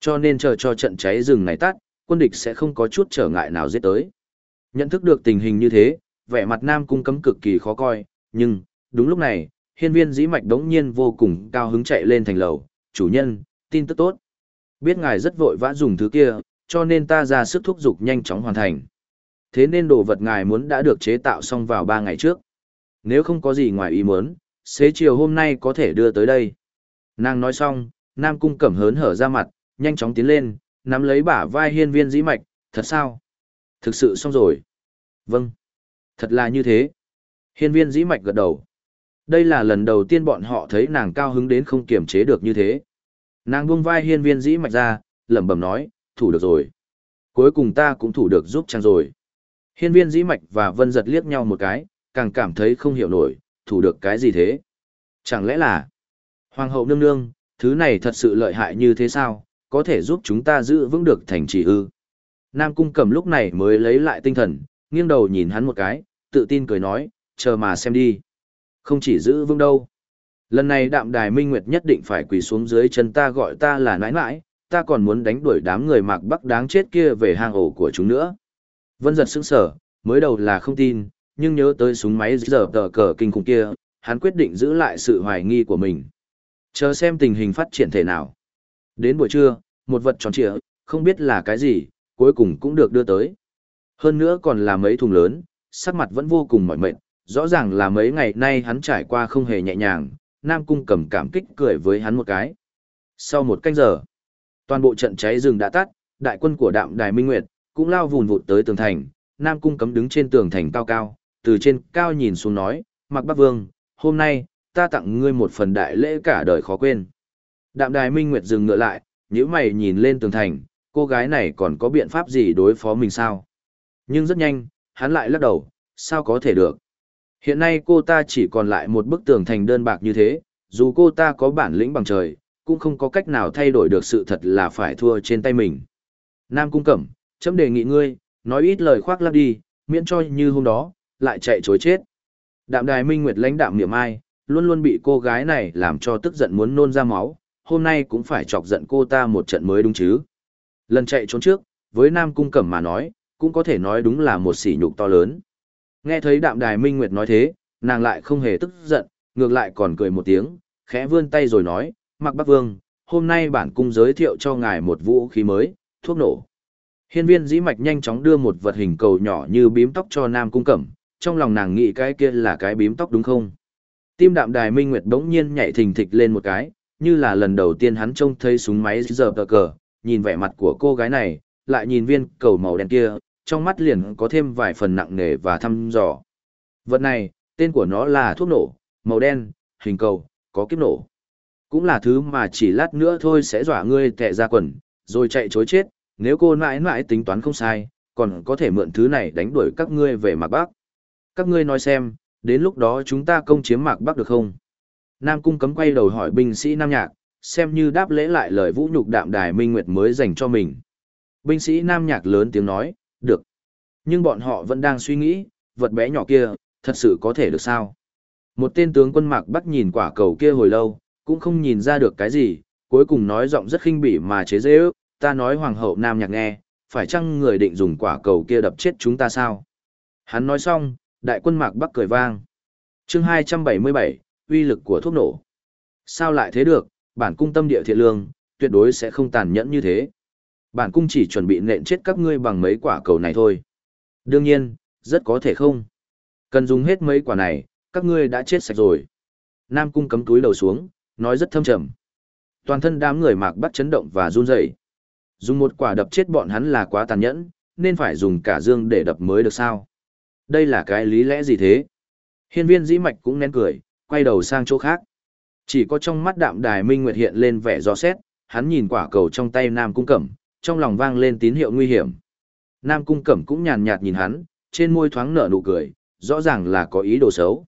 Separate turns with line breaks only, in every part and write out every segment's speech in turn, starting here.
Cho nên chờ cho trận cháy rừng này tắt, quân địch sẽ không có chút trở ngại nào giết tới. Nhận thức được tình hình như thế, vẻ mặt Nam Cung cấm cực kỳ khó coi, nhưng, đúng lúc này, hiên viên dĩ mạch đống nhiên vô cùng cao hứng chạy lên thành lầu, chủ nhân, tin tức tốt. Biết ngài rất vội vã dùng thứ kia, cho nên ta ra sức thúc giục nhanh chóng hoàn thành. Thế nên đồ vật ngài muốn đã được chế tạo xong vào 3 ngày trước. Nếu không có gì ngoài ý muốn, xế chiều hôm nay có thể đưa tới đây. Nàng nói xong, Nam Cung cẩm hớn hở ra mặt, nhanh chóng tiến lên, nắm lấy bả vai hiên viên dĩ mạch, thật sao? Thực sự xong rồi. Vâng. Thật là như thế. Hiên viên dĩ mạch gật đầu. Đây là lần đầu tiên bọn họ thấy nàng cao hứng đến không kiềm chế được như thế. Nàng buông vai hiên viên dĩ mạch ra, lẩm bẩm nói, thủ được rồi. Cuối cùng ta cũng thủ được giúp chàng rồi. Hiên viên dĩ mạch và vân giật liếc nhau một cái, càng cảm thấy không hiểu nổi, thủ được cái gì thế. Chẳng lẽ là Hoàng hậu nương nương, thứ này thật sự lợi hại như thế sao, có thể giúp chúng ta giữ vững được thành trì ư. Nam cung cầm lúc này mới lấy lại tinh thần, nghiêng đầu nhìn hắn một cái, tự tin cười nói, chờ mà xem đi. Không chỉ giữ vững đâu. Lần này đạm đài minh nguyệt nhất định phải quỳ xuống dưới chân ta gọi ta là nãi nãi, ta còn muốn đánh đuổi đám người mạc bắc đáng chết kia về hang ổ của chúng nữa. Vân giật sững sở, mới đầu là không tin, nhưng nhớ tới súng máy giờ tờ cờ kinh khủng kia, hắn quyết định giữ lại sự hoài nghi của mình. Chờ xem tình hình phát triển thể nào. Đến buổi trưa, một vật tròn trịa, không biết là cái gì, cuối cùng cũng được đưa tới. Hơn nữa còn là mấy thùng lớn, sắc mặt vẫn vô cùng mỏi mệt, rõ ràng là mấy ngày nay hắn trải qua không hề nhẹ nhàng, Nam Cung cầm cảm kích cười với hắn một cái. Sau một canh giờ, toàn bộ trận cháy rừng đã tắt, đại quân của đạm đài Minh Nguyệt cũng lao vùn vụt tới tường thành, Nam Cung cấm đứng trên tường thành cao cao, từ trên cao nhìn xuống nói, Mạc Bắc Vương, hôm nay, ta tặng ngươi một phần đại lễ cả đời khó quên. Đạm đài Minh Nguyệt dừng ngựa lại, nhíu mày nhìn lên tường thành, cô gái này còn có biện pháp gì đối phó mình sao? Nhưng rất nhanh, hắn lại lắc đầu, sao có thể được? Hiện nay cô ta chỉ còn lại một bức tường thành đơn bạc như thế, dù cô ta có bản lĩnh bằng trời, cũng không có cách nào thay đổi được sự thật là phải thua trên tay mình. Nam Cung Cẩm, chấm đề nghị ngươi, nói ít lời khoác lắp đi, miễn cho như hôm đó, lại chạy chối chết. Đạm đài minh nguyệt lãnh đạm niệm ai, luôn luôn bị cô gái này làm cho tức giận muốn nôn ra máu, hôm nay cũng phải chọc giận cô ta một trận mới đúng chứ. Lần chạy trốn trước, với Nam Cung Cẩm mà nói, cũng có thể nói đúng là một sỉ nhục to lớn. Nghe thấy đạm đài minh nguyệt nói thế, nàng lại không hề tức giận, ngược lại còn cười một tiếng, khẽ vươn tay rồi nói, Mạc Bắc Vương, hôm nay bản cung giới thiệu cho ngài một vũ khí mới, thuốc nổ. Hiên viên dĩ mạch nhanh chóng đưa một vật hình cầu nhỏ như bím tóc cho Nam Cung Cẩm, trong lòng nàng nghĩ cái kia là cái bím tóc đúng không? Tim đạm đài minh nguyệt đống nhiên nhảy thình thịch lên một cái, như là lần đầu tiên hắn trông thấy súng máy giờ cờ cờ, nhìn vẻ mặt của cô gái này, lại nhìn viên cầu màu đen kia, trong mắt liền có thêm vài phần nặng nề và thăm dò. Vật này, tên của nó là thuốc nổ, màu đen, hình cầu, có kiếp nổ. Cũng là thứ mà chỉ lát nữa thôi sẽ dọa ngươi tệ ra quần, rồi chạy chối chết, nếu cô mãi mãi tính toán không sai, còn có thể mượn thứ này đánh đuổi các ngươi về Mạc Bắc. Các ngươi nói xem, đến lúc đó chúng ta công chiếm Mạc Bắc được không? Nam Cung cấm quay đầu hỏi binh sĩ Nam Nhạc, xem như đáp lễ lại lời vũ nhục đạm đài minh nguyệt mới dành cho mình. Binh sĩ Nam Nhạc lớn tiếng nói, được. Nhưng bọn họ vẫn đang suy nghĩ, vật bé nhỏ kia, thật sự có thể được sao? Một tên tướng quân Mạc Bắc nhìn quả cầu kia hồi lâu, cũng không nhìn ra được cái gì, cuối cùng nói giọng rất khinh bỉ mà chế dễ ước, ta nói hoàng hậu Nam Nhạc nghe, phải chăng người định dùng quả cầu kia đập chết chúng ta sao? Hắn nói xong, đại quân Mạc Bắc cười vang. chương 277, uy lực của thuốc nổ. Sao lại thế được, bản cung tâm địa thiện lương, tuyệt đối sẽ không tàn nhẫn như thế. Bản cung chỉ chuẩn bị nện chết các ngươi bằng mấy quả cầu này thôi. Đương nhiên, rất có thể không. Cần dùng hết mấy quả này, các ngươi đã chết sạch rồi. Nam cung cấm túi đầu xuống, nói rất thâm trầm. Toàn thân đám người mạc bắt chấn động và run rẩy. Dùng một quả đập chết bọn hắn là quá tàn nhẫn, nên phải dùng cả dương để đập mới được sao. Đây là cái lý lẽ gì thế? Hiên viên dĩ mạch cũng nén cười, quay đầu sang chỗ khác. Chỉ có trong mắt đạm đài minh nguyệt hiện lên vẻ gió xét, hắn nhìn quả cầu trong tay Nam Cung Cẩm, trong lòng vang lên tín hiệu nguy hiểm. Nam Cung Cẩm cũng nhàn nhạt nhìn hắn, trên môi thoáng nở nụ cười, rõ ràng là có ý đồ xấu.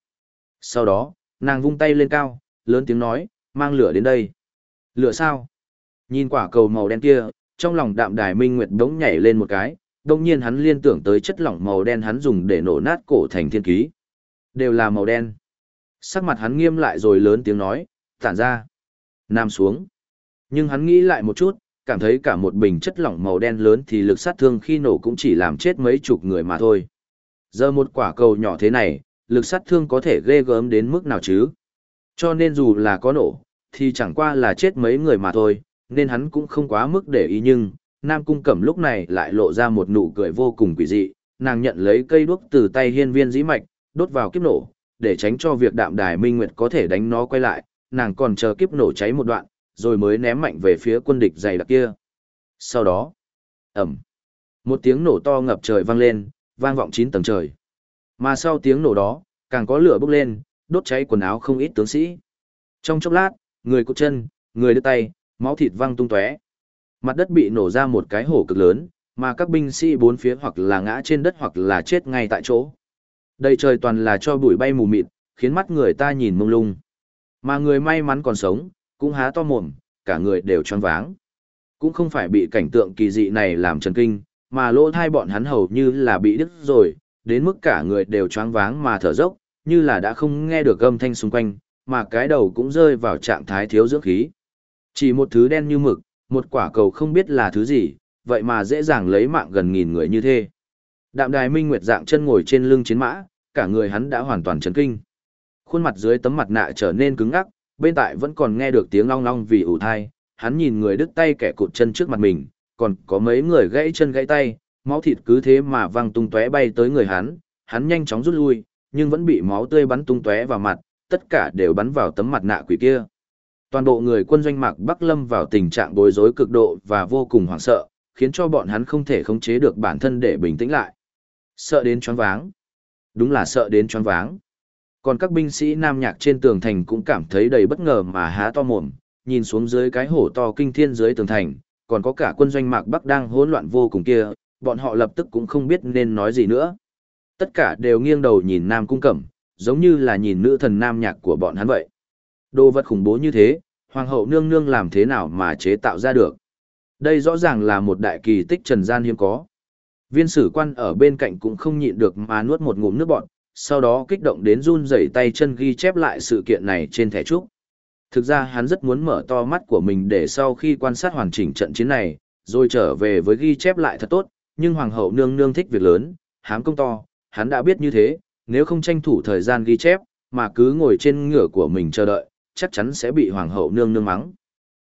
Sau đó, nàng vung tay lên cao, lớn tiếng nói, mang lửa đến đây. Lửa sao? Nhìn quả cầu màu đen kia, trong lòng đạm đài minh nguyệt đống nhảy lên một cái, đồng nhiên hắn liên tưởng tới chất lỏng màu đen hắn dùng để nổ nát cổ thành thiên ký. Đều là màu đen. Sắc mặt hắn nghiêm lại rồi lớn tiếng nói, tản ra. Nam xuống. Nhưng hắn nghĩ lại một chút, cảm thấy cả một bình chất lỏng màu đen lớn thì lực sát thương khi nổ cũng chỉ làm chết mấy chục người mà thôi. Giờ một quả cầu nhỏ thế này, lực sát thương có thể ghê gớm đến mức nào chứ? Cho nên dù là có nổ, thì chẳng qua là chết mấy người mà thôi, nên hắn cũng không quá mức để ý nhưng, Nam Cung Cẩm lúc này lại lộ ra một nụ cười vô cùng quỷ dị, nàng nhận lấy cây đuốc từ tay hiên viên dĩ mạch, đốt vào kiếp nổ, để tránh cho việc đạm đài minh nguyệt có thể đánh nó quay lại, nàng còn chờ kiếp nổ cháy một đoạn, rồi mới ném mạnh về phía quân địch dày đặc kia. Sau đó, ầm, một tiếng nổ to ngập trời vang lên, vang vọng chín tầng trời. Mà sau tiếng nổ đó, càng có lửa bốc lên, đốt cháy quần áo không ít tướng sĩ. Trong chốc lát, người cụt chân, người đưa tay, máu thịt văng tung tóe. Mặt đất bị nổ ra một cái hổ cực lớn, mà các binh sĩ bốn phía hoặc là ngã trên đất hoặc là chết ngay tại chỗ. Đây trời toàn là cho bụi bay mù mịt, khiến mắt người ta nhìn mông lung. Mà người may mắn còn sống, cũng há to mồm, cả người đều choáng váng. Cũng không phải bị cảnh tượng kỳ dị này làm chấn kinh, mà lỗ thai bọn hắn hầu như là bị đứt rồi, đến mức cả người đều choáng váng mà thở dốc, như là đã không nghe được âm thanh xung quanh, mà cái đầu cũng rơi vào trạng thái thiếu dưỡng khí. Chỉ một thứ đen như mực, một quả cầu không biết là thứ gì, vậy mà dễ dàng lấy mạng gần nghìn người như thế. Đạm đài minh nguyệt dạng chân ngồi trên lưng chiến mã, cả người hắn đã hoàn toàn chấn kinh. Khuôn mặt dưới tấm mặt nạ trở nên cứng ngắc, bên tại vẫn còn nghe được tiếng long long vì ủ thai, hắn nhìn người đứt tay kẻ cụt chân trước mặt mình, còn có mấy người gãy chân gãy tay, máu thịt cứ thế mà văng tung tóe bay tới người hắn, hắn nhanh chóng rút lui, nhưng vẫn bị máu tươi bắn tung tóe vào mặt, tất cả đều bắn vào tấm mặt nạ quỷ kia. Toàn bộ người quân doanh mạc Bắc Lâm vào tình trạng bối rối cực độ và vô cùng hoảng sợ, khiến cho bọn hắn không thể khống chế được bản thân để bình tĩnh lại. Sợ đến choáng váng. Đúng là sợ đến choáng váng. Còn các binh sĩ nam nhạc trên tường thành cũng cảm thấy đầy bất ngờ mà há to mồm, nhìn xuống dưới cái hổ to kinh thiên dưới tường thành, còn có cả quân doanh mạc Bắc đang hỗn loạn vô cùng kia, bọn họ lập tức cũng không biết nên nói gì nữa. Tất cả đều nghiêng đầu nhìn Nam Cung Cẩm, giống như là nhìn nữ thần nam nhạc của bọn hắn vậy. Đồ vật khủng bố như thế, hoàng hậu nương nương làm thế nào mà chế tạo ra được. Đây rõ ràng là một đại kỳ tích trần gian hiếm có. Viên sử quan ở bên cạnh cũng không nhịn được mà nuốt một ngụm nước bọt, sau đó kích động đến run rẩy tay chân ghi chép lại sự kiện này trên thẻ trúc. Thực ra hắn rất muốn mở to mắt của mình để sau khi quan sát hoàn chỉnh trận chiến này, rồi trở về với ghi chép lại thật tốt, nhưng hoàng hậu nương nương thích việc lớn, hám công to, hắn đã biết như thế, nếu không tranh thủ thời gian ghi chép, mà cứ ngồi trên ngựa của mình chờ đợi, chắc chắn sẽ bị hoàng hậu nương nương mắng.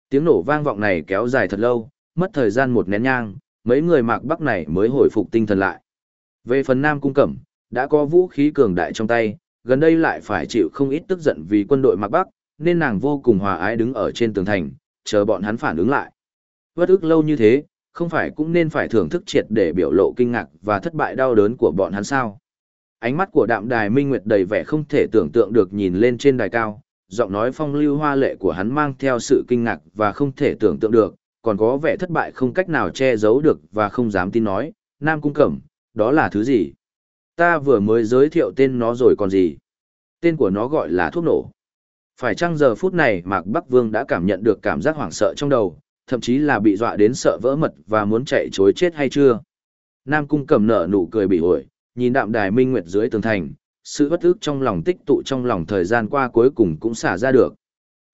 Tiếng nổ vang vọng này kéo dài thật lâu, mất thời gian một nén nhang, mấy người mạc bắc này mới hồi phục tinh thần lại. Về phần Nam Cung Cẩm, đã có vũ khí cường đại trong tay, gần đây lại phải chịu không ít tức giận vì quân đội mạc bắc, nên nàng vô cùng hòa ái đứng ở trên tường thành, chờ bọn hắn phản ứng lại. Vất ức lâu như thế, không phải cũng nên phải thưởng thức triệt để biểu lộ kinh ngạc và thất bại đau đớn của bọn hắn sao. Ánh mắt của đạm đài minh nguyệt đầy vẻ không thể tưởng tượng được nhìn lên trên đài cao, giọng nói phong lưu hoa lệ của hắn mang theo sự kinh ngạc và không thể tưởng tượng được, còn có vẻ thất bại không cách nào che giấu được và không dám tin nói, Nam Cung Cẩm, đó là thứ gì? Ta vừa mới giới thiệu tên nó rồi còn gì? Tên của nó gọi là thuốc nổ. Phải chăng giờ phút này Mạc Bắc Vương đã cảm nhận được cảm giác hoảng sợ trong đầu, thậm chí là bị dọa đến sợ vỡ mật và muốn chạy chối chết hay chưa? Nam Cung Cẩm nở nụ cười bị ổi, nhìn đạm đài minh nguyệt dưới tường thành, sự bất ức trong lòng tích tụ trong lòng thời gian qua cuối cùng cũng xả ra được.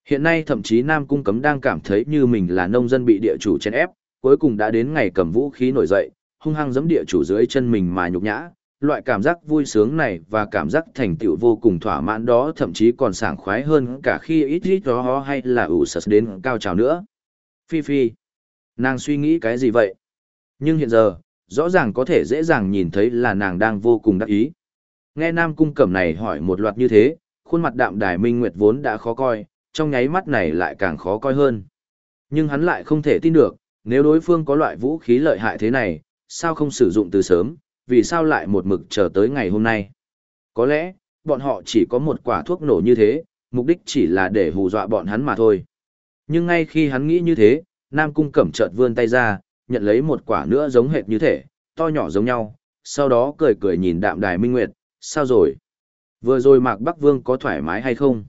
Hiện nay thậm chí Nam Cung Cấm đang cảm thấy như mình là nông dân bị địa chủ chèn ép, cuối cùng đã đến ngày cầm vũ khí nổi dậy, hung hăng giẫm địa chủ dưới chân mình mà nhục nhã. Loại cảm giác vui sướng này và cảm giác thành tựu vô cùng thỏa mãn đó thậm chí còn sảng khoái hơn cả khi ít ít đó hay là ủ sật đến cao trào nữa. Phi Phi. Nàng suy nghĩ cái gì vậy? Nhưng hiện giờ, rõ ràng có thể dễ dàng nhìn thấy là nàng đang vô cùng đắc ý. Nghe Nam Cung Cẩm này hỏi một loạt như thế, khuôn mặt đạm đài minh nguyệt vốn đã khó coi, trong nháy mắt này lại càng khó coi hơn. Nhưng hắn lại không thể tin được, nếu đối phương có loại vũ khí lợi hại thế này, sao không sử dụng từ sớm, vì sao lại một mực chờ tới ngày hôm nay. Có lẽ, bọn họ chỉ có một quả thuốc nổ như thế, mục đích chỉ là để hù dọa bọn hắn mà thôi. Nhưng ngay khi hắn nghĩ như thế, Nam Cung Cẩm chợt vươn tay ra, nhận lấy một quả nữa giống hệt như thể, to nhỏ giống nhau, sau đó cười cười nhìn đạm đài minh nguyệt, sao rồi? Vừa rồi Mạc Bắc Vương có thoải mái hay không?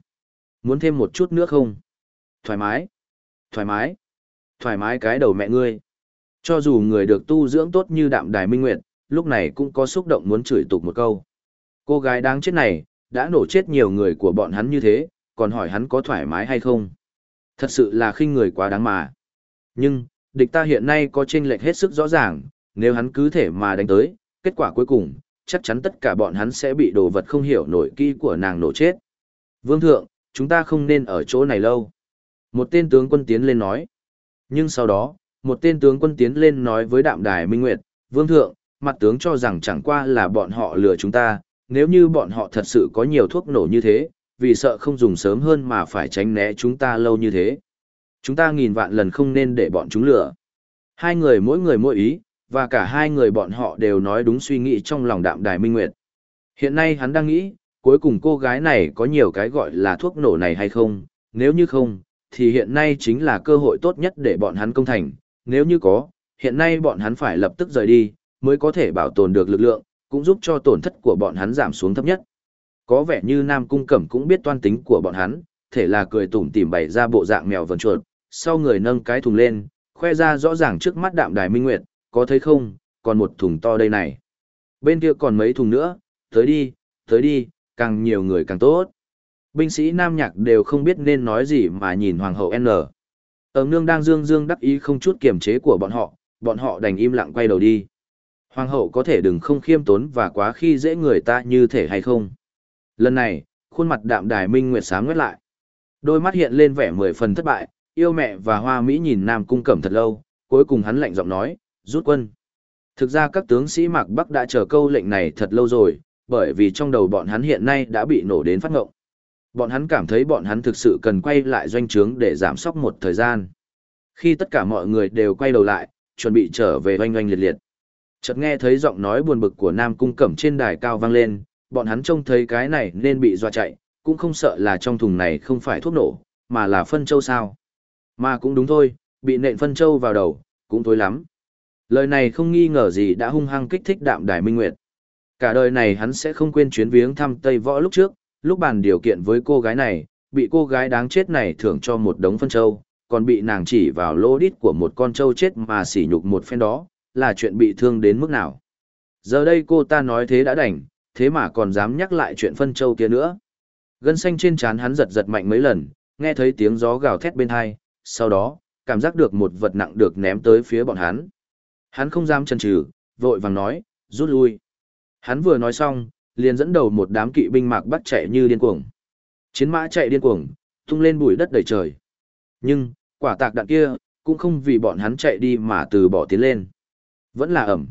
Muốn thêm một chút nữa không? Thoải mái. Thoải mái. Thoải mái cái đầu mẹ ngươi. Cho dù người được tu dưỡng tốt như đạm đài minh nguyệt, lúc này cũng có xúc động muốn chửi tục một câu. Cô gái đáng chết này, đã nổ chết nhiều người của bọn hắn như thế, còn hỏi hắn có thoải mái hay không. Thật sự là khinh người quá đáng mà. Nhưng, địch ta hiện nay có chênh lệch hết sức rõ ràng, nếu hắn cứ thể mà đánh tới, kết quả cuối cùng, chắc chắn tất cả bọn hắn sẽ bị đồ vật không hiểu nổi kỹ của nàng nổ chết. Vương thượng, chúng ta không nên ở chỗ này lâu. Một tên tướng quân tiến lên nói. Nhưng sau đó, một tên tướng quân tiến lên nói với đạm đài Minh Nguyệt, Vương thượng, mặt tướng cho rằng chẳng qua là bọn họ lừa chúng ta, nếu như bọn họ thật sự có nhiều thuốc nổ như thế, vì sợ không dùng sớm hơn mà phải tránh né chúng ta lâu như thế. Chúng ta nghìn vạn lần không nên để bọn chúng lừa. Hai người mỗi người mỗi ý, và cả hai người bọn họ đều nói đúng suy nghĩ trong lòng đạm đài minh nguyệt. Hiện nay hắn đang nghĩ, cuối cùng cô gái này có nhiều cái gọi là thuốc nổ này hay không, nếu như không, thì hiện nay chính là cơ hội tốt nhất để bọn hắn công thành, nếu như có, hiện nay bọn hắn phải lập tức rời đi, mới có thể bảo tồn được lực lượng, cũng giúp cho tổn thất của bọn hắn giảm xuống thấp nhất. Có vẻ như Nam Cung Cẩm cũng biết toan tính của bọn hắn, thể là cười tủm tỉm bày ra bộ dạng mèo vần chuột, sau người nâng cái thùng lên, khoe ra rõ ràng trước mắt đạm đài minh nguyệt, có thấy không, còn một thùng to đây này. Bên kia còn mấy thùng nữa, tới đi, tới đi, càng nhiều người càng tốt. Binh sĩ Nam Nhạc đều không biết nên nói gì mà nhìn Hoàng hậu N. Ẩm nương đang dương dương đắc ý không chút kiềm chế của bọn họ, bọn họ đành im lặng quay đầu đi. Hoàng hậu có thể đừng không khiêm tốn và quá khi dễ người ta như thể hay không. Lần này, khuôn mặt đạm đài minh nguyệt sáng nguyết lại. Đôi mắt hiện lên vẻ mười phần thất bại, yêu mẹ và hoa mỹ nhìn Nam Cung Cẩm thật lâu, cuối cùng hắn lạnh giọng nói, rút quân. Thực ra các tướng sĩ Mạc Bắc đã chờ câu lệnh này thật lâu rồi, bởi vì trong đầu bọn hắn hiện nay đã bị nổ đến phát ngộng. Bọn hắn cảm thấy bọn hắn thực sự cần quay lại doanh trướng để giảm sóc một thời gian. Khi tất cả mọi người đều quay đầu lại, chuẩn bị trở về oanh oanh liệt liệt. Chợt nghe thấy giọng nói buồn bực của Nam Cung Cẩm trên đài cao vang lên, bọn hắn trông thấy cái này nên bị dọa chạy, cũng không sợ là trong thùng này không phải thuốc nổ, mà là phân châu sao. Mà cũng đúng thôi, bị nện phân châu vào đầu, cũng tối lắm. Lời này không nghi ngờ gì đã hung hăng kích thích đạm đài minh nguyệt. Cả đời này hắn sẽ không quên chuyến viếng thăm Tây Võ lúc trước, lúc bàn điều kiện với cô gái này, bị cô gái đáng chết này thưởng cho một đống phân châu, còn bị nàng chỉ vào lỗ đít của một con trâu chết mà sỉ nhục một phen đó, là chuyện bị thương đến mức nào. Giờ đây cô ta nói thế đã đành, thế mà còn dám nhắc lại chuyện phân châu kia nữa. Gân xanh trên trán hắn giật giật mạnh mấy lần, nghe thấy tiếng gió gào thét bên hai, sau đó, cảm giác được một vật nặng được ném tới phía bọn hắn. Hắn không dám chần chừ, vội vàng nói, rút lui. Hắn vừa nói xong, liền dẫn đầu một đám kỵ binh mạc bắt chạy như điên cuồng. Chiến mã chạy điên cuồng, tung lên bụi đất đầy trời. Nhưng, quả tạc đạn kia, cũng không vì bọn hắn chạy đi mà từ bỏ tiến lên. Vẫn là ẩm.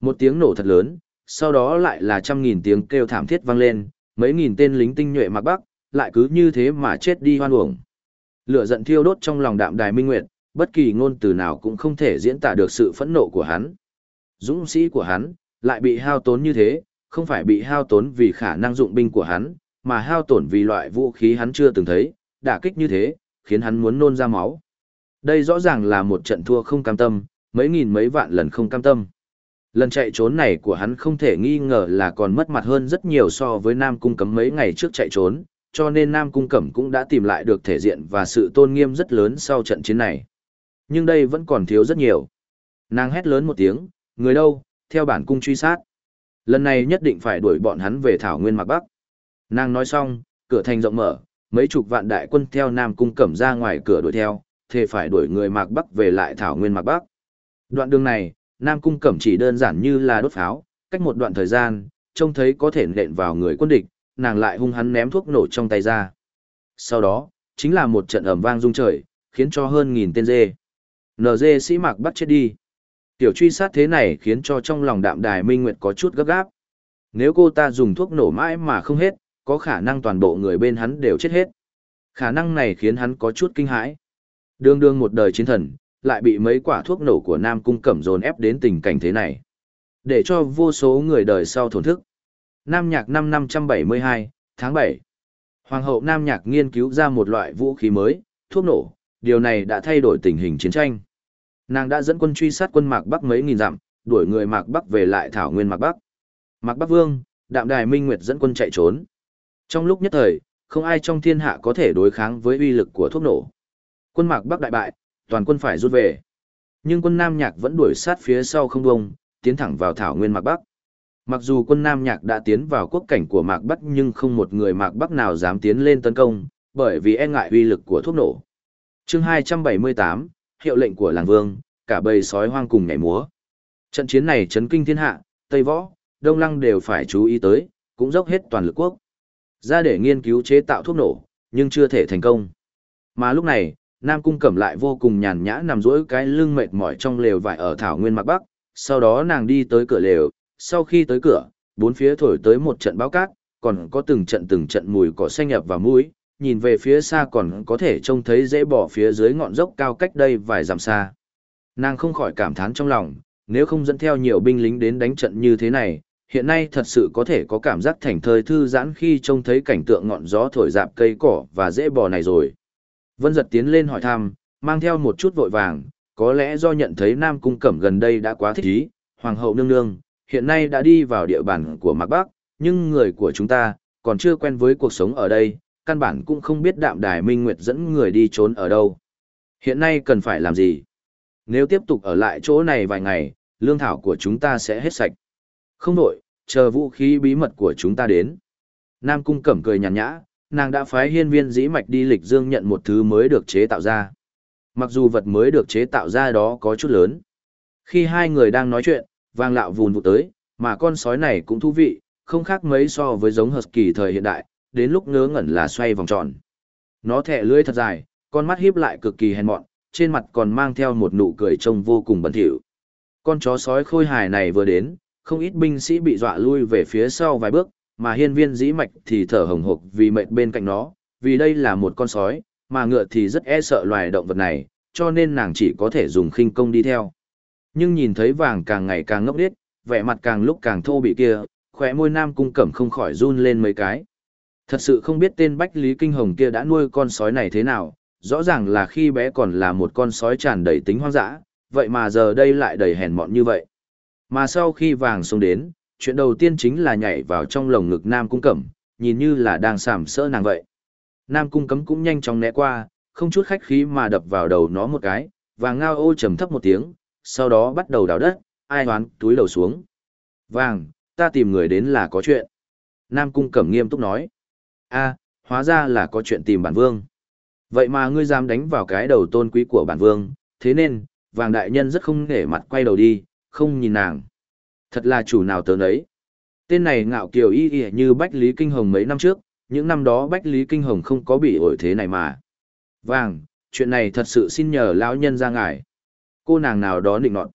Một tiếng nổ thật lớn, sau đó lại là trăm nghìn tiếng kêu thảm thiết vang lên, mấy nghìn tên lính tinh nhuệ mặc bắc, lại cứ như thế mà chết đi hoan uổng. Lửa giận thiêu đốt trong lòng đạm đài minh nguyệt, bất kỳ ngôn từ nào cũng không thể diễn tả được sự phẫn nộ của hắn. Dũng sĩ của hắn, lại bị hao tốn như thế, không phải bị hao tốn vì khả năng dụng binh của hắn, mà hao tổn vì loại vũ khí hắn chưa từng thấy, đả kích như thế, khiến hắn muốn nôn ra máu. Đây rõ ràng là một trận thua không cam tâm, mấy nghìn mấy vạn lần không cam tâm. Lần chạy trốn này của hắn không thể nghi ngờ là còn mất mặt hơn rất nhiều so với Nam Cung Cấm mấy ngày trước chạy trốn, cho nên Nam Cung Cẩm cũng đã tìm lại được thể diện và sự tôn nghiêm rất lớn sau trận chiến này. Nhưng đây vẫn còn thiếu rất nhiều. Nàng hét lớn một tiếng, người đâu, theo bản cung truy sát. Lần này nhất định phải đuổi bọn hắn về Thảo Nguyên Mạc Bắc. Nàng nói xong, cửa thành rộng mở, mấy chục vạn đại quân theo Nam Cung Cẩm ra ngoài cửa đuổi theo, thề phải đuổi người Mạc Bắc về lại Thảo Nguyên Mạc Bắc. Đoạn đường này, Nam Cung Cẩm chỉ đơn giản như là đốt pháo, cách một đoạn thời gian, trông thấy có thể nện vào người quân địch, nàng lại hung hắn ném thuốc nổ trong tay ra. Sau đó, chính là một trận ẩm vang rung trời, khiến cho hơn nghìn tên dê. NG sĩ mạc bắc chết đi. Tiểu truy sát thế này khiến cho trong lòng đạm đài minh nguyệt có chút gấp gáp. Nếu cô ta dùng thuốc nổ mãi mà không hết, có khả năng toàn bộ người bên hắn đều chết hết. Khả năng này khiến hắn có chút kinh hãi. Đương đương một đời chiến thần, lại bị mấy quả thuốc nổ của Nam Cung Cẩm dồn ép đến tình cảnh thế này. Để cho vô số người đời sau thổn thức. Nam Nhạc năm 572, tháng 7. Hoàng hậu Nam Nhạc nghiên cứu ra một loại vũ khí mới, thuốc nổ, điều này đã thay đổi tình hình chiến tranh. Nàng đã dẫn quân truy sát quân Mạc Bắc mấy nghìn dặm, đuổi người Mạc Bắc về lại thảo nguyên Mạc Bắc. Mạc Bắc Vương, Đạm Đài Minh Nguyệt dẫn quân chạy trốn. Trong lúc nhất thời, không ai trong thiên hạ có thể đối kháng với uy lực của thuốc nổ. Quân Mạc Bắc đại bại, toàn quân phải rút về. Nhưng quân Nam Nhạc vẫn đuổi sát phía sau không bông, tiến thẳng vào thảo nguyên Mạc Bắc. Mặc dù quân Nam Nhạc đã tiến vào quốc cảnh của Mạc Bắc nhưng không một người Mạc Bắc nào dám tiến lên tấn công, bởi vì e ngại uy lực của thuốc nổ. chương 278, hiệu lệnh của làng vương, cả bầy sói hoang cùng nhảy múa. Trận chiến này chấn kinh thiên hạ, Tây Võ, Đông Lăng đều phải chú ý tới, cũng dốc hết toàn lực quốc. Ra để nghiên cứu chế tạo thuốc nổ, nhưng chưa thể thành công. Mà lúc này, Nam Cung Cẩm lại vô cùng nhàn nhã nằm rỗi cái lưng mệt mỏi trong lều vải ở Thảo Nguyên Mạc Bắc, sau đó nàng đi tới cửa lều, sau khi tới cửa, bốn phía thổi tới một trận báo cát, còn có từng trận từng trận mùi cỏ xanh nhập vào mũi, nhìn về phía xa còn có thể trông thấy dễ bỏ phía dưới ngọn dốc cao cách đây vài dặm xa. Nàng không khỏi cảm thán trong lòng, nếu không dẫn theo nhiều binh lính đến đánh trận như thế này, hiện nay thật sự có thể có cảm giác thành thơi thư giãn khi trông thấy cảnh tượng ngọn gió thổi dạp cây cỏ và dễ bò này rồi. Vân giật tiến lên hỏi thăm, mang theo một chút vội vàng, có lẽ do nhận thấy Nam Cung Cẩm gần đây đã quá thích ý, Hoàng hậu nương nương, hiện nay đã đi vào địa bàn của Mạc Bắc, nhưng người của chúng ta, còn chưa quen với cuộc sống ở đây, căn bản cũng không biết đạm đài minh nguyệt dẫn người đi trốn ở đâu. Hiện nay cần phải làm gì? Nếu tiếp tục ở lại chỗ này vài ngày, lương thảo của chúng ta sẽ hết sạch. Không đổi, chờ vũ khí bí mật của chúng ta đến. Nam Cung Cẩm cười nhàn nhã, nàng đã phái hiên viên dĩ mạch đi lịch dương nhận một thứ mới được chế tạo ra. Mặc dù vật mới được chế tạo ra đó có chút lớn. Khi hai người đang nói chuyện, vang lạo vùn vụ tới, mà con sói này cũng thú vị, không khác mấy so với giống husky thời hiện đại, đến lúc ngớ ngẩn là xoay vòng tròn. Nó thẻ lưỡi thật dài, con mắt híp lại cực kỳ hèn mọn, trên mặt còn mang theo một nụ cười trông vô cùng bẩn thỉu. Con chó sói khôi hài này vừa đến, không ít binh sĩ bị dọa lui về phía sau vài bước, mà hiên viên dĩ mạch thì thở hồng hộc vì mệt bên cạnh nó, vì đây là một con sói, mà ngựa thì rất e sợ loài động vật này, cho nên nàng chỉ có thể dùng khinh công đi theo. Nhưng nhìn thấy vàng càng ngày càng ngốc điếc, vẻ mặt càng lúc càng thô bị kia, khỏe môi nam cung cẩm không khỏi run lên mấy cái. Thật sự không biết tên Bách Lý Kinh Hồng kia đã nuôi con sói này thế nào, rõ ràng là khi bé còn là một con sói tràn đầy tính hoang dã, vậy mà giờ đây lại đầy hèn mọn như vậy. Mà sau khi vàng xuống đến, chuyện đầu tiên chính là nhảy vào trong lồng ngực Nam Cung Cẩm, nhìn như là đang sàm sỡ nàng vậy. Nam Cung Cấm cũng nhanh chóng né qua, không chút khách khí mà đập vào đầu nó một cái, vàng ngao ô trầm thấp một tiếng, sau đó bắt đầu đào đất, ai hoán túi đầu xuống. Vàng, ta tìm người đến là có chuyện. Nam Cung Cẩm nghiêm túc nói a hóa ra là có chuyện tìm bản vương. Vậy mà ngươi dám đánh vào cái đầu tôn quý của bản vương, thế nên, vàng đại nhân rất không nể mặt quay đầu đi, không nhìn nàng. Thật là chủ nào tớ nấy. Tên này ngạo kiều y y như Bách Lý Kinh Hồng mấy năm trước, những năm đó Bách Lý Kinh Hồng không có bị ổi thế này mà. Vàng, chuyện này thật sự xin nhờ lão nhân ra ngài. Cô nàng nào đó định nọt.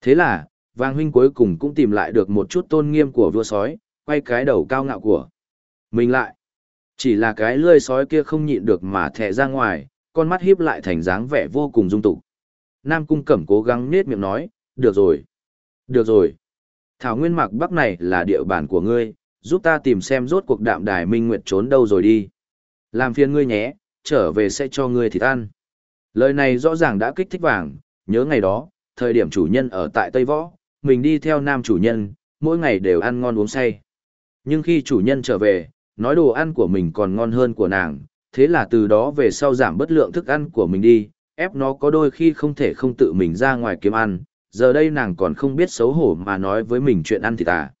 Thế là, vàng huynh cuối cùng cũng tìm lại được một chút tôn nghiêm của vua sói, quay cái đầu cao ngạo của. Mình lại. Chỉ là cái lươi sói kia không nhịn được mà thẻ ra ngoài, con mắt hiếp lại thành dáng vẻ vô cùng dung tục. Nam Cung Cẩm cố gắng nết miệng nói, được rồi. Được rồi. Thảo Nguyên Mạc Bắc này là địa bàn của ngươi, giúp ta tìm xem rốt cuộc đạm đài minh nguyệt trốn đâu rồi đi. Làm phiền ngươi nhé, trở về sẽ cho ngươi thịt ăn. Lời này rõ ràng đã kích thích vàng, nhớ ngày đó, thời điểm chủ nhân ở tại Tây Võ, mình đi theo nam chủ nhân, mỗi ngày đều ăn ngon uống say. Nhưng khi chủ nhân trở về, nói đồ ăn của mình còn ngon hơn của nàng, thế là từ đó về sau giảm bất lượng thức ăn của mình đi, ép nó có đôi khi không thể không tự mình ra ngoài kiếm ăn, giờ đây nàng còn không biết xấu hổ mà nói với mình chuyện ăn thì ta. À.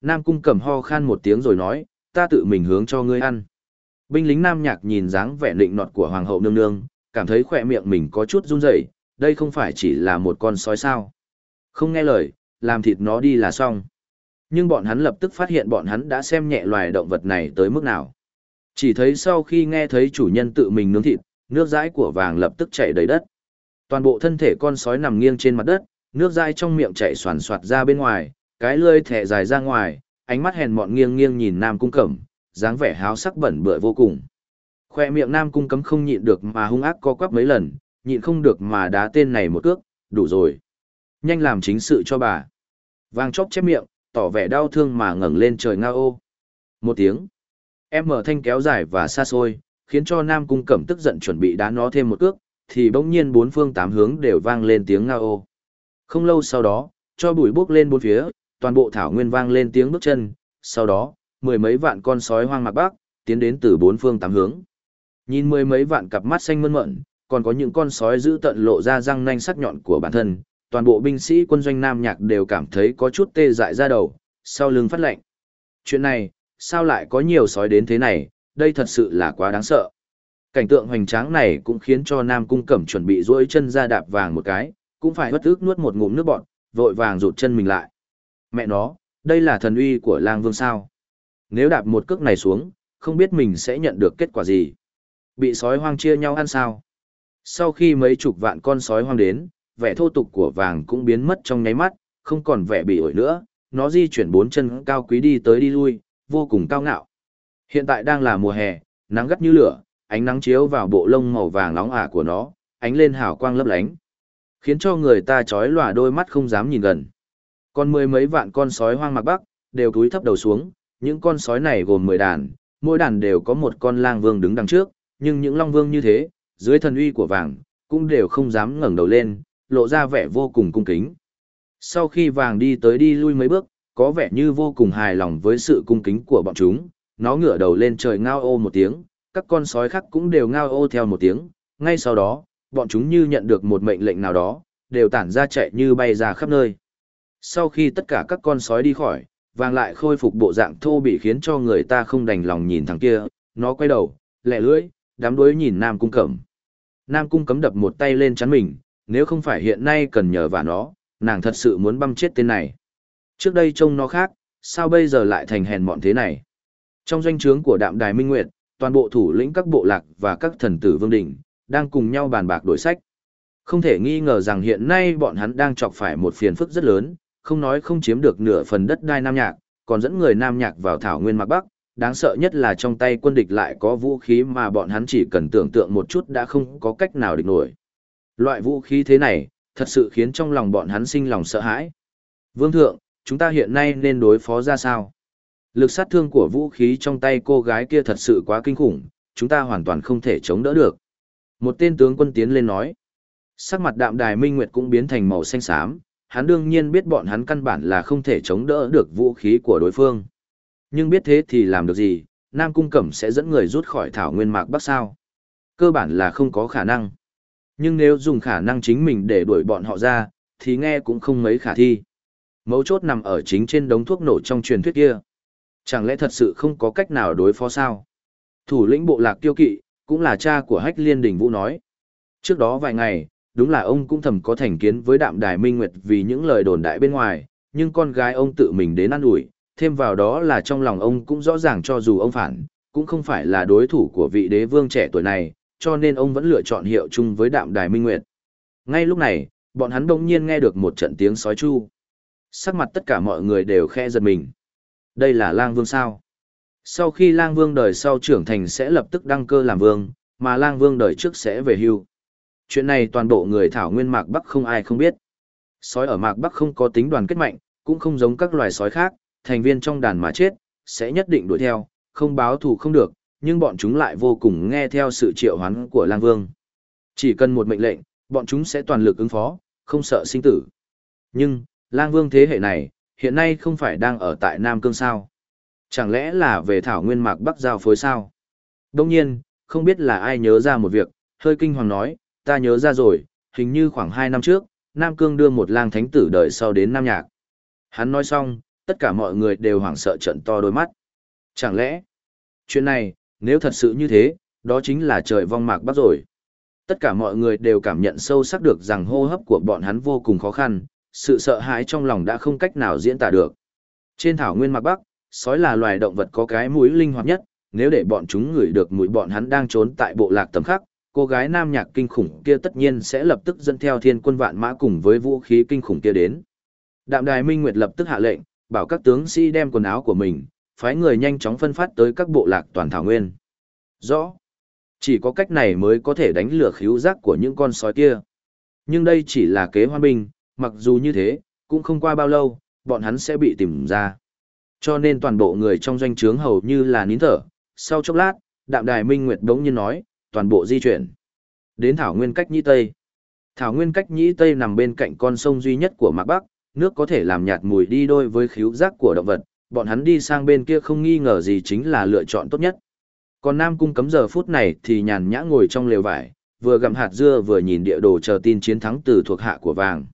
Nam cung cầm ho khan một tiếng rồi nói, ta tự mình hướng cho ngươi ăn. Binh lính Nam Nhạc nhìn dáng vẻ định nọt của Hoàng hậu nương nương, cảm thấy khỏe miệng mình có chút run rẩy, đây không phải chỉ là một con sói sao. Không nghe lời, làm thịt nó đi là xong. Nhưng bọn hắn lập tức phát hiện bọn hắn đã xem nhẹ loài động vật này tới mức nào. Chỉ thấy sau khi nghe thấy chủ nhân tự mình nướng thịt, nước dãi của vàng lập tức chảy đầy đất. Toàn bộ thân thể con sói nằm nghiêng trên mặt đất, nước dãi trong miệng chảy xoàn xoạt ra bên ngoài, cái lưỡi thẻ dài ra ngoài, ánh mắt hèn mọn nghiêng nghiêng nhìn Nam Cung Cẩm, dáng vẻ háo sắc bẩn bựa vô cùng. Khoe miệng Nam Cung Cấm không nhịn được mà hung ác co quắp mấy lần, nhịn không được mà đá tên này một cước, đủ rồi. Nhanh làm chính sự cho bà. Vàng chóp chép miệng, tỏ vẻ đau thương mà ngẩng lên trời ngao ô. Một tiếng. Em mở thanh kéo dài và xa xôi, khiến cho Nam Cung Cẩm tức giận chuẩn bị đá nó thêm một cước, thì bỗng nhiên bốn phương tám hướng đều vang lên tiếng ngao ô. Không lâu sau đó, cho bụi bốc lên bốn phía, toàn bộ thảo nguyên vang lên tiếng bước chân, sau đó, mười mấy vạn con sói hoang mạc bắc, tiến đến từ bốn phương tám hướng. Nhìn mười mấy vạn cặp mắt xanh mơn mận, còn có những con sói giữ tận lộ ra răng nanh sắc nhọn của bản thân, toàn bộ binh sĩ quân doanh Nam Nhạc đều cảm thấy có chút tê dại ra đầu, sau lưng phát lệnh. Chuyện này, sao lại có nhiều sói đến thế này, đây thật sự là quá đáng sợ. Cảnh tượng hoành tráng này cũng khiến cho Nam Cung Cẩm chuẩn bị duỗi chân ra đạp vàng một cái, cũng phải bất ức nuốt một ngụm nước bọt, vội vàng rụt chân mình lại. Mẹ nó, đây là thần uy của lang vương sao. Nếu đạp một cước này xuống, không biết mình sẽ nhận được kết quả gì. Bị sói hoang chia nhau ăn sao. Sau khi mấy chục vạn con sói hoang đến, vẻ thô tục của vàng cũng biến mất trong nháy mắt, không còn vẻ bị ổi nữa, nó di chuyển bốn chân cao quý đi tới đi lui, vô cùng cao ngạo. Hiện tại đang là mùa hè, nắng gắt như lửa, ánh nắng chiếu vào bộ lông màu vàng nóng ả của nó, ánh lên hào quang lấp lánh, khiến cho người ta chói lòa đôi mắt không dám nhìn gần. Còn mười mấy vạn con sói hoang mạc bắc, đều cúi thấp đầu xuống, những con sói này gồm mười đàn, mỗi đàn đều có một con lang vương đứng đằng trước, nhưng những long vương như thế, dưới thần uy của vàng, cũng đều không dám ngẩng đầu lên, lộ ra vẻ vô cùng cung kính. Sau khi vàng đi tới đi lui mấy bước, có vẻ như vô cùng hài lòng với sự cung kính của bọn chúng, nó ngửa đầu lên trời ngao ô một tiếng, các con sói khác cũng đều ngao ô theo một tiếng, ngay sau đó, bọn chúng như nhận được một mệnh lệnh nào đó, đều tản ra chạy như bay ra khắp nơi. Sau khi tất cả các con sói đi khỏi, vàng lại khôi phục bộ dạng thô bị khiến cho người ta không đành lòng nhìn thằng kia, nó quay đầu, lẹ lưỡi, đám đuối nhìn Nam Cung Cẩm. Nam Cung cấm đập một tay lên chắn mình, nếu không phải hiện nay cần nhờ vào nó, nàng thật sự muốn băm chết tên này. Trước đây trông nó khác, sao bây giờ lại thành hèn mọn thế này? Trong doanh trướng của đạm đài Minh Nguyệt, toàn bộ thủ lĩnh các bộ lạc và các thần tử vương đỉnh, đang cùng nhau bàn bạc đổi sách. Không thể nghi ngờ rằng hiện nay bọn hắn đang chọc phải một phiền phức rất lớn, không nói không chiếm được nửa phần đất đai Nam Nhạc, còn dẫn người Nam Nhạc vào thảo nguyên mạc Bắc, đáng sợ nhất là trong tay quân địch lại có vũ khí mà bọn hắn chỉ cần tưởng tượng một chút đã không có cách nào địch nổi. Loại vũ khí thế này, thật sự khiến trong lòng bọn hắn sinh lòng sợ hãi. Vương thượng, chúng ta hiện nay nên đối phó ra sao? Lực sát thương của vũ khí trong tay cô gái kia thật sự quá kinh khủng, chúng ta hoàn toàn không thể chống đỡ được. Một tên tướng quân tiến lên nói. Sắc mặt đạm đài minh nguyệt cũng biến thành màu xanh xám, hắn đương nhiên biết bọn hắn căn bản là không thể chống đỡ được vũ khí của đối phương. Nhưng biết thế thì làm được gì, Nam Cung Cẩm sẽ dẫn người rút khỏi thảo nguyên mạc bắc sao? Cơ bản là không có khả năng. Nhưng nếu dùng khả năng chính mình để đuổi bọn họ ra, thì nghe cũng không mấy khả thi. Mấu chốt nằm ở chính trên đống thuốc nổ trong truyền thuyết kia. Chẳng lẽ thật sự không có cách nào đối phó sao? Thủ lĩnh bộ lạc tiêu kỵ, cũng là cha của Hách Liên Đình Vũ nói. Trước đó vài ngày, đúng là ông cũng thầm có thành kiến với đạm đài minh nguyệt vì những lời đồn đại bên ngoài, nhưng con gái ông tự mình đến ăn ủi thêm vào đó là trong lòng ông cũng rõ ràng cho dù ông phản, cũng không phải là đối thủ của vị đế vương trẻ tuổi này, cho nên ông vẫn lựa chọn hiệu chung với đạm đài minh nguyệt. Ngay lúc này, bọn hắn đông nhiên nghe được một trận tiếng sói chu. Sắc mặt tất cả mọi người đều khe giật mình. Đây là lang vương sao? Sau khi lang vương đời sau trưởng thành sẽ lập tức đăng cơ làm vương, mà lang vương đời trước sẽ về hưu. Chuyện này toàn bộ người thảo nguyên mạc Bắc không ai không biết. Sói ở mạc Bắc không có tính đoàn kết mạnh, cũng không giống các loài sói khác, thành viên trong đàn mà chết, sẽ nhất định đuổi theo, không báo thù không được, nhưng bọn chúng lại vô cùng nghe theo sự triệu hoán của lang vương. Chỉ cần một mệnh lệnh, bọn chúng sẽ toàn lực ứng phó, không sợ sinh tử. Nhưng, lang vương thế hệ này, hiện nay không phải đang ở tại Nam Cương sao? Chẳng lẽ là về thảo nguyên mạc Bắc giao phối sao? Đông nhiên, không biết là ai nhớ ra một việc, hơi kinh hoàng nói, ta nhớ ra rồi, hình như khoảng 2 năm trước, Nam Cương đưa một lang thánh tử đời sau đến Nam Nhạc. Hắn nói xong, tất cả mọi người đều hoảng sợ trận to đôi mắt. Chẳng lẽ, chuyện này, nếu thật sự như thế, đó chính là trời vong mạc Bắc rồi. Tất cả mọi người đều cảm nhận sâu sắc được rằng hô hấp của bọn hắn vô cùng khó khăn, sự sợ hãi trong lòng đã không cách nào diễn tả được. Trên thảo nguyên mạc Bắc, sói là loài động vật có cái mũi linh hoạt nhất, nếu để bọn chúng ngửi được mùi bọn hắn đang trốn tại bộ lạc tầm khắc, cô gái nam nhạc kinh khủng kia tất nhiên sẽ lập tức dẫn theo thiên quân vạn mã cùng với vũ khí kinh khủng kia đến. Đạm đài Minh Nguyệt lập tức hạ lệnh, bảo các tướng sĩ đem quần áo của mình, phái người nhanh chóng phân phát tới các bộ lạc toàn thảo nguyên. Rõ. Chỉ có cách này mới có thể đánh lừa khíu giác của những con sói kia. Nhưng đây chỉ là kế hoa binh, mặc dù như thế, cũng không qua bao lâu, bọn hắn sẽ bị tìm ra. Cho nên toàn bộ người trong doanh trướng hầu như là nín thở. Sau chốc lát, đạm đài Minh Nguyệt đống nhiên nói, toàn bộ di chuyển. Đến Thảo Nguyên cách Nhĩ Tây. Thảo Nguyên cách Nhĩ Tây nằm bên cạnh con sông duy nhất của Mạc Bắc, nước có thể làm nhạt mùi đi đôi với khíu giác của động vật, bọn hắn đi sang bên kia không nghi ngờ gì chính là lựa chọn tốt nhất. Còn Nam Cung cấm giờ phút này thì nhàn nhã ngồi trong lều vải, vừa gặm hạt dưa vừa nhìn địa đồ chờ tin chiến thắng từ thuộc hạ của vàng.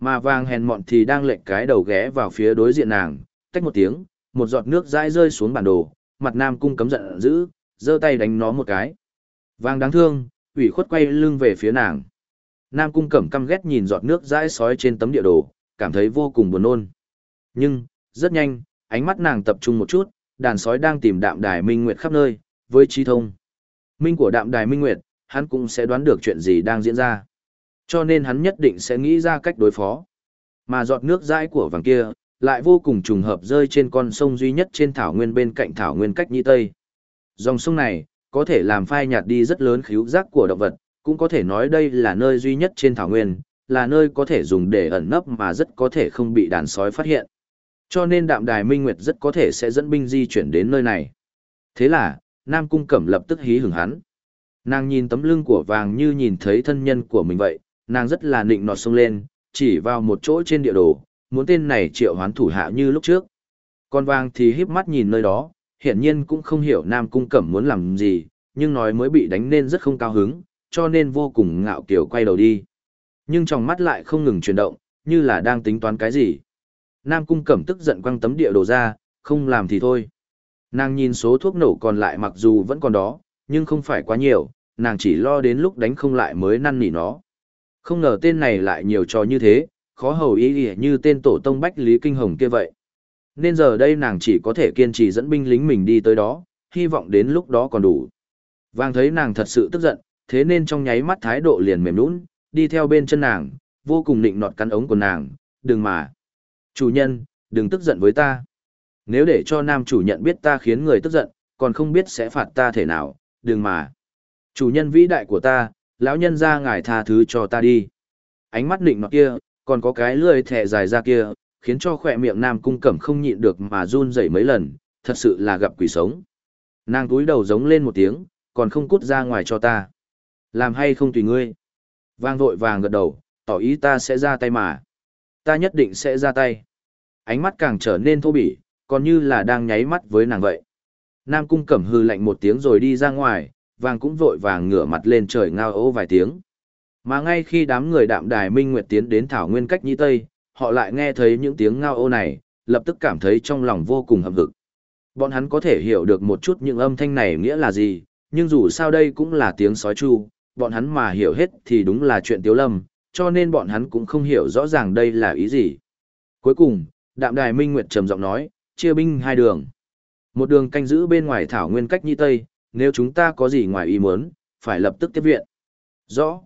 Mà vàng hèn mọn thì đang lệnh cái đầu ghé vào phía đối diện nàng, tách một tiếng, một giọt nước dãi rơi xuống bản đồ, mặt Nam Cung cấm giận dữ, giơ tay đánh nó một cái. Vàng đáng thương, ủy khuất quay lưng về phía nàng. Nam Cung Cẩm căm ghét nhìn giọt nước dãi sói trên tấm địa đồ, cảm thấy vô cùng buồn nôn. Nhưng, rất nhanh, ánh mắt nàng tập trung một chút, đàn sói đang tìm đạm đài minh nguyệt khắp nơi, với trí thông. Minh của đạm đài minh nguyệt, hắn cũng sẽ đoán được chuyện gì đang diễn ra. Cho nên hắn nhất định sẽ nghĩ ra cách đối phó. Mà giọt nước dãi của vàng kia, lại vô cùng trùng hợp rơi trên con sông duy nhất trên thảo nguyên bên cạnh thảo nguyên cách Nhi tây. Dòng sông này, có thể làm phai nhạt đi rất lớn khíu giác của động vật, cũng có thể nói đây là nơi duy nhất trên thảo nguyên, là nơi có thể dùng để ẩn nấp mà rất có thể không bị đàn sói phát hiện. Cho nên đạm đài minh nguyệt rất có thể sẽ dẫn binh di chuyển đến nơi này. Thế là, Nam Cung Cẩm lập tức hí hửng hắn. Nàng nhìn tấm lưng của vàng như nhìn thấy thân nhân của mình vậy, nàng rất là nịnh nọt sông lên, chỉ vào một chỗ trên địa đồ, muốn tên này triệu hoán thủ hạ như lúc trước. Con vàng thì híp mắt nhìn nơi đó, hiển nhiên cũng không hiểu Nam Cung Cẩm muốn làm gì, nhưng nói mới bị đánh nên rất không cao hứng, cho nên vô cùng ngạo kiểu quay đầu đi. Nhưng trong mắt lại không ngừng chuyển động, như là đang tính toán cái gì. Nam Cung Cẩm tức giận quăng tấm địa đồ ra, không làm thì thôi. Nàng nhìn số thuốc nổ còn lại mặc dù vẫn còn đó, nhưng không phải quá nhiều, nàng chỉ lo đến lúc đánh không lại mới năn nỉ nó. Không ngờ tên này lại nhiều trò như thế, khó hầu ý ý như tên tổ tông Bách Lý Kinh Hồng kia vậy. Nên giờ đây nàng chỉ có thể kiên trì dẫn binh lính mình đi tới đó, hy vọng đến lúc đó còn đủ. Vàng thấy nàng thật sự tức giận, thế nên trong nháy mắt thái độ liền mềm nũng, đi theo bên chân nàng, vô cùng nịnh nọt cắn ống của nàng, đừng mà. Chủ nhân, đừng tức giận với ta. Nếu để cho nam chủ nhận biết ta khiến người tức giận, còn không biết sẽ phạt ta thể nào, đừng mà. Chủ nhân vĩ đại của ta, lão nhân ra ngài tha thứ cho ta đi. Ánh mắt nịnh nọt kia, còn có cái lưỡi thẻ dài ra kia, khiến cho khỏe miệng nam cung cẩm không nhịn được mà run rẩy mấy lần, thật sự là gặp quỷ sống. Nàng túi đầu giống lên một tiếng, còn không cút ra ngoài cho ta. Làm hay không tùy ngươi. Vang vội vàng gật đầu, tỏ ý ta sẽ ra tay mà. Ta nhất định sẽ ra tay. Ánh mắt càng trở nên thô bỉ, còn như là đang nháy mắt với nàng vậy. Nam cung cẩm hư lạnh một tiếng rồi đi ra ngoài, vàng cũng vội vàng ngửa mặt lên trời ngao ô vài tiếng. Mà ngay khi đám người đạm đài minh nguyệt tiến đến thảo nguyên cách nhĩ tây, họ lại nghe thấy những tiếng ngao ô này, lập tức cảm thấy trong lòng vô cùng hậm hực. Bọn hắn có thể hiểu được một chút những âm thanh này nghĩa là gì, nhưng dù sao đây cũng là tiếng sói chu, bọn hắn mà hiểu hết thì đúng là chuyện tiếu lâm, cho nên bọn hắn cũng không hiểu rõ ràng đây là ý gì. Cuối cùng, đạm đài minh nguyệt trầm giọng nói, chia binh hai đường. Một đường canh giữ bên ngoài thảo nguyên cách nhĩ tây, nếu chúng ta có gì ngoài ý muốn, phải lập tức tiếp viện. Rõ.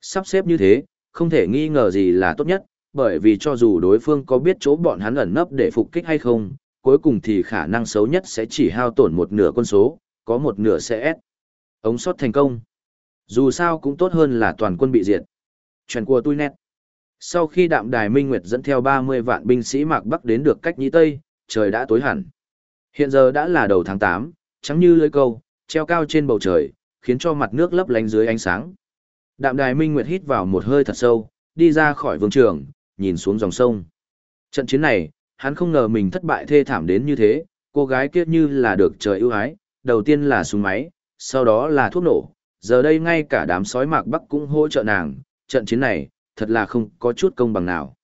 Sắp xếp như thế, không thể nghi ngờ gì là tốt nhất, bởi vì cho dù đối phương có biết chỗ bọn hắn ẩn nấp để phục kích hay không, cuối cùng thì khả năng xấu nhất sẽ chỉ hao tổn một nửa quân số, có một nửa sẽ ép. Ống sót thành công. Dù sao cũng tốt hơn là toàn quân bị diệt. Trần Cua tôi nét. Sau khi đạm đài Minh Nguyệt dẫn theo 30 vạn binh sĩ mạc Bắc đến được cách Nhĩ Tây, trời đã tối hẳn. Hiện giờ đã là đầu tháng 8, trắng như lưới câu, treo cao trên bầu trời, khiến cho mặt nước lấp lánh dưới ánh sáng. Đạm đài Minh Nguyệt hít vào một hơi thật sâu, đi ra khỏi vương trường, nhìn xuống dòng sông. Trận chiến này, hắn không ngờ mình thất bại thê thảm đến như thế, cô gái kia như là được trời ưu ái, đầu tiên là súng máy, sau đó là thuốc nổ, giờ đây ngay cả đám sói mạc bắc cũng hỗ trợ nàng, trận chiến này, thật là không có chút công bằng nào.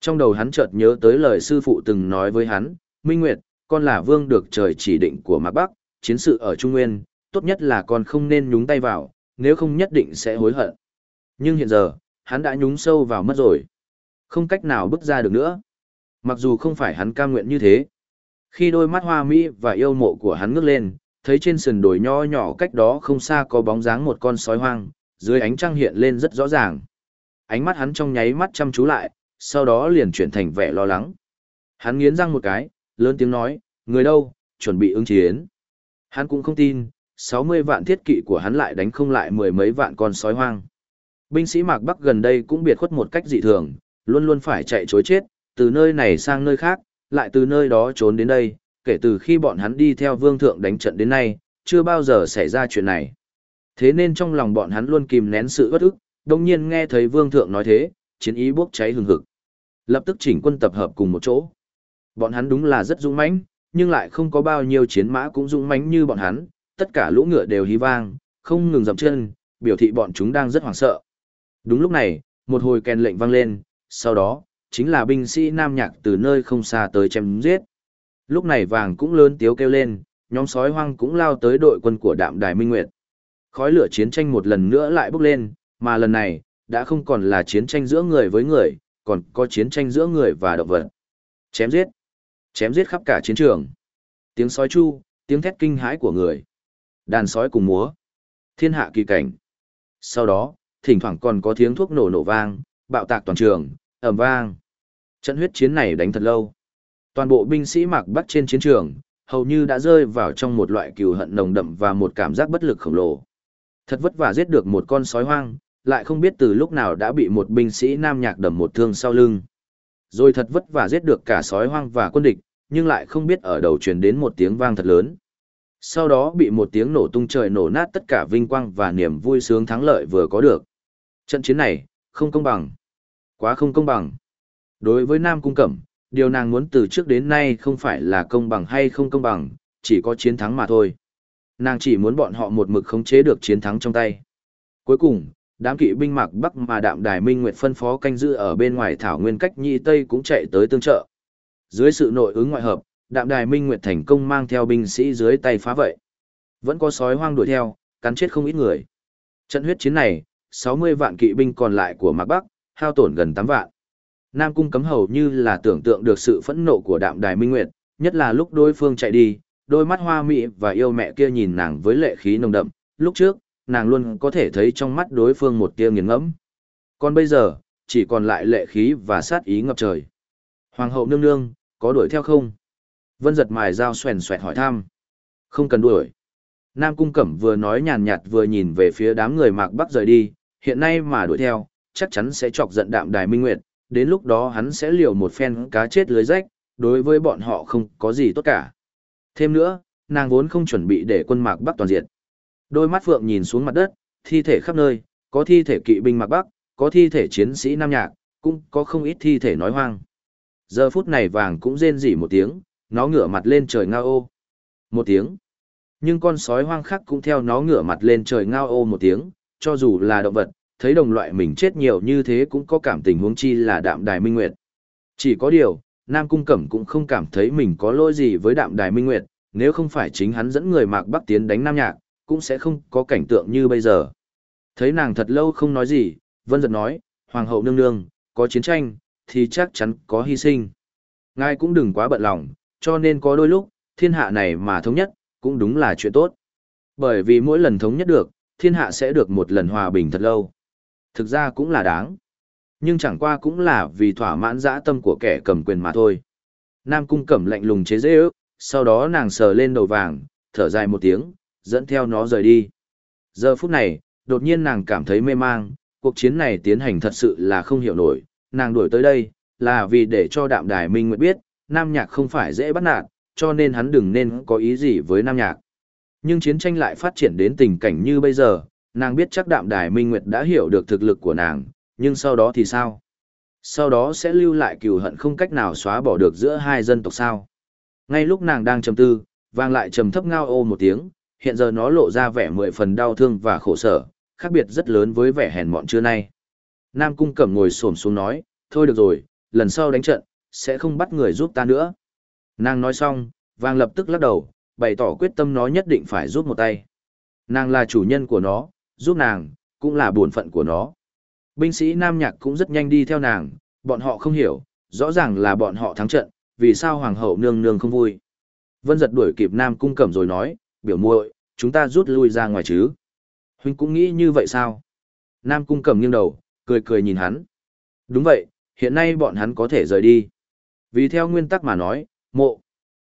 Trong đầu hắn chợt nhớ tới lời sư phụ từng nói với hắn, Minh Nguyệt, con là vương được trời chỉ định của mạc bắc, chiến sự ở Trung Nguyên, tốt nhất là con không nên nhúng tay vào, nếu không nhất định sẽ hối hận. Nhưng hiện giờ, hắn đã nhúng sâu vào mất rồi. Không cách nào bước ra được nữa. Mặc dù không phải hắn cam nguyện như thế. Khi đôi mắt hoa mỹ và yêu mộ của hắn ngước lên, thấy trên sườn đồi nho nhỏ cách đó không xa có bóng dáng một con sói hoang, dưới ánh trăng hiện lên rất rõ ràng. Ánh mắt hắn trong nháy mắt chăm chú lại, sau đó liền chuyển thành vẻ lo lắng. Hắn nghiến răng một cái, lớn tiếng nói, người đâu, chuẩn bị ứng chiến. Hắn cũng không tin, 60 vạn thiết kỵ của hắn lại đánh không lại mười mấy vạn con sói hoang. Binh sĩ Mạc Bắc gần đây cũng biệt khuất một cách dị thường, luôn luôn phải chạy chối chết, từ nơi này sang nơi khác, lại từ nơi đó trốn đến đây, kể từ khi bọn hắn đi theo vương thượng đánh trận đến nay, chưa bao giờ xảy ra chuyện này. Thế nên trong lòng bọn hắn luôn kìm nén sự bất ức, đồng nhiên nghe thấy vương thượng nói thế, chiến ý bốc cháy hừng hực. Lập tức chỉnh quân tập hợp cùng một chỗ. Bọn hắn đúng là rất dũng mãnh, nhưng lại không có bao nhiêu chiến mã cũng dũng mãnh như bọn hắn, tất cả lũ ngựa đều hí vang, không ngừng dậm chân, biểu thị bọn chúng đang rất hoảng sợ. Đúng lúc này, một hồi kèn lệnh vang lên, sau đó, chính là binh sĩ nam nhạc từ nơi không xa tới chém giết. Lúc này vàng cũng lớn tiếu kêu lên, nhóm sói hoang cũng lao tới đội quân của đạm đài Minh Nguyệt. Khói lửa chiến tranh một lần nữa lại bốc lên, mà lần này, đã không còn là chiến tranh giữa người với người, còn có chiến tranh giữa người và động vật. Chém giết. Chém giết khắp cả chiến trường. Tiếng sói chu, tiếng thét kinh hãi của người. Đàn sói cùng múa. Thiên hạ kỳ cảnh. Sau đó, thỉnh thoảng còn có tiếng thuốc nổ nổ vang, bạo tạc toàn trường, ầm vang. Trận huyết chiến này đánh thật lâu. Toàn bộ binh sĩ mặc bắc trên chiến trường, hầu như đã rơi vào trong một loại cừu hận nồng đậm và một cảm giác bất lực khổng lồ. Thật vất vả giết được một con sói hoang, lại không biết từ lúc nào đã bị một binh sĩ nam nhạc đầm một thương sau lưng. Rồi thật vất vả giết được cả sói hoang và quân địch, nhưng lại không biết ở đầu truyền đến một tiếng vang thật lớn. Sau đó bị một tiếng nổ tung trời nổ nát tất cả vinh quang và niềm vui sướng thắng lợi vừa có được. Trận chiến này, không công bằng. Quá không công bằng. Đối với Nam Cung Cẩm, điều nàng muốn từ trước đến nay không phải là công bằng hay không công bằng, chỉ có chiến thắng mà thôi. Nàng chỉ muốn bọn họ một mực khống chế được chiến thắng trong tay. Cuối cùng, đám kỵ binh mạc Bắc mà đạm đài Minh Nguyệt phân phó canh giữ ở bên ngoài thảo nguyên cách nhị Tây cũng chạy tới tương trợ. Dưới sự nội ứng ngoại hợp, đạm đài Minh Nguyệt thành công mang theo binh sĩ dưới tay phá vậy. Vẫn có sói hoang đuổi theo, cắn chết không ít người. Trận huyết chiến này, 60 vạn kỵ binh còn lại của Mạc Bắc, hao tổn gần 8 vạn. Nam Cung cấm hầu như là tưởng tượng được sự phẫn nộ của đạm đài Minh Nguyệt, nhất là lúc đối phương chạy đi, đôi mắt hoa mỹ và yêu mẹ kia nhìn nàng với lệ khí nồng đậm, lúc trước, nàng luôn có thể thấy trong mắt đối phương một tia nghiền ngẫm. Còn bây giờ, chỉ còn lại lệ khí và sát ý ngập trời. Hoàng hậu nương nương, có đuổi theo không? Vân giật mài dao xoèn xoẹt hỏi thăm. Không cần đuổi. Nam Cung Cẩm vừa nói nhàn nhạt vừa nhìn về phía đám người mạc bắc rời đi, hiện nay mà đuổi theo, chắc chắn sẽ chọc giận đạm đài minh nguyệt, đến lúc đó hắn sẽ liều một phen cá chết lưới rách, đối với bọn họ không có gì tốt cả. Thêm nữa, nàng vốn không chuẩn bị để quân mạc bắc toàn diệt. Đôi mắt phượng nhìn xuống mặt đất, thi thể khắp nơi, có thi thể kỵ binh mặc bắc, có thi thể chiến sĩ nam nhạc, cũng có không ít thi thể nói hoang. Giờ phút này vàng cũng rên rỉ một tiếng, nó ngửa mặt lên trời ngao ô. Một tiếng. Nhưng con sói hoang khác cũng theo nó ngửa mặt lên trời ngao ô một tiếng, cho dù là động vật, thấy đồng loại mình chết nhiều như thế cũng có cảm tình huống chi là đạm đài minh nguyệt. Chỉ có điều, Nam Cung Cẩm cũng không cảm thấy mình có lỗi gì với đạm đài minh nguyệt, nếu không phải chính hắn dẫn người mạc bắc tiến đánh Nam Nhạc, cũng sẽ không có cảnh tượng như bây giờ. Thấy nàng thật lâu không nói gì, Vân giật nói, Hoàng hậu nương nương, có chiến tranh, thì chắc chắn có hy sinh. Ngài cũng đừng quá bận lòng, cho nên có đôi lúc, thiên hạ này mà thống nhất, cũng đúng là chuyện tốt. Bởi vì mỗi lần thống nhất được, thiên hạ sẽ được một lần hòa bình thật lâu. Thực ra cũng là đáng. Nhưng chẳng qua cũng là vì thỏa mãn dã tâm của kẻ cầm quyền mà thôi. Nam cung cẩm lạnh lùng chế dễ ước, sau đó nàng sờ lên đầu vàng, thở dài một tiếng, dẫn theo nó rời đi. Giờ phút này, đột nhiên nàng cảm thấy mê mang, cuộc chiến này tiến hành thật sự là không hiểu nổi, nàng đuổi tới đây, là vì để cho đạm đài minh nguyệt biết, nam nhạc không phải dễ bắt nạt, cho nên hắn đừng nên có ý gì với nam nhạc. Nhưng chiến tranh lại phát triển đến tình cảnh như bây giờ, nàng biết chắc đạm đài minh nguyệt đã hiểu được thực lực của nàng, nhưng sau đó thì sao? Sau đó sẽ lưu lại cừu hận không cách nào xóa bỏ được giữa hai dân tộc sao? Ngay lúc nàng đang trầm tư, vang lại trầm thấp ngao ô một tiếng, hiện giờ nó lộ ra vẻ mười phần đau thương và khổ sở, khác biệt rất lớn với vẻ hèn mọn trưa nay. Nam Cung Cẩm ngồi xổm xuống nói, thôi được rồi, lần sau đánh trận, sẽ không bắt người giúp ta nữa. Nàng nói xong, vang lập tức lắc đầu, bày tỏ quyết tâm nó nhất định phải giúp một tay. Nàng là chủ nhân của nó, giúp nàng, cũng là bổn phận của nó. Binh sĩ Nam Nhạc cũng rất nhanh đi theo nàng, bọn họ không hiểu, rõ ràng là bọn họ thắng trận, vì sao Hoàng hậu nương nương không vui. Vân giật đuổi kịp Nam Cung Cẩm rồi nói, biểu muội, chúng ta rút lui ra ngoài chứ. Huynh cũng nghĩ như vậy sao? Nam Cung Cẩm nghiêng đầu, cười cười nhìn hắn. Đúng vậy, hiện nay bọn hắn có thể rời đi. Vì theo nguyên tắc mà nói, mộ.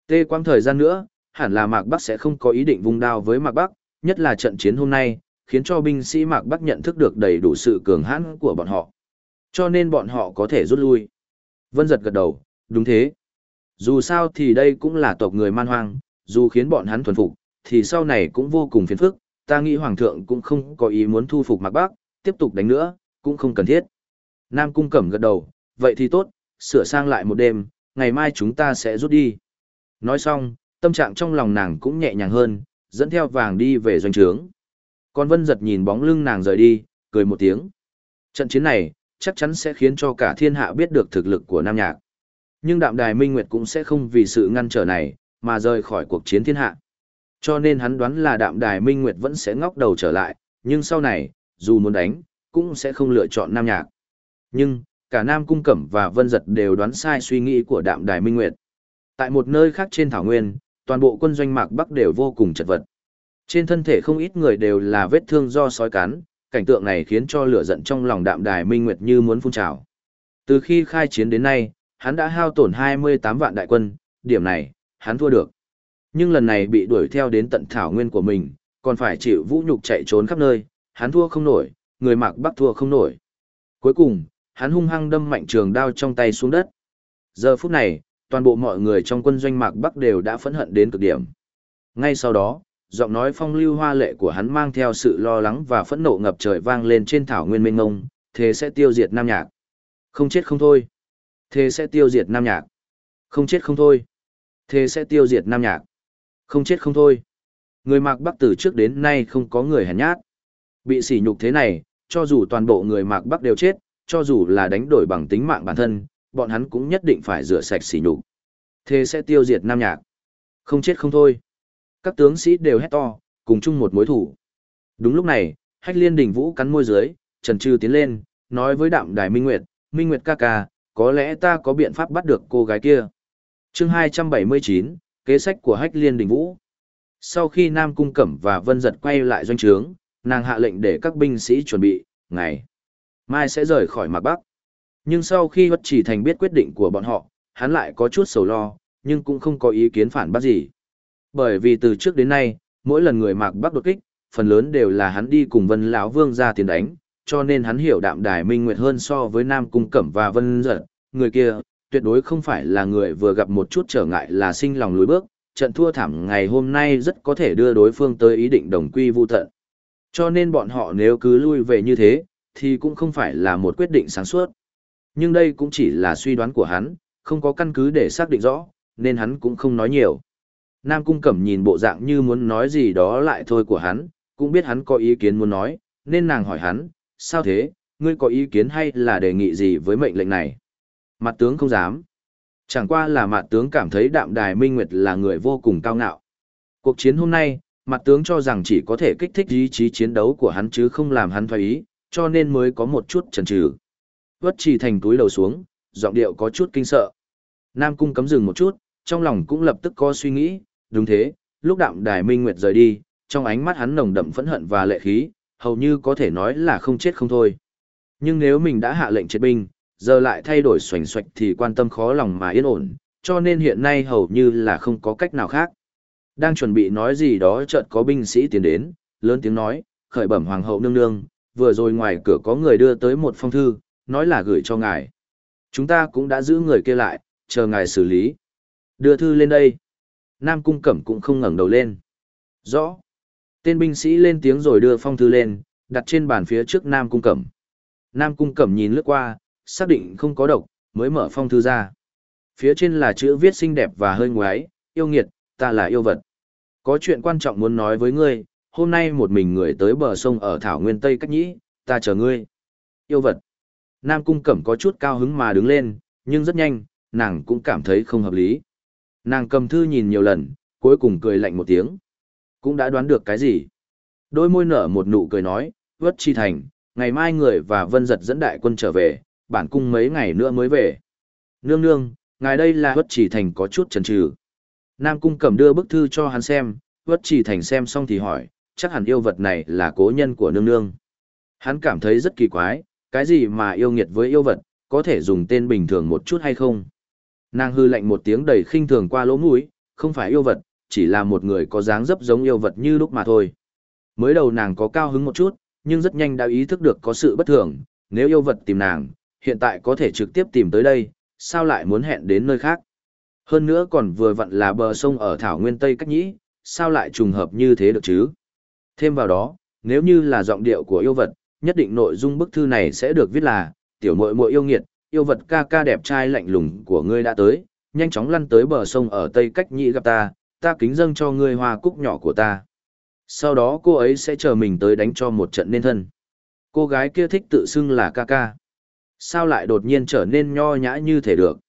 Tê quang thời gian nữa, hẳn là Mạc Bắc sẽ không có ý định vung đao với Mạc Bắc, nhất là trận chiến hôm nay, khiến cho binh sĩ Mạc Bắc nhận thức được đầy đủ sự cường hãn của bọn họ. Cho nên bọn họ có thể rút lui. Vân giật gật đầu, đúng thế. Dù sao thì đây cũng là tộc người man hoang, dù khiến bọn hắn thuần phục, thì sau này cũng vô cùng phiền phức, ta nghĩ Hoàng thượng cũng không có ý muốn thu phục Mạc Bắc, tiếp tục đánh nữa, cũng không cần thiết. Nam Cung Cẩm gật đầu, vậy thì tốt, sửa sang lại một đêm, ngày mai chúng ta sẽ rút đi. Nói xong, tâm trạng trong lòng nàng cũng nhẹ nhàng hơn, dẫn theo vàng đi về doanh trướng. Còn Vân giật nhìn bóng lưng nàng rời đi, cười một tiếng. Trận chiến này, chắc chắn sẽ khiến cho cả thiên hạ biết được thực lực của Nam Nhạc. Nhưng Đạm Đài Minh Nguyệt cũng sẽ không vì sự ngăn trở này, mà rời khỏi cuộc chiến thiên hạ. Cho nên hắn đoán là Đạm Đài Minh Nguyệt vẫn sẽ ngóc đầu trở lại, nhưng sau này, dù muốn đánh, cũng sẽ không lựa chọn Nam Nhạc. Nhưng, cả Nam Cung Cẩm và Vân Giật đều đoán sai suy nghĩ của Đạm Đài Minh Nguyệt. Tại một nơi khác trên thảo nguyên, toàn bộ quân doanh Mạc Bắc đều vô cùng chật vật. Trên thân thể không ít người đều là vết thương do sói cắn, cảnh tượng này khiến cho lửa giận trong lòng Đạm Đài Minh Nguyệt như muốn phun trào. Từ khi khai chiến đến nay, hắn đã hao tổn 28 vạn đại quân, điểm này, hắn thua được. Nhưng lần này bị đuổi theo đến tận thảo nguyên của mình, còn phải chịu vũ nhục chạy trốn khắp nơi, hắn thua không nổi, người Mạc Bắc thua không nổi. Cuối cùng, hắn hung hăng đâm mạnh trường đao trong tay xuống đất. Giờ phút này, toàn bộ mọi người trong quân doanh Mạc Bắc đều đã phẫn hận đến cực điểm. Ngay sau đó, giọng nói phong lưu hoa lệ của hắn mang theo sự lo lắng và phẫn nộ ngập trời vang lên trên thảo nguyên mênh ngông, thế sẽ tiêu diệt Nam Nhạc. Không chết không thôi. Thế sẽ tiêu diệt Nam Nhạc. Không chết không thôi. Thế sẽ tiêu diệt Nam Nhạc. Không chết không thôi. Người Mạc Bắc từ trước đến nay không có người hèn nhát. Bị sỉ nhục thế này, cho dù toàn bộ người Mạc Bắc đều chết, cho dù là đánh đổi bằng tính mạng bản thân, bọn hắn cũng nhất định phải rửa sạch sỉ nhục. Thế sẽ tiêu diệt Nam Nhạc. Không chết không thôi. Các tướng sĩ đều hét to, cùng chung một mối thủ. Đúng lúc này, Hách Liên Đình Vũ cắn môi dưới, trần trừ tiến lên, nói với Đạm Đài Minh Nguyệt, Minh Nguyệt ca ca, có lẽ ta có biện pháp bắt được cô gái kia. Chương 279, kế sách của Hách Liên Đình Vũ. Sau khi Nam Cung Cẩm và Vân Giật quay lại doanh trướng, nàng hạ lệnh để các binh sĩ chuẩn bị, ngày mai sẽ rời khỏi Mạc Bắc. Nhưng sau khi Bất Chỉ Thành biết quyết định của bọn họ, hắn lại có chút sầu lo, nhưng cũng không có ý kiến phản bác gì. Bởi vì từ trước đến nay, mỗi lần người Mạc Bắc đột kích, phần lớn đều là hắn đi cùng Vân lão Vương ra tiền đánh, cho nên hắn hiểu Đạm Đài Minh Nguyệt hơn so với Nam Cung Cẩm và Vân Giật, người kia tuyệt đối không phải là người vừa gặp một chút trở ngại là sinh lòng lùi bước, trận thua thảm ngày hôm nay rất có thể đưa đối phương tới ý định đồng quy vu tận. Cho nên bọn họ nếu cứ lui về như thế, thì cũng không phải là một quyết định sáng suốt. Nhưng đây cũng chỉ là suy đoán của hắn, không có căn cứ để xác định rõ, nên hắn cũng không nói nhiều. Nam Cung Cẩm nhìn bộ dạng như muốn nói gì đó lại thôi của hắn, cũng biết hắn có ý kiến muốn nói, nên nàng hỏi hắn, sao thế, ngươi có ý kiến hay là đề nghị gì với mệnh lệnh này? Mặt tướng không dám. Chẳng qua là mặt tướng cảm thấy đạm đài minh nguyệt là người vô cùng cao ngạo. Cuộc chiến hôm nay, mặt tướng cho rằng chỉ có thể kích thích ý chí chiến đấu của hắn chứ không làm hắn thoái ý, cho nên mới có một chút chần chừ. Vất trì thành túi đầu xuống, giọng điệu có chút kinh sợ. Nam cung cấm dừng một chút, trong lòng cũng lập tức có suy nghĩ, đúng thế, lúc đạm đài minh nguyệt rời đi, trong ánh mắt hắn nồng đậm phẫn hận và lệ khí, hầu như có thể nói là không chết không thôi. Nhưng nếu mình đã hạ lệnh triệt binh, giờ lại thay đổi xoành xoạch thì quan tâm khó lòng mà yên ổn, cho nên hiện nay hầu như là không có cách nào khác. Đang chuẩn bị nói gì đó chợt có binh sĩ tiến đến, lớn tiếng nói, khởi bẩm hoàng hậu nương nương, vừa rồi ngoài cửa có người đưa tới một phong thư, nói là gửi cho ngài. Chúng ta cũng đã giữ người kia lại, chờ ngài xử lý. Đưa thư lên đây. Nam cung cẩm cũng không ngẩng đầu lên. Rõ. Tên binh sĩ lên tiếng rồi đưa phong thư lên, đặt trên bàn phía trước Nam cung cẩm. Nam cung cẩm nhìn lướt qua, xác định không có độc, mới mở phong thư ra. Phía trên là chữ viết xinh đẹp và hơi ngoái, yêu nghiệt, ta là yêu vật. Có chuyện quan trọng muốn nói với ngươi, hôm nay một mình người tới bờ sông ở Thảo Nguyên Tây Cách Nhĩ, ta chờ ngươi. Yêu vật. Nam Cung Cẩm có chút cao hứng mà đứng lên, nhưng rất nhanh, nàng cũng cảm thấy không hợp lý. Nàng cầm thư nhìn nhiều lần, cuối cùng cười lạnh một tiếng. Cũng đã đoán được cái gì. Đôi môi nở một nụ cười nói, vất chi thành, ngày mai người và vân giật dẫn đại quân trở về, bản cung mấy ngày nữa mới về. Nương nương, ngài đây là Huất chỉ thành có chút chần chừ. Nam cung cầm đưa bức thư cho hắn xem, Huất chỉ thành xem xong thì hỏi, chắc hẳn yêu vật này là cố nhân của nương nương. Hắn cảm thấy rất kỳ quái, cái gì mà yêu nghiệt với yêu vật, có thể dùng tên bình thường một chút hay không? Nàng hư lạnh một tiếng đầy khinh thường qua lỗ mũi, không phải yêu vật, chỉ là một người có dáng dấp giống yêu vật như lúc mà thôi. Mới đầu nàng có cao hứng một chút, nhưng rất nhanh đã ý thức được có sự bất thường, nếu yêu vật tìm nàng, hiện tại có thể trực tiếp tìm tới đây, sao lại muốn hẹn đến nơi khác. Hơn nữa còn vừa vặn là bờ sông ở Thảo Nguyên Tây Cách Nhĩ, sao lại trùng hợp như thế được chứ? Thêm vào đó, nếu như là giọng điệu của yêu vật, nhất định nội dung bức thư này sẽ được viết là, tiểu muội muội yêu nghiệt, yêu vật ca ca đẹp trai lạnh lùng của ngươi đã tới, nhanh chóng lăn tới bờ sông ở Tây Cách Nhĩ gặp ta, ta kính dâng cho ngươi hoa cúc nhỏ của ta. Sau đó cô ấy sẽ chờ mình tới đánh cho một trận nên thân. Cô gái kia thích tự xưng là ca ca. Sao lại đột nhiên trở nên nho nhã như thể được?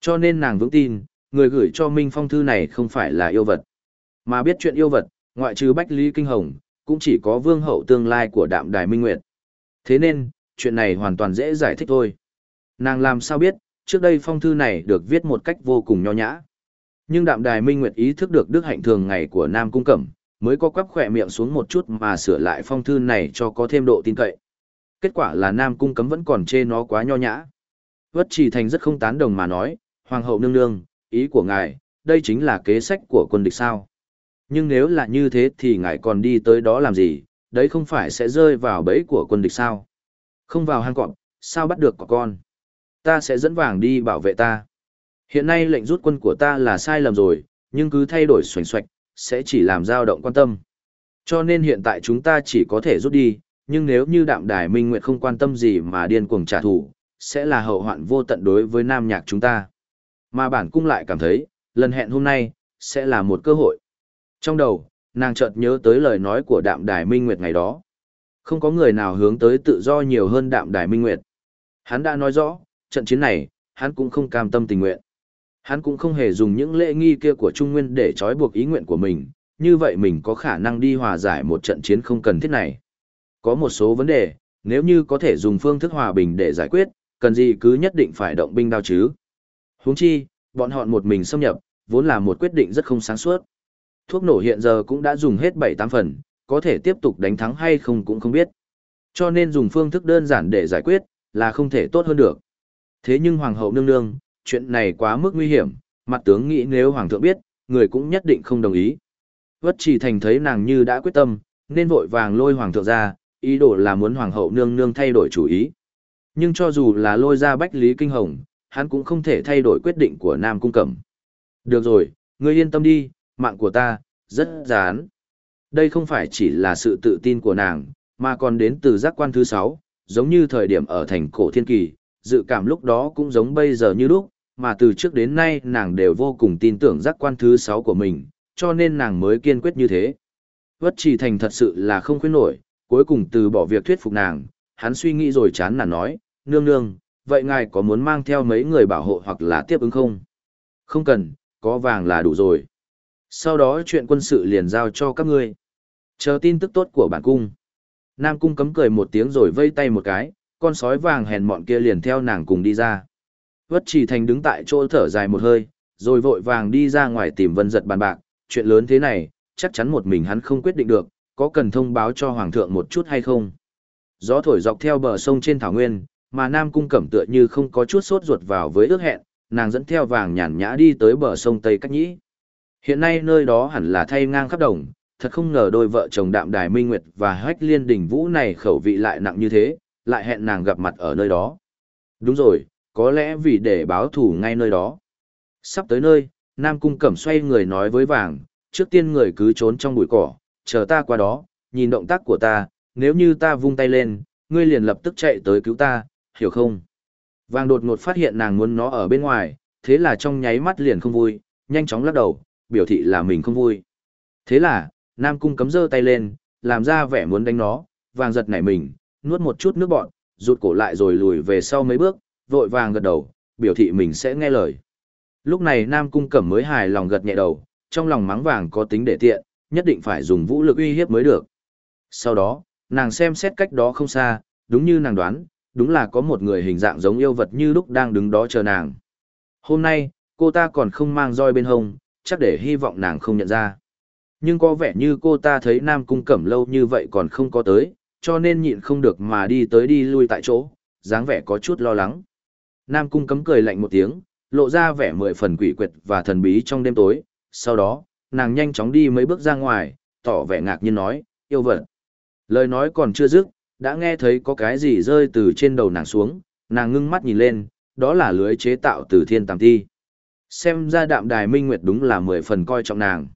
Cho nên nàng vững tin, người gửi cho Minh Phong thư này không phải là yêu vật. Mà biết chuyện yêu vật, ngoại trừ Bách Lý Kinh Hồng, cũng chỉ có vương hậu tương lai của đạm đài Minh Nguyệt. Thế nên, chuyện này hoàn toàn dễ giải thích thôi. Nàng làm sao biết, trước đây phong thư này được viết một cách vô cùng nho nhã. Nhưng đạm đài minh nguyệt ý thức được đức hạnh thường ngày của Nam Cung Cẩm, mới có quắp khỏe miệng xuống một chút mà sửa lại phong thư này cho có thêm độ tin cậy. Kết quả là Nam Cung Cấm vẫn còn chê nó quá nho nhã. Vất Trì Thành rất không tán đồng mà nói, Hoàng hậu nương nương, ý của ngài, đây chính là kế sách của quân địch sao. Nhưng nếu là như thế thì ngài còn đi tới đó làm gì, đấy không phải sẽ rơi vào bẫy của quân địch sao. Không vào hang cọp, sao bắt được cọp con. Ta sẽ dẫn vàng đi bảo vệ ta. Hiện nay lệnh rút quân của ta là sai lầm rồi, nhưng cứ thay đổi xoành xoạch, sẽ chỉ làm dao động quan tâm. Cho nên hiện tại chúng ta chỉ có thể rút đi, nhưng nếu như đạm đài minh nguyệt không quan tâm gì mà điên cuồng trả thù, sẽ là hậu hoạn vô tận đối với nam nhạc chúng ta. Mà bản cung lại cảm thấy, lần hẹn hôm nay, sẽ là một cơ hội. Trong đầu, nàng chợt nhớ tới lời nói của đạm đài minh nguyệt ngày đó. Không có người nào hướng tới tự do nhiều hơn đạm đài minh nguyệt. Hắn đã nói rõ, trận chiến này, hắn cũng không cam tâm tình nguyện. Hắn cũng không hề dùng những lễ nghi kia của Trung Nguyên để trói buộc ý nguyện của mình, như vậy mình có khả năng đi hòa giải một trận chiến không cần thiết này. Có một số vấn đề, nếu như có thể dùng phương thức hòa bình để giải quyết, cần gì cứ nhất định phải động binh đao chứ. Huống chi, bọn họ một mình xâm nhập, vốn là một quyết định rất không sáng suốt. Thuốc nổ hiện giờ cũng đã dùng hết 7-8 phần, có thể tiếp tục đánh thắng hay không cũng không biết. Cho nên dùng phương thức đơn giản để giải quyết, là không thể tốt hơn được. Thế nhưng Hoàng hậu nương nương, chuyện này quá mức nguy hiểm, mặt tướng nghĩ nếu Hoàng thượng biết, người cũng nhất định không đồng ý. Vất chỉ thành thấy nàng như đã quyết tâm, nên vội vàng lôi Hoàng thượng ra, ý đồ là muốn Hoàng hậu nương nương thay đổi chủ ý. Nhưng cho dù là lôi ra Bách Lý Kinh Hồng, hắn cũng không thể thay đổi quyết định của Nam Cung Cẩm. Được rồi, ngươi yên tâm đi, mạng của ta, rất rán. Đây không phải chỉ là sự tự tin của nàng, mà còn đến từ giác quan thứ sáu, giống như thời điểm ở thành cổ thiên kỳ, dự cảm lúc đó cũng giống bây giờ như lúc, mà từ trước đến nay nàng đều vô cùng tin tưởng giác quan thứ sáu của mình, cho nên nàng mới kiên quyết như thế. Vất trì thành thật sự là không khuyến nổi, cuối cùng từ bỏ việc thuyết phục nàng, hắn suy nghĩ rồi chán nản nói, nương nương, vậy ngài có muốn mang theo mấy người bảo hộ hoặc là tiếp ứng không? Không cần, có vàng là đủ rồi. Sau đó chuyện quân sự liền giao cho các ngươi. Chờ tin tức tốt của bản cung. Nam cung cấm cười một tiếng rồi vây tay một cái, con sói vàng hèn mọn kia liền theo nàng cùng đi ra. Vất chỉ thành đứng tại chỗ thở dài một hơi, rồi vội vàng đi ra ngoài tìm vân giật bàn bạc, chuyện lớn thế này, chắc chắn một mình hắn không quyết định được, có cần thông báo cho hoàng thượng một chút hay không. Gió thổi dọc theo bờ sông trên thảo nguyên, mà Nam Cung Cẩm tựa như không có chút sốt ruột vào với ước hẹn, nàng dẫn theo vàng nhàn nhã đi tới bờ sông Tây Cách Nhĩ. Hiện nay nơi đó hẳn là thay ngang khắp đồng, thật không ngờ đôi vợ chồng Đạm Đài Minh Nguyệt và Hách Liên Đình Vũ này khẩu vị lại nặng như thế, lại hẹn nàng gặp mặt ở nơi đó. Đúng rồi, có lẽ vì để báo thù ngay nơi đó. Sắp tới nơi, Nam Cung Cẩm xoay người nói với vàng, trước tiên người cứ trốn trong bụi cỏ, chờ ta qua đó, nhìn động tác của ta, nếu như ta vung tay lên, ngươi liền lập tức chạy tới cứu ta, hiểu không? Vàng đột ngột phát hiện nàng muốn nó ở bên ngoài, thế là trong nháy mắt liền không vui, nhanh chóng lắc đầu, biểu thị là mình không vui. Thế là, Nam Cung cấm giơ tay lên, làm ra vẻ muốn đánh nó, vàng giật nảy mình, nuốt một chút nước bọn, rụt cổ lại rồi lùi về sau mấy bước, vội vàng gật đầu, biểu thị mình sẽ nghe lời. Lúc này Nam Cung Cẩm mới hài lòng gật nhẹ đầu, trong lòng mắng vàng có tính để tiện, nhất định phải dùng vũ lực uy hiếp mới được. Sau đó, nàng xem xét cách đó không xa, đúng như nàng đoán, đúng là có một người hình dạng giống yêu vật như lúc đang đứng đó chờ nàng. Hôm nay, cô ta còn không mang roi bên hông, chắc để hy vọng nàng không nhận ra. Nhưng có vẻ như cô ta thấy Nam Cung Cẩm lâu như vậy còn không có tới, cho nên nhịn không được mà đi tới đi lui tại chỗ, dáng vẻ có chút lo lắng. Nam Cung cấm cười lạnh một tiếng, lộ ra vẻ mười phần quỷ quyệt và thần bí trong đêm tối, sau đó, nàng nhanh chóng đi mấy bước ra ngoài, tỏ vẻ ngạc nhiên nói, yêu vật. Lời nói còn chưa dứt, đã nghe thấy có cái gì rơi từ trên đầu nàng xuống, nàng ngưng mắt nhìn lên, đó là lưới chế tạo từ thiên tàng thi. Xem ra đạm đài minh nguyệt đúng là mười phần coi trọng nàng.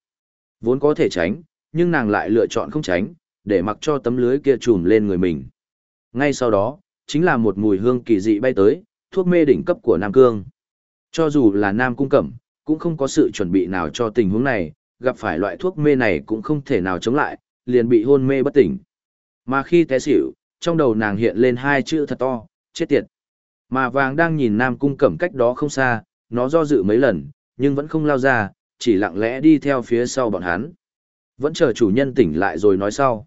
Vốn có thể tránh, nhưng nàng lại lựa chọn không tránh, để mặc cho tấm lưới kia trùm lên người mình. Ngay sau đó, chính là một mùi hương kỳ dị bay tới, thuốc mê đỉnh cấp của Nam Cương. Cho dù là Nam Cung Cẩm, cũng không có sự chuẩn bị nào cho tình huống này, gặp phải loại thuốc mê này cũng không thể nào chống lại, liền bị hôn mê bất tỉnh. Mà khi té xỉu, trong đầu nàng hiện lên hai chữ thật to, chết tiệt. Mà vàng đang nhìn Nam Cung Cẩm cách đó không xa, nó do dự mấy lần, nhưng vẫn không lao ra, chỉ lặng lẽ đi theo phía sau bọn hắn. Vẫn chờ chủ nhân tỉnh lại rồi nói sau.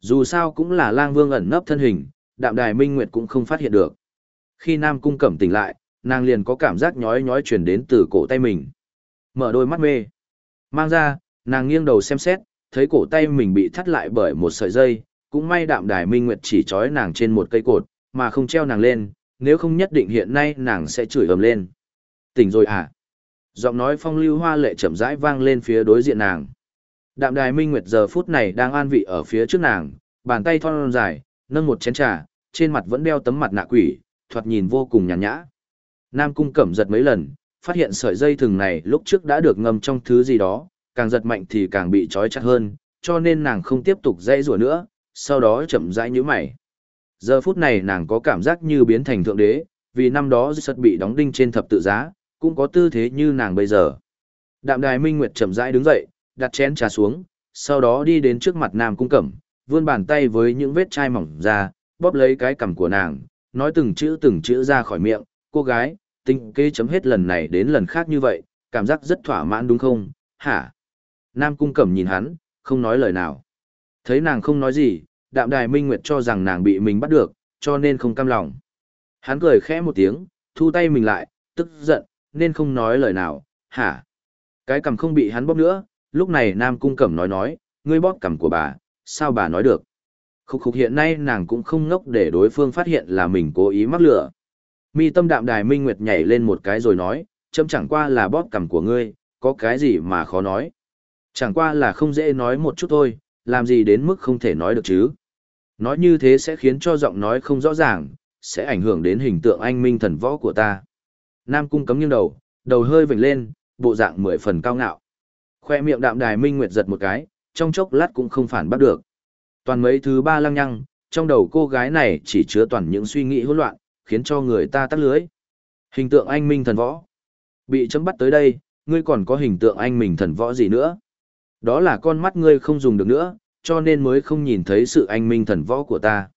Dù sao cũng là lang vương ẩn nấp thân hình, đạm đài minh nguyệt cũng không phát hiện được. Khi Nam Cung Cẩm tỉnh lại, nàng liền có cảm giác nhói nhói chuyển đến từ cổ tay mình. Mở đôi mắt mê. Mang ra, nàng nghiêng đầu xem xét, thấy cổ tay mình bị thắt lại bởi một sợi dây, cũng may đạm đài minh nguyệt chỉ trói nàng trên một cây cột, mà không treo nàng lên, nếu không nhất định hiện nay nàng sẽ chửi ầm lên. Tỉnh rồi à? Giọng nói phong lưu hoa lệ chậm rãi vang lên phía đối diện nàng. Đạm đài minh nguyệt giờ phút này đang an vị ở phía trước nàng, bàn tay thon dài, nâng một chén trà, trên mặt vẫn đeo tấm mặt nạ quỷ, thoạt nhìn vô cùng nhàn nhã. Nam cung cẩm giật mấy lần, phát hiện sợi dây thừng này lúc trước đã được ngâm trong thứ gì đó, càng giật mạnh thì càng bị trói chặt hơn, cho nên nàng không tiếp tục dây rủa nữa, sau đó chậm rãi nhíu mày. Giờ phút này nàng có cảm giác như biến thành thượng đế, vì năm đó sật bị đóng đinh trên thập tự giá, cũng có tư thế như nàng bây giờ. Đạm đài minh nguyệt chậm rãi đứng dậy, đặt chén trà xuống, sau đó đi đến trước mặt nam cung cẩm, vươn bàn tay với những vết chai mỏng ra, bóp lấy cái cằm của nàng, nói từng chữ từng chữ ra khỏi miệng, cô gái, tinh kế chấm hết lần này đến lần khác như vậy, cảm giác rất thỏa mãn đúng không, hả? Nam cung cẩm nhìn hắn, không nói lời nào. Thấy nàng không nói gì, đạm đài minh nguyệt cho rằng nàng bị mình bắt được, cho nên không cam lòng. Hắn cười khẽ một tiếng, thu tay mình lại, tức giận, nên không nói lời nào, hả? Cái cằm không bị hắn bóp nữa, lúc này Nam Cung Cẩm nói nói, ngươi bóp cằm của bà, sao bà nói được? Khúc khúc hiện nay nàng cũng không ngốc để đối phương phát hiện là mình cố ý mắc lửa. Mi tâm đạm đài minh nguyệt nhảy lên một cái rồi nói, châm chẳng qua là bóp cằm của ngươi, có cái gì mà khó nói. Chẳng qua là không dễ nói một chút thôi, làm gì đến mức không thể nói được chứ. Nói như thế sẽ khiến cho giọng nói không rõ ràng, sẽ ảnh hưởng đến hình tượng anh minh thần võ của ta. Nam cung cấm nghiêng đầu, đầu hơi vểnh lên, bộ dạng mười phần cao ngạo. Khoe miệng đạm đài minh nguyệt giật một cái, trong chốc lát cũng không phản bắt được. Toàn mấy thứ ba lăng nhăng, trong đầu cô gái này chỉ chứa toàn những suy nghĩ hỗn loạn, khiến cho người ta tắt lưới. Hình tượng anh minh thần võ. Bị chấm bắt tới đây, ngươi còn có hình tượng anh minh thần võ gì nữa? Đó là con mắt ngươi không dùng được nữa, cho nên mới không nhìn thấy sự anh minh thần võ của ta.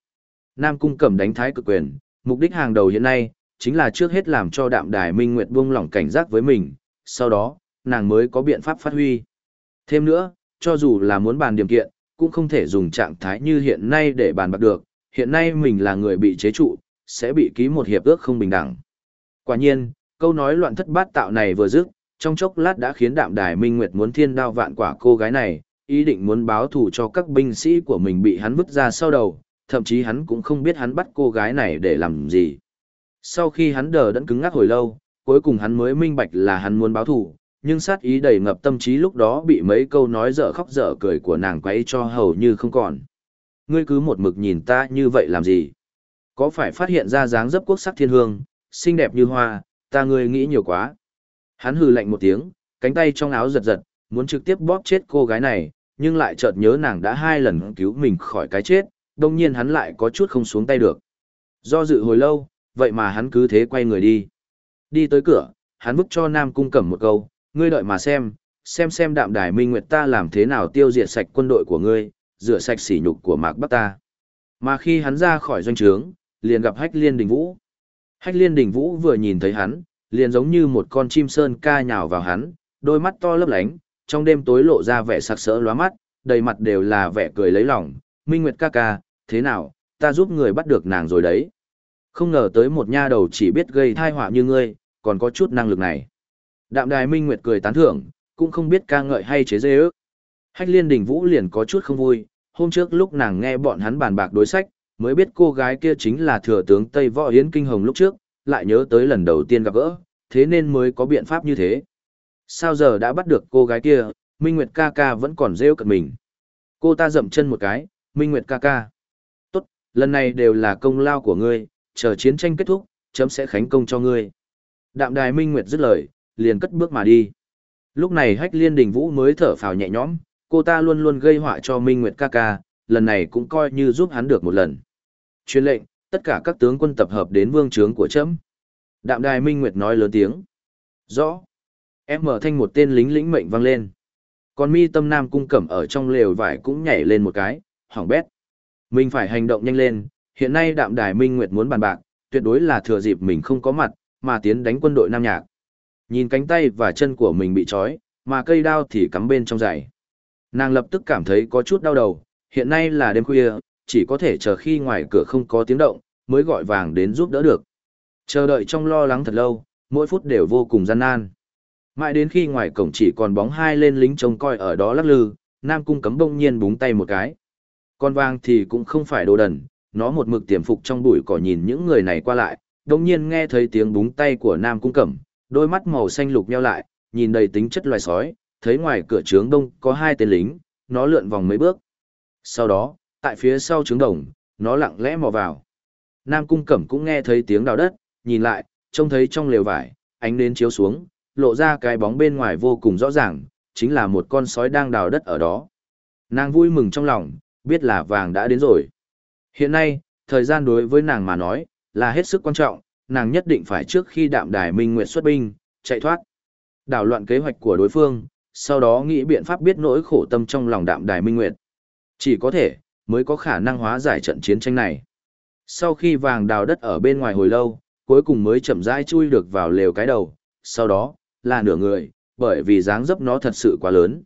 Nam cung cẩm đánh thái cực quyền, mục đích hàng đầu hiện nay, chính là trước hết làm cho đạm đài minh nguyệt buông lỏng cảnh giác với mình, sau đó, nàng mới có biện pháp phát huy. Thêm nữa, cho dù là muốn bàn điểm kiện, cũng không thể dùng trạng thái như hiện nay để bàn bạc được, hiện nay mình là người bị chế trụ, sẽ bị ký một hiệp ước không bình đẳng. Quả nhiên, câu nói loạn thất bát tạo này vừa dứt, trong chốc lát đã khiến đạm đài minh nguyệt muốn thiên đao vạn quả cô gái này, ý định muốn báo thù cho các binh sĩ của mình bị hắn vứt ra sau đầu, thậm chí hắn cũng không biết hắn bắt cô gái này để làm gì. Sau khi hắn đờ đẫn cứng ngắc hồi lâu, cuối cùng hắn mới minh bạch là hắn muốn báo thù, nhưng sát ý đầy ngập tâm trí lúc đó bị mấy câu nói dở khóc dở cười của nàng quấy cho hầu như không còn. Ngươi cứ một mực nhìn ta như vậy làm gì? Có phải phát hiện ra dáng dấp quốc sắc thiên hương, xinh đẹp như hoa, ta ngươi nghĩ nhiều quá. Hắn hừ lạnh một tiếng, cánh tay trong áo giật giật, muốn trực tiếp bóp chết cô gái này, nhưng lại chợt nhớ nàng đã hai lần cứu mình khỏi cái chết, đồng nhiên hắn lại có chút không xuống tay được. Do dự hồi lâu, vậy mà hắn cứ thế quay người đi. Đi tới cửa, hắn bức cho Nam Cung Cẩm một câu, ngươi đợi mà xem, xem xem đạm đài minh nguyệt ta làm thế nào tiêu diệt sạch quân đội của ngươi, rửa sạch sỉ nhục của mạc bắc ta. Mà khi hắn ra khỏi doanh trướng, liền gặp Hách Liên Đình Vũ. Hách Liên Đình Vũ vừa nhìn thấy hắn, liền giống như một con chim sơn ca nhào vào hắn, đôi mắt to lấp lánh, trong đêm tối lộ ra vẻ sặc sỡ lóa mắt, đầy mặt đều là vẻ cười lấy lòng. Minh Nguyệt ca ca, thế nào, ta giúp người bắt được nàng rồi đấy. Không ngờ tới một nha đầu chỉ biết gây tai họa như ngươi, còn có chút năng lực này. Đạm đài Minh Nguyệt cười tán thưởng, cũng không biết ca ngợi hay chế giễu. Hách liên đình vũ liền có chút không vui, hôm trước lúc nàng nghe bọn hắn bàn bạc đối sách, mới biết cô gái kia chính là thừa tướng Tây Võ Yến Kinh Hồng lúc trước, lại nhớ tới lần đầu tiên gặp gỡ, thế nên mới có biện pháp như thế. Sao giờ đã bắt được cô gái kia, Minh Nguyệt ca ca vẫn còn rêu cận mình. Cô ta dậm chân một cái, Minh Nguyệt ca ca. Tốt, lần này đều là công lao của ngươi, chờ chiến tranh kết thúc, chấm sẽ khánh công cho ngươi. Đạm đài Minh Nguyệt dứt lời, liền cất bước mà đi. Lúc này hách liên đình vũ mới thở phào nhẹ nhõm, cô ta luôn luôn gây họa cho Minh Nguyệt ca ca, lần này cũng coi như giúp hắn được một lần truyền lệnh, tất cả các tướng quân tập hợp đến vương trướng của trẫm. Đạm đài Minh Nguyệt nói lớn tiếng. Rõ. Em mở thanh một tên lính lĩnh mệnh vang lên. Còn mi tâm nam cung cẩm ở trong lều vải cũng nhảy lên một cái, hỏng bét. Mình phải hành động nhanh lên, hiện nay đạm đài Minh Nguyệt muốn bàn bạc, tuyệt đối là thừa dịp mình không có mặt, mà tiến đánh quân đội Nam Nhạc. Nhìn cánh tay và chân của mình bị trói, mà cây đao thì cắm bên trong giày. Nàng lập tức cảm thấy có chút đau đầu, hiện nay là đêm khuya, chỉ có thể chờ khi ngoài cửa không có tiếng động, mới gọi vàng đến giúp đỡ được. Chờ đợi trong lo lắng thật lâu, mỗi phút đều vô cùng gian nan. Mãi đến khi ngoài cổng chỉ còn bóng hai lên lính trông coi ở đó lắc lư, Nam Cung cấm bỗng nhiên búng tay một cái. Con vàng thì cũng không phải đồ đần, nó một mực tiềm phục trong bụi cỏ nhìn những người này qua lại, đồng nhiên nghe thấy tiếng búng tay của Nam Cung cẩm, đôi mắt màu xanh lục nheo lại, nhìn đầy tính chất loài sói, thấy ngoài cửa trướng đông có hai tên lính, nó lượn vòng mấy bước. Sau đó, tại phía sau trứng đồng, nó lặng lẽ mò vào. Nam Cung Cẩm cũng nghe thấy tiếng đào đất, nhìn lại, trông thấy trong lều vải, ánh nến chiếu xuống, lộ ra cái bóng bên ngoài vô cùng rõ ràng, chính là một con sói đang đào đất ở đó. Nàng vui mừng trong lòng, biết là vàng đã đến rồi. Hiện nay, thời gian đối với nàng mà nói, là hết sức quan trọng, nàng nhất định phải trước khi đạm đài minh nguyện xuất binh, chạy thoát. Đảo loạn kế hoạch của đối phương, sau đó nghĩ biện pháp biết nỗi khổ tâm trong lòng đạm đài minh nguyệt. Chỉ có thể, mới có khả năng hóa giải trận chiến tranh này. Sau khi vàng đào đất ở bên ngoài hồi lâu, cuối cùng mới chậm rãi chui được vào lều cái đầu, sau đó, là nửa người, bởi vì dáng dấp nó thật sự quá lớn.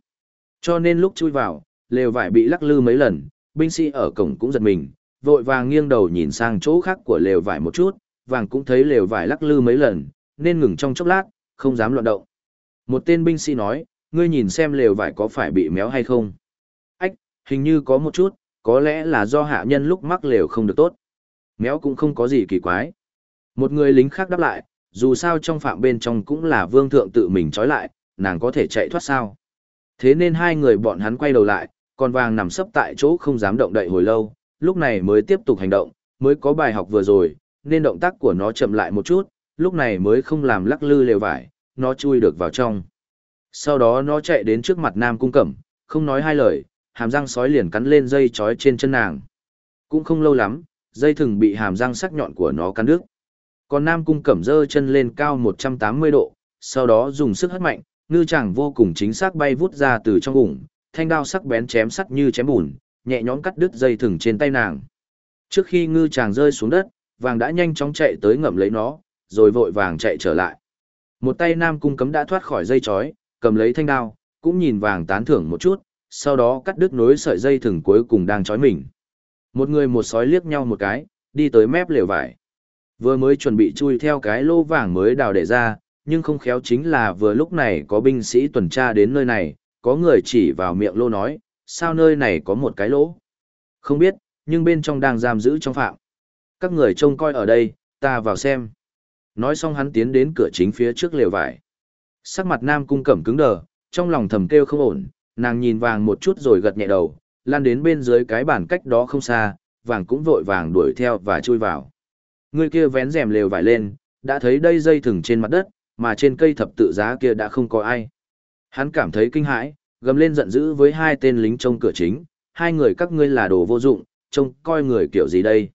Cho nên lúc chui vào, lều vải bị lắc lư mấy lần, binh sĩ ở cổng cũng giật mình, vội vàng nghiêng đầu nhìn sang chỗ khác của lều vải một chút, vàng cũng thấy lều vải lắc lư mấy lần, nên ngừng trong chốc lát, không dám loạn động. Một tên binh sĩ nói, ngươi nhìn xem lều vải có phải bị méo hay không. Ách, hình như có một chút, có lẽ là do hạ nhân lúc mắc lều không được tốt. Méo cũng không có gì kỳ quái. Một người lính khác đáp lại, dù sao trong phạm bên trong cũng là vương thượng tự mình trói lại, nàng có thể chạy thoát sao. Thế nên hai người bọn hắn quay đầu lại, còn vàng nằm sấp tại chỗ không dám động đậy hồi lâu, lúc này mới tiếp tục hành động, mới có bài học vừa rồi, nên động tác của nó chậm lại một chút, lúc này mới không làm lắc lư lều vải, nó chui được vào trong. Sau đó nó chạy đến trước mặt Nam Cung Cẩm, không nói hai lời, hàm răng sói liền cắn lên dây chói trên chân nàng. Cũng không lâu lắm, dây thừng bị hàm răng sắc nhọn của nó cắn đứt. Còn Nam Cung Cẩm dơ chân lên cao 180 độ, sau đó dùng sức hất mạnh, ngư chàng vô cùng chính xác bay vút ra từ trong ủng, thanh đao sắc bén chém sắt như chém bùn, nhẹ nhõm cắt đứt dây thừng trên tay nàng. Trước khi ngư chàng rơi xuống đất, vàng đã nhanh chóng chạy tới ngậm lấy nó, rồi vội vàng chạy trở lại. Một tay Nam Cung Cấm đã thoát khỏi dây chói, cầm lấy thanh đao, cũng nhìn vàng tán thưởng một chút, sau đó cắt đứt nối sợi dây thừng cuối cùng đang trói mình. Một người một sói liếc nhau một cái, đi tới mép lều vải. Vừa mới chuẩn bị chui theo cái lô vàng mới đào để ra, nhưng không khéo chính là vừa lúc này có binh sĩ tuần tra đến nơi này, có người chỉ vào miệng lô nói, sao nơi này có một cái lỗ? Không biết, nhưng bên trong đang giam giữ trong phạm. Các người trông coi ở đây, ta vào xem. Nói xong hắn tiến đến cửa chính phía trước lều vải. Sắc mặt nam cung cẩm cứng đờ, trong lòng thầm kêu không ổn, nàng nhìn vàng một chút rồi gật nhẹ đầu, lan đến bên dưới cái bàn cách đó không xa, vàng cũng vội vàng đuổi theo và chui vào. Người kia vén rèm lều vải lên, đã thấy đây dây thừng trên mặt đất, mà trên cây thập tự giá kia đã không có ai. Hắn cảm thấy kinh hãi, gầm lên giận dữ với hai tên lính trông cửa chính, hai người các ngươi là đồ vô dụng, trông coi người kiểu gì đây?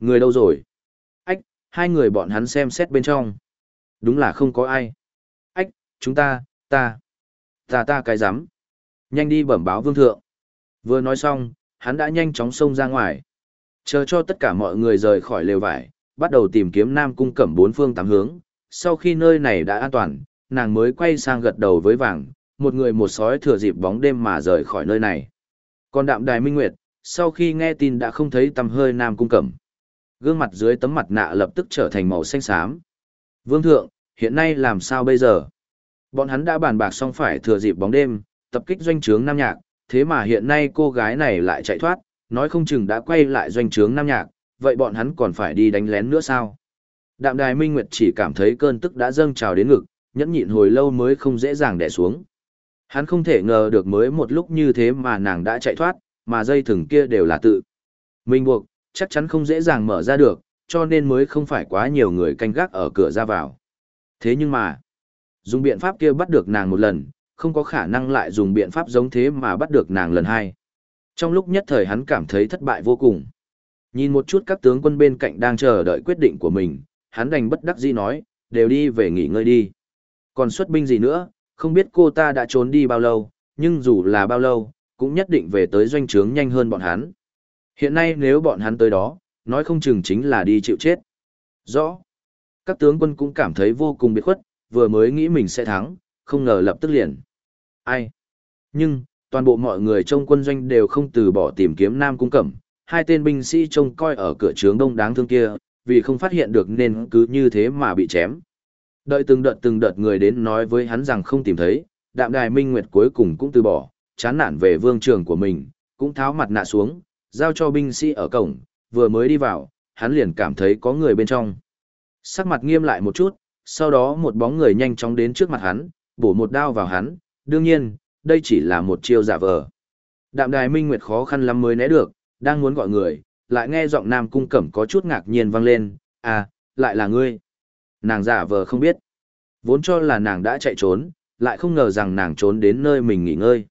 Người đâu rồi? Ách, hai người bọn hắn xem xét bên trong. Đúng là không có ai. Ách, chúng ta, ta, ta ta cái rắm Nhanh đi bẩm báo vương thượng. Vừa nói xong, hắn đã nhanh chóng xông ra ngoài. Chờ cho tất cả mọi người rời khỏi lều vải, bắt đầu tìm kiếm Nam Cung Cẩm bốn phương tám hướng. Sau khi nơi này đã an toàn, nàng mới quay sang gật đầu với vàng, một người một sói thừa dịp bóng đêm mà rời khỏi nơi này. Còn đạm đài minh nguyệt, sau khi nghe tin đã không thấy tầm hơi Nam Cung Cẩm. Gương mặt dưới tấm mặt nạ lập tức trở thành màu xanh xám. Vương thượng, hiện nay làm sao bây giờ? Bọn hắn đã bàn bạc xong phải thừa dịp bóng đêm, tập kích doanh trướng Nam Nhạc, thế mà hiện nay cô gái này lại chạy thoát, nói không chừng đã quay lại doanh trướng Nam Nhạc, vậy bọn hắn còn phải đi đánh lén nữa sao? Đạm Đài Minh Nguyệt chỉ cảm thấy cơn tức đã dâng trào đến ngực, nhẫn nhịn hồi lâu mới không dễ dàng đè xuống. Hắn không thể ngờ được mới một lúc như thế mà nàng đã chạy thoát, mà dây thừng kia đều là tự. Minh buộc, chắc chắn không dễ dàng mở ra được, cho nên mới không phải quá nhiều người canh gác ở cửa ra vào. Thế nhưng mà, dùng biện pháp kia bắt được nàng một lần, không có khả năng lại dùng biện pháp giống thế mà bắt được nàng lần hai. Trong lúc nhất thời hắn cảm thấy thất bại vô cùng. Nhìn một chút các tướng quân bên cạnh đang chờ đợi quyết định của mình, hắn đành bất đắc dĩ nói, đều đi về nghỉ ngơi đi. Còn xuất binh gì nữa, không biết cô ta đã trốn đi bao lâu, nhưng dù là bao lâu, cũng nhất định về tới doanh trướng nhanh hơn bọn hắn. Hiện nay nếu bọn hắn tới đó, nói không chừng chính là đi chịu chết. Rõ. Các tướng quân cũng cảm thấy vô cùng biệt khuất, vừa mới nghĩ mình sẽ thắng, không ngờ lập tức liền. Ai? Nhưng, toàn bộ mọi người trong quân doanh đều không từ bỏ tìm kiếm Nam Cung Cẩm, hai tên binh sĩ trông coi ở cửa trướng đông đáng thương kia, vì không phát hiện được nên cứ như thế mà bị chém. Đợi từng đợt từng đợt người đến nói với hắn rằng không tìm thấy, đạm đài minh nguyệt cuối cùng cũng từ bỏ, chán nản về vương trường của mình, cũng tháo mặt nạ xuống, giao cho binh sĩ ở cổng, vừa mới đi vào, hắn liền cảm thấy có người bên trong. Sắc mặt nghiêm lại một chút, sau đó một bóng người nhanh chóng đến trước mặt hắn, bổ một đao vào hắn, đương nhiên, đây chỉ là một chiêu giả vờ. Đạm đài minh nguyệt khó khăn lắm mới né được, đang muốn gọi người, lại nghe giọng nam cung cẩm có chút ngạc nhiên vang lên, à, lại là ngươi. Nàng giả vờ không biết. Vốn cho là nàng đã chạy trốn, lại không ngờ rằng nàng trốn đến nơi mình nghỉ ngơi.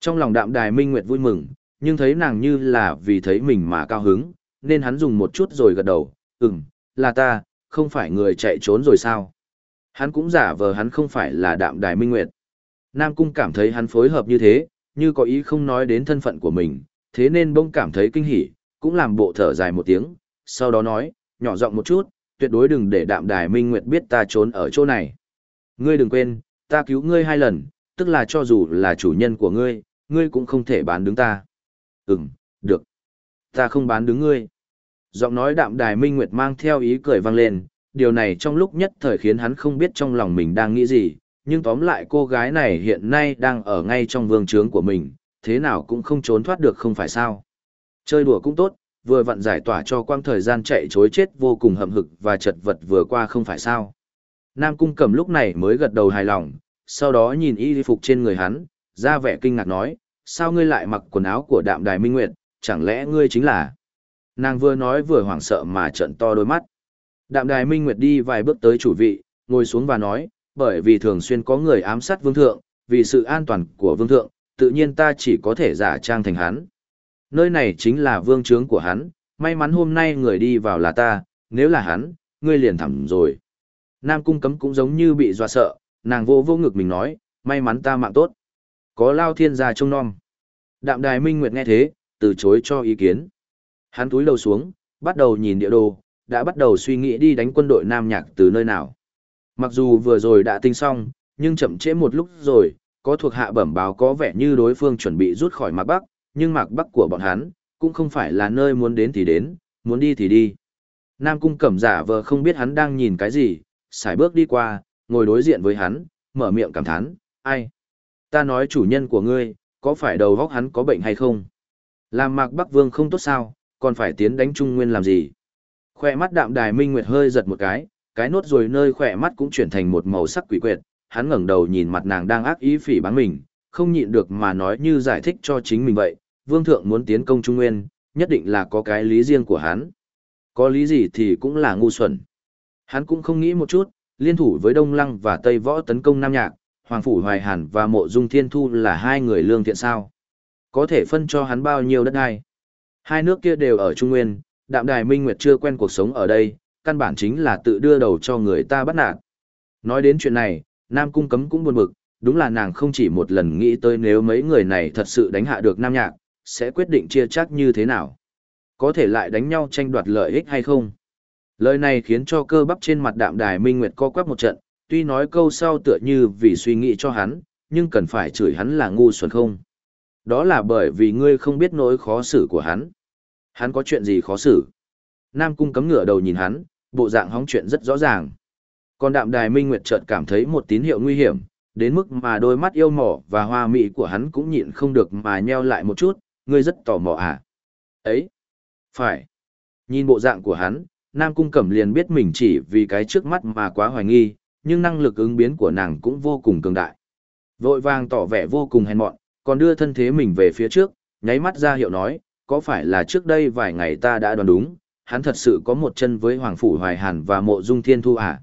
Trong lòng đạm đài minh nguyệt vui mừng, nhưng thấy nàng như là vì thấy mình mà cao hứng, nên hắn dùng một chút rồi gật đầu, ừm, là ta, không phải người chạy trốn rồi sao? Hắn cũng giả vờ hắn không phải là đạm đài minh nguyệt. Nam Cung cảm thấy hắn phối hợp như thế, như có ý không nói đến thân phận của mình, thế nên bông cảm thấy kinh hỉ, cũng làm bộ thở dài một tiếng, sau đó nói, nhỏ giọng một chút, tuyệt đối đừng để đạm đài minh nguyệt biết ta trốn ở chỗ này. Ngươi đừng quên, ta cứu ngươi hai lần, tức là cho dù là chủ nhân của ngươi, ngươi cũng không thể bán đứng ta. Ừm, được. Ta không bán đứng ngươi. Giọng nói đạm đài minh nguyệt mang theo ý cười vang lên, điều này trong lúc nhất thời khiến hắn không biết trong lòng mình đang nghĩ gì, nhưng tóm lại cô gái này hiện nay đang ở ngay trong vương trướng của mình, thế nào cũng không trốn thoát được không phải sao. Chơi đùa cũng tốt, vừa vặn giải tỏa cho quang thời gian chạy chối chết vô cùng hậm hực và chật vật vừa qua không phải sao. Nam Cung Cẩm lúc này mới gật đầu hài lòng, sau đó nhìn y phục trên người hắn, ra vẻ kinh ngạc nói, sao ngươi lại mặc quần áo của đạm đài minh nguyệt, chẳng lẽ ngươi chính là... Nàng vừa nói vừa hoảng sợ mà trận to đôi mắt. Đạm đài minh nguyệt đi vài bước tới chủ vị, ngồi xuống và nói, bởi vì thường xuyên có người ám sát vương thượng, vì sự an toàn của vương thượng, tự nhiên ta chỉ có thể giả trang thành hắn. Nơi này chính là vương trướng của hắn, may mắn hôm nay người đi vào là ta, nếu là hắn, ngươi liền thẳm rồi. Nam cung cấm cũng giống như bị dọa sợ, nàng vô vô ngực mình nói, may mắn ta mạng tốt. Có lao thiên gia trông non. Đạm đài minh nguyệt nghe thế, từ chối cho ý kiến. Hắn túi đầu xuống, bắt đầu nhìn địa đồ, đã bắt đầu suy nghĩ đi đánh quân đội Nam Nhạc từ nơi nào. Mặc dù vừa rồi đã tinh xong, nhưng chậm trễ một lúc rồi, có thuộc hạ bẩm báo có vẻ như đối phương chuẩn bị rút khỏi Mạc Bắc, nhưng Mạc Bắc của bọn hắn, cũng không phải là nơi muốn đến thì đến, muốn đi thì đi. Nam Cung Cẩm giả vờ không biết hắn đang nhìn cái gì, xài bước đi qua, ngồi đối diện với hắn, mở miệng cảm thán, ai? Ta nói chủ nhân của ngươi, có phải đầu góc hắn có bệnh hay không? Làm Mạc Bắc Vương không tốt sao, còn phải tiến đánh Trung Nguyên làm gì? Khoe mắt đạm đài minh nguyệt hơi giật một cái, cái nốt rồi nơi khỏe mắt cũng chuyển thành một màu sắc quỷ quyệt, hắn ngẩng đầu nhìn mặt nàng đang ác ý phỉ báng mình, không nhịn được mà nói như giải thích cho chính mình vậy, vương thượng muốn tiến công Trung Nguyên, nhất định là có cái lý riêng của hắn. Có lý gì thì cũng là ngu xuẩn. Hắn cũng không nghĩ một chút, liên thủ với Đông Lăng và Tây Võ tấn công Nam Nhạc, Hoàng Phủ Hoài Hàn và Mộ Dung Thiên Thu là hai người lương thiện sao. Có thể phân cho hắn bao nhiêu đất đai. Hai nước kia đều ở Trung Nguyên, Đạm Đài Minh Nguyệt chưa quen cuộc sống ở đây, căn bản chính là tự đưa đầu cho người ta bắt nạt. Nói đến chuyện này, Nam Cung Cấm cũng buồn bực, đúng là nàng không chỉ một lần nghĩ tới nếu mấy người này thật sự đánh hạ được Nam Nhạc, sẽ quyết định chia chắc như thế nào. Có thể lại đánh nhau tranh đoạt lợi ích hay không? Lời này khiến cho cơ bắp trên mặt đạm đài Minh Nguyệt co quắp một trận, tuy nói câu sau tựa như vì suy nghĩ cho hắn, nhưng cần phải chửi hắn là ngu xuẩn không. Đó là bởi vì ngươi không biết nỗi khó xử của hắn. Hắn có chuyện gì khó xử? Nam Cung cấm ngựa đầu nhìn hắn, bộ dạng hóng chuyện rất rõ ràng. Còn đạm đài minh nguyệt chợt cảm thấy một tín hiệu nguy hiểm, đến mức mà đôi mắt yêu mỏ và hoa mị của hắn cũng nhịn không được mà nheo lại một chút, ngươi rất tò mò à? Ấy! Phải! Nhìn bộ dạng của hắn, Nam Cung Cẩm liền biết mình chỉ vì cái trước mắt mà quá hoài nghi, nhưng năng lực ứng biến của nàng cũng vô cùng cường đại. Vội vàng tỏ vẻ vô cùng hèn mọn, còn đưa thân thế mình về phía trước, nháy mắt ra hiệu nói, có phải là trước đây vài ngày ta đã đoán đúng, hắn thật sự có một chân với Hoàng Phủ Hoài Hàn và Mộ Dung Thiên Thu à?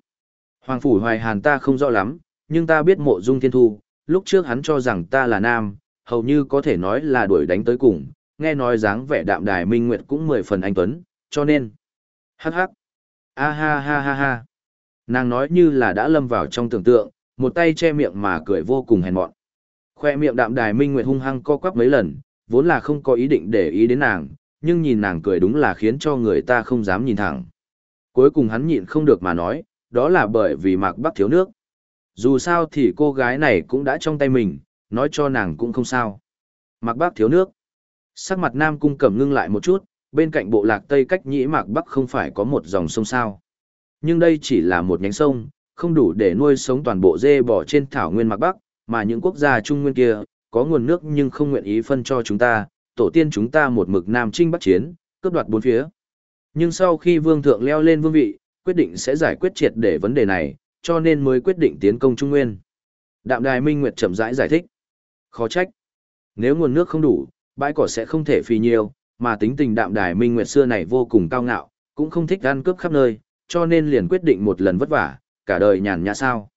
Hoàng Phủ Hoài Hàn ta không rõ lắm, nhưng ta biết Mộ Dung Thiên Thu, lúc trước hắn cho rằng ta là nam, hầu như có thể nói là đuổi đánh tới cùng, nghe nói dáng vẻ đạm đài minh nguyệt cũng mười phần anh Tuấn, cho nên... Hắc hắc! A ha ha ha ha! Nàng nói như là đã lâm vào trong tưởng tượng, một tay che miệng mà cười vô cùng hèn mọn. Khoe miệng đạm đài minh nguyệt hung hăng co quắp mấy lần, vốn là không có ý định để ý đến nàng, nhưng nhìn nàng cười đúng là khiến cho người ta không dám nhìn thẳng. Cuối cùng hắn nhịn không được mà nói, đó là bởi vì Mạc Bắc thiếu nước. Dù sao thì cô gái này cũng đã trong tay mình, nói cho nàng cũng không sao. Mạc Bắc thiếu nước. Sắc mặt Nam Cung Cẩm ngưng lại một chút, Bên cạnh bộ lạc Tây cách nhĩ mạc Bắc không phải có một dòng sông sao. Nhưng đây chỉ là một nhánh sông, không đủ để nuôi sống toàn bộ dê bò trên thảo nguyên mạc Bắc, mà những quốc gia trung nguyên kia, có nguồn nước nhưng không nguyện ý phân cho chúng ta, tổ tiên chúng ta một mực nam trinh bắc chiến, cướp đoạt bốn phía. Nhưng sau khi vương thượng leo lên vương vị, quyết định sẽ giải quyết triệt để vấn đề này, cho nên mới quyết định tiến công Trung Nguyên. Đạm Đài Minh Nguyệt chậm rãi giải thích. Khó trách. Nếu nguồn nước không đủ, bãi cỏ sẽ không thể phi nhiều, mà tính tình Đạm Đài Minh Nguyệt xưa này vô cùng cao ngạo, cũng không thích ăn cướp khắp nơi, cho nên liền quyết định một lần vất vả, cả đời nhàn nhã sao.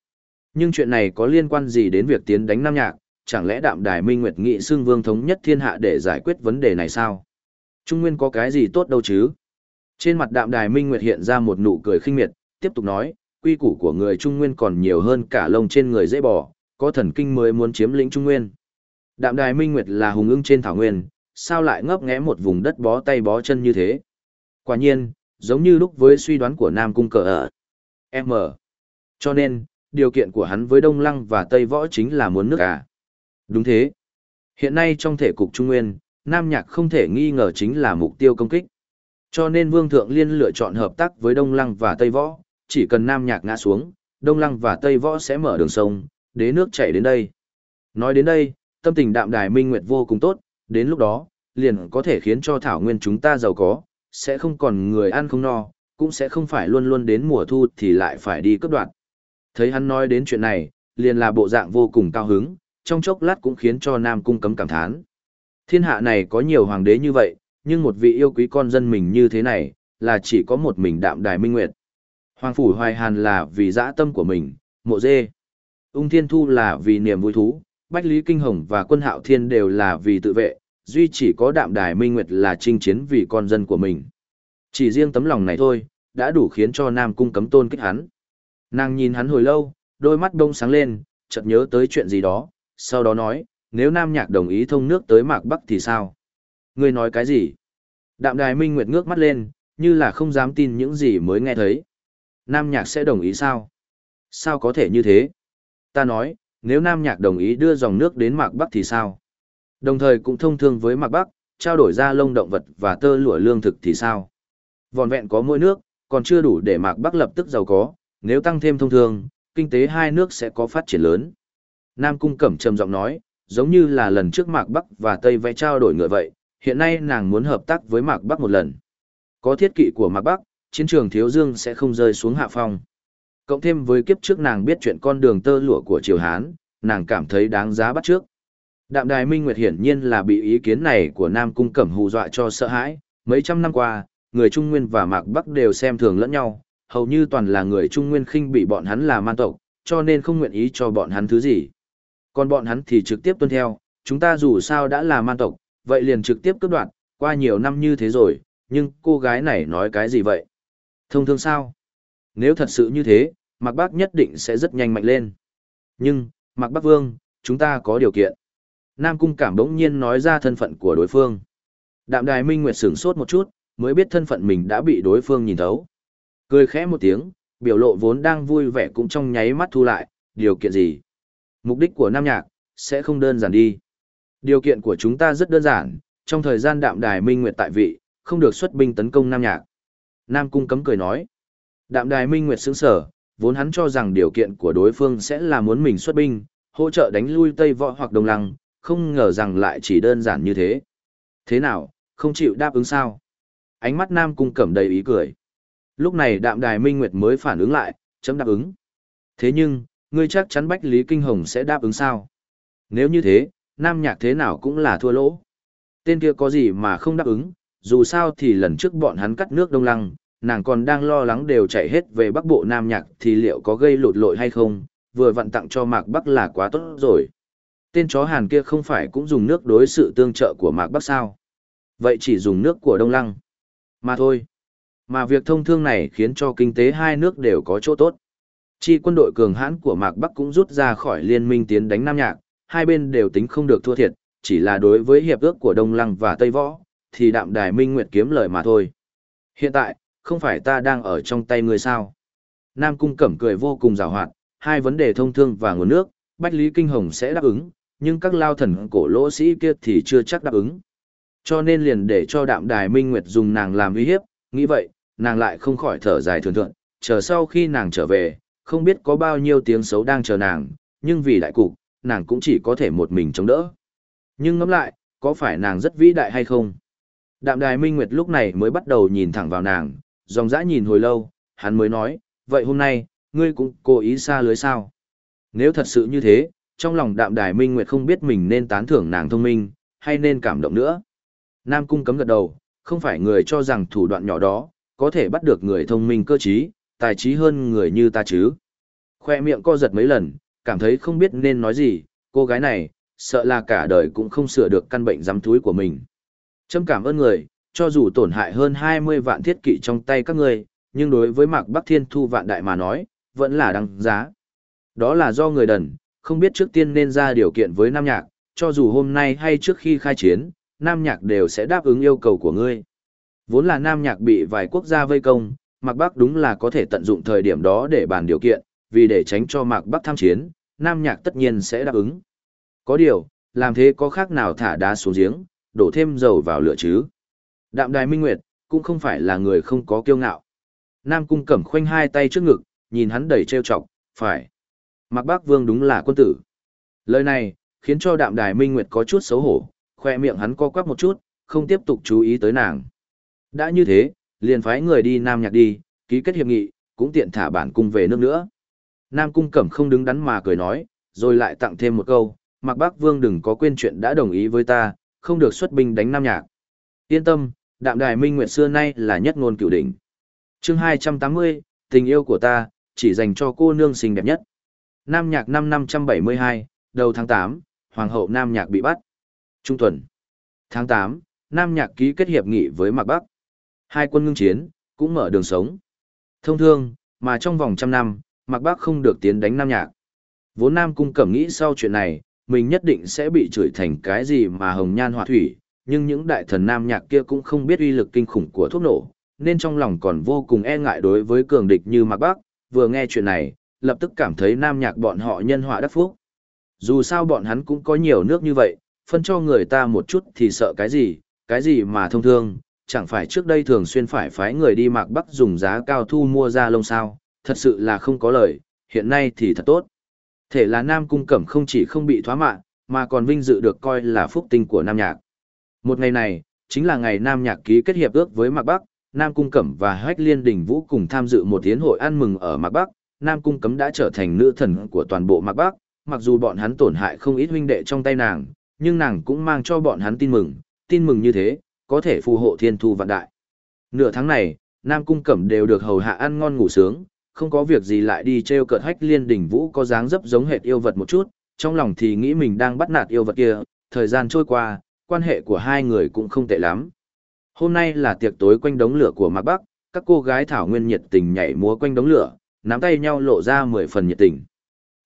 Nhưng chuyện này có liên quan gì đến việc tiến đánh Nam Nhạc, chẳng lẽ Đạm Đài Minh Nguyệt nghị xưng vương thống nhất thiên hạ để giải quyết vấn đề này sao? Trung Nguyên có cái gì tốt đâu chứ? Trên mặt Đạm Đài Minh Nguyệt hiện ra một nụ cười khinh miệt, tiếp tục nói, quy củ của người Trung Nguyên còn nhiều hơn cả lông trên người dễ bỏ, có thần kinh mới muốn chiếm lĩnh Trung Nguyên. Đạm Đài Minh Nguyệt là hùng ưng trên thảo nguyên, sao lại ngấp nghé một vùng đất bó tay bó chân như thế? Quả nhiên, giống như lúc với suy đoán của Nam Cung Cờ ở M. Cho nên, điều kiện của hắn với Đông Lăng và Tây Võ chính là muốn nước à? Đúng thế. Hiện nay trong thể cục Trung Nguyên, Nam Nhạc không thể nghi ngờ chính là mục tiêu công kích. Cho nên Vương Thượng Liên lựa chọn hợp tác với Đông Lăng và Tây Võ, chỉ cần Nam Nhạc ngã xuống, Đông Lăng và Tây Võ sẽ mở đường sông, đế nước chảy đến đây. Nói đến đây, tâm tình đạm đài minh nguyệt vô cùng tốt, đến lúc đó, liền có thể khiến cho thảo nguyên chúng ta giàu có, sẽ không còn người ăn không no, cũng sẽ không phải luôn luôn đến mùa thu thì lại phải đi cấp đoạn. Thấy hắn nói đến chuyện này, liền là bộ dạng vô cùng cao hứng, trong chốc lát cũng khiến cho Nam Cung cấm cảm thán. Thiên hạ này có nhiều hoàng đế như vậy, nhưng một vị yêu quý con dân mình như thế này, là chỉ có một mình đạm đài minh nguyệt. Hoàng phủ hoài hàn là vì dã tâm của mình, mộ dê. Ung thiên thu là vì niềm vui thú, bách lý kinh hồng và quân hạo thiên đều là vì tự vệ, duy chỉ có đạm đài minh nguyệt là chinh chiến vì con dân của mình. Chỉ riêng tấm lòng này thôi, đã đủ khiến cho Nam Cung cấm tôn kích hắn. Nàng nhìn hắn hồi lâu, đôi mắt đông sáng lên, chợt nhớ tới chuyện gì đó, sau đó nói, nếu Nam Nhạc đồng ý thông nước tới Mạc Bắc thì sao? Ngươi nói cái gì? Đạm Đài Minh Nguyệt ngước mắt lên, như là không dám tin những gì mới nghe thấy. Nam Nhạc sẽ đồng ý sao? Sao có thể như thế? Ta nói, nếu Nam Nhạc đồng ý đưa dòng nước đến Mạc Bắc thì sao? Đồng thời cũng thông thương với Mạc Bắc, trao đổi ra lông động vật và tơ lụa lương thực thì sao? Vòn vẹn có mỗi nước, còn chưa đủ để Mạc Bắc lập tức giàu có, nếu tăng thêm thông thương, kinh tế hai nước sẽ có phát triển lớn. Nam Cung Cẩm trầm giọng nói, giống như là lần trước Mạc Bắc và Tây vẽ trao đổi ngựa vậy, hiện nay nàng muốn hợp tác với Mạc Bắc một lần. Có thiết kỵ của Mạc Bắc, chiến trường Thiếu Dương sẽ không rơi xuống hạ phong. Cộng thêm với kiếp trước nàng biết chuyện con đường tơ lụa của Triều Hán, nàng cảm thấy đáng giá bắt trước. Đạm Đài Minh Nguyệt hiển nhiên là bị ý kiến này của Nam Cung Cẩm hù dọa cho sợ hãi, mấy trăm năm qua, người Trung Nguyên và Mạc Bắc đều xem thường lẫn nhau, hầu như toàn là người Trung Nguyên khinh bị bọn hắn là man tộc, cho nên không nguyện ý cho bọn hắn thứ gì. Còn bọn hắn thì trực tiếp tuân theo, chúng ta dù sao đã là man tộc, vậy liền trực tiếp cướp đoạt, qua nhiều năm như thế rồi, nhưng cô gái này nói cái gì vậy? Thông thương sao? Nếu thật sự như thế, Mạc Bác nhất định sẽ rất nhanh mạnh lên. Nhưng, Mạc Bác Vương, chúng ta có điều kiện. Nam Cung Cảm bỗng nhiên nói ra thân phận của đối phương. Đạm Đài Minh Nguyệt sửng sốt một chút, mới biết thân phận mình đã bị đối phương nhìn thấu. Cười khẽ một tiếng, biểu lộ vốn đang vui vẻ cũng trong nháy mắt thu lại, điều kiện gì? Mục đích của Nam Nhạc, sẽ không đơn giản đi. Điều kiện của chúng ta rất đơn giản, trong thời gian đạm đài minh nguyệt tại vị, không được xuất binh tấn công Nam Nhạc. Nam Cung cấm cười nói. Đạm đài minh nguyệt sững sở, vốn hắn cho rằng điều kiện của đối phương sẽ là muốn mình xuất binh, hỗ trợ đánh lui Tây Võ hoặc Đông Lăng, không ngờ rằng lại chỉ đơn giản như thế. Thế nào, không chịu đáp ứng sao? Ánh mắt Nam Cung cẩm đầy ý cười. Lúc này đạm đài minh nguyệt mới phản ứng lại, chấm đáp ứng. Thế nhưng, ngươi chắc chắn Bách Lý Kinh Hồng sẽ đáp ứng sao? Nếu như thế, Nam Nhạc thế nào cũng là thua lỗ. Tên kia có gì mà không đáp ứng, dù sao thì lần trước bọn hắn cắt nước đông lăng, nàng còn đang lo lắng đều chạy hết về Bắc Bộ Nam Nhạc thì liệu có gây lụt lội hay không, vừa vặn tặng cho Mạc Bắc là quá tốt rồi. Tên chó Hàn kia không phải cũng dùng nước đối sự tương trợ của Mạc Bắc sao? Vậy chỉ dùng nước của Đông Lăng. Mà thôi. Mà việc thông thương này khiến cho kinh tế hai nước đều có chỗ tốt. Chi quân đội cường hãn của Mạc Bắc cũng rút ra khỏi liên minh tiến đánh Nam Nhạc, hai bên đều tính không được thua thiệt, chỉ là đối với hiệp ước của Đông Lăng và Tây Võ, thì đạm đài minh nguyệt kiếm lời mà thôi. Hiện tại, không phải ta đang ở trong tay người sao? Nam Cung Cẩm cười vô cùng rào hoạt, hai vấn đề thông thương và nguồn nước, Bách Lý Kinh Hồng sẽ đáp ứng, nhưng các lao thần cổ lỗ sĩ kia thì chưa chắc đáp ứng. Cho nên liền để cho đạm đài minh nguyệt dùng nàng làm uy hiếp, nghĩ vậy, nàng lại không khỏi thở dài thường thượng, chờ sau khi nàng trở về, không biết có bao nhiêu tiếng xấu đang chờ nàng, nhưng vì đại cục, nàng cũng chỉ có thể một mình chống đỡ. Nhưng ngẫm lại, có phải nàng rất vĩ đại hay không? Đạm đài minh nguyệt lúc này mới bắt đầu nhìn thẳng vào nàng, dòng dã nhìn hồi lâu, hắn mới nói, vậy hôm nay, ngươi cũng cố ý xa lưới sao? Nếu thật sự như thế, trong lòng đạm đài minh nguyệt không biết mình nên tán thưởng nàng thông minh, hay nên cảm động nữa. Nam cung cấm gật đầu, không phải người cho rằng thủ đoạn nhỏ đó, có thể bắt được người thông minh cơ trí, tài trí hơn người như ta chứ. Khoe miệng co giật mấy lần, cảm thấy không biết nên nói gì, cô gái này, sợ là cả đời cũng không sửa được căn bệnh giám túi của mình. Châm cảm ơn người, cho dù tổn hại hơn 20 vạn thiết kỵ trong tay các người, nhưng đối với Mạc Bắc Thiên Thu vạn đại mà nói, vẫn là đăng giá. Đó là do người đần, không biết trước tiên nên ra điều kiện với Nam Nhạc, cho dù hôm nay hay trước khi khai chiến, Nam Nhạc đều sẽ đáp ứng yêu cầu của ngươi. Vốn là Nam Nhạc bị vài quốc gia vây công, Mạc Bắc đúng là có thể tận dụng thời điểm đó để bàn điều kiện, vì để tránh cho Mạc Bắc tham chiến, Nam Nhạc tất nhiên sẽ đáp ứng. Có điều, làm thế có khác nào thả đá xuống giếng, đổ thêm dầu vào lửa chứ. Đạm Đài Minh Nguyệt, cũng không phải là người không có kiêu ngạo. Nam Cung cẩm khoanh hai tay trước ngực, nhìn hắn đầy trêu chọc, phải. Mạc Bắc Vương đúng là quân tử. Lời này, khiến cho Đạm Đài Minh Nguyệt có chút xấu hổ, khoe miệng hắn co quắp một chút, không tiếp tục chú ý tới nàng. Đã như thế, liền phái người đi Nam Nhạc đi, ký kết hiệp nghị, cũng tiện thả bản cung về nước nữa. Nam Cung Cẩm không đứng đắn mà cười nói, rồi lại tặng thêm một câu, Mạc Bắc Vương đừng có quên chuyện đã đồng ý với ta, không được xuất binh đánh Nam Nhạc. Yên tâm, đạm đài minh nguyệt xưa nay là nhất ngôn cửu đỉnh. chương 280, tình yêu của ta, chỉ dành cho cô nương xinh đẹp nhất. Nam Nhạc năm 572, đầu tháng 8, Hoàng hậu Nam Nhạc bị bắt. Trung tuần. Tháng 8, Nam Nhạc ký kết hiệp nghị với Mạc Bắc. Hai quân ngưng chiến, cũng mở đường sống. Thông thương, mà trong vòng trăm năm, Mạc Bắc không được tiến đánh Nam Nhạc. Vốn Nam Cung Cẩm nghĩ sau chuyện này, mình nhất định sẽ bị chửi thành cái gì mà hồng nhan họa thủy, nhưng những đại thần Nam Nhạc kia cũng không biết uy lực kinh khủng của thuốc nổ, nên trong lòng còn vô cùng e ngại đối với cường địch như Mạc Bắc, vừa nghe chuyện này, lập tức cảm thấy Nam Nhạc bọn họ nhân họa đắc phúc. Dù sao bọn hắn cũng có nhiều nước như vậy, phân cho người ta một chút thì sợ cái gì, cái gì mà thông thương, chẳng phải trước đây thường xuyên phải phái người đi Mạc Bắc dùng giá cao thu mua ra lông sao, thật sự là không có lời, hiện nay thì thật tốt. Thể là Nam Cung Cẩm không chỉ không bị thoá mạ, mà còn vinh dự được coi là phúc tinh của Nam Nhạc. Một ngày này, chính là ngày Nam Nhạc ký kết hiệp ước với Mạc Bắc, Nam Cung Cẩm và Hách Liên Đình Vũ cùng tham dự một tiến hội ăn mừng ở Mạc Bắc, Nam Cung Cấm đã trở thành nữ thần của toàn bộ Mạc Bắc, mặc dù bọn hắn tổn hại không ít huynh đệ trong tay nàng, nhưng nàng cũng mang cho bọn hắn tin mừng, tin mừng như thế, có thể phù hộ thiên thu vạn đại. Nửa tháng này, Nam Cung Cẩm đều được hầu hạ ăn ngon ngủ sướng, không có việc gì lại đi treo cợt hách liên đỉnh vũ có dáng dấp giống hệt yêu vật một chút, trong lòng thì nghĩ mình đang bắt nạt yêu vật kia, thời gian trôi qua, quan hệ của hai người cũng không tệ lắm. Hôm nay là tiệc tối quanh đống lửa của Mạc Bắc, các cô gái thảo nguyên nhiệt tình nhảy múa quanh đống lửa, nắm tay nhau lộ ra mười phần nhiệt tình.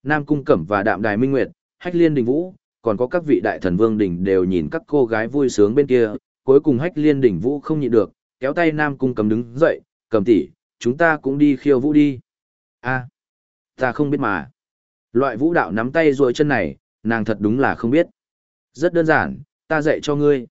Nam Cung Cẩm và Đạm Đài Minh Nguyệt, Hách Liên Đình Vũ, còn có các vị đại thần vương đình đều nhìn các cô gái vui sướng bên kia, cuối cùng Hách Liên Đỉnh Vũ không nhịn được, kéo tay Nam Cung cầm đứng dậy, cầm tỷ, chúng ta cũng đi khiêu vũ đi." a ta không biết mà. Loại vũ đạo nắm tay rồi chân này, nàng thật đúng là không biết. Rất đơn giản, ta dạy cho ngươi.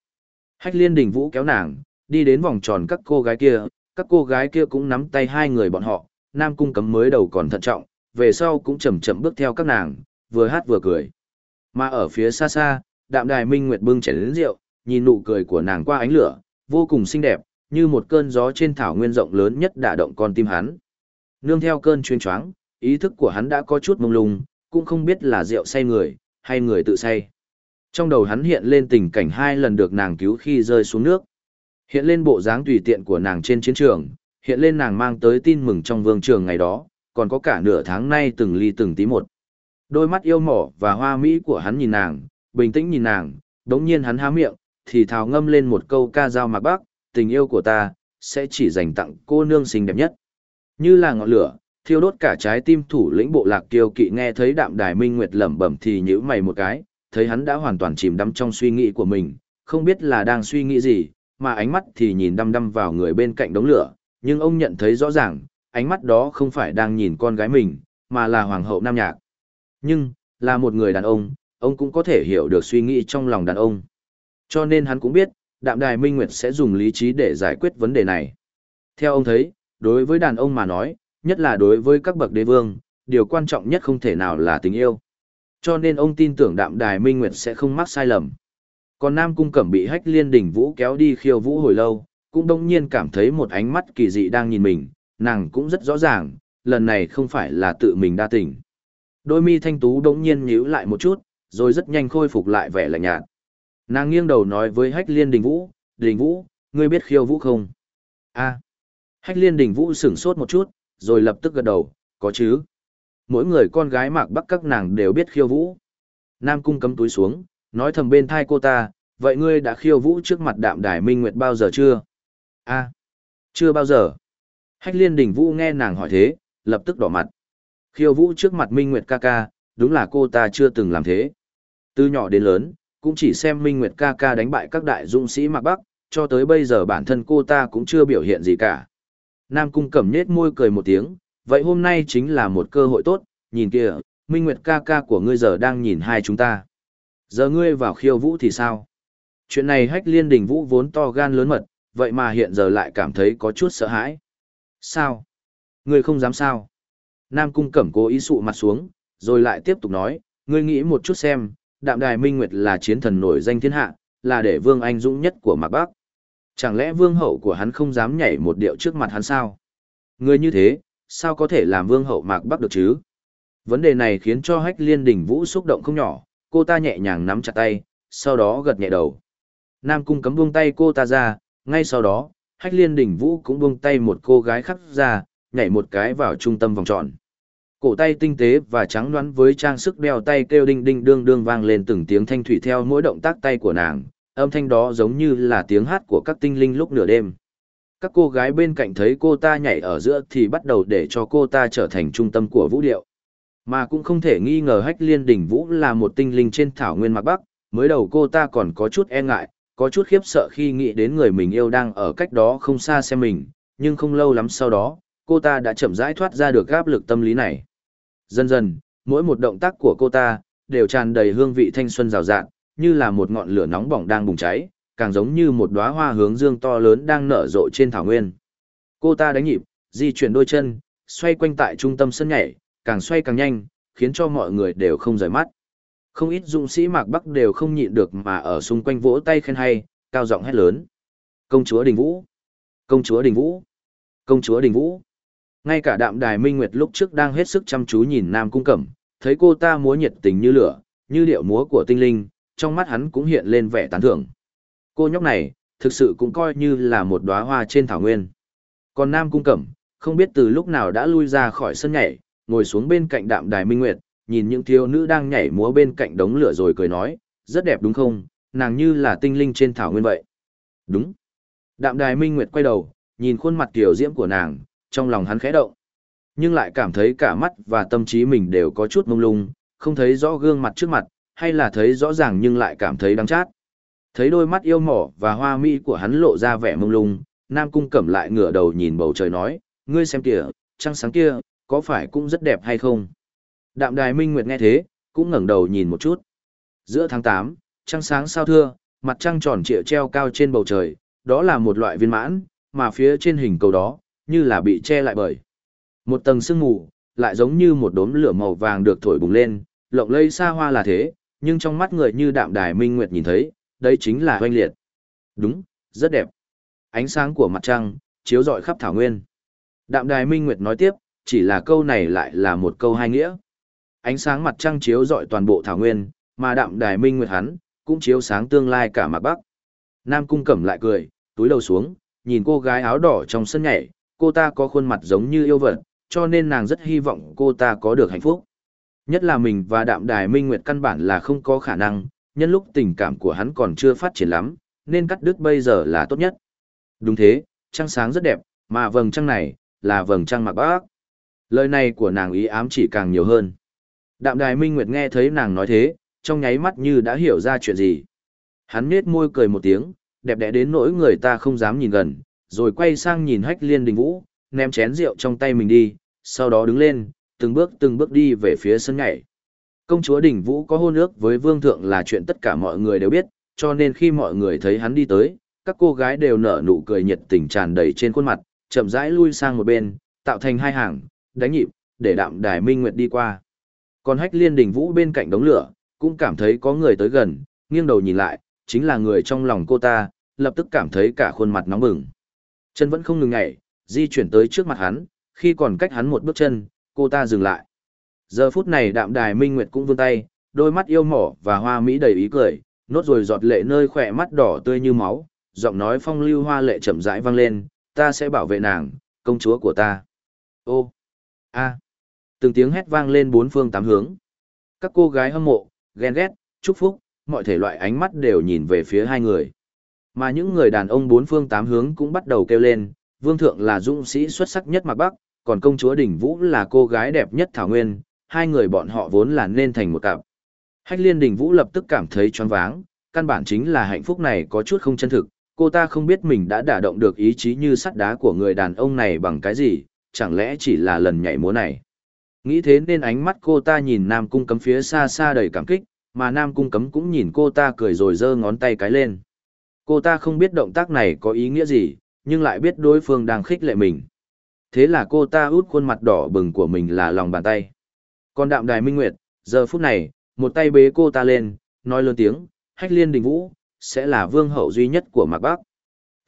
Hách liên đình vũ kéo nàng, đi đến vòng tròn các cô gái kia, các cô gái kia cũng nắm tay hai người bọn họ, nam cung cấm mới đầu còn thận trọng, về sau cũng chậm chậm bước theo các nàng, vừa hát vừa cười. Mà ở phía xa xa, đạm đài minh nguyệt bưng chén đến rượu, nhìn nụ cười của nàng qua ánh lửa, vô cùng xinh đẹp, như một cơn gió trên thảo nguyên rộng lớn nhất đả động con tim hắn. Nương theo cơn chuyên choáng, ý thức của hắn đã có chút mông lung, cũng không biết là rượu say người, hay người tự say. Trong đầu hắn hiện lên tình cảnh hai lần được nàng cứu khi rơi xuống nước. Hiện lên bộ dáng tùy tiện của nàng trên chiến trường, hiện lên nàng mang tới tin mừng trong vương trường ngày đó, còn có cả nửa tháng nay từng ly từng tí một. Đôi mắt yêu mỏ và hoa mỹ của hắn nhìn nàng, bình tĩnh nhìn nàng, đống nhiên hắn há miệng, thì thào ngâm lên một câu ca dao mạc bác, tình yêu của ta, sẽ chỉ dành tặng cô nương xinh đẹp nhất. Như là ngọn lửa, thiêu đốt cả trái tim thủ lĩnh bộ lạc kiêu kỵ nghe thấy đạm đài minh nguyệt lẩm bẩm thì nhíu mày một cái, thấy hắn đã hoàn toàn chìm đắm trong suy nghĩ của mình, không biết là đang suy nghĩ gì, mà ánh mắt thì nhìn đăm đăm vào người bên cạnh đống lửa, nhưng ông nhận thấy rõ ràng, ánh mắt đó không phải đang nhìn con gái mình, mà là hoàng hậu nam nhạc. Nhưng, là một người đàn ông, ông cũng có thể hiểu được suy nghĩ trong lòng đàn ông. Cho nên hắn cũng biết, đạm đài minh nguyệt sẽ dùng lý trí để giải quyết vấn đề này. Theo ông thấy, đối với đàn ông mà nói, nhất là đối với các bậc đế vương, điều quan trọng nhất không thể nào là tình yêu. Cho nên ông tin tưởng đạm đài minh nguyệt sẽ không mắc sai lầm. Còn Nam Cung Cẩm bị hách liên đỉnh vũ kéo đi khiêu vũ hồi lâu, cũng đông nhiên cảm thấy một ánh mắt kỳ dị đang nhìn mình, nàng cũng rất rõ ràng, lần này không phải là tự mình đa tình. Đôi mi thanh tú đống nhiên nhíu lại một chút, rồi rất nhanh khôi phục lại vẻ lạnh nhạt. Nàng nghiêng đầu nói với Hách Liên Đình Vũ, Đình Vũ, ngươi biết khiêu vũ không? a Hách Liên Đình Vũ sửng sốt một chút, rồi lập tức gật đầu, có chứ. Mỗi người con gái mạc bắc các nàng đều biết khiêu vũ. Nam cung cấm túi xuống, nói thầm bên thai cô ta, vậy ngươi đã khiêu vũ trước mặt đạm đài minh nguyệt bao giờ chưa? a chưa bao giờ. Hách liên đình vũ nghe nàng hỏi thế, lập tức đỏ mặt. Khiêu vũ trước mặt minh nguyệt ca ca, đúng là cô ta chưa từng làm thế. Từ nhỏ đến lớn, cũng chỉ xem minh nguyệt ca ca đánh bại các đại dũng sĩ mạc bắc, cho tới bây giờ bản thân cô ta cũng chưa biểu hiện gì cả. Nam cung cẩm nết môi cười một tiếng, vậy hôm nay chính là một cơ hội tốt, nhìn kìa, minh nguyệt ca ca của ngươi giờ đang nhìn hai chúng ta. Giờ ngươi vào khiêu vũ thì sao? Chuyện này hách liên đình vũ vốn to gan lớn mật, vậy mà hiện giờ lại cảm thấy có chút sợ hãi. Sao? Ngươi không dám sao? Nam cung cẩm cố ý sụ mặt xuống, rồi lại tiếp tục nói, ngươi nghĩ một chút xem, đạm đài minh nguyệt là chiến thần nổi danh thiên hạ, là để vương anh dũng nhất của mạc bắc. Chẳng lẽ vương hậu của hắn không dám nhảy một điệu trước mặt hắn sao? Người như thế, sao có thể làm vương hậu mạc bắc được chứ? Vấn đề này khiến cho hách liên đỉnh vũ xúc động không nhỏ, cô ta nhẹ nhàng nắm chặt tay, sau đó gật nhẹ đầu. Nam cung cấm buông tay cô ta ra, ngay sau đó, hách liên đỉnh vũ cũng buông tay một cô gái khác ra, nhảy một cái vào trung tâm vòng tròn. Cổ tay tinh tế và trắng đoán với trang sức đeo tay kêu đinh đinh đương đương vang lên từng tiếng thanh thủy theo mỗi động tác tay của nàng, âm thanh đó giống như là tiếng hát của các tinh linh lúc nửa đêm. Các cô gái bên cạnh thấy cô ta nhảy ở giữa thì bắt đầu để cho cô ta trở thành trung tâm của vũ điệu. Mà cũng không thể nghi ngờ hách liên đỉnh vũ là một tinh linh trên thảo nguyên mạc bắc, mới đầu cô ta còn có chút e ngại, có chút khiếp sợ khi nghĩ đến người mình yêu đang ở cách đó không xa xem mình, nhưng không lâu lắm sau đó, cô ta đã chậm rãi thoát ra được áp lực tâm lý này. Dần dần, mỗi một động tác của cô ta, đều tràn đầy hương vị thanh xuân rào rạng, như là một ngọn lửa nóng bỏng đang bùng cháy, càng giống như một đóa hoa hướng dương to lớn đang nở rộ trên thảo nguyên. Cô ta đánh nhịp, di chuyển đôi chân, xoay quanh tại trung tâm sân nhảy, càng xoay càng nhanh, khiến cho mọi người đều không rời mắt. Không ít dũng sĩ mạc bắc đều không nhịn được mà ở xung quanh vỗ tay khen hay, cao giọng hét lớn. Công chúa Đình Vũ! Công chúa Đình Vũ! Công chúa Đình Vũ! Ngay cả đạm đài minh nguyệt lúc trước đang hết sức chăm chú nhìn Nam Cung Cẩm, thấy cô ta múa nhiệt tình như lửa, như điệu múa của tinh linh, trong mắt hắn cũng hiện lên vẻ tán thưởng. Cô nhóc này, thực sự cũng coi như là một đóa hoa trên thảo nguyên. Còn Nam Cung Cẩm, không biết từ lúc nào đã lui ra khỏi sân nhảy, ngồi xuống bên cạnh đạm đài minh nguyệt, nhìn những thiếu nữ đang nhảy múa bên cạnh đống lửa rồi cười nói, rất đẹp đúng không, nàng như là tinh linh trên thảo nguyên vậy. Đúng. Đạm đài minh nguyệt quay đầu, nhìn khuôn mặt tiểu diễm của nàng, trong lòng hắn khẽ động. Nhưng lại cảm thấy cả mắt và tâm trí mình đều có chút mông lung, không thấy rõ gương mặt trước mặt, hay là thấy rõ ràng nhưng lại cảm thấy đắng chát. Thấy đôi mắt yêu mỏ và hoa mỹ của hắn lộ ra vẻ mông lung, Nam Cung Cẩm lại ngửa đầu nhìn bầu trời nói, ngươi xem kìa, trăng sáng kia, có phải cũng rất đẹp hay không? Đạm Đài Minh Nguyệt nghe thế, cũng ngẩng đầu nhìn một chút. Giữa tháng 8, trăng sáng sao thưa, mặt trăng tròn trịa treo cao trên bầu trời, đó là một loại viên mãn, mà phía trên hình cầu đó, như là bị che lại bởi một tầng sương mù, lại giống như một đốm lửa màu vàng được thổi bùng lên, lộng lây xa hoa là thế, nhưng trong mắt người như đạm đài minh nguyệt nhìn thấy, đây chính là hoanh liệt. Đúng, rất đẹp. Ánh sáng của mặt trăng, chiếu rọi khắp thảo nguyên. Đạm đài minh nguyệt nói tiếp, chỉ là câu này lại là một câu hai nghĩa. Ánh sáng mặt trăng chiếu rọi toàn bộ thảo nguyên, mà đạm đài minh nguyệt hắn, cũng chiếu sáng tương lai cả mặt bắc. Nam cung cẩm lại cười, túi đầu xuống, nhìn cô gái áo đỏ trong sân nhảy, cô ta có khuôn mặt giống như yêu vật, cho nên nàng rất hy vọng cô ta có được hạnh phúc. Nhất là mình và đạm đài minh nguyệt căn bản là không có khả năng, nhân lúc tình cảm của hắn còn chưa phát triển lắm, nên cắt đứt bây giờ là tốt nhất. Đúng thế, trăng sáng rất đẹp, mà vầng trăng này, là vầng trăng mặc bác. Lời này của nàng ý ám chỉ càng nhiều hơn. Đạm đài minh nguyệt nghe thấy nàng nói thế, trong nháy mắt như đã hiểu ra chuyện gì. Hắn nết môi cười một tiếng, đẹp đẽ đến nỗi người ta không dám nhìn gần, rồi quay sang nhìn hách liên đình vũ, ném chén rượu trong tay mình đi, sau đó đứng lên, từng bước từng bước đi về phía sân nhảy. Công chúa đình vũ có hôn ước với vương thượng là chuyện tất cả mọi người đều biết, cho nên khi mọi người thấy hắn đi tới, Các cô gái đều nở nụ cười nhiệt tình tràn đầy trên khuôn mặt, chậm rãi lui sang một bên, tạo thành hai hàng, đánh nhịp, để đạm đài minh nguyệt đi qua. Còn hách liên đình vũ bên cạnh đống lửa, cũng cảm thấy có người tới gần, nghiêng đầu nhìn lại, chính là người trong lòng cô ta, lập tức cảm thấy cả khuôn mặt nóng bừng. Chân vẫn không ngừng nhảy, di chuyển tới trước mặt hắn, khi còn cách hắn một bước chân, cô ta dừng lại. Giờ phút này đạm đài minh nguyệt cũng vươn tay, đôi mắt yêu mỏ và hoa mỹ đầy ý cười, nốt rồi giọt lệ nơi khỏe mắt đỏ tươi như máu, giọng nói phong lưu hoa lệ chậm rãi vang lên, ta sẽ bảo vệ nàng, công chúa của ta. Ô, a, từng tiếng hét vang lên bốn phương tám hướng. Các cô gái hâm mộ, ghen ghét, chúc phúc, mọi thể loại ánh mắt đều nhìn về phía hai người. Mà những người đàn ông bốn phương tám hướng cũng bắt đầu kêu lên, vương thượng là dũng sĩ xuất sắc nhất mạc Bắc, còn công chúa đỉnh vũ là cô gái đẹp nhất Thảo Nguyên, hai người bọn họ vốn là nên thành một cặp. Hách liên đỉnh vũ lập tức cảm thấy choáng váng, căn bản chính là hạnh phúc này có chút không chân thực, cô ta không biết mình đã đả động được ý chí như sắt đá của người đàn ông này bằng cái gì, chẳng lẽ chỉ là lần nhảy múa này. Nghĩ thế nên ánh mắt cô ta nhìn Nam Cung cấm phía xa xa đầy cảm kích, mà Nam Cung cấm cũng nhìn cô ta cười rồi giơ ngón tay cái lên. Cô ta không biết động tác này có ý nghĩa gì, nhưng lại biết đối phương đang khích lệ mình. Thế là cô ta út khuôn mặt đỏ bừng của mình là lòng bàn tay. Còn đạm đài minh nguyệt, giờ phút này, một tay bế cô ta lên, nói lớn tiếng, hách liên đình vũ, sẽ là vương hậu duy nhất của Mạc Bắc.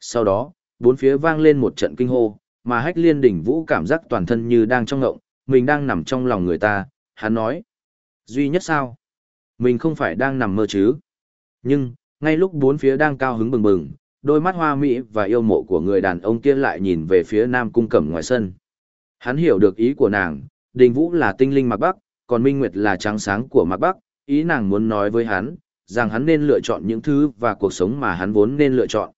Sau đó, bốn phía vang lên một trận kinh hô, mà hách liên Đình vũ cảm giác toàn thân như đang trong ngộng, mình đang nằm trong lòng người ta, hắn nói. Duy nhất sao? Mình không phải đang nằm mơ chứ? Nhưng, ngay lúc bốn phía đang cao hứng bừng bừng, đôi mắt hoa mỹ và yêu mộ của người đàn ông kia lại nhìn về phía nam cung cẩm ngoài sân. Hắn hiểu được ý của nàng, đình vũ là tinh linh Mạc Bắc, còn Minh Nguyệt là trắng sáng của Mạc Bắc, ý nàng muốn nói với hắn, rằng hắn nên lựa chọn những thứ và cuộc sống mà hắn vốn nên lựa chọn.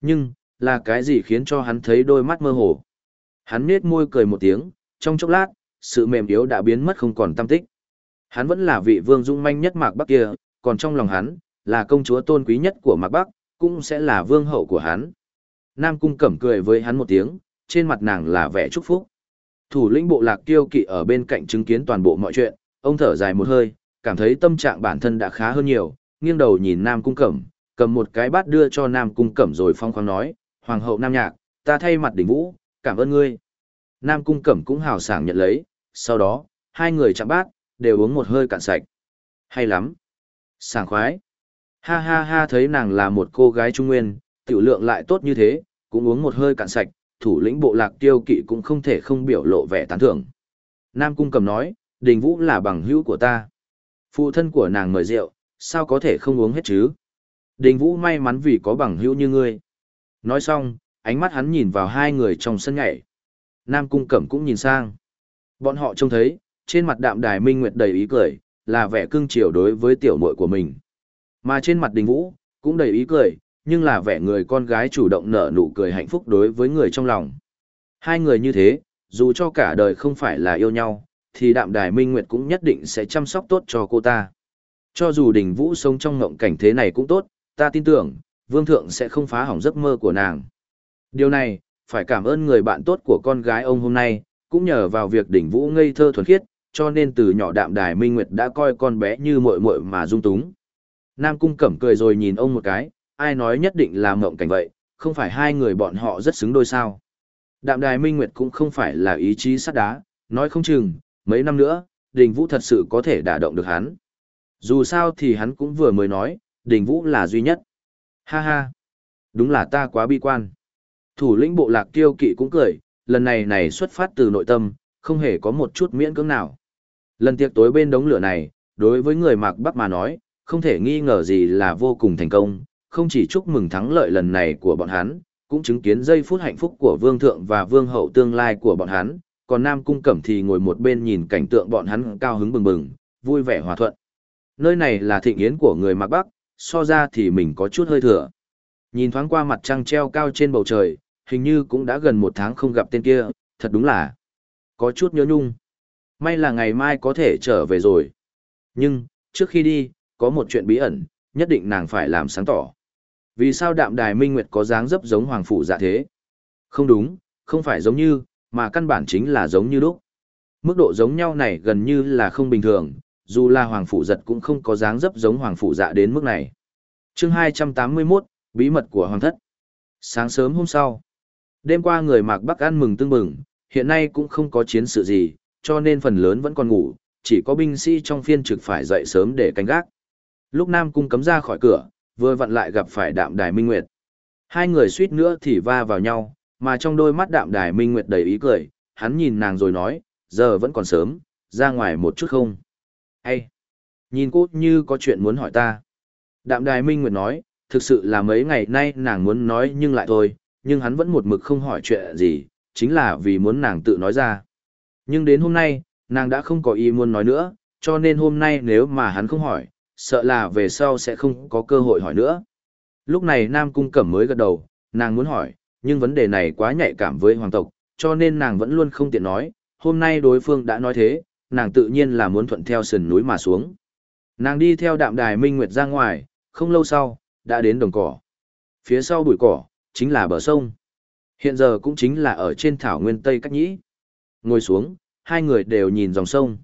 Nhưng, là cái gì khiến cho hắn thấy đôi mắt mơ hồ? Hắn nết môi cười một tiếng, trong chốc lát, sự mềm yếu đã biến mất không còn tâm tích. Hắn vẫn là vị vương dung manh nhất Mạc Bắc kia, còn trong lòng hắn, là công chúa tôn quý nhất của Mạc Bắc, cũng sẽ là vương hậu của hắn. Nam Cung cẩm cười với hắn một tiếng, trên mặt nàng là vẻ chúc phúc. Thủ lĩnh bộ lạc tiêu kỵ ở bên cạnh chứng kiến toàn bộ mọi chuyện, ông thở dài một hơi, cảm thấy tâm trạng bản thân đã khá hơn nhiều, nghiêng đầu nhìn Nam Cung Cẩm, cầm một cái bát đưa cho Nam Cung Cẩm rồi phong khoáng nói, Hoàng hậu Nam Nhạc, ta thay mặt đỉnh vũ, cảm ơn ngươi. Nam Cung Cẩm cũng hào sảng nhận lấy, sau đó, hai người chạm bát, đều uống một hơi cạn sạch. Hay lắm. Sảng khoái. Ha ha ha thấy nàng là một cô gái trung nguyên, tiểu lượng lại tốt như thế, cũng uống một hơi cạn sạch, thủ lĩnh bộ lạc tiêu kỵ cũng không thể không biểu lộ vẻ tán thưởng. Nam Cung Cẩm nói, đình vũ là bằng hữu của ta. Phụ thân của nàng mời rượu, sao có thể không uống hết chứ? Đình Vũ may mắn vì có bằng hữu như ngươi. Nói xong, ánh mắt hắn nhìn vào hai người trong sân nhảy. Nam Cung Cẩm cũng nhìn sang. Bọn họ trông thấy, trên mặt đạm đài minh nguyệt đầy ý cười, là vẻ cưng chiều đối với tiểu muội của mình. Mà trên mặt đình vũ, cũng đầy ý cười, nhưng là vẻ người con gái chủ động nở nụ cười hạnh phúc đối với người trong lòng. Hai người như thế, dù cho cả đời không phải là yêu nhau, thì đạm đài minh nguyệt cũng nhất định sẽ chăm sóc tốt cho cô ta. Cho dù đình vũ sống trong ngộng cảnh thế này cũng tốt, ta tin tưởng, vương thượng sẽ không phá hỏng giấc mơ của nàng. Điều này, phải cảm ơn người bạn tốt của con gái ông hôm nay, cũng nhờ vào việc đỉnh vũ ngây thơ thuần khiết, cho nên từ nhỏ đạm đài minh nguyệt đã coi con bé như muội muội mà dung túng. Nam cung cẩm cười rồi nhìn ông một cái, ai nói nhất định là mộng cảnh vậy, không phải hai người bọn họ rất xứng đôi sao. Đạm đài minh nguyệt cũng không phải là ý chí sắt đá, nói không chừng, mấy năm nữa, đình vũ thật sự có thể đả động được hắn. Dù sao thì hắn cũng vừa mới nói, đình vũ là duy nhất. Ha ha, đúng là ta quá bi quan. Thủ lĩnh bộ lạc Tiêu kỵ cũng cười, lần này này xuất phát từ nội tâm, không hề có một chút miễn cưỡng nào. Lần tiệc tối bên đống lửa này, đối với người mạc bắc mà nói, không thể nghi ngờ gì là vô cùng thành công, không chỉ chúc mừng thắng lợi lần này của bọn hắn, cũng chứng kiến giây phút hạnh phúc của vương thượng và vương hậu tương lai của bọn hắn, còn Nam Cung Cẩm thì ngồi một bên nhìn cảnh tượng bọn hắn cao hứng bừng bừng, vui vẻ hòa thuận. Nơi này là thịnh yến của người Mạc Bắc, so ra thì mình có chút hơi thừa. Nhìn thoáng qua mặt trăng treo cao trên bầu trời, hình như cũng đã gần một tháng không gặp tên kia, thật đúng là có chút nhớ nhung. May là ngày mai có thể trở về rồi. Nhưng, trước khi đi, có một chuyện bí ẩn, nhất định nàng phải làm sáng tỏ. Vì sao đạm đài minh nguyệt có dáng dấp giống hoàng phủ dạ thế? Không đúng, không phải giống như, mà căn bản chính là giống như lúc. Mức độ giống nhau này gần như là không bình thường, dù là hoàng phủ giật cũng không có dáng dấp giống hoàng phủ dạ đến mức này. chương 281, bí mật của hoàng thất. Sáng sớm hôm sau, đêm qua người mạc Bắc ăn mừng tương mừng, hiện nay cũng không có chiến sự gì, cho nên phần lớn vẫn còn ngủ, chỉ có binh sĩ trong phiên trực phải dậy sớm để canh gác. Lúc Nam Cung cấm ra khỏi cửa, vừa vặn lại gặp phải đạm đài Minh Nguyệt. Hai người suýt nữa thì va vào nhau, mà trong đôi mắt đạm đài Minh Nguyệt đầy ý cười, hắn nhìn nàng rồi nói, giờ vẫn còn sớm, ra ngoài một chút không? Hay! Nhìn cô như có chuyện muốn hỏi ta. Đạm đài Minh Nguyệt nói, thực sự là mấy ngày nay nàng muốn nói nhưng lại thôi, nhưng hắn vẫn một mực không hỏi chuyện gì, chính là vì muốn nàng tự nói ra. Nhưng đến hôm nay, nàng đã không có ý muốn nói nữa, cho nên hôm nay nếu mà hắn không hỏi, sợ là về sau sẽ không có cơ hội hỏi nữa. Lúc này Nam Cung Cẩm mới gật đầu, nàng muốn hỏi, nhưng vấn đề này quá nhạy cảm với hoàng tộc, cho nên nàng vẫn luôn không tiện nói, hôm nay đối phương đã nói thế, nàng tự nhiên là muốn thuận theo sườn núi mà xuống. Nàng đi theo đạm đài Minh Nguyệt ra ngoài, không lâu sau, đã đến đồng cỏ. Phía sau bụi cỏ, chính là bờ sông. Hiện giờ cũng chính là ở trên thảo nguyên Tây Cách Nhĩ. Ngồi xuống, hai người đều nhìn dòng sông.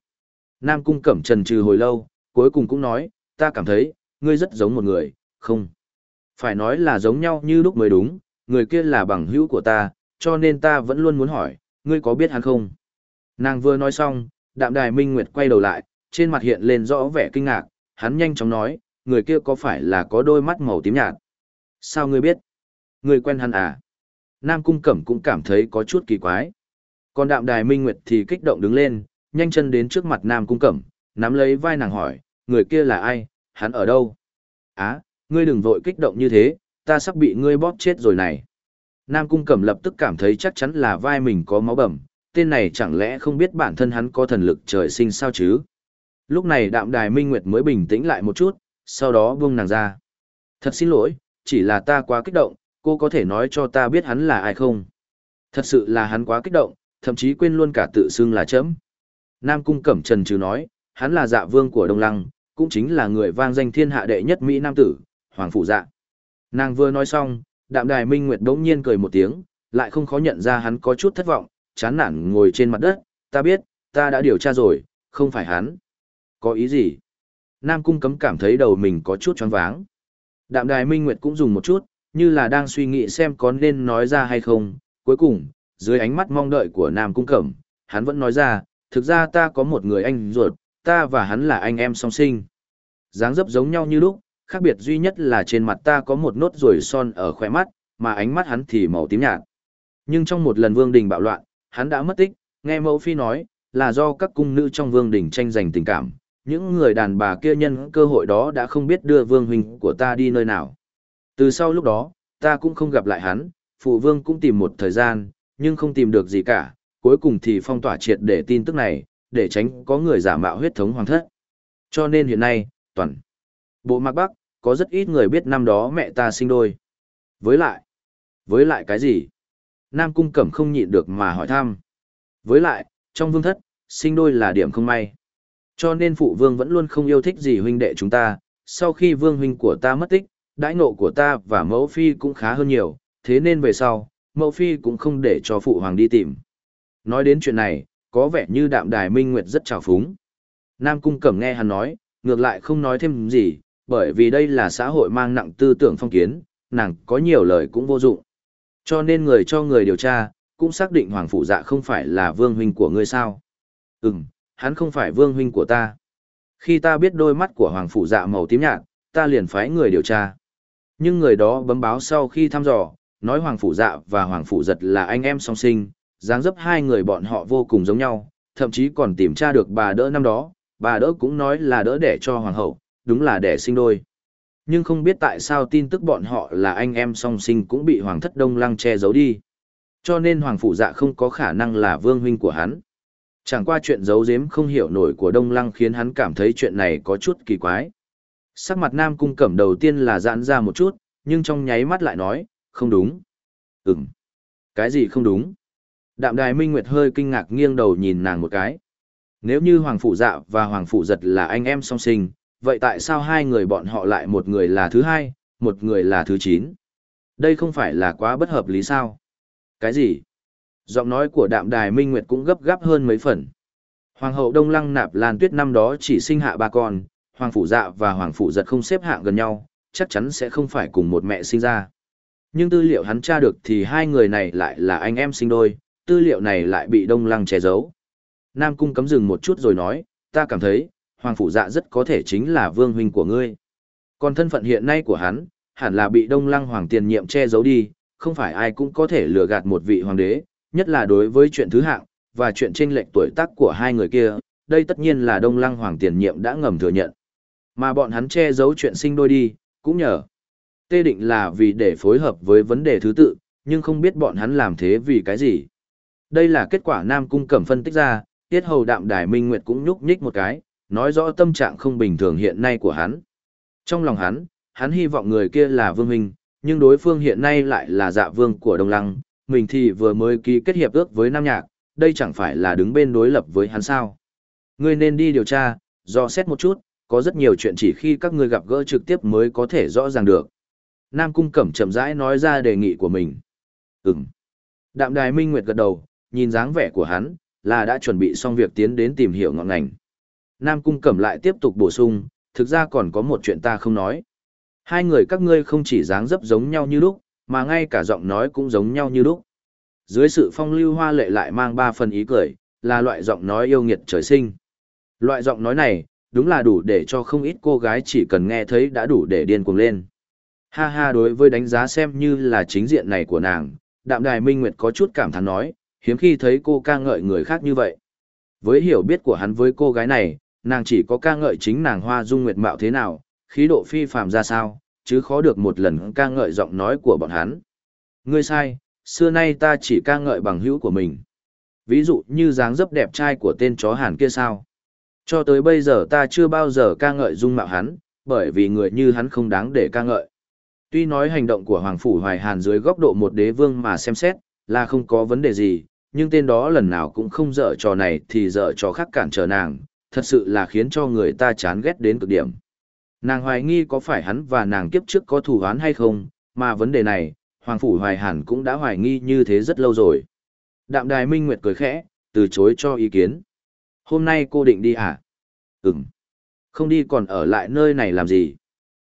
Nam Cung Cẩm trần trừ hồi lâu, cuối cùng cũng nói, ta cảm thấy, ngươi rất giống một người, không. Phải nói là giống nhau như lúc mới đúng, người kia là bằng hữu của ta, cho nên ta vẫn luôn muốn hỏi, ngươi có biết hắn không? Nàng vừa nói xong, đạm đài minh nguyệt quay đầu lại, trên mặt hiện lên rõ vẻ kinh ngạc, hắn nhanh chóng nói, người kia có phải là có đôi mắt màu tím nhạt? Sao ngươi biết? Ngươi quen hắn à? Nam Cung Cẩm cũng cảm thấy có chút kỳ quái. Còn đạm đài minh nguyệt thì kích động đứng lên, nhanh chân đến trước mặt Nam Cung Cẩm, nắm lấy vai nàng hỏi, người kia là ai, hắn ở đâu? Á, ngươi đừng vội kích động như thế, ta sắp bị ngươi bóp chết rồi này. Nam Cung Cẩm lập tức cảm thấy chắc chắn là vai mình có máu bầm, tên này chẳng lẽ không biết bản thân hắn có thần lực trời sinh sao chứ? Lúc này đạm đài minh nguyệt mới bình tĩnh lại một chút, sau đó buông nàng ra. Thật xin lỗi, chỉ là ta quá kích động, cô có thể nói cho ta biết hắn là ai không? Thật sự là hắn quá kích động, thậm chí quên luôn cả tự xưng là chấm. Nam Cung Cẩm Trần Trừ nói, hắn là dạ vương của Đông Lăng, cũng chính là người vang danh thiên hạ đệ nhất Mỹ Nam Tử, Hoàng phủ Dạ. Nàng vừa nói xong, đạm đài Minh Nguyệt đống nhiên cười một tiếng, lại không khó nhận ra hắn có chút thất vọng, chán nản ngồi trên mặt đất, ta biết, ta đã điều tra rồi, không phải hắn. Có ý gì? Nam Cung cấm cảm thấy đầu mình có chút choáng váng. Đạm đài Minh Nguyệt cũng dùng một chút, như là đang suy nghĩ xem có nên nói ra hay không. Cuối cùng, dưới ánh mắt mong đợi của Nam Cung Cẩm, hắn vẫn nói ra, thực ra ta có một người anh ruột, ta và hắn là anh em song sinh. dáng dấp giống nhau như lúc, khác biệt duy nhất là trên mặt ta có một nốt ruồi son ở khóe mắt, mà ánh mắt hắn thì màu tím nhạt. Nhưng trong một lần vương đình bạo loạn, hắn đã mất tích, nghe mẫu phi nói, là do các cung nữ trong vương đình tranh giành tình cảm. Những người đàn bà kia nhân cơ hội đó đã không biết đưa vương huynh của ta đi nơi nào. Từ sau lúc đó, ta cũng không gặp lại hắn, phụ vương cũng tìm một thời gian, nhưng không tìm được gì cả, cuối cùng thì phong tỏa triệt để tin tức này, để tránh có người giả mạo huyết thống hoàng thất. Cho nên hiện nay, toàn bộ mạc bắc, có rất ít người biết năm đó mẹ ta sinh đôi. Với lại, với lại cái gì? Nam Cung Cẩm không nhịn được mà hỏi thăm. Với lại, trong vương thất, sinh đôi là điểm không may. Cho nên phụ vương vẫn luôn không yêu thích gì huynh đệ chúng ta, sau khi vương huynh của ta mất tích, đãi ngộ của ta và mẫu phi cũng khá hơn nhiều, thế nên về sau, mẫu phi cũng không để cho phụ hoàng đi tìm. Nói đến chuyện này, có vẻ như đạm đài minh nguyệt rất trào phúng. Nam Cung Cẩm nghe hắn nói, ngược lại không nói thêm gì, bởi vì đây là xã hội mang nặng tư tưởng phong kiến, nàng có nhiều lời cũng vô dụng. Cho nên người cho người điều tra, cũng xác định Hoàng Phụ Dạ không phải là vương huynh của ngươi sao. Ừm, hắn không phải vương huynh của ta. Khi ta biết đôi mắt của Hoàng Phụ Dạ màu tím nhạt, ta liền phái người điều tra. Nhưng người đó bấm báo sau khi thăm dò, nói Hoàng Phụ Dạ và Hoàng Phụ Giật là anh em song sinh, dáng dấp hai người bọn họ vô cùng giống nhau, thậm chí còn tìm tra được bà đỡ năm đó, bà đỡ cũng nói là đỡ đẻ cho Hoàng hậu, đúng là đẻ sinh đôi. Nhưng không biết tại sao tin tức bọn họ là anh em song sinh cũng bị Hoàng thất Đông Lăng che giấu đi. Cho nên Hoàng Phụ Dạ không có khả năng là vương huynh của hắn. Chẳng qua chuyện giấu giếm không hiểu nổi của Đông Lăng khiến hắn cảm thấy chuyện này có chút kỳ quái. Sắc mặt Nam Cung Cẩm đầu tiên là giãn ra một chút, nhưng trong nháy mắt lại nói, không đúng. Ừm. Cái gì không đúng? Đạm Đài Minh Nguyệt hơi kinh ngạc nghiêng đầu nhìn nàng một cái. Nếu như Hoàng Phụ Dạ và Hoàng Phụ Giật là anh em song sinh, vậy tại sao hai người bọn họ lại một người là thứ hai, một người là thứ chín? Đây không phải là quá bất hợp lý sao? Cái gì? Giọng nói của Đạm Đài Minh Nguyệt cũng gấp gáp hơn mấy phần. Hoàng hậu Đông Lăng Nạp Lan Tuyết năm đó chỉ sinh hạ ba con, Hoàng Phụ Dạ và Hoàng Phụ Giật không xếp hạng gần nhau, chắc chắn sẽ không phải cùng một mẹ sinh ra. Nhưng tư liệu hắn tra được thì hai người này lại là anh em sinh đôi, tư liệu này lại bị Đông Lăng che giấu. Nam Cung cấm dừng một chút rồi nói, ta cảm thấy, Hoàng Phủ Dạ rất có thể chính là vương huynh của ngươi. Còn thân phận hiện nay của hắn, hẳn là bị Đông Lăng Hoàng tiền nhiệm che giấu đi, không phải ai cũng có thể lừa gạt một vị hoàng đế, nhất là đối với chuyện thứ hạng, và chuyện chênh lệch tuổi tác của hai người kia, đây tất nhiên là Đông Lăng Hoàng tiền nhiệm đã ngầm thừa nhận. Mà bọn hắn che giấu chuyện sinh đôi đi, cũng nhờ. Tê định là vì để phối hợp với vấn đề thứ tự, nhưng không biết bọn hắn làm thế vì cái gì. Đây là kết quả Nam Cung Cẩm phân tích ra, tiết hầu đạm đài minh nguyệt cũng nhúc nhích một cái, nói rõ tâm trạng không bình thường hiện nay của hắn. Trong lòng hắn, hắn hy vọng người kia là vương minh, nhưng đối phương hiện nay lại là dạ vương của Đông Lăng, mình thì vừa mới ký kết hiệp ước với Nam Nhạc, đây chẳng phải là đứng bên đối lập với hắn sao. Ngươi nên đi điều tra, do xét một chút, có rất nhiều chuyện chỉ khi các ngươi gặp gỡ trực tiếp mới có thể rõ ràng được. Nam Cung Cẩm chậm rãi nói ra đề nghị của mình. Ừm. Đạm Đài Minh Nguyệt gật đầu, nhìn dáng vẻ của hắn, là đã chuẩn bị xong việc tiến đến tìm hiểu ngọn ngành. Nam Cung Cẩm lại tiếp tục bổ sung, thực ra còn có một chuyện ta không nói. Hai người các ngươi không chỉ dáng dấp giống nhau như lúc, mà ngay cả giọng nói cũng giống nhau như lúc. Dưới sự phong lưu hoa lệ lại mang ba phần ý cười, là loại giọng nói yêu nghiệt trời sinh. Loại giọng nói này, đúng là đủ để cho không ít cô gái chỉ cần nghe thấy đã đủ để điên cuồng lên. Ha ha đối với đánh giá xem như là chính diện này của nàng, đạm đài minh nguyệt có chút cảm thán nói, hiếm khi thấy cô ca ngợi người khác như vậy. Với hiểu biết của hắn với cô gái này, nàng chỉ có ca ngợi chính nàng hoa dung nguyệt mạo thế nào, khí độ phi phàm ra sao, chứ khó được một lần ca ngợi giọng nói của bọn hắn. Ngươi sai, xưa nay ta chỉ ca ngợi bằng hữu của mình. Ví dụ như dáng dấp đẹp trai của tên chó hàn kia sao. Cho tới bây giờ ta chưa bao giờ ca ngợi dung mạo hắn, bởi vì người như hắn không đáng để ca ngợi. Tuy nói hành động của Hoàng Phủ Hoài Hàn dưới góc độ một đế vương mà xem xét, là không có vấn đề gì, nhưng tên đó lần nào cũng không dở trò này thì dở trò khác cản trở nàng, thật sự là khiến cho người ta chán ghét đến cực điểm. Nàng hoài nghi có phải hắn và nàng kiếp trước có thù oán hay không, mà vấn đề này, Hoàng Phủ Hoài Hàn cũng đã hoài nghi như thế rất lâu rồi. Đạm Đài Minh Nguyệt cười khẽ, từ chối cho ý kiến. Hôm nay cô định đi à? Ừm. Không đi còn ở lại nơi này làm gì?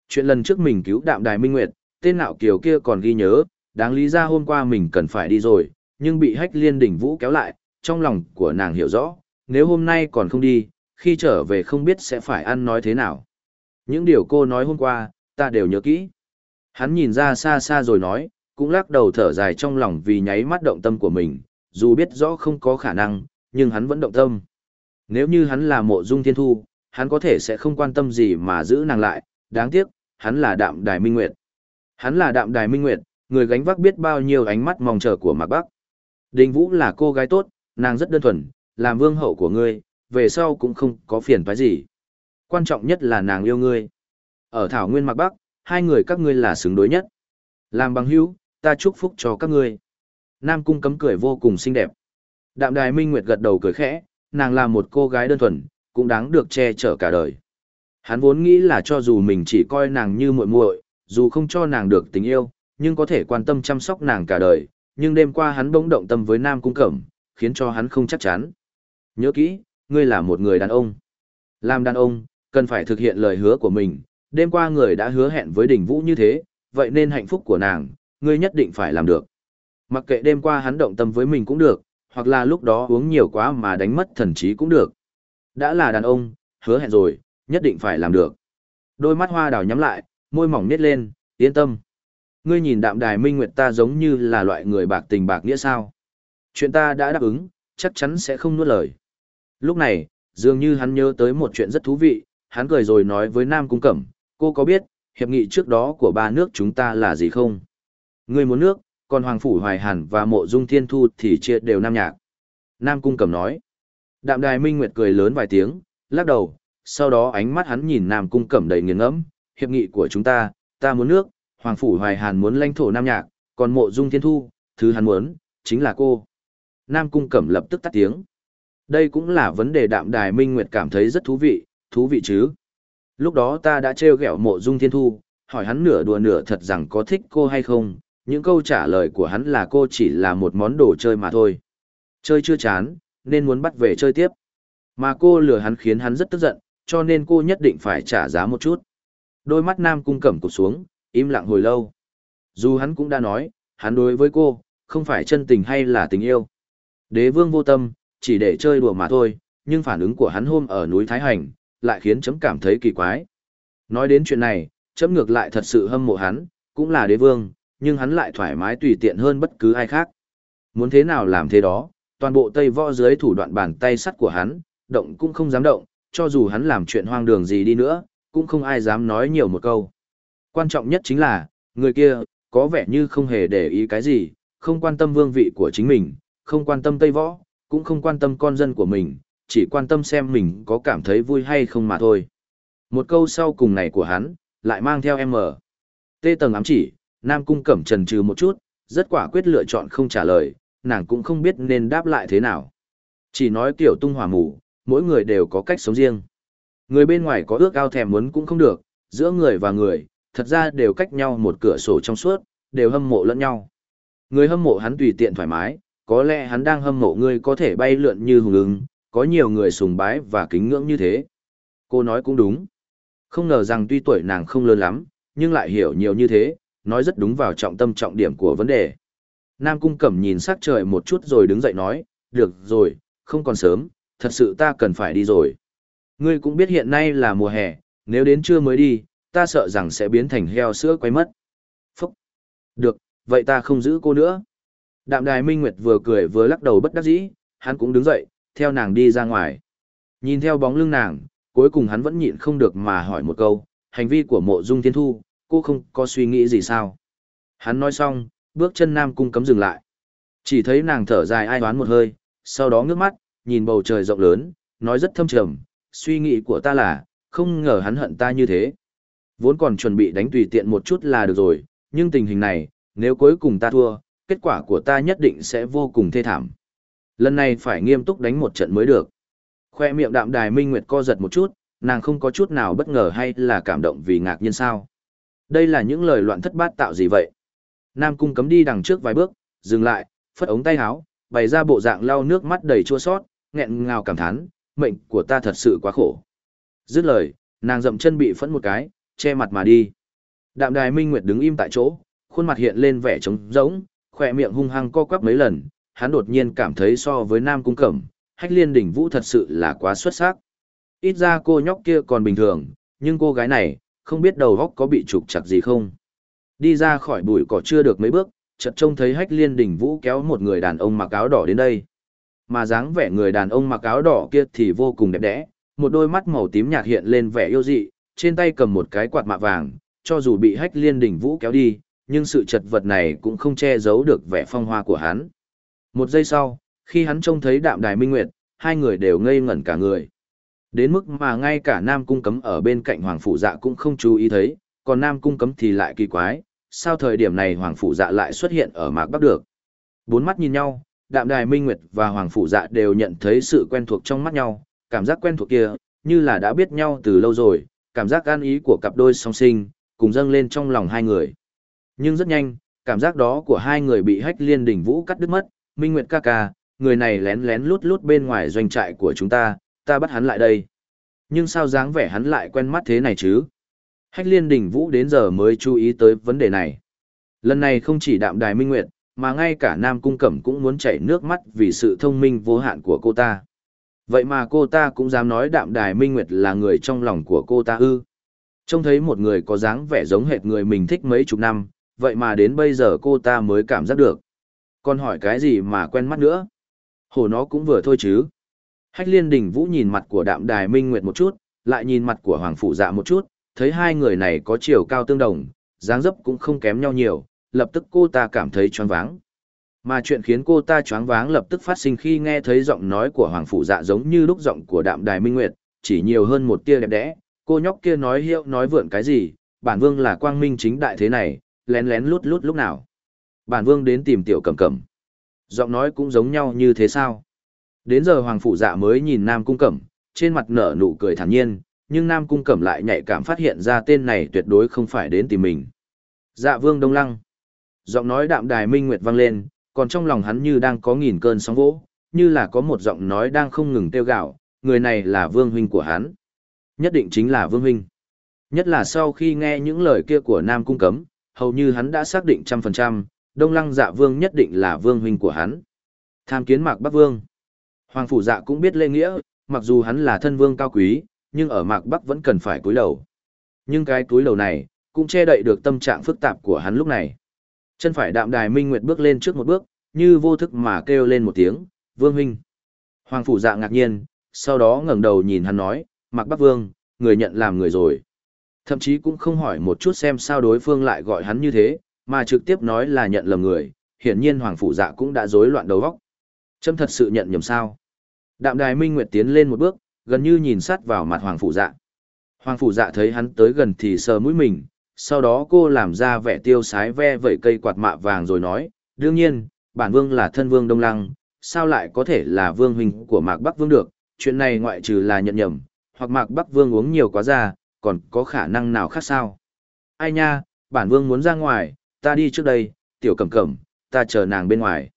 Chuyện lần trước mình cứu Đạm Đài Minh Nguyệt, tên nạo kiều kia còn ghi nhớ, đáng lý ra hôm qua mình cần phải đi rồi, nhưng bị hách liên đỉnh vũ kéo lại, trong lòng của nàng hiểu rõ, nếu hôm nay còn không đi, khi trở về không biết sẽ phải ăn nói thế nào. Những điều cô nói hôm qua, ta đều nhớ kỹ. Hắn nhìn ra xa xa rồi nói, cũng lắc đầu thở dài trong lòng vì nháy mắt động tâm của mình, dù biết rõ không có khả năng, nhưng hắn vẫn động tâm. Nếu như hắn là mộ dung thiên thu, hắn có thể sẽ không quan tâm gì mà giữ nàng lại, đáng tiếc, hắn là đạm đài minh nguyệt. Hắn là đạm đài minh nguyệt, người gánh vác biết bao nhiêu ánh mắt mong chờ của Mạc Bắc. Đình Vũ là cô gái tốt, nàng rất đơn thuần, làm vương hậu của ngươi, về sau cũng không có phiền phải gì. Quan trọng nhất là nàng yêu ngươi. Ở Thảo Nguyên Mạc Bắc, hai người các ngươi là xứng đối nhất. Làm bằng hữu, ta chúc phúc cho các ngươi. Nam Cung cấm cười vô cùng xinh đẹp. Đạm Đài Minh Nguyệt gật đầu cười khẽ, nàng là một cô gái đơn thuần, cũng đáng được che chở cả đời. Hắn vốn nghĩ là cho dù mình chỉ coi nàng như muội muội, dù không cho nàng được tình yêu, nhưng có thể quan tâm chăm sóc nàng cả đời, nhưng đêm qua hắn bỗng động tâm với Nam Cung Cẩm, khiến cho hắn không chắc chắn. Nhớ kỹ, ngươi là một người đàn ông. Làm đàn ông, cần phải thực hiện lời hứa của mình, đêm qua người đã hứa hẹn với đỉnh vũ như thế, vậy nên hạnh phúc của nàng, ngươi nhất định phải làm được. Mặc kệ đêm qua hắn động tâm với mình cũng được, hoặc là lúc đó uống nhiều quá mà đánh mất thần trí cũng được. Đã là đàn ông, hứa hẹn rồi, nhất định phải làm được. Đôi mắt hoa đào nhắm lại, môi mỏng nít lên, yên tâm. Ngươi nhìn đạm đài minh nguyệt ta giống như là loại người bạc tình bạc nghĩa sao. Chuyện ta đã đáp ứng, chắc chắn sẽ không nuốt lời. Lúc này, dường như hắn nhớ tới một chuyện rất thú vị, hắn cười rồi nói với Nam Cung Cẩm, cô có biết, hiệp nghị trước đó của ba nước chúng ta là gì không? Ngươi muốn nước, còn Hoàng Phủ Hoài Hàn và Mộ Dung Thiên Thu thì chia đều Nam Nhạc. Nam Cung Cẩm nói. Đạm Đài Minh Nguyệt cười lớn vài tiếng, lắc đầu, sau đó ánh mắt hắn nhìn Nam Cung Cẩm đầy nghiền ngẫm, hiệp nghị của chúng ta, ta muốn nước, Hoàng Phủ Hoài Hàn muốn lãnh thổ Nam Nhạc, còn Mộ Dung Thiên Thu, thứ hắn muốn, chính là cô. Nam Cung Cẩm lập tức tắt tiếng. Đây cũng là vấn đề Đạm Đài Minh Nguyệt cảm thấy rất thú vị, thú vị chứ. Lúc đó ta đã trêu ghẹo Mộ Dung Thiên Thu, hỏi hắn nửa đùa nửa thật rằng có thích cô hay không, những câu trả lời của hắn là cô chỉ là một món đồ chơi mà thôi. Chơi chưa chán, nên muốn bắt về chơi tiếp. Mà cô lừa hắn khiến hắn rất tức giận, cho nên cô nhất định phải trả giá một chút. Đôi mắt nam cung cẩm cụp xuống, im lặng hồi lâu. Dù hắn cũng đã nói, hắn đối với cô, không phải chân tình hay là tình yêu. Đế vương vô tâm, chỉ để chơi đùa mà thôi, nhưng phản ứng của hắn hôm ở núi Thái Hành, lại khiến chấm cảm thấy kỳ quái. Nói đến chuyện này, chấm ngược lại thật sự hâm mộ hắn, cũng là đế vương, nhưng hắn lại thoải mái tùy tiện hơn bất cứ ai khác. Muốn thế nào làm thế đó, toàn bộ Tây Võ dưới thủ đoạn bàn tay sắt của hắn, động cũng không dám động, cho dù hắn làm chuyện hoang đường gì đi nữa, cũng không ai dám nói nhiều một câu. Quan trọng nhất chính là, người kia, có vẻ như không hề để ý cái gì, không quan tâm vương vị của chính mình, không quan tâm Tây Võ, cũng không quan tâm con dân của mình, chỉ quan tâm xem mình có cảm thấy vui hay không mà thôi. Một câu sau cùng này của hắn, lại mang theo em mở. Tê tầng ám chỉ, Nam Cung Cẩm trần trừ một chút, rất quả quyết lựa chọn không trả lời, nàng cũng không biết nên đáp lại thế nào. Chỉ nói kiểu tung hỏa mù, mỗi người đều có cách sống riêng. Người bên ngoài có ước ao thèm muốn cũng không được, giữa người và người, thật ra đều cách nhau một cửa sổ trong suốt, đều hâm mộ lẫn nhau. Người hâm mộ hắn tùy tiện thoải mái, có lẽ hắn đang hâm mộ ngươi có thể bay lượn như hùng ứng, có nhiều người sùng bái và kính ngưỡng như thế. Cô nói cũng đúng. Không ngờ rằng tuy tuổi nàng không lớn lắm, nhưng lại hiểu nhiều như thế, nói rất đúng vào trọng tâm trọng điểm của vấn đề. Nam Cung Cẩm nhìn sắc trời một chút rồi đứng dậy nói, được rồi, không còn sớm, thật sự ta cần phải đi rồi. Ngươi cũng biết hiện nay là mùa hè, nếu đến trưa mới đi, ta sợ rằng sẽ biến thành heo sữa quay mất. Phúc! Được, vậy ta không giữ cô nữa. Đạm đài Minh Nguyệt vừa cười vừa lắc đầu bất đắc dĩ, hắn cũng đứng dậy, theo nàng đi ra ngoài. Nhìn theo bóng lưng nàng, cuối cùng hắn vẫn nhịn không được mà hỏi một câu, hành vi của mộ dung thiên thu, cô không có suy nghĩ gì sao? Hắn nói xong, bước chân nam cung cấm dừng lại. Chỉ thấy nàng thở dài ai đoán một hơi, sau đó ngước mắt, nhìn bầu trời rộng lớn, nói rất thâm trầm, suy nghĩ của ta là, không ngờ hắn hận ta như thế. Vốn còn chuẩn bị đánh tùy tiện một chút là được rồi, nhưng tình hình này, nếu cuối cùng ta thua, kết quả của ta nhất định sẽ vô cùng thê thảm. Lần này phải nghiêm túc đánh một trận mới được. Khoe miệng đạm đài minh nguyệt co giật một chút, nàng không có chút nào bất ngờ hay là cảm động vì ngạc nhiên sao. Đây là những lời loạn thất bát tạo gì vậy? Nam cung cấm đi đằng trước vài bước, dừng lại, phất ống tay háo bày ra bộ dạng lau nước mắt đầy chua sót, nghẹn ngào cảm thán, mệnh của ta thật sự quá khổ. Dứt lời, nàng dậm chân bị phẫn một cái, che mặt mà đi. Đạm đài minh nguyệt đứng im tại chỗ, khuôn mặt hiện lên vẻ trống rỗng, khỏe miệng hung hăng co quắp mấy lần, hắn đột nhiên cảm thấy so với Nam Cung Cẩm, Hách Liên Đỉnh Vũ thật sự là quá xuất sắc. Ít ra cô nhóc kia còn bình thường, nhưng cô gái này, không biết đầu góc có bị trục chặt gì không. Đi ra khỏi bụi cỏ chưa được mấy bước, chợt trông thấy Hách Liên Đỉnh Vũ kéo một người đàn ông mặc áo đỏ đến đây. Mà dáng vẻ người đàn ông mặc áo đỏ kia thì vô cùng đẹp đẽ, một đôi mắt màu tím nhạt hiện lên vẻ yêu dị, trên tay cầm một cái quạt mạ vàng, cho dù bị Hách Liên Đỉnh Vũ kéo đi, nhưng sự chật vật này cũng không che giấu được vẻ phong hoa của hắn. Một giây sau, khi hắn trông thấy đạm đài minh nguyệt, hai người đều ngây ngẩn cả người. Đến mức mà ngay cả Nam Cung Cấm ở bên cạnh Hoàng Phủ Dạ cũng không chú ý thấy, còn Nam Cung Cấm thì lại kỳ quái, sao thời điểm này Hoàng Phủ Dạ lại xuất hiện ở Mạc Bắc được. Bốn mắt nhìn nhau, Đạm Đài Minh Nguyệt và Hoàng Phủ Dạ đều nhận thấy sự quen thuộc trong mắt nhau, cảm giác quen thuộc kia, như là đã biết nhau từ lâu rồi, cảm giác an ý của cặp đôi song sinh, cùng dâng lên trong lòng hai người. Nhưng rất nhanh, cảm giác đó của hai người bị hách liên đỉnh vũ cắt đứt mất, Minh Nguyệt ca ca, người này lén lén lút lút bên ngoài doanh trại của chúng ta, ta bắt hắn lại đây. Nhưng sao dáng vẻ hắn lại quen mắt thế này chứ? Hách liên đỉnh vũ đến giờ mới chú ý tới vấn đề này. Lần này không chỉ đạm đài Minh Nguyệt, mà ngay cả Nam Cung Cẩm cũng muốn chảy nước mắt vì sự thông minh vô hạn của cô ta. Vậy mà cô ta cũng dám nói đạm đài Minh Nguyệt là người trong lòng của cô ta ư. Trông thấy một người có dáng vẻ giống hệt người mình thích mấy chục năm, vậy mà đến bây giờ cô ta mới cảm giác được. Còn hỏi cái gì mà quen mắt nữa? Hồ nó cũng vừa thôi chứ. Hách liên đình vũ nhìn mặt của đạm đài minh nguyệt một chút, lại nhìn mặt của hoàng phụ dạ một chút, thấy hai người này có chiều cao tương đồng, dáng dấp cũng không kém nhau nhiều, lập tức cô ta cảm thấy choáng váng. Mà chuyện khiến cô ta choáng váng lập tức phát sinh khi nghe thấy giọng nói của hoàng phủ dạ giống như lúc giọng của đạm đài minh nguyệt, chỉ nhiều hơn một tia đẹp đẽ, cô nhóc kia nói hiệu nói vượn cái gì, bản vương là quang minh chính đại thế này, lén lén lút lút lúc nào. Bản vương đến tìm tiểu cẩm cẩm. Giọng nói cũng giống nhau như thế sao? Đến giờ hoàng phủ dạ mới nhìn Nam Cung Cẩm, trên mặt nở nụ cười thản nhiên, nhưng Nam Cung Cẩm lại nhạy cảm phát hiện ra tên này tuyệt đối không phải đến tìm mình. Dạ vương đông lăng. Giọng nói đạm đài minh nguyệt vang lên, còn trong lòng hắn như đang có nghìn cơn sóng vỗ, như là có một giọng nói đang không ngừng tiêu gạo, người này là vương huynh của hắn. Nhất định chính là vương huynh. Nhất là sau khi nghe những lời kia của Nam Cung Cấm, hầu như hắn đã xác định trăm phần trăm, Đông Lăng Dạ Vương nhất định là vương huynh của hắn. Tham kiến Mạc Bắc Vương. Hoàng phủ Dạ cũng biết lễ nghĩa, mặc dù hắn là thân vương cao quý, nhưng ở Mạc Bắc vẫn cần phải cúi đầu. Nhưng cái cúi đầu này cũng che đậy được tâm trạng phức tạp của hắn lúc này. Chân phải Đạm Đài Minh Nguyệt bước lên trước một bước, như vô thức mà kêu lên một tiếng, "Vương huynh." Hoàng phủ Dạ ngạc nhiên, sau đó ngẩng đầu nhìn hắn nói, "Mạc Bắc Vương, người nhận làm người rồi." Thậm chí cũng không hỏi một chút xem sao đối phương lại gọi hắn như thế, mà trực tiếp nói là nhận lầm người, hiển nhiên Hoàng Phủ Dạ cũng đã rối loạn đầu óc. Trâm thật sự nhận nhầm sao? Đạm Đài Minh Nguyệt tiến lên một bước, gần như nhìn sát vào mặt Hoàng Phủ Dạ. Hoàng Phủ Dạ thấy hắn tới gần thì sờ mũi mình, sau đó cô làm ra vẻ tiêu sái ve vẩy cây quạt mạ vàng rồi nói, đương nhiên, bản vương là thân vương Đông Lăng, sao lại có thể là vương huynh của Mạc Bắc Vương được, chuyện này ngoại trừ là nhận nhầm, hoặc Mạc Bắc Vương uống nhiều quá ra, còn có khả năng nào khác sao? Ai nha, bản vương muốn ra ngoài, ta đi trước đây, tiểu cẩm cẩm, ta chờ nàng bên ngoài.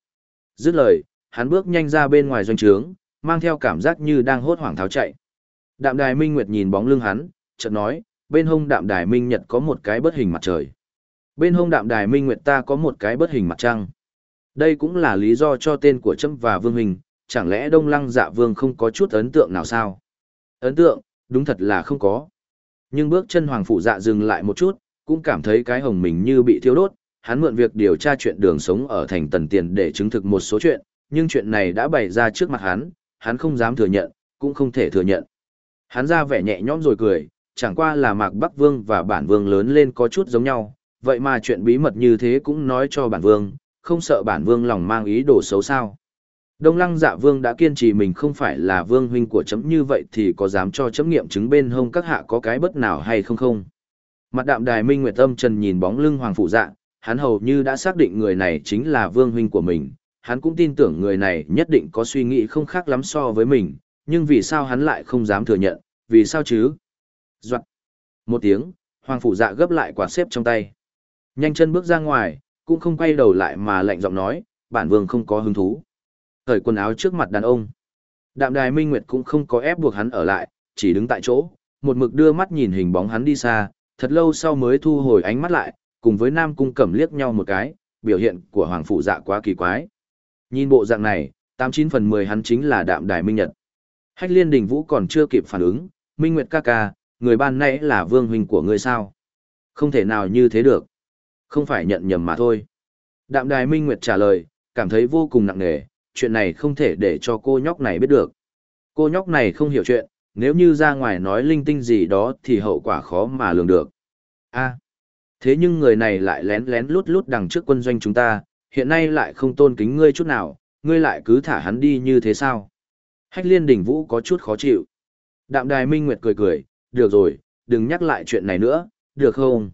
Dứt lời, hắn bước nhanh ra bên ngoài doanh trướng, mang theo cảm giác như đang hốt hoảng tháo chạy. Đạm đài minh nguyệt nhìn bóng lưng hắn, chợt nói, bên hông đạm đài minh nhật có một cái bất hình mặt trời. Bên hông đạm đài minh nguyệt ta có một cái bất hình mặt trăng. Đây cũng là lý do cho tên của Trâm và Vương Hình, chẳng lẽ Đông Lăng Dạ Vương không có chút ấn tượng nào sao? Ấn tượng, đúng thật là không có. Nhưng bước chân Hoàng phụ Dạ dừng lại một chút, cũng cảm thấy cái hồng mình như bị thiêu đốt, hắn mượn việc điều tra chuyện đường sống ở thành tần tiền để chứng thực một số chuyện, nhưng chuyện này đã bày ra trước mặt hắn, hắn không dám thừa nhận, cũng không thể thừa nhận. Hắn ra vẻ nhẹ nhõm rồi cười, chẳng qua là Mạc Bắc Vương và bản vương lớn lên có chút giống nhau, vậy mà chuyện bí mật như thế cũng nói cho bản vương, không sợ bản vương lòng mang ý đồ xấu sao. Đông lăng dạ vương đã kiên trì mình không phải là vương huynh của chấm như vậy thì có dám cho chấm nghiệm chứng bên hông các hạ có cái bất nào hay không không. Mặt đạm đài minh nguyệt tâm trần nhìn bóng lưng hoàng phụ dạ, hắn hầu như đã xác định người này chính là vương huynh của mình, hắn cũng tin tưởng người này nhất định có suy nghĩ không khác lắm so với mình, nhưng vì sao hắn lại không dám thừa nhận, vì sao chứ? Doạn. Một tiếng, hoàng phụ dạ gấp lại quả xếp trong tay. Nhanh chân bước ra ngoài, cũng không quay đầu lại mà lạnh giọng nói, bản vương không có hứng thú. Thời quần áo trước mặt đàn ông. Đạm đài minh nguyệt cũng không có ép buộc hắn ở lại, chỉ đứng tại chỗ, một mực đưa mắt nhìn hình bóng hắn đi xa, thật lâu sau mới thu hồi ánh mắt lại, cùng với Nam Cung Cẩm liếc nhau một cái, biểu hiện của Hoàng Phụ Dạ quá kỳ quái. Nhìn bộ dạng này, 89 phần 10 hắn chính là đạm đài minh nhật. Hách liên đình vũ còn chưa kịp phản ứng, Minh Nguyệt ca ca, người ban nãy là vương huynh của ngươi sao? Không thể nào như thế được. Không phải nhận nhầm mà thôi. Đạm đài Minh Nguyệt trả lời, cảm thấy vô cùng nặng nề, chuyện này không thể để cho cô nhóc này biết được. Cô nhóc này không hiểu chuyện, nếu như ra ngoài nói linh tinh gì đó thì hậu quả khó mà lường được. a thế nhưng người này lại lén lén lút lút đằng trước quân doanh chúng ta, hiện nay lại không tôn kính ngươi chút nào, ngươi lại cứ thả hắn đi như thế sao? Hách liên đỉnh vũ có chút khó chịu. Đạm đài minh nguyệt cười cười, được rồi, đừng nhắc lại chuyện này nữa, được không?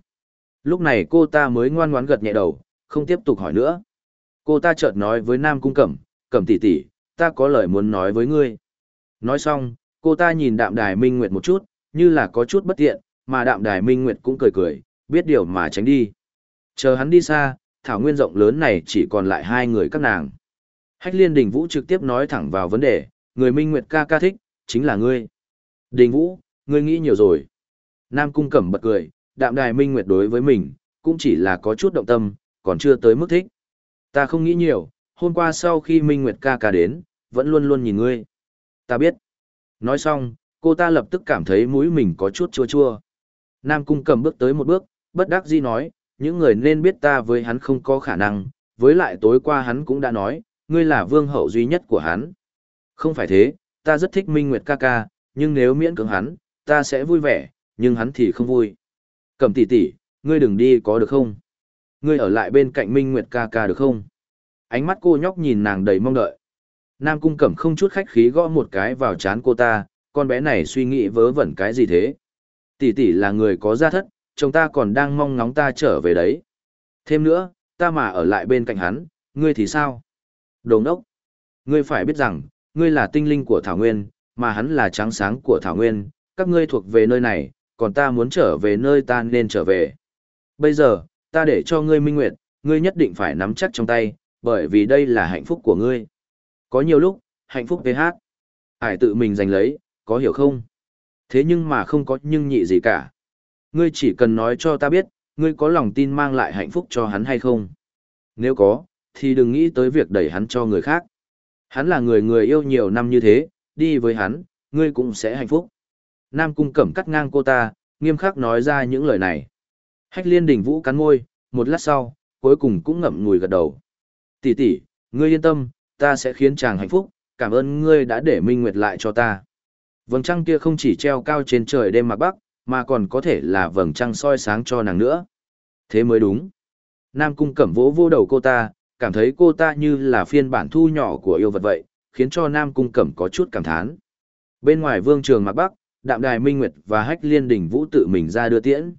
Lúc này cô ta mới ngoan ngoãn gật nhẹ đầu, không tiếp tục hỏi nữa. Cô ta chợt nói với Nam Cung Cẩm, Cẩm tỷ tỷ, ta có lời muốn nói với ngươi. Nói xong, cô ta nhìn đạm đài minh nguyệt một chút, như là có chút bất tiện, mà đạm đài minh nguyệt cũng cười cười, biết điều mà tránh đi. Chờ hắn đi xa, thảo nguyên rộng lớn này chỉ còn lại hai người các nàng. Hách liên đình vũ trực tiếp nói thẳng vào vấn đề, người minh nguyệt ca ca thích, chính là ngươi. Đình vũ, ngươi nghĩ nhiều rồi. Nam cung cẩm bật cười, đạm đài minh nguyệt đối với mình, cũng chỉ là có chút động tâm, còn chưa tới mức thích. Ta không nghĩ nhiều, hôm qua sau khi minh nguyệt ca ca đến, vẫn luôn luôn nhìn ngươi. Ta biết. Nói xong, cô ta lập tức cảm thấy mũi mình có chút chua chua. Nam cung cẩm bước tới một bước, bất đắc dĩ nói, những người nên biết ta với hắn không có khả năng, với lại tối qua hắn cũng đã nói, ngươi là vương hậu duy nhất của hắn. Không phải thế, ta rất thích Minh Nguyệt ca ca, nhưng nếu miễn cưỡng hắn, ta sẽ vui vẻ, nhưng hắn thì không vui. Cẩm tỷ tỷ, ngươi đừng đi có được không? Ngươi ở lại bên cạnh Minh Nguyệt ca ca được không? Ánh mắt cô nhóc nhìn nàng đầy mong đợi. Nam Cung Cẩm không chút khách khí gõ một cái vào chán cô ta, con bé này suy nghĩ vớ vẩn cái gì thế? Tỷ tỷ là người có gia thất, chồng ta còn đang mong ngóng ta trở về đấy. Thêm nữa, ta mà ở lại bên cạnh hắn, ngươi thì sao? Đồ ốc! Ngươi phải biết rằng, ngươi là tinh linh của Thảo Nguyên, mà hắn là trắng sáng của Thảo Nguyên, các ngươi thuộc về nơi này, còn ta muốn trở về nơi ta nên trở về. Bây giờ, ta để cho ngươi minh nguyệt, ngươi nhất định phải nắm chắc trong tay, bởi vì đây là hạnh phúc của ngươi. Có nhiều lúc, hạnh phúc VH. Hải tự mình giành lấy, có hiểu không? Thế nhưng mà không có nhưng nhị gì cả. Ngươi chỉ cần nói cho ta biết, ngươi có lòng tin mang lại hạnh phúc cho hắn hay không? Nếu có, thì đừng nghĩ tới việc đẩy hắn cho người khác. Hắn là người người yêu nhiều năm như thế, đi với hắn, ngươi cũng sẽ hạnh phúc. Nam Cung Cẩm cắt ngang cô ta, nghiêm khắc nói ra những lời này. Hách liên đình vũ cắn môi, một lát sau, cuối cùng cũng ngậm ngùi gật đầu. Tỷ tỷ, ngươi yên tâm, ta sẽ khiến chàng hạnh phúc, cảm ơn ngươi đã để minh nguyệt lại cho ta. Vầng trăng kia không chỉ treo cao trên trời đêm mặt bắc, mà còn có thể là vầng trăng soi sáng cho nàng nữa. Thế mới đúng. Nam cung cẩm vỗ vô đầu cô ta, cảm thấy cô ta như là phiên bản thu nhỏ của yêu vật vậy, khiến cho Nam cung cẩm có chút cảm thán. Bên ngoài vương trường mạc bắc, đạm đài minh nguyệt và hách liên đỉnh vũ tự mình ra đưa tiễn.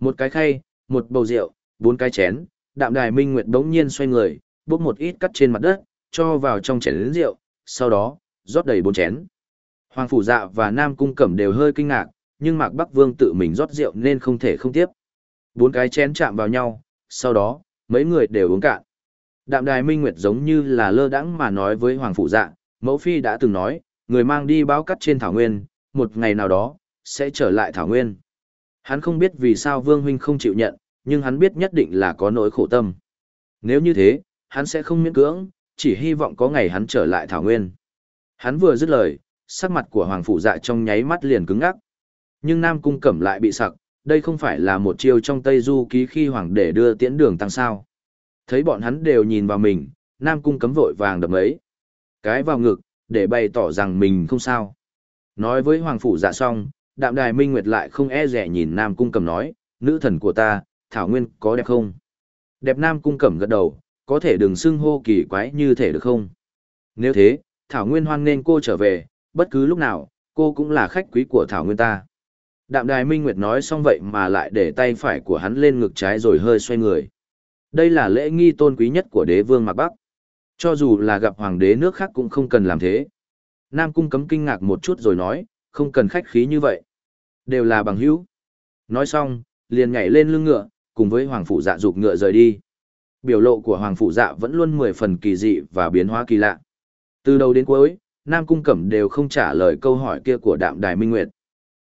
Một cái khay, một bầu rượu, bốn cái chén, đạm đài minh nguyệt bỗng nhiên xoay người, bốc một ít cắt trên mặt đất, cho vào trong chén rượu, sau đó, rót đầy bốn chén. Hoàng Phủ Dạ và Nam Cung Cẩm đều hơi kinh ngạc, nhưng Mạc Bắc Vương tự mình rót rượu nên không thể không tiếp. Bốn cái chén chạm vào nhau, sau đó, mấy người đều uống cạn. Đạm Đài Minh Nguyệt giống như là lơ đãng mà nói với Hoàng Phủ Dạ, mẫu phi đã từng nói, người mang đi báo cắt trên Thảo Nguyên, một ngày nào đó, sẽ trở lại Thảo Nguyên. Hắn không biết vì sao Vương Huynh không chịu nhận, nhưng hắn biết nhất định là có nỗi khổ tâm. Nếu như thế, hắn sẽ không miễn cưỡng, chỉ hy vọng có ngày hắn trở lại Thảo Nguyên. Hắn vừa dứt lời, sắc mặt của Hoàng Phủ Dạ trong nháy mắt liền cứng ngắc. Nhưng Nam Cung Cẩm lại bị sặc, đây không phải là một chiêu trong Tây Du ký khi Hoàng để đưa tiễn đường tăng sao. Thấy bọn hắn đều nhìn vào mình, Nam Cung cấm vội vàng đập ấy. Cái vào ngực, để bày tỏ rằng mình không sao. Nói với Hoàng Phủ Dạ xong, Đạm Đài Minh Nguyệt lại không e rẻ nhìn Nam Cung Cẩm nói, nữ thần của ta, Thảo Nguyên có đẹp không? Đẹp Nam Cung Cẩm gật đầu, có thể đừng xưng hô kỳ quái như thể được không? Nếu thế, Thảo Nguyên hoan nên cô trở về, bất cứ lúc nào, cô cũng là khách quý của Thảo Nguyên ta. Đạm Đài Minh Nguyệt nói xong vậy mà lại để tay phải của hắn lên ngực trái rồi hơi xoay người. Đây là lễ nghi tôn quý nhất của đế vương Mạc Bắc. Cho dù là gặp hoàng đế nước khác cũng không cần làm thế. Nam Cung cấm kinh ngạc một chút rồi nói, không cần khách khí như vậy. Đều là bằng hữu. Nói xong, liền nhảy lên lưng ngựa, cùng với hoàng phủ dạ dục ngựa rời đi. Biểu lộ của hoàng phủ dạ vẫn luôn mười phần kỳ dị và biến hóa kỳ lạ. Từ đầu đến cuối, Nam Cung Cẩm đều không trả lời câu hỏi kia của đạm đài Minh Nguyệt.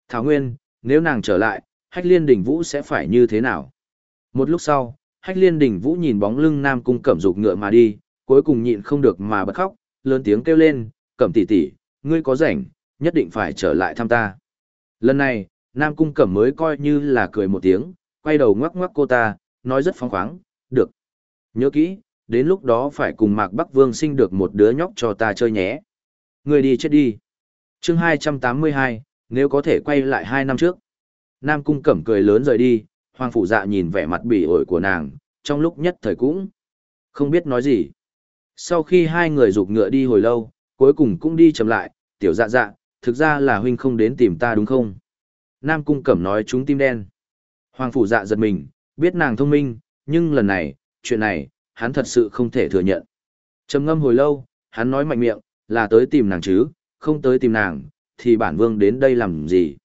Thảo Nguyên, nếu nàng trở lại, Hách Liên Đình Vũ sẽ phải như thế nào? Một lúc sau, Hách Liên Đình Vũ nhìn bóng lưng Nam Cung Cẩm dục ngựa mà đi, cuối cùng nhịn không được mà bật khóc, lớn tiếng kêu lên, Cẩm tỷ tỷ, ngươi có rảnh, nhất định phải trở lại thăm ta. Lần này, Nam Cung Cẩm mới coi như là cười một tiếng, quay đầu ngoắc ngoắc cô ta, nói rất phóng khoáng, được. Nhớ kỹ, đến lúc đó phải cùng Mạc Bắc Vương sinh được một đứa nhóc cho ta chơi nhé. Người đi chết đi. chương 282, nếu có thể quay lại hai năm trước. Nam Cung Cẩm cười lớn rời đi, Hoàng Phủ Dạ nhìn vẻ mặt bỉ ổi của nàng, trong lúc nhất thời cũng không biết nói gì. Sau khi hai người rục ngựa đi hồi lâu, cuối cùng cũng đi chậm lại, tiểu dạ dạ, thực ra là huynh không đến tìm ta đúng không? Nam Cung Cẩm nói chúng tim đen. Hoàng Phủ Dạ giật mình, biết nàng thông minh, nhưng lần này, chuyện này, hắn thật sự không thể thừa nhận. Trầm ngâm hồi lâu, hắn nói mạnh miệng, là tới tìm nàng chứ, không tới tìm nàng, thì bản vương đến đây làm gì.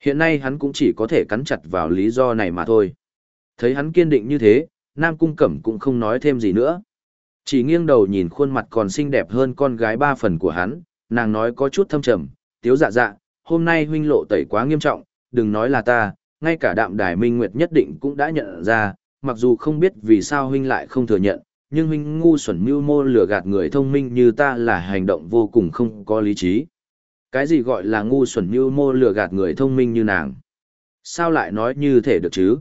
Hiện nay hắn cũng chỉ có thể cắn chặt vào lý do này mà thôi. Thấy hắn kiên định như thế, Nam Cung Cẩm cũng không nói thêm gì nữa. Chỉ nghiêng đầu nhìn khuôn mặt còn xinh đẹp hơn con gái ba phần của hắn, nàng nói có chút thâm trầm, tiếu dạ dạ, hôm nay huynh lộ tẩy quá nghiêm trọng, đừng nói là ta, ngay cả đạm đài minh nguyệt nhất định cũng đã nhận ra, mặc dù không biết vì sao huynh lại không thừa nhận, nhưng huynh ngu xuẩn mưu mô lừa gạt người thông minh như ta là hành động vô cùng không có lý trí. Cái gì gọi là ngu xuẩn mưu mô lừa gạt người thông minh như nàng? Sao lại nói như thể được chứ?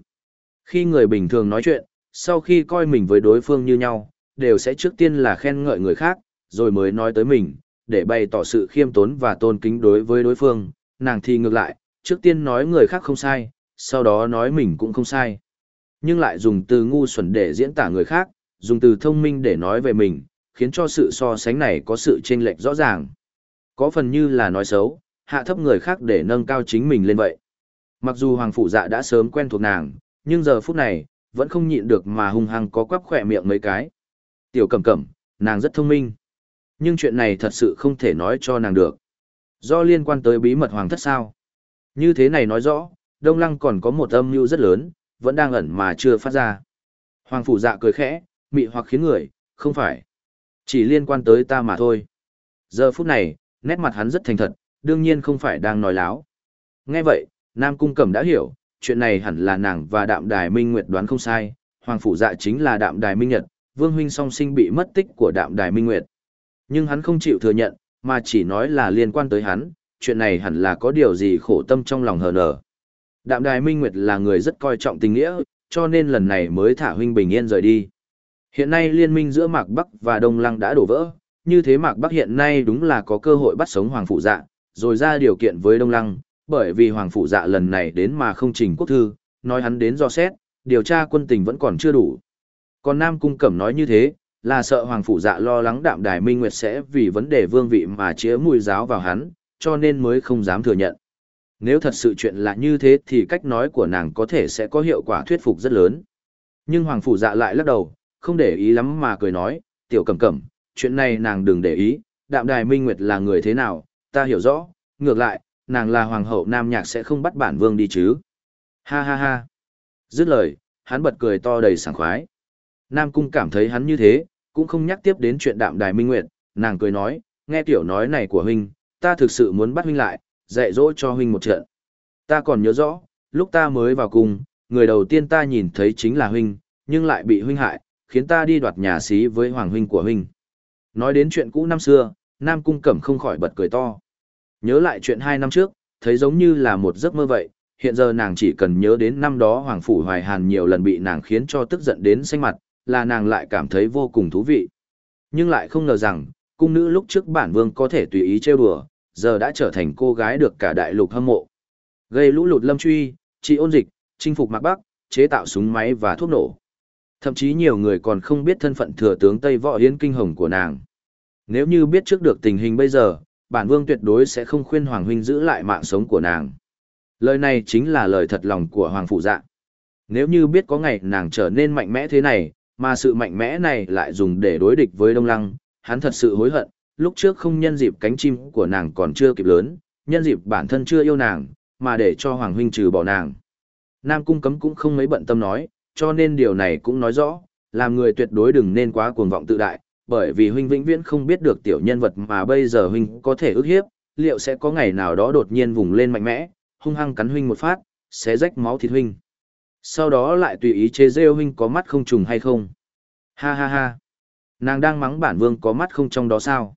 Khi người bình thường nói chuyện, sau khi coi mình với đối phương như nhau, đều sẽ trước tiên là khen ngợi người khác, rồi mới nói tới mình, để bày tỏ sự khiêm tốn và tôn kính đối với đối phương, nàng thì ngược lại, trước tiên nói người khác không sai, sau đó nói mình cũng không sai. Nhưng lại dùng từ ngu xuẩn để diễn tả người khác, dùng từ thông minh để nói về mình, khiến cho sự so sánh này có sự chênh lệch rõ ràng. Có phần như là nói xấu, hạ thấp người khác để nâng cao chính mình lên vậy. Mặc dù Hoàng Phụ Dạ đã sớm quen thuộc nàng, nhưng giờ phút này, vẫn không nhịn được mà hung hăng có quắp khỏe miệng mấy cái. Tiểu cẩm cẩm, nàng rất thông minh. Nhưng chuyện này thật sự không thể nói cho nàng được. Do liên quan tới bí mật hoàng thất sao. Như thế này nói rõ, Đông Lăng còn có một âm mưu rất lớn, vẫn đang ẩn mà chưa phát ra. Hoàng Phủ Dạ cười khẽ, mị hoặc khiến người, không phải. Chỉ liên quan tới ta mà thôi. Giờ phút này, nét mặt hắn rất thành thật, đương nhiên không phải đang nói láo. Nghe vậy, Nam Cung Cẩm đã hiểu, chuyện này hẳn là nàng và đạm đài minh nguyệt đoán không sai, hoàng phủ dạ chính là đạm đài minh nhật, vương huynh song sinh bị mất tích của đạm đài minh nguyệt. Nhưng hắn không chịu thừa nhận, mà chỉ nói là liên quan tới hắn, chuyện này hẳn là có điều gì khổ tâm trong lòng hờ nở. Đạm đài minh nguyệt là người rất coi trọng tình nghĩa, cho nên lần này mới thả huynh bình yên rời đi. Hiện nay liên minh giữa Mạc Bắc và Đông Lăng đã đổ vỡ, như thế Mạc Bắc hiện nay đúng là có cơ hội bắt sống Hoàng Phụ Dạ, rồi ra điều kiện với Đông Lăng, bởi vì Hoàng Phụ Dạ lần này đến mà không trình quốc thư, nói hắn đến do xét, điều tra quân tình vẫn còn chưa đủ. Còn Nam Cung Cẩm nói như thế, là sợ Hoàng phủ Dạ lo lắng đạm đài Minh Nguyệt sẽ vì vấn đề vương vị mà chĩa mùi giáo vào hắn, cho nên mới không dám thừa nhận. Nếu thật sự chuyện là như thế thì cách nói của nàng có thể sẽ có hiệu quả thuyết phục rất lớn. Nhưng Hoàng phủ Dạ lại lắc đầu, không để ý lắm mà cười nói, tiểu cẩm cẩm, chuyện này nàng đừng để ý, đạm đài minh nguyệt là người thế nào, ta hiểu rõ, ngược lại, nàng là hoàng hậu nam nhạc sẽ không bắt bản vương đi chứ. Ha ha ha. Dứt lời, hắn bật cười to đầy sảng khoái. Nam cung cảm thấy hắn như thế, cũng không nhắc tiếp đến chuyện đạm đài minh nguyệt, nàng cười nói, nghe tiểu nói này của huynh, ta thực sự muốn bắt huynh lại, dạy dỗ cho huynh một trận. Ta còn nhớ rõ, lúc ta mới vào cung, người đầu tiên ta nhìn thấy chính là huynh, nhưng lại bị huynh hại, khiến ta đi đoạt nhà xí với hoàng huynh của huynh. Nói đến chuyện cũ năm xưa, Nam Cung Cẩm không khỏi bật cười to. Nhớ lại chuyện hai năm trước, thấy giống như là một giấc mơ vậy, hiện giờ nàng chỉ cần nhớ đến năm đó Hoàng Phủ Hoài Hàn nhiều lần bị nàng khiến cho tức giận đến xanh mặt, là nàng lại cảm thấy vô cùng thú vị. Nhưng lại không ngờ rằng, cung nữ lúc trước bản vương có thể tùy ý trêu đùa, giờ đã trở thành cô gái được cả đại lục hâm mộ. Gây lũ lụt lâm truy, trị ôn dịch, chinh phục mạc bắc, chế tạo súng máy và thuốc nổ. Thậm chí nhiều người còn không biết thân phận thừa tướng Tây Võ Hiến Kinh Hồng của nàng. Nếu như biết trước được tình hình bây giờ, bản vương tuyệt đối sẽ không khuyên Hoàng Huynh giữ lại mạng sống của nàng. Lời này chính là lời thật lòng của Hoàng Phụ Dạ. Nếu như biết có ngày nàng trở nên mạnh mẽ thế này, mà sự mạnh mẽ này lại dùng để đối địch với Đông Lăng, hắn thật sự hối hận, lúc trước không nhân dịp cánh chim của nàng còn chưa kịp lớn, nhân dịp bản thân chưa yêu nàng, mà để cho Hoàng Huynh trừ bỏ nàng. Nam Cung Cấm cũng không mấy bận tâm nói, cho nên điều này cũng nói rõ, làm người tuyệt đối đừng nên quá cuồng vọng tự đại, bởi vì huynh vĩnh viễn không biết được tiểu nhân vật mà bây giờ huynh có thể ức hiếp, liệu sẽ có ngày nào đó đột nhiên vùng lên mạnh mẽ, hung hăng cắn huynh một phát, sẽ rách máu thịt huynh. Sau đó lại tùy ý chế rêu huynh có mắt không trùng hay không. Ha ha ha. Nàng đang mắng bản vương có mắt không trong đó sao.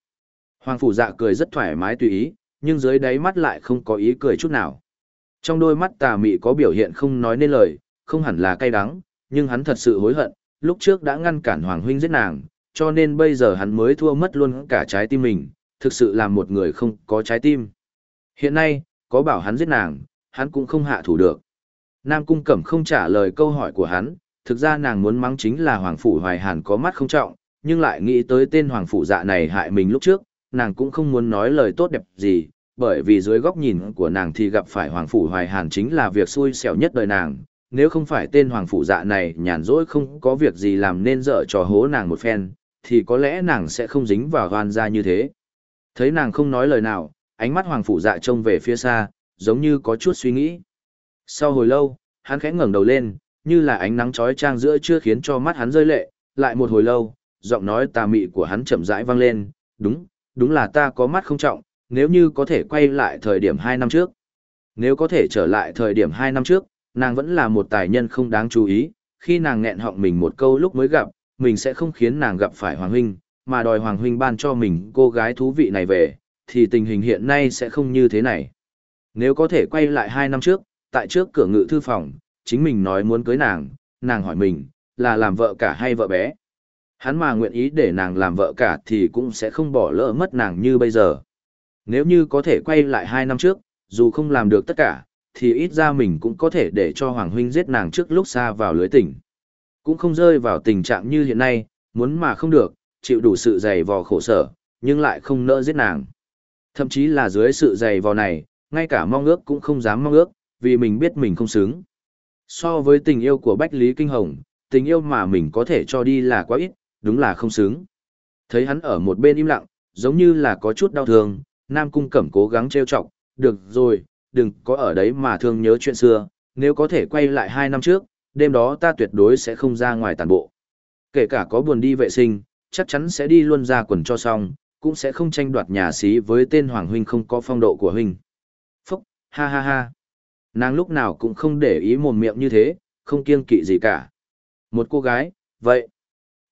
Hoàng phủ dạ cười rất thoải mái tùy ý, nhưng dưới đáy mắt lại không có ý cười chút nào. Trong đôi mắt tà mị có biểu hiện không nói nên lời, không hẳn là cay đắng, nhưng hắn thật sự hối hận, lúc trước đã ngăn cản Hoàng huynh giết nàng, cho nên bây giờ hắn mới thua mất luôn cả trái tim mình, thực sự là một người không có trái tim. Hiện nay, có bảo hắn giết nàng, hắn cũng không hạ thủ được. Nam Cung Cẩm không trả lời câu hỏi của hắn, thực ra nàng muốn mắng chính là Hoàng Phủ Hoài Hàn có mắt không trọng, nhưng lại nghĩ tới tên Hoàng Phủ dạ này hại mình lúc trước, nàng cũng không muốn nói lời tốt đẹp gì, bởi vì dưới góc nhìn của nàng thì gặp phải Hoàng Phủ Hoài Hàn chính là việc xui xẻo nhất đời nàng, nếu không phải tên hoàng Phủ dạ này nhàn rỗi không có việc gì làm nên dở trò hố nàng một phen, thì có lẽ nàng sẽ không dính vào gan ra như thế. Thấy nàng không nói lời nào, ánh mắt hoàng Phủ dạ trông về phía xa, giống như có chút suy nghĩ. Sau hồi lâu, hắn khẽ ngẩng đầu lên, như là ánh nắng chói chang giữa chưa khiến cho mắt hắn rơi lệ, lại một hồi lâu, giọng nói tà mị của hắn chậm rãi vang lên, đúng, đúng là ta có mắt không trọng, nếu như có thể quay lại thời điểm hai năm trước. Nếu có thể trở lại thời điểm hai năm trước, nàng vẫn là một tài nhân không đáng chú ý, khi nàng nghẹn họng mình một câu lúc mới gặp, mình sẽ không khiến nàng gặp phải Hoàng Huynh, mà đòi Hoàng Huynh ban cho mình cô gái thú vị này về, thì tình hình hiện nay sẽ không như thế này. Nếu có thể quay lại hai năm trước, tại trước cửa ngự thư phòng, chính mình nói muốn cưới nàng, nàng hỏi mình, là làm vợ cả hay vợ bé. Hắn mà nguyện ý để nàng làm vợ cả thì cũng sẽ không bỏ lỡ mất nàng như bây giờ. Nếu như có thể quay lại hai năm trước, dù không làm được tất cả, thì ít ra mình cũng có thể để cho Hoàng Huynh giết nàng trước lúc xa vào lưới tỉnh. Cũng không rơi vào tình trạng như hiện nay, muốn mà không được, chịu đủ sự dày vò khổ sở, nhưng lại không nỡ giết nàng. Thậm chí là dưới sự dày vò này, ngay cả mong ước cũng không dám mong ước, vì mình biết mình không xứng. So với tình yêu của Bách Lý Kinh Hồng, tình yêu mà mình có thể cho đi là quá ít, đúng là không xứng. Thấy hắn ở một bên im lặng, giống như là có chút đau thương, Nam Cung Cẩm cố gắng trêu chọc, được rồi, đừng có ở đấy mà thương nhớ chuyện xưa, nếu có thể quay lại hai năm trước, đêm đó ta tuyệt đối sẽ không ra ngoài tàn bộ. Kể cả có buồn đi vệ sinh, chắc chắn sẽ đi luôn ra quần cho xong, cũng sẽ không tranh đoạt nhà xí với tên Hoàng Huynh không có phong độ của Huynh. Phúc, ha ha ha. Nàng lúc nào cũng không để ý mồm miệng như thế, không kiêng kỵ gì cả. Một cô gái, vậy,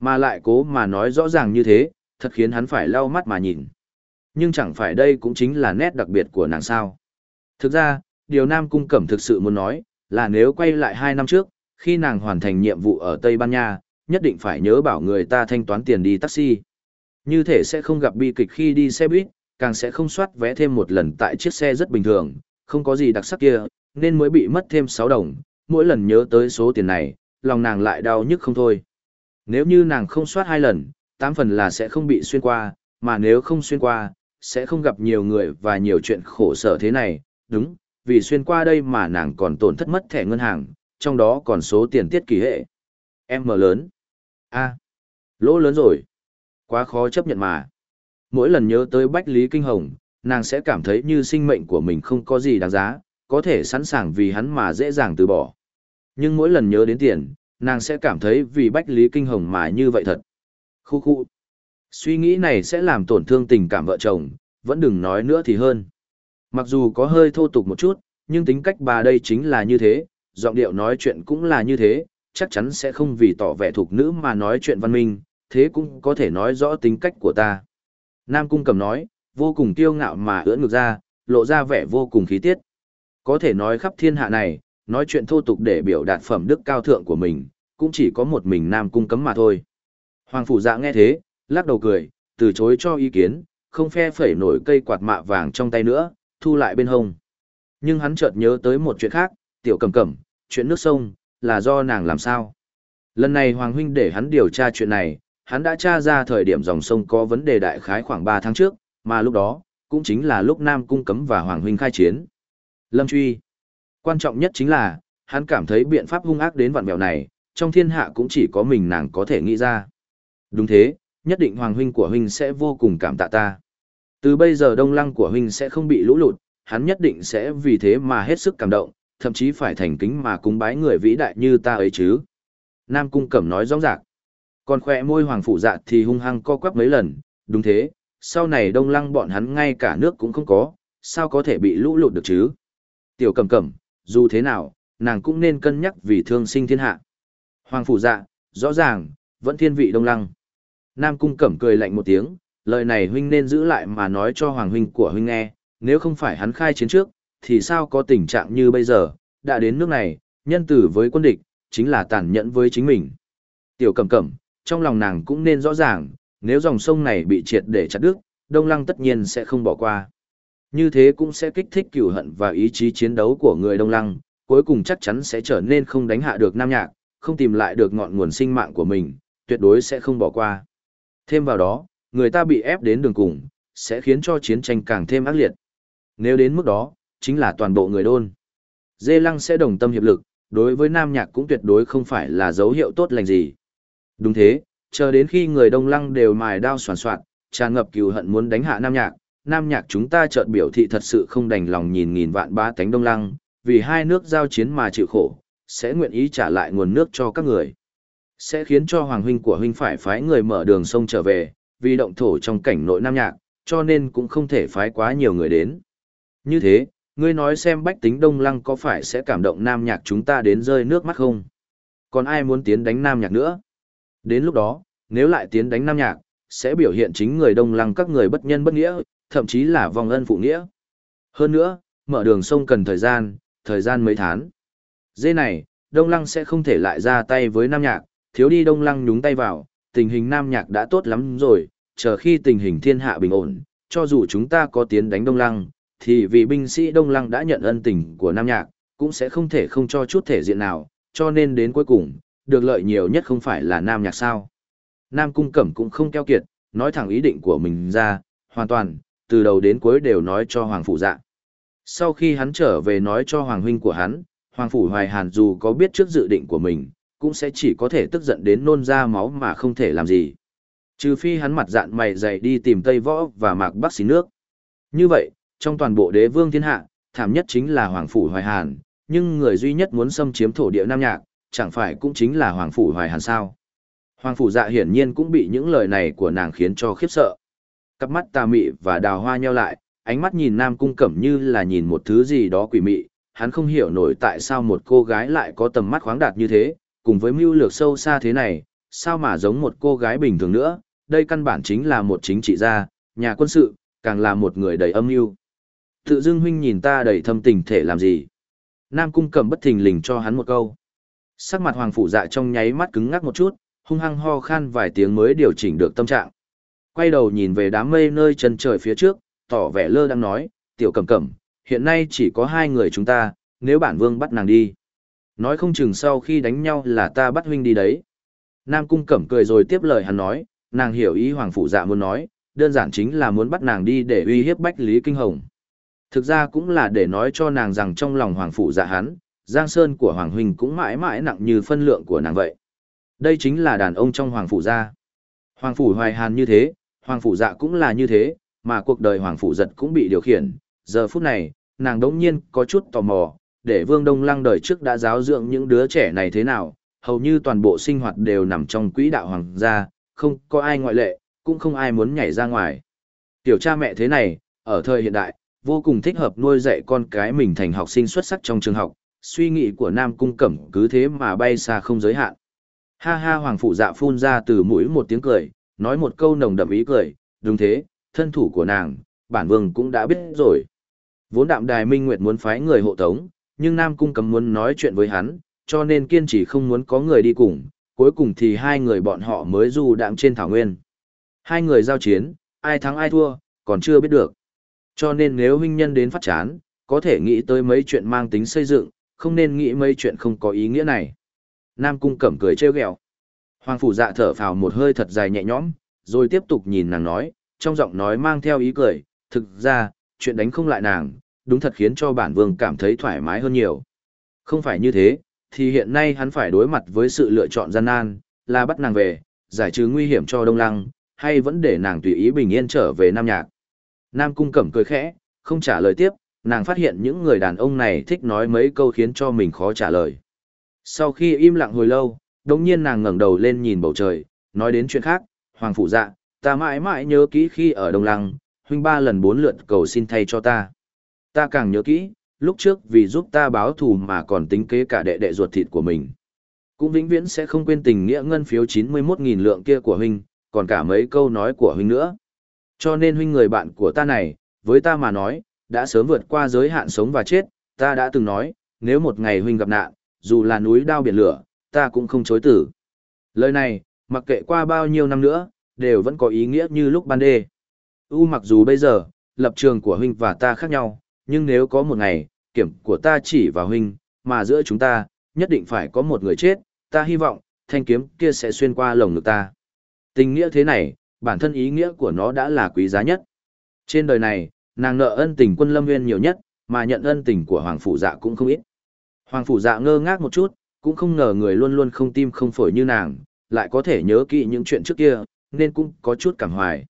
mà lại cố mà nói rõ ràng như thế, thật khiến hắn phải lau mắt mà nhìn. Nhưng chẳng phải đây cũng chính là nét đặc biệt của nàng sao. Thực ra, điều Nam Cung Cẩm thực sự muốn nói, là nếu quay lại hai năm trước, khi nàng hoàn thành nhiệm vụ ở Tây Ban Nha, nhất định phải nhớ bảo người ta thanh toán tiền đi taxi. Như thể sẽ không gặp bi kịch khi đi xe buýt, càng sẽ không soát vé thêm một lần tại chiếc xe rất bình thường, không có gì đặc sắc kia, nên mới bị mất thêm 6 đồng, mỗi lần nhớ tới số tiền này, lòng nàng lại đau nhức không thôi. Nếu như nàng không soát hai lần, tám phần là sẽ không bị xuyên qua, mà nếu không xuyên qua, sẽ không gặp nhiều người và nhiều chuyện khổ sở thế này, đúng, vì xuyên qua đây mà nàng còn tổn thất mất thẻ ngân hàng, trong đó còn số tiền tiết kỳ hệ. Em mở lớn. a lỗ lớn rồi. Quá khó chấp nhận mà. Mỗi lần nhớ tới Bách Lý Kinh Hồng, nàng sẽ cảm thấy như sinh mệnh của mình không có gì đáng giá, có thể sẵn sàng vì hắn mà dễ dàng từ bỏ. Nhưng mỗi lần nhớ đến tiền, nàng sẽ cảm thấy vì Bách Lý Kinh Hồng mà như vậy thật. Khu khu. Suy nghĩ này sẽ làm tổn thương tình cảm vợ chồng, vẫn đừng nói nữa thì hơn. Mặc dù có hơi thô tục một chút, nhưng tính cách bà đây chính là như thế, giọng điệu nói chuyện cũng là như thế, chắc chắn sẽ không vì tỏ vẻ thuộc nữ mà nói chuyện văn minh, thế cũng có thể nói rõ tính cách của ta. Nam Cung cầm nói, vô cùng kiêu ngạo mà ưỡn ngược ra, lộ ra vẻ vô cùng khí tiết. Có thể nói khắp thiên hạ này, nói chuyện thô tục để biểu đạt phẩm đức cao thượng của mình, cũng chỉ có một mình Nam Cung cấm mà thôi. Hoàng Phủ Dạ nghe thế, lắc đầu cười, từ chối cho ý kiến, không phe phẩy nổi cây quạt mạ vàng trong tay nữa, thu lại bên hông. Nhưng hắn chợt nhớ tới một chuyện khác, tiểu cầm cẩm, chuyện nước sông, là do nàng làm sao. Lần này Hoàng Huynh để hắn điều tra chuyện này, hắn đã tra ra thời điểm dòng sông có vấn đề đại khái khoảng 3 tháng trước, mà lúc đó, cũng chính là lúc Nam Cung Cấm và Hoàng Huynh khai chiến. Lâm Truy. Quan trọng nhất chính là, hắn cảm thấy biện pháp hung ác đến vạn mèo này, trong thiên hạ cũng chỉ có mình nàng có thể nghĩ ra. Đúng thế, nhất định Hoàng Huynh của Huynh sẽ vô cùng cảm tạ ta. Từ bây giờ đông lăng của Huynh sẽ không bị lũ lụt, hắn nhất định sẽ vì thế mà hết sức cảm động, thậm chí phải thành kính mà cúng bái người vĩ đại như ta ấy chứ. Nam Cung Cẩm nói rõ ràng. Còn khỏe môi hoàng phủ dạ thì hung hăng co quắp mấy lần, đúng thế, sau này đông lăng bọn hắn ngay cả nước cũng không có, sao có thể bị lũ lụt được chứ? Tiểu cầm cầm, dù thế nào, nàng cũng nên cân nhắc vì thương sinh thiên hạ. Hoàng phủ dạ, rõ ràng, vẫn thiên vị đông lăng. Nam cung cẩm cười lạnh một tiếng, lời này huynh nên giữ lại mà nói cho hoàng huynh của huynh nghe, nếu không phải hắn khai chiến trước, thì sao có tình trạng như bây giờ, đã đến nước này, nhân tử với quân địch, chính là tàn nhẫn với chính mình. Tiểu cẩm cẩm, trong lòng nàng cũng nên rõ ràng, nếu dòng sông này bị triệt để chặt đứt, Đông Lăng tất nhiên sẽ không bỏ qua. Như thế cũng sẽ kích thích cửu hận và ý chí chiến đấu của người Đông Lăng, cuối cùng chắc chắn sẽ trở nên không đánh hạ được Nam Nhạc, không tìm lại được ngọn nguồn sinh mạng của mình, tuyệt đối sẽ không bỏ qua. Thêm vào đó, người ta bị ép đến đường cùng, sẽ khiến cho chiến tranh càng thêm ác liệt. Nếu đến mức đó, chính là toàn bộ người đôn. Dê Lăng sẽ đồng tâm hiệp lực, đối với Nam Nhạc cũng tuyệt đối không phải là dấu hiệu tốt lành gì. Đúng thế, chờ đến khi người đông lăng đều mài đao soàn soạn, tràn ngập cừu hận muốn đánh hạ Nam Nhạc, Nam Nhạc chúng ta chợt biểu thị thật sự không đành lòng nhìn nghìn vạn ba tánh đông lăng, vì hai nước giao chiến mà chịu khổ, sẽ nguyện ý trả lại nguồn nước cho các người. Sẽ khiến cho Hoàng huynh của huynh phải phái người mở đường sông trở về, vì động thổ trong cảnh nội Nam Nhạc, cho nên cũng không thể phái quá nhiều người đến. Như thế, ngươi nói xem bách tính đông lăng có phải sẽ cảm động Nam Nhạc chúng ta đến rơi nước mắt không? Còn ai muốn tiến đánh Nam Nhạc nữa? Đến lúc đó, nếu lại tiến đánh Nam Nhạc, sẽ biểu hiện chính người đông lăng các người bất nhân bất nghĩa, thậm chí là vong ân phụ nghĩa. Hơn nữa, mở đường sông cần thời gian, thời gian mấy tháng. Dê này, Đông Lăng sẽ không thể lại ra tay với Nam Nhạc, thiếu đi Đông Lăng nhúng tay vào, tình hình Nam Nhạc đã tốt lắm rồi, chờ khi tình hình thiên hạ bình ổn, cho dù chúng ta có tiến đánh Đông Lăng, thì vì binh sĩ Đông Lăng đã nhận ân tình của Nam Nhạc, cũng sẽ không thể không cho chút thể diện nào, cho nên đến cuối cùng, được lợi nhiều nhất không phải là nam nhạc sao. Nam cung cẩm cũng không keo kiệt, nói thẳng ý định của mình ra, hoàn toàn, từ đầu đến cuối đều nói cho Hoàng Phủ dạ. Sau khi hắn trở về nói cho Hoàng huynh của hắn, Hoàng Phủ Hoài Hàn dù có biết trước dự định của mình, cũng sẽ chỉ có thể tức giận đến nôn ra máu mà không thể làm gì. Trừ phi hắn mặt dạn mày dày đi tìm Tây Võ và Mạc Bắc xí nước. Như vậy, trong toàn bộ đế vương thiên hạ, thảm nhất chính là Hoàng Phủ Hoài Hàn, nhưng người duy nhất muốn xâm chiếm thổ địa Nam Nhạc, chẳng phải cũng chính là Hoàng Phủ Hoài Hàn sao. Hoàng Phủ dạ hiển nhiên cũng bị những lời này của nàng khiến cho khiếp sợ. Cặp mắt tà mị và đào hoa nheo lại, ánh mắt nhìn Nam Cung Cẩm như là nhìn một thứ gì đó quỷ mị, hắn không hiểu nổi tại sao một cô gái lại có tầm mắt khoáng đạt như thế, cùng với mưu lược sâu xa thế này, sao mà giống một cô gái bình thường nữa, đây căn bản chính là một chính trị gia, nhà quân sự, càng là một người đầy âm mưu. Tự dưng huynh nhìn ta đầy thâm tình thể làm gì? Nam cung cẩm bất thình lình cho hắn một câu. Sắc mặt hoàng phủ dạ trong nháy mắt cứng ngắc một chút, hung hăng ho khan vài tiếng mới điều chỉnh được tâm trạng. Quay đầu nhìn về đám mây nơi chân trời phía trước, tỏ vẻ lơ đang nói, tiểu cẩm cẩm, hiện nay chỉ có hai người chúng ta, nếu bản vương bắt nàng đi. Nói không chừng sau khi đánh nhau là ta bắt huynh đi đấy. Nam cung cẩm cười rồi tiếp lời hắn nói, nàng hiểu ý hoàng phụ dạ muốn nói, đơn giản chính là muốn bắt nàng đi để uy hiếp bách lý kinh hồng. Thực ra cũng là để nói cho nàng rằng trong lòng hoàng phụ dạ hắn, giang sơn của hoàng huynh cũng mãi mãi nặng như phân lượng của nàng vậy. Đây chính là đàn ông trong hoàng phụ gia. Dạ. Hoàng phủ hoài hàn như thế, hoàng phủ dạ cũng là như thế, mà cuộc đời hoàng phủ giật cũng bị điều khiển. Giờ phút này, nàng đống nhiên có chút tò mò, để vương đông lăng đời trước đã giáo dưỡng những đứa trẻ này thế nào, hầu như toàn bộ sinh hoạt đều nằm trong quỹ đạo hoàng gia, không có ai ngoại lệ, cũng không ai muốn nhảy ra ngoài. Tiểu cha mẹ thế này, ở thời hiện đại, vô cùng thích hợp nuôi dạy con cái mình thành học sinh xuất sắc trong trường học, suy nghĩ của Nam Cung Cẩm cứ thế mà bay xa không giới hạn. Ha ha hoàng phụ dạ phun ra từ mũi một tiếng cười, nói một câu nồng đậm ý cười, đúng thế, thân thủ của nàng, bản vương cũng đã biết rồi. Vốn đạm đài minh nguyệt muốn phái người hộ tống, nhưng Nam Cung Cẩm muốn nói chuyện với hắn, cho nên kiên trì không muốn có người đi cùng, cuối cùng thì hai người bọn họ mới du đạm trên thảo nguyên. Hai người giao chiến, ai thắng ai thua, còn chưa biết được. Cho nên nếu huynh nhân đến phát chán, có thể nghĩ tới mấy chuyện mang tính xây dựng, không nên nghĩ mấy chuyện không có ý nghĩa này. Nam cung cẩm cười trêu ghẹo. Hoàng phủ dạ thở phào một hơi thật dài nhẹ nhõm, rồi tiếp tục nhìn nàng nói, trong giọng nói mang theo ý cười, thực ra, chuyện đánh không lại nàng, đúng thật khiến cho bản vương cảm thấy thoải mái hơn nhiều. Không phải như thế, thì hiện nay hắn phải đối mặt với sự lựa chọn gian nan, là bắt nàng về, giải trừ nguy hiểm cho Đông Lăng, hay vẫn để nàng tùy ý bình yên trở về Nam Nhạc. Nam Cung Cẩm cười khẽ, không trả lời tiếp, nàng phát hiện những người đàn ông này thích nói mấy câu khiến cho mình khó trả lời. Sau khi im lặng hồi lâu, đồng nhiên nàng ngẩng đầu lên nhìn bầu trời, nói đến chuyện khác, Hoàng Phụ Dạ, ta mãi mãi nhớ kỹ khi ở Đông Lăng, huynh ba lần bốn lượt cầu xin thay cho ta. Ta càng nhớ kỹ, lúc trước vì giúp ta báo thù mà còn tính kế cả đệ đệ ruột thịt của mình. Cũng vĩnh viễn sẽ không quên tình nghĩa ngân phiếu 91.000 lượng kia của huynh, còn cả mấy câu nói của huynh nữa. Cho nên huynh người bạn của ta này, với ta mà nói, đã sớm vượt qua giới hạn sống và chết, ta đã từng nói, nếu một ngày huynh gặp nạn, dù là núi đao biển lửa, ta cũng không chối tử. Lời này, mặc kệ qua bao nhiêu năm nữa, đều vẫn có ý nghĩa như lúc ban đê. U mặc dù bây giờ, lập trường của huynh và ta khác nhau, nhưng nếu có một ngày, kiểm của ta chỉ vào huynh, mà giữa chúng ta, nhất định phải có một người chết, ta hy vọng, thanh kiếm kia sẽ xuyên qua lồng ngực ta. Tình nghĩa thế này, bản thân ý nghĩa của nó đã là quý giá nhất. Trên đời này, nàng nợ ân tình quân lâm nguyên nhiều nhất, mà nhận ân tình của Hoàng Phủ Dạ cũng không ít. Hoàng Phủ Dạ ngơ ngác một chút, cũng không ngờ người luôn luôn không tim không phổi như nàng, lại có thể nhớ kỹ những chuyện trước kia, nên cũng có chút cảm hoài.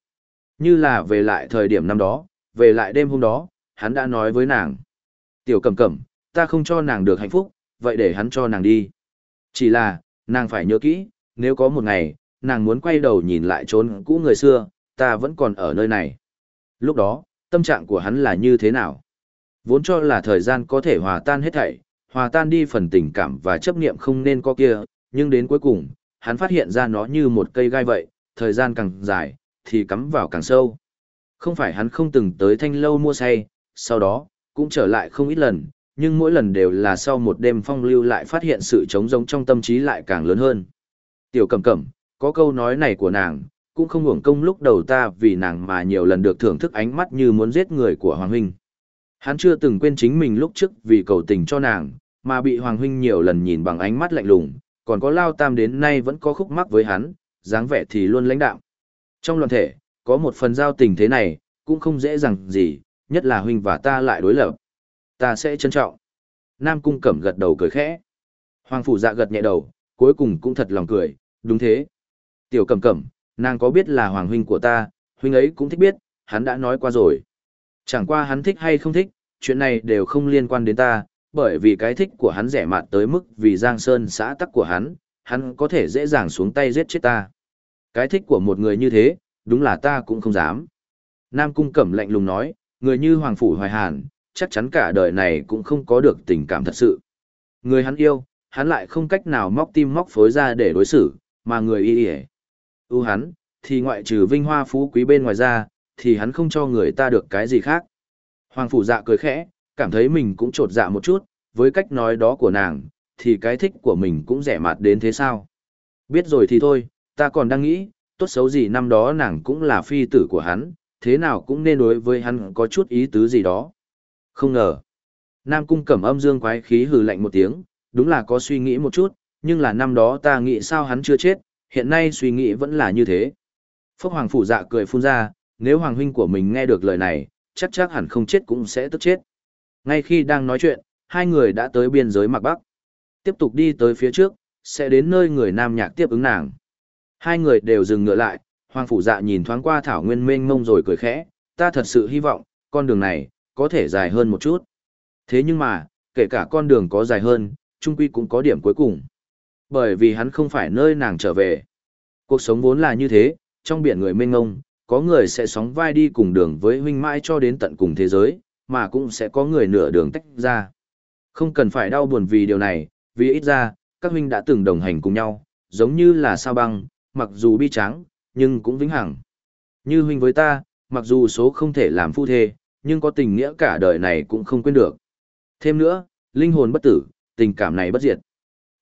Như là về lại thời điểm năm đó, về lại đêm hôm đó, hắn đã nói với nàng. Tiểu cầm cẩm, ta không cho nàng được hạnh phúc, vậy để hắn cho nàng đi. Chỉ là, nàng phải nhớ kỹ, nếu có một ngày, nàng muốn quay đầu nhìn lại trốn cũ người xưa, ta vẫn còn ở nơi này. Lúc đó, tâm trạng của hắn là như thế nào? Vốn cho là thời gian có thể hòa tan hết thảy, hòa tan đi phần tình cảm và chấp niệm không nên có kia, nhưng đến cuối cùng, hắn phát hiện ra nó như một cây gai vậy, thời gian càng dài, thì cắm vào càng sâu. Không phải hắn không từng tới thanh lâu mua say, sau đó, cũng trở lại không ít lần, nhưng mỗi lần đều là sau một đêm phong lưu lại phát hiện sự trống rỗng trong tâm trí lại càng lớn hơn. Tiểu cẩm cẩm, có câu nói này của nàng, cũng không hưởng công lúc đầu ta vì nàng mà nhiều lần được thưởng thức ánh mắt như muốn giết người của Hoàng Huynh. Hắn chưa từng quên chính mình lúc trước vì cầu tình cho nàng, mà bị Hoàng Huynh nhiều lần nhìn bằng ánh mắt lạnh lùng, còn có Lao Tam đến nay vẫn có khúc mắc với hắn, dáng vẻ thì luôn lãnh đạo. Trong luận thể, có một phần giao tình thế này, cũng không dễ dàng gì, nhất là Huynh và ta lại đối lập. Ta sẽ trân trọng. Nam Cung Cẩm gật đầu cười khẽ. Hoàng Phủ dạ gật nhẹ đầu, cuối cùng cũng thật lòng cười, đúng thế. Tiểu Cẩm Cẩm, nàng có biết là Hoàng Huynh của ta, Huynh ấy cũng thích biết, hắn đã nói qua rồi. Chẳng qua hắn thích hay không thích, chuyện này đều không liên quan đến ta, bởi vì cái thích của hắn rẻ mạt tới mức vì Giang Sơn xã tắc của hắn, hắn có thể dễ dàng xuống tay giết chết ta. Cái thích của một người như thế, đúng là ta cũng không dám. Nam Cung Cẩm lạnh lùng nói, người như Hoàng Phủ Hoài Hàn, chắc chắn cả đời này cũng không có được tình cảm thật sự. Người hắn yêu, hắn lại không cách nào móc tim móc phối ra để đối xử, mà người y y ưu hắn, thì ngoại trừ vinh hoa phú quý bên ngoài ra, thì hắn không cho người ta được cái gì khác. Hoàng phủ dạ cười khẽ, cảm thấy mình cũng trột dạ một chút, với cách nói đó của nàng, thì cái thích của mình cũng rẻ mạt đến thế sao. Biết rồi thì thôi, ta còn đang nghĩ, tốt xấu gì năm đó nàng cũng là phi tử của hắn, thế nào cũng nên đối với hắn có chút ý tứ gì đó. Không ngờ. Nam cung cẩm âm dương quái khí hừ lạnh một tiếng, đúng là có suy nghĩ một chút, nhưng là năm đó ta nghĩ sao hắn chưa chết, hiện nay suy nghĩ vẫn là như thế. Phúc Hoàng phủ dạ cười phun ra, nếu Hoàng huynh của mình nghe được lời này, chắc chắc hẳn không chết cũng sẽ tức chết. Ngay khi đang nói chuyện, hai người đã tới biên giới Mạc Bắc. Tiếp tục đi tới phía trước, sẽ đến nơi người nam nhạc tiếp ứng nàng. Hai người đều dừng ngựa lại, Hoàng phủ dạ nhìn thoáng qua Thảo Nguyên mênh mông rồi cười khẽ, ta thật sự hy vọng, con đường này, có thể dài hơn một chút. Thế nhưng mà, kể cả con đường có dài hơn, trung quy cũng có điểm cuối cùng. Bởi vì hắn không phải nơi nàng trở về. Cuộc sống vốn là như thế, trong biển người mênh mông có người sẽ sóng vai đi cùng đường với huynh mãi cho đến tận cùng thế giới, mà cũng sẽ có người nửa đường tách ra. Không cần phải đau buồn vì điều này, vì ít ra, các huynh đã từng đồng hành cùng nhau, giống như là sao băng, mặc dù bi tráng nhưng cũng vĩnh hằng. Như huynh với ta, mặc dù số không thể làm phu thê, nhưng có tình nghĩa cả đời này cũng không quên được. Thêm nữa, linh hồn bất tử, tình cảm này bất diệt.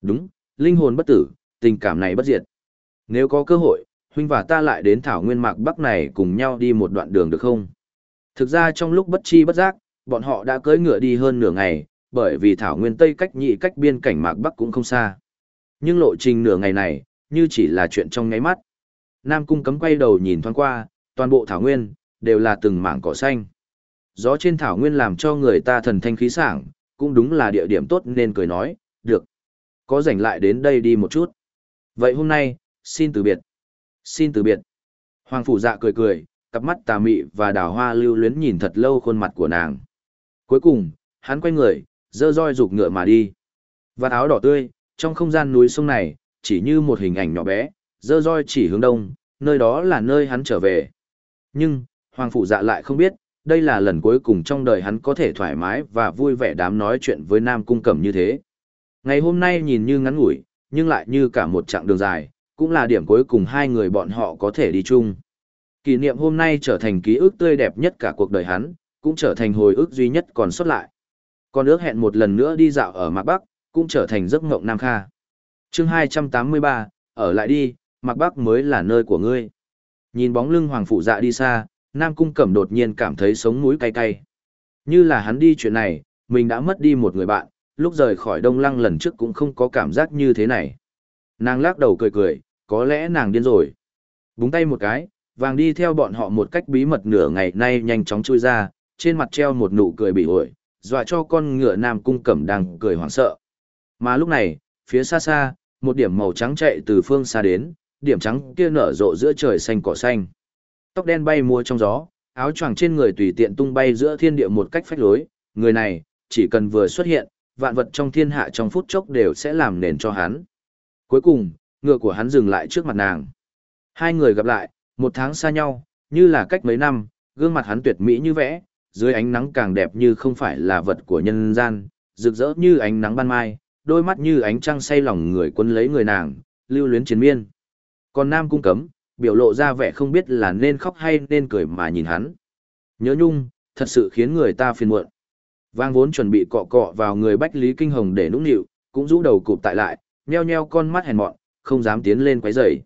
Đúng, linh hồn bất tử, tình cảm này bất diệt. Nếu có cơ hội, huynh và ta lại đến thảo nguyên mạc bắc này cùng nhau đi một đoạn đường được không? Thực ra trong lúc bất chi bất giác, bọn họ đã cưỡi ngựa đi hơn nửa ngày, bởi vì thảo nguyên tây cách nhị cách biên cảnh mạc bắc cũng không xa. Nhưng lộ trình nửa ngày này, như chỉ là chuyện trong ngáy mắt. Nam cung cấm quay đầu nhìn thoáng qua, toàn bộ thảo nguyên, đều là từng mảng cỏ xanh. Gió trên thảo nguyên làm cho người ta thần thanh khí sảng, cũng đúng là địa điểm tốt nên cười nói, được. Có rảnh lại đến đây đi một chút. Vậy hôm nay, xin từ biệt. Xin từ biệt. Hoàng phủ dạ cười cười, cặp mắt tà mị và đào hoa lưu luyến nhìn thật lâu khuôn mặt của nàng. Cuối cùng, hắn quay người, dơ roi rục ngựa mà đi. Vạt áo đỏ tươi, trong không gian núi sông này, chỉ như một hình ảnh nhỏ bé, dơ roi chỉ hướng đông, nơi đó là nơi hắn trở về. Nhưng, Hoàng phủ dạ lại không biết, đây là lần cuối cùng trong đời hắn có thể thoải mái và vui vẻ đám nói chuyện với Nam Cung Cẩm như thế. Ngày hôm nay nhìn như ngắn ngủi, nhưng lại như cả một chặng đường dài, cũng là điểm cuối cùng hai người bọn họ có thể đi chung. Kỷ niệm hôm nay trở thành ký ức tươi đẹp nhất cả cuộc đời hắn, cũng trở thành hồi ức duy nhất còn sót lại. Còn ước hẹn một lần nữa đi dạo ở Mạc Bắc, cũng trở thành giấc mộng Nam Kha. chương 283, ở lại đi, Mạc Bắc mới là nơi của ngươi. Nhìn bóng lưng Hoàng Phụ Dạ đi xa, Nam Cung Cẩm đột nhiên cảm thấy sống mũi cay cay. Như là hắn đi chuyện này, mình đã mất đi một người bạn, lúc rời khỏi Đông Lăng lần trước cũng không có cảm giác như thế này. Nàng lắc đầu cười cười, có lẽ nàng điên rồi. Búng tay một cái, vàng đi theo bọn họ một cách bí mật nửa ngày nay nhanh chóng chui ra, trên mặt treo một nụ cười bị ổi, dọa cho con ngựa Nam Cung Cẩm đang cười hoảng sợ. Mà lúc này, phía xa xa, một điểm màu trắng chạy từ phương xa đến, điểm trắng kia nở rộ giữa trời xanh cỏ xanh. Tóc đen bay mua trong gió, áo choàng trên người tùy tiện tung bay giữa thiên địa một cách phách lối, người này, chỉ cần vừa xuất hiện, vạn vật trong thiên hạ trong phút chốc đều sẽ làm nền cho hắn. Cuối cùng, ngựa của hắn dừng lại trước mặt nàng. Hai người gặp lại, một tháng xa nhau, như là cách mấy năm, gương mặt hắn tuyệt mỹ như vẽ, dưới ánh nắng càng đẹp như không phải là vật của nhân gian, rực rỡ như ánh nắng ban mai, đôi mắt như ánh trăng say lòng người quân lấy người nàng, lưu luyến chiến miên. Còn Nam cung cấm, biểu lộ ra vẻ không biết là nên khóc hay nên cười mà nhìn hắn. Nhớ nhung, thật sự khiến người ta phiền muộn. Vang vốn chuẩn bị cọ cọ vào người Bách Lý Kinh Hồng để nũng nịu, cũng rũ đầu cụp tại lại, nheo nheo con mắt hèn mọn, không dám tiến lên quấy rầy.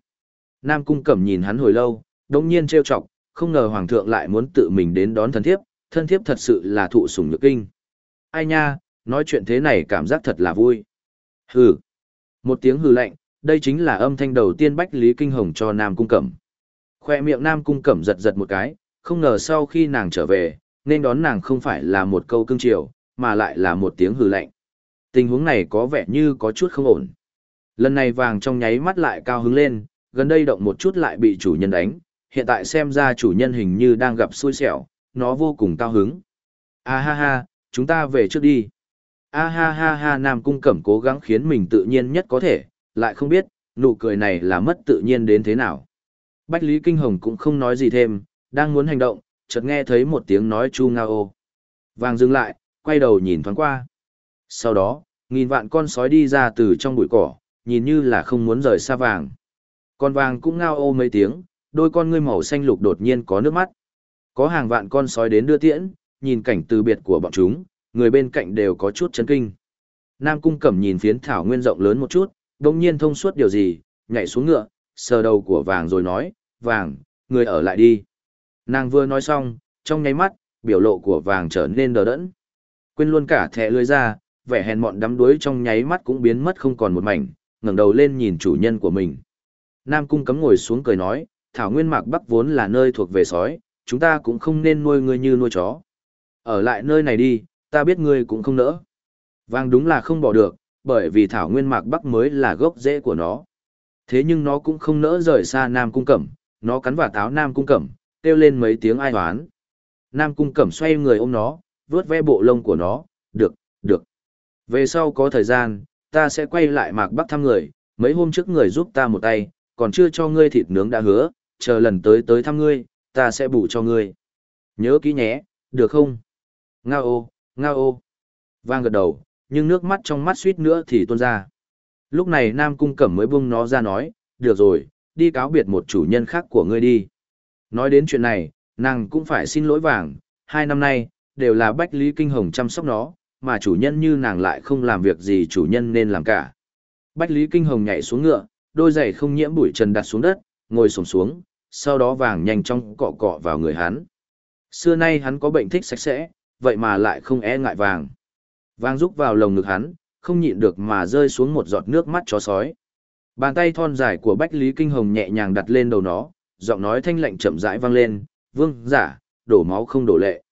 Nam Cung Cẩm nhìn hắn hồi lâu, đột nhiên trêu chọc, không ngờ hoàng thượng lại muốn tự mình đến đón thân thiếp, thân thiếp thật sự là thụ sủng nhược kinh. Ai nha, nói chuyện thế này cảm giác thật là vui. Hừ. Một tiếng hừ lạnh, đây chính là âm thanh đầu tiên Bách Lý Kinh Hồng cho Nam Cung Cẩm. Khoe miệng Nam Cung Cẩm giật giật một cái, không ngờ sau khi nàng trở về, nên đón nàng không phải là một câu cưng chiều, mà lại là một tiếng hừ lạnh. Tình huống này có vẻ như có chút không ổn. Lần này vàng trong nháy mắt lại cao hứng lên, gần đây động một chút lại bị chủ nhân đánh, hiện tại xem ra chủ nhân hình như đang gặp xui xẻo, nó vô cùng cao hứng. A ha ha, chúng ta về trước đi. A ha ha ha Nam Cung Cẩm cố gắng khiến mình tự nhiên nhất có thể, lại không biết, nụ cười này là mất tự nhiên đến thế nào. Bách Lý Kinh Hồng cũng không nói gì thêm, đang muốn hành động, chợt nghe thấy một tiếng nói chu ngao ô. Vàng dừng lại, quay đầu nhìn thoáng qua. Sau đó, nghìn vạn con sói đi ra từ trong bụi cỏ, nhìn như là không muốn rời xa vàng. Con vàng cũng ngao ô mấy tiếng, đôi con ngươi màu xanh lục đột nhiên có nước mắt. Có hàng vạn con sói đến đưa tiễn, nhìn cảnh từ biệt của bọn chúng, người bên cạnh đều có chút chấn kinh. Nam Cung Cẩm nhìn phiến thảo nguyên rộng lớn một chút, đồng nhiên thông suốt điều gì, nhảy xuống ngựa, sờ đầu của vàng rồi nói, vàng, người ở lại đi. Nàng vừa nói xong, trong nháy mắt, biểu lộ của vàng trở nên đờ đẫn. Quên luôn cả thẻ lưới ra, vẻ hèn mọn đắm đuối trong nháy mắt cũng biến mất không còn một mảnh, ngẩng đầu lên nhìn chủ nhân của mình. Nam Cung cấm ngồi xuống cười nói, Thảo Nguyên Mạc Bắc vốn là nơi thuộc về sói, chúng ta cũng không nên nuôi ngươi như nuôi chó. Ở lại nơi này đi, ta biết ngươi cũng không nỡ. Vàng đúng là không bỏ được, bởi vì Thảo Nguyên Mạc Bắc mới là gốc rễ của nó. Thế nhưng nó cũng không nỡ rời xa Nam Cung Cẩm, nó cắn vào táo Nam Cung Cẩm, kêu lên mấy tiếng ai hoán. Nam Cung Cẩm xoay người ôm nó, vướt ve bộ lông của nó, được, được. Về sau có thời gian, ta sẽ quay lại Mạc Bắc thăm người, mấy hôm trước người giúp ta một tay, còn chưa cho ngươi thịt nướng đã hứa, chờ lần tới tới thăm ngươi, ta sẽ bù cho ngươi. Nhớ kỹ nhé, được không? Nga ô, nga ô. Vang gật đầu, nhưng nước mắt trong mắt suýt nữa thì tuôn ra. Lúc này Nam Cung Cẩm mới buông nó ra nói, được rồi, đi cáo biệt một chủ nhân khác của ngươi đi. Nói đến chuyện này, nàng cũng phải xin lỗi vàng, hai năm nay, đều là Bách Lý Kinh Hồng chăm sóc nó, mà chủ nhân như nàng lại không làm việc gì chủ nhân nên làm cả. Bách Lý Kinh Hồng nhảy xuống ngựa, đôi giày không nhiễm bụi trần đặt xuống đất, ngồi xổm xuống, sau đó vàng nhanh chóng cọ cọ vào người hắn. Xưa nay hắn có bệnh thích sạch sẽ, vậy mà lại không e ngại vàng. Vàng rúc vào lồng ngực hắn, không nhịn được mà rơi xuống một giọt nước mắt chó sói. Bàn tay thon dài của Bách Lý Kinh Hồng nhẹ nhàng đặt lên đầu nó, giọng nói thanh lạnh chậm rãi vang lên, "Vương giả, đổ máu không đổ lệ."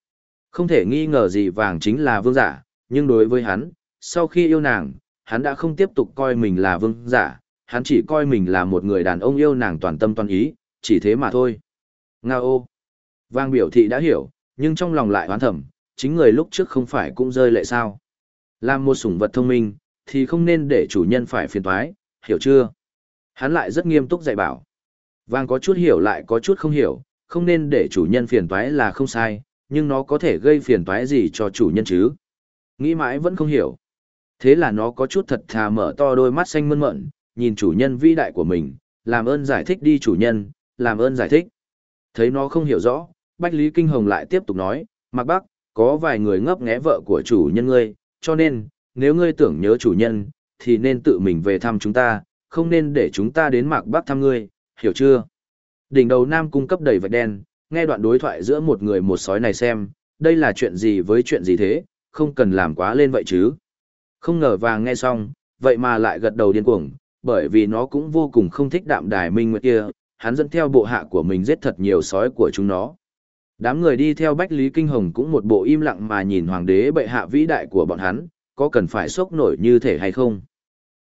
Không thể nghi ngờ gì vàng chính là vương giả, nhưng đối với hắn, sau khi yêu nàng, hắn đã không tiếp tục coi mình là vương giả, hắn chỉ coi mình là một người đàn ông yêu nàng toàn tâm toàn ý, chỉ thế mà thôi. Nga ô! Vang biểu thị đã hiểu, nhưng trong lòng lại hoán thầm, chính người lúc trước không phải cũng rơi lệ sao. Làm một sủng vật thông minh, thì không nên để chủ nhân phải phiền toái, hiểu chưa? Hắn lại rất nghiêm túc dạy bảo. Vang có chút hiểu lại có chút không hiểu, không nên để chủ nhân phiền toái là không sai, nhưng nó có thể gây phiền toái gì cho chủ nhân chứ? Nghĩ mãi vẫn không hiểu. Thế là nó có chút thật thà mở to đôi mắt xanh mơn mận, nhìn chủ nhân vĩ đại của mình, làm ơn giải thích đi chủ nhân, làm ơn giải thích. Thấy nó không hiểu rõ, Bách Lý Kinh Hồng lại tiếp tục nói, Mạc Bắc, có vài người ngấp nghé vợ của chủ nhân ngươi, cho nên, nếu ngươi tưởng nhớ chủ nhân, thì nên tự mình về thăm chúng ta, không nên để chúng ta đến Mạc Bắc thăm ngươi, hiểu chưa? Đỉnh đầu Nam cung cấp đầy vạch đen, nghe đoạn đối thoại giữa một người một sói này xem, đây là chuyện gì với chuyện gì thế, không cần làm quá lên vậy chứ. Không ngờ vàng nghe xong, vậy mà lại gật đầu điên cuồng, bởi vì nó cũng vô cùng không thích đạm đài minh nguyệt kia, hắn dẫn theo bộ hạ của mình giết thật nhiều sói của chúng nó. Đám người đi theo Bách Lý Kinh Hồng cũng một bộ im lặng mà nhìn hoàng đế bệ hạ vĩ đại của bọn hắn, có cần phải sốc nổi như thể hay không.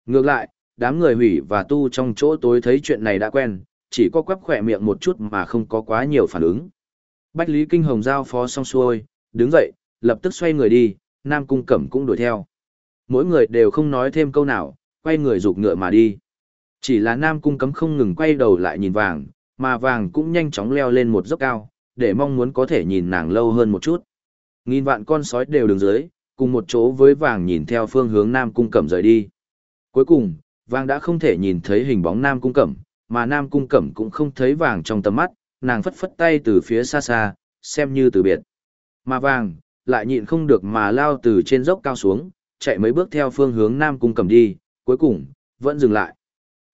Ngược lại, đám người hủy và tu trong chỗ tối thấy chuyện này đã quen, chỉ có quắp khỏe miệng một chút mà không có quá nhiều phản ứng. Bách Lý Kinh Hồng giao phó xong xuôi, đứng dậy, lập tức xoay người đi, Nam Cung Cẩm cũng đuổi theo. Mỗi người đều không nói thêm câu nào, quay người rụt ngựa mà đi. Chỉ là Nam Cung cấm không ngừng quay đầu lại nhìn vàng, mà vàng cũng nhanh chóng leo lên một dốc cao, để mong muốn có thể nhìn nàng lâu hơn một chút. Nghìn vạn con sói đều đứng dưới, cùng một chỗ với vàng nhìn theo phương hướng Nam Cung Cẩm rời đi. Cuối cùng, vàng đã không thể nhìn thấy hình bóng Nam Cung Cẩm, mà Nam Cung Cẩm cũng không thấy vàng trong tầm mắt, nàng phất phất tay từ phía xa xa, xem như từ biệt. Mà vàng, lại nhịn không được mà lao từ trên dốc cao xuống, chạy mấy bước theo phương hướng Nam Cung Cẩm đi, cuối cùng, vẫn dừng lại.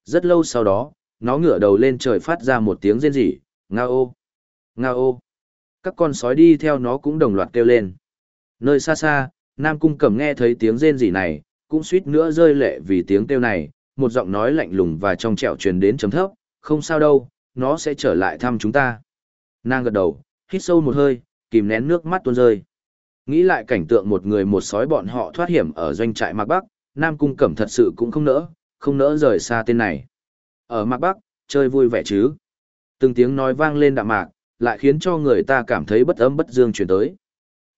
Rất lâu sau đó, nó ngửa đầu lên trời phát ra một tiếng rên rỉ, nga ô, nga ô. Các con sói đi theo nó cũng đồng loạt kêu lên. Nơi xa xa, Nam Cung Cẩm nghe thấy tiếng rên rỉ này, cũng suýt nữa rơi lệ vì tiếng kêu này, một giọng nói lạnh lùng và trong trẻo truyền đến chấm thấp, không sao đâu, nó sẽ trở lại thăm chúng ta. Nàng gật đầu, hít sâu một hơi, kìm nén nước mắt tuôn rơi. Nghĩ lại cảnh tượng một người một sói bọn họ thoát hiểm ở doanh trại Mạc Bắc, Nam Cung Cẩm thật sự cũng không nỡ, không nỡ rời xa tên này. Ở Mạc Bắc, chơi vui vẻ chứ. Từng tiếng nói vang lên đạm mạc, lại khiến cho người ta cảm thấy bất ấm bất dương chuyển tới.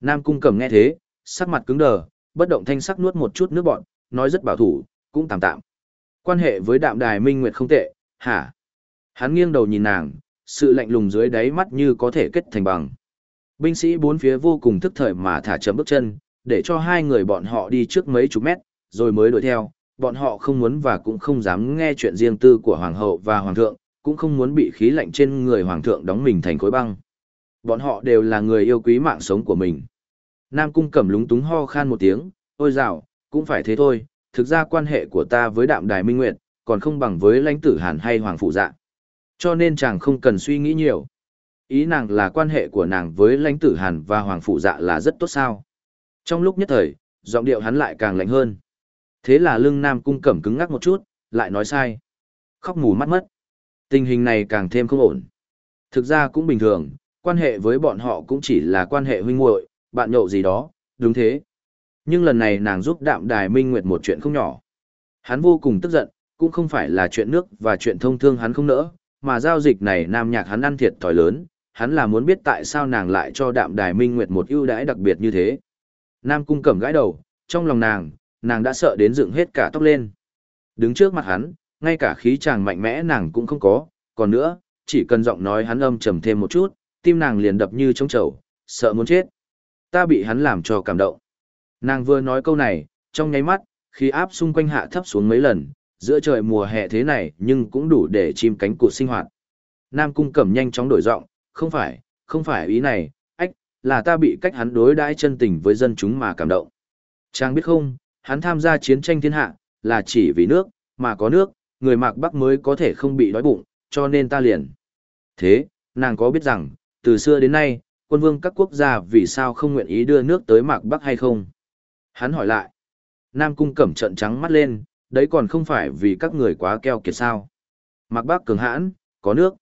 Nam Cung Cẩm nghe thế, sắc mặt cứng đờ, bất động thanh sắc nuốt một chút nước bọn, nói rất bảo thủ, cũng tạm tạm. Quan hệ với đạm đài minh nguyệt không tệ, hả? Hắn nghiêng đầu nhìn nàng, sự lạnh lùng dưới đáy mắt như có thể kết thành bằng. Binh sĩ bốn phía vô cùng thức thời mà thả chậm bước chân, để cho hai người bọn họ đi trước mấy chục mét, rồi mới đuổi theo. Bọn họ không muốn và cũng không dám nghe chuyện riêng tư của hoàng hậu và hoàng thượng, cũng không muốn bị khí lạnh trên người hoàng thượng đóng mình thành khối băng. Bọn họ đều là người yêu quý mạng sống của mình. Nam cung cẩm lúng túng ho khan một tiếng, ôi dạo, cũng phải thế thôi, thực ra quan hệ của ta với đạm đài minh nguyệt, còn không bằng với lãnh tử hàn hay hoàng phụ dạ. Cho nên chàng không cần suy nghĩ nhiều. Ý nàng là quan hệ của nàng với lãnh tử hàn và hoàng phụ dạ là rất tốt sao. Trong lúc nhất thời, giọng điệu hắn lại càng lạnh hơn. Thế là lưng nam cung cẩm cứng ngắc một chút, lại nói sai. Khóc mù mắt mất. Tình hình này càng thêm không ổn. Thực ra cũng bình thường, quan hệ với bọn họ cũng chỉ là quan hệ huynh muội, bạn nhậu gì đó, đúng thế. Nhưng lần này nàng giúp đạm đài minh nguyệt một chuyện không nhỏ. Hắn vô cùng tức giận, cũng không phải là chuyện nước và chuyện thông thương hắn không nỡ, mà giao dịch này nam nhạc hắn ăn thiệt thòi lớn, hắn là muốn biết tại sao nàng lại cho đạm đài minh nguyệt một ưu đãi đặc biệt như thế. Nam cung cẩm gãi đầu, trong lòng nàng, nàng đã sợ đến dựng hết cả tóc lên. Đứng trước mặt hắn, ngay cả khí chàng mạnh mẽ nàng cũng không có, còn nữa, chỉ cần giọng nói hắn âm trầm thêm một chút, tim nàng liền đập như trống trầu, sợ muốn chết. Ta bị hắn làm cho cảm động. Nàng vừa nói câu này, trong nháy mắt, khí áp xung quanh hạ thấp xuống mấy lần, giữa trời mùa hè thế này nhưng cũng đủ để chim cánh cụt sinh hoạt. Nam cung cẩm nhanh chóng đổi giọng, không phải, không phải ý này, ách, là ta bị cách hắn đối đãi chân tình với dân chúng mà cảm động. Chàng biết không, hắn tham gia chiến tranh thiên hạ, là chỉ vì nước, mà có nước, người mạc Bắc mới có thể không bị đói bụng, cho nên ta liền. Thế, nàng có biết rằng, từ xưa đến nay, quân vương các quốc gia vì sao không nguyện ý đưa nước tới mạc Bắc hay không? Hắn hỏi lại. Nam cung cẩm trận trắng mắt lên, đấy còn không phải vì các người quá keo kiệt sao. Mạc Bắc cường hãn, có nước,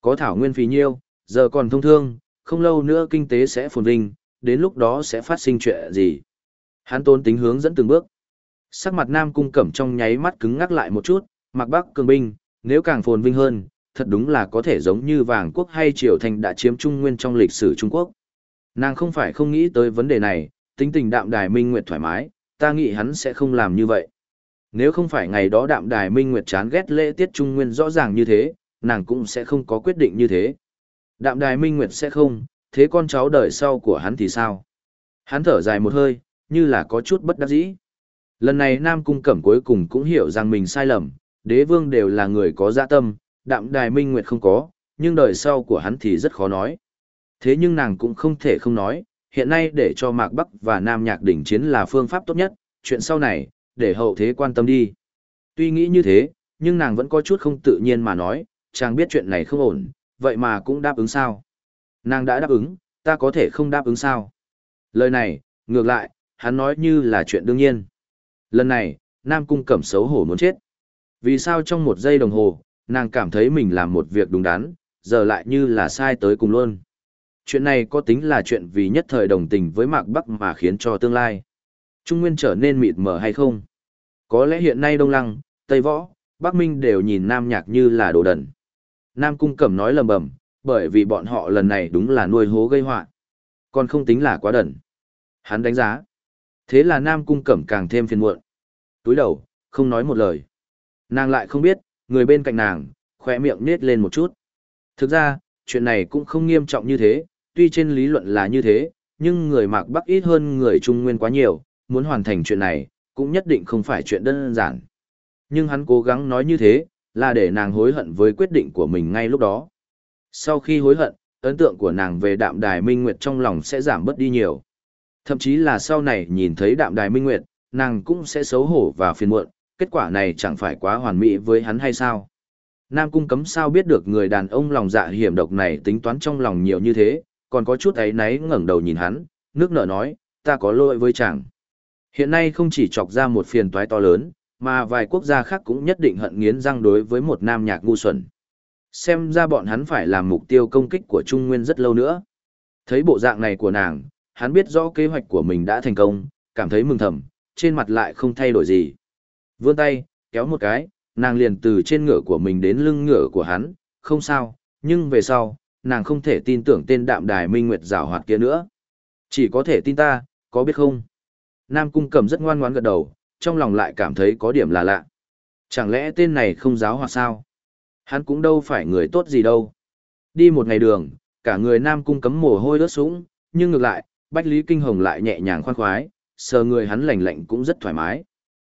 có thảo nguyên phì nhiêu, giờ còn thông thương, không lâu nữa kinh tế sẽ phồn vinh, đến lúc đó sẽ phát sinh chuyện gì. Hắn tôn tính hướng dẫn từng bước. Sắc mặt Nam cung cẩm trong nháy mắt cứng ngắc lại một chút, mặc Bắc cường binh, nếu càng phồn vinh hơn, thật đúng là có thể giống như vàng quốc hay triều thành đã chiếm trung nguyên trong lịch sử Trung Quốc. Nàng không phải không nghĩ tới vấn đề này, tính tình đạm đài minh nguyệt thoải mái, ta nghĩ hắn sẽ không làm như vậy. Nếu không phải ngày đó đạm đài minh nguyệt chán ghét lễ tiết trung nguyên rõ ràng như thế, nàng cũng sẽ không có quyết định như thế. Đạm đài minh nguyệt sẽ không, thế con cháu đời sau của hắn thì sao? Hắn thở dài một hơi, như là có chút bất đắc dĩ. Lần này Nam Cung Cẩm cuối cùng cũng hiểu rằng mình sai lầm, đế vương đều là người có dạ tâm, đạm đài minh nguyệt không có, nhưng đời sau của hắn thì rất khó nói. Thế nhưng nàng cũng không thể không nói, hiện nay để cho Mạc Bắc và Nam Nhạc đỉnh chiến là phương pháp tốt nhất, chuyện sau này, để hậu thế quan tâm đi. Tuy nghĩ như thế, nhưng nàng vẫn có chút không tự nhiên mà nói, chàng biết chuyện này không ổn, vậy mà cũng đáp ứng sao. Nàng đã đáp ứng, ta có thể không đáp ứng sao. Lời này, ngược lại, hắn nói như là chuyện đương nhiên. Lần này, Nam Cung Cẩm xấu hổ muốn chết. Vì sao trong một giây đồng hồ, nàng cảm thấy mình làm một việc đúng đắn, giờ lại như là sai tới cùng luôn. Chuyện này có tính là chuyện vì nhất thời đồng tình với Mạc Bắc mà khiến cho tương lai. Trung Nguyên trở nên mịt mờ hay không? Có lẽ hiện nay Đông Lăng, Tây Võ, Bắc Minh đều nhìn Nam Nhạc như là đồ đần. Nam Cung Cẩm nói lầm bầm, bởi vì bọn họ lần này đúng là nuôi hố gây họa Còn không tính là quá đần. Hắn đánh giá. Thế là Nam Cung Cẩm càng thêm phiền muộn. Túi đầu, không nói một lời. Nàng lại không biết, người bên cạnh nàng, khỏe miệng nết lên một chút. Thực ra, chuyện này cũng không nghiêm trọng như thế, tuy trên lý luận là như thế, nhưng người mạc Bắc ít hơn người Trung Nguyên quá nhiều, muốn hoàn thành chuyện này, cũng nhất định không phải chuyện đơn giản. Nhưng hắn cố gắng nói như thế, là để nàng hối hận với quyết định của mình ngay lúc đó. Sau khi hối hận, ấn tượng của nàng về đạm đài minh nguyệt trong lòng sẽ giảm bớt đi nhiều. Thậm chí là sau này nhìn thấy đạm đài minh nguyệt, nàng cũng sẽ xấu hổ và phiền muộn, kết quả này chẳng phải quá hoàn mỹ với hắn hay sao. Nam cung cấm sao biết được người đàn ông lòng dạ hiểm độc này tính toán trong lòng nhiều như thế, còn có chút ấy náy ngẩng đầu nhìn hắn, nước nở nói, ta có lỗi với chàng. Hiện nay không chỉ chọc ra một phiền toái to lớn, mà vài quốc gia khác cũng nhất định hận nghiến răng đối với một nam nhạc ngu xuẩn. Xem ra bọn hắn phải làm mục tiêu công kích của Trung Nguyên rất lâu nữa. Thấy bộ dạng này của nàng, hắn biết rõ kế hoạch của mình đã thành công, cảm thấy mừng thầm, trên mặt lại không thay đổi gì. Vươn tay, kéo một cái, nàng liền từ trên ngựa của mình đến lưng ngựa của hắn, không sao, nhưng về sau, nàng không thể tin tưởng tên đạm đài minh nguyệt rào hoạt kia nữa. Chỉ có thể tin ta, có biết không? Nam cung cầm rất ngoan ngoãn gật đầu, trong lòng lại cảm thấy có điểm là lạ. Chẳng lẽ tên này không giáo hoặc sao? Hắn cũng đâu phải người tốt gì đâu. Đi một ngày đường, Cả người Nam Cung cấm mồ hôi đốt sũng, nhưng ngược lại, Bách Lý Kinh Hồng lại nhẹ nhàng khoan khoái, sờ người hắn lạnh lạnh cũng rất thoải mái.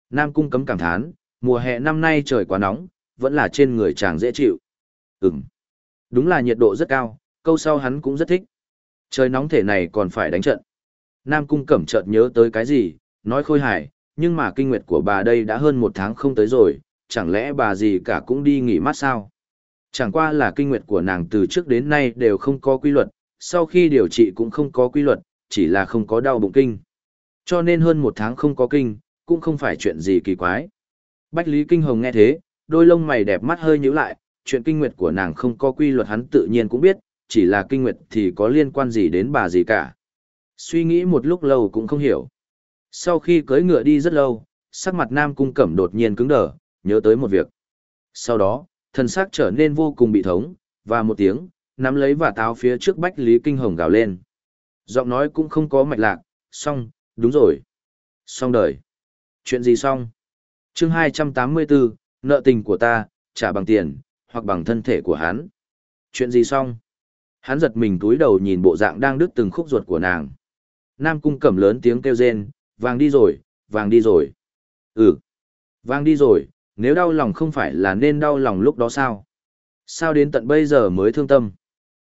Nam Cung cấm cảm thán, mùa hè năm nay trời quá nóng, vẫn là trên người chàng dễ chịu. Ừm, đúng là nhiệt độ rất cao, câu sau hắn cũng rất thích. Trời nóng thể này còn phải đánh trận. Nam Cung cẩm chợt nhớ tới cái gì, nói khôi hài, nhưng mà kinh nguyệt của bà đây đã hơn một tháng không tới rồi, chẳng lẽ bà gì cả cũng đi nghỉ mát sao? Chẳng qua là kinh nguyệt của nàng từ trước đến nay đều không có quy luật, sau khi điều trị cũng không có quy luật, chỉ là không có đau bụng kinh. Cho nên hơn một tháng không có kinh, cũng không phải chuyện gì kỳ quái. Bách Lý Kinh Hồng nghe thế, đôi lông mày đẹp mắt hơi nhíu lại, chuyện kinh nguyệt của nàng không có quy luật hắn tự nhiên cũng biết, chỉ là kinh nguyệt thì có liên quan gì đến bà gì cả. Suy nghĩ một lúc lâu cũng không hiểu. Sau khi cưỡi ngựa đi rất lâu, sắc mặt Nam Cung Cẩm đột nhiên cứng đờ, nhớ tới một việc. Sau đó, thân xác trở nên vô cùng bị thống, và một tiếng, nắm lấy và táo phía trước Bách Lý Kinh Hồng gào lên. Giọng nói cũng không có mạch lạc, xong, đúng rồi. Xong đời. Chuyện gì xong? chương 284, nợ tình của ta, trả bằng tiền, hoặc bằng thân thể của hắn. Chuyện gì xong? Hắn giật mình túi đầu nhìn bộ dạng đang đứt từng khúc ruột của nàng. Nam cung cẩm lớn tiếng kêu rên, vàng đi rồi, vàng đi rồi. Ừ, vàng đi rồi, nếu đau lòng không phải là nên đau lòng lúc đó sao? Sao đến tận bây giờ mới thương tâm?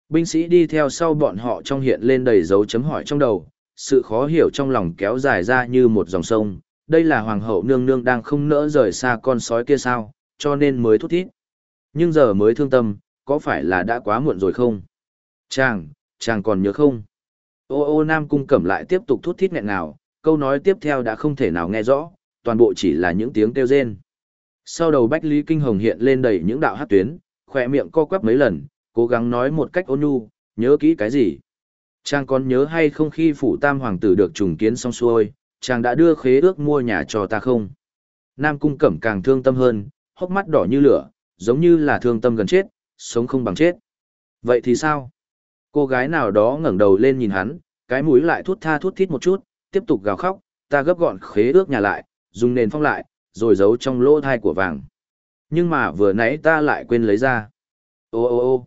Binh sĩ đi theo sau bọn họ trong hiện lên đầy dấu chấm hỏi trong đầu, sự khó hiểu trong lòng kéo dài ra như một dòng sông. Đây là hoàng hậu nương nương đang không nỡ rời xa con sói kia sao, cho nên mới thút thít. Nhưng giờ mới thương tâm, có phải là đã quá muộn rồi không? Chàng, chàng còn nhớ không? Ô ô Nam Cung Cẩm lại tiếp tục thút thít nghẹn nào, câu nói tiếp theo đã không thể nào nghe rõ, toàn bộ chỉ là những tiếng kêu rên. Sau đầu Bách Lý Kinh Hồng hiện lên đầy những đạo hát tuyến, khỏe miệng co quắp mấy lần, cố gắng nói một cách ôn nhu, nhớ kỹ cái gì. Chàng còn nhớ hay không khi phủ tam hoàng tử được trùng kiến xong xuôi, chàng đã đưa khế ước mua nhà cho ta không? Nam Cung Cẩm càng thương tâm hơn, hốc mắt đỏ như lửa, giống như là thương tâm gần chết, sống không bằng chết. Vậy thì sao? Cô gái nào đó ngẩng đầu lên nhìn hắn, cái mũi lại thút tha thút thít một chút, tiếp tục gào khóc, ta gấp gọn khế ước nhà lại, dùng nền phong lại, rồi giấu trong lỗ thai của vàng. Nhưng mà vừa nãy ta lại quên lấy ra. Ô ô ô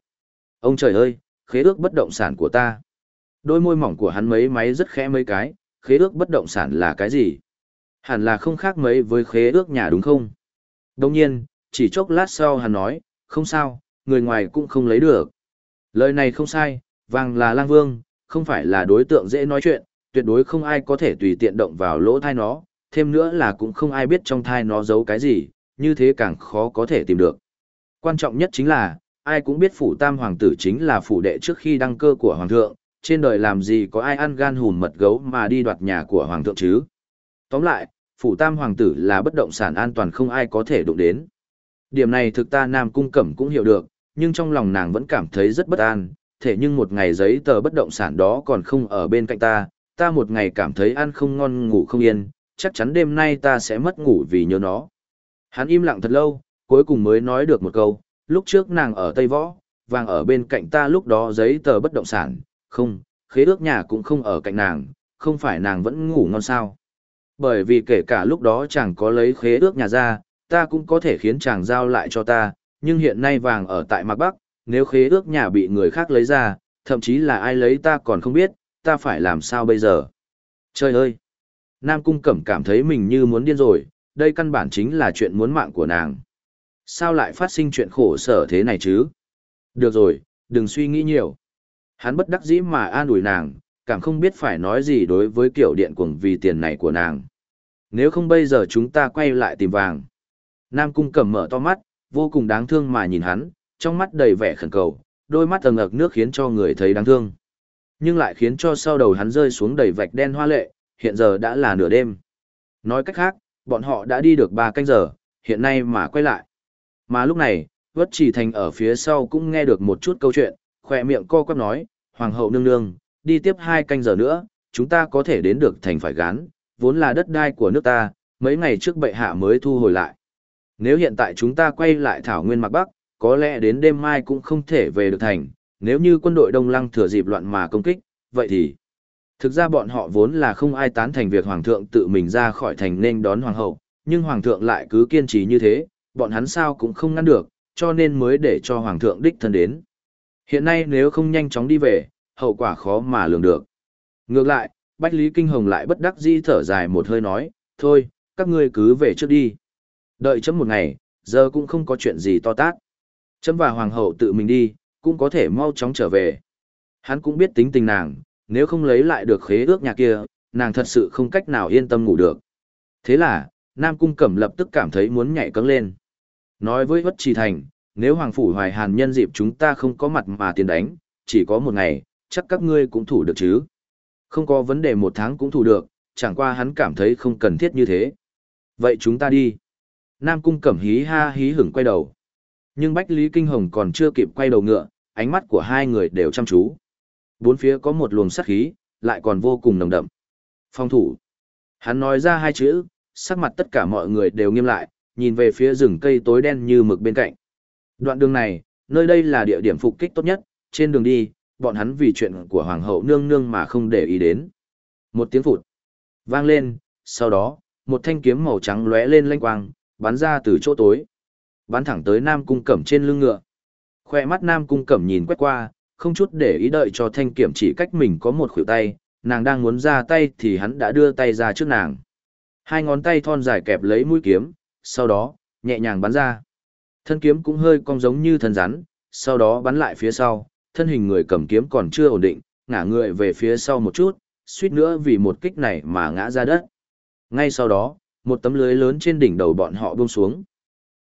ông trời ơi, khế ước bất động sản của ta. Đôi môi mỏng của hắn mấy máy rất khẽ mấy cái, khế ước bất động sản là cái gì? Hẳn là không khác mấy với khế ước nhà đúng không? Đồng nhiên, chỉ chốc lát sau hắn nói, không sao, người ngoài cũng không lấy được. Lời này không sai, vàng là lang vương, không phải là đối tượng dễ nói chuyện, tuyệt đối không ai có thể tùy tiện động vào lỗ thai nó, thêm nữa là cũng không ai biết trong thai nó giấu cái gì, như thế càng khó có thể tìm được. Quan trọng nhất chính là, ai cũng biết phủ tam hoàng tử chính là phủ đệ trước khi đăng cơ của hoàng thượng, trên đời làm gì có ai ăn gan hùn mật gấu mà đi đoạt nhà của hoàng thượng chứ. Tóm lại, phủ tam hoàng tử là bất động sản an toàn không ai có thể đụng đến. Điểm này thực ta Nam Cung Cẩm cũng hiểu được, nhưng trong lòng nàng vẫn cảm thấy rất bất an, thế nhưng một ngày giấy tờ bất động sản đó còn không ở bên cạnh ta, ta một ngày cảm thấy ăn không ngon ngủ không yên, chắc chắn đêm nay ta sẽ mất ngủ vì nhớ nó. Hắn im lặng thật lâu, cuối cùng mới nói được một câu, lúc trước nàng ở Tây Võ, vàng ở bên cạnh ta lúc đó giấy tờ bất động sản, không, khế ước nhà cũng không ở cạnh nàng, không phải nàng vẫn ngủ ngon sao. Bởi vì kể cả lúc đó chàng có lấy khế ước nhà ra, ta cũng có thể khiến chàng giao lại cho ta, nhưng hiện nay vàng ở tại Mạc Bắc, nếu khế ước nhà bị người khác lấy ra, thậm chí là ai lấy ta còn không biết, ta phải làm sao bây giờ. Trời ơi! Nam Cung Cẩm cảm thấy mình như muốn điên rồi, đây căn bản chính là chuyện muốn mạng của nàng. Sao lại phát sinh chuyện khổ sở thế này chứ? Được rồi, đừng suy nghĩ nhiều. Hắn bất đắc dĩ mà an ủi nàng, cảm không biết phải nói gì đối với kiểu điện cuồng vì tiền này của nàng. Nếu không bây giờ chúng ta quay lại tìm vàng. Nam Cung Cẩm mở to mắt, vô cùng đáng thương mà nhìn hắn, trong mắt đầy vẻ khẩn cầu, đôi mắt tầng ngực nước khiến cho người thấy đáng thương. Nhưng lại khiến cho sau đầu hắn rơi xuống đầy vạch đen hoa lệ, hiện giờ đã là nửa đêm. Nói cách khác, bọn họ đã đi được 3 canh giờ, hiện nay mà quay lại. Mà lúc này, Vất Chỉ Thành ở phía sau cũng nghe được một chút câu chuyện, khỏe miệng co quắp nói, Hoàng hậu nương nương, đi tiếp 2 canh giờ nữa, chúng ta có thể đến được thành phải gán, vốn là đất đai của nước ta, mấy ngày trước bệ hạ mới thu hồi lại. Nếu hiện tại chúng ta quay lại Thảo Nguyên Mạc Bắc, có lẽ đến đêm mai cũng không thể về được thành, nếu như quân đội Đông Lăng thừa dịp loạn mà công kích, vậy thì... Thực ra bọn họ vốn là không ai tán thành việc Hoàng thượng tự mình ra khỏi thành nên đón Hoàng hậu, nhưng Hoàng thượng lại cứ kiên trì như thế, bọn hắn sao cũng không ngăn được, cho nên mới để cho Hoàng thượng đích thân đến. Hiện nay nếu không nhanh chóng đi về, hậu quả khó mà lường được. Ngược lại, Bách Lý Kinh Hồng lại bất đắc dĩ thở dài một hơi nói, thôi, các ngươi cứ về trước đi. Đợi chấm một ngày, giờ cũng không có chuyện gì to tát. Chấm và hoàng hậu tự mình đi, cũng có thể mau chóng trở về. Hắn cũng biết tính tình nàng, nếu không lấy lại được khế ước nhà kia, nàng thật sự không cách nào yên tâm ngủ được. Thế là, Nam Cung Cẩm lập tức cảm thấy muốn nhảy cẫng lên. Nói với Vất Trì Thành, nếu Hoàng Phủ Hoài Hàn nhân dịp chúng ta không có mặt mà tiền đánh, chỉ có một ngày, chắc các ngươi cũng thủ được chứ. Không có vấn đề một tháng cũng thủ được, chẳng qua hắn cảm thấy không cần thiết như thế. Vậy chúng ta đi. Nam Cung Cẩm hí ha hí hửng quay đầu. Nhưng Bách Lý Kinh Hồng còn chưa kịp quay đầu ngựa, ánh mắt của hai người đều chăm chú. Bốn phía có một luồng sát khí, lại còn vô cùng nồng đậm. Phong thủ. Hắn nói ra hai chữ, sắc mặt tất cả mọi người đều nghiêm lại, nhìn về phía rừng cây tối đen như mực bên cạnh. Đoạn đường này, nơi đây là địa điểm phục kích tốt nhất, trên đường đi, bọn hắn vì chuyện của hoàng hậu nương nương mà không để ý đến. Một tiếng phụt vang lên, sau đó, một thanh kiếm màu trắng lóe lên lanh quang, bắn ra từ chỗ tối, bắn thẳng tới Nam Cung Cẩm trên lưng ngựa. Khoe mắt Nam Cung Cẩm nhìn quét qua, không chút để ý đợi cho thanh kiểm chỉ cách mình có một khuỷu tay, nàng đang muốn ra tay thì hắn đã đưa tay ra trước nàng. Hai ngón tay thon dài kẹp lấy mũi kiếm, sau đó, nhẹ nhàng bắn ra. Thân kiếm cũng hơi cong giống như thân rắn, sau đó bắn lại phía sau, thân hình người cầm kiếm còn chưa ổn định, ngả người về phía sau một chút, suýt nữa vì một kích này mà ngã ra đất. Ngay sau đó, một tấm lưới lớn trên đỉnh đầu bọn họ buông xuống.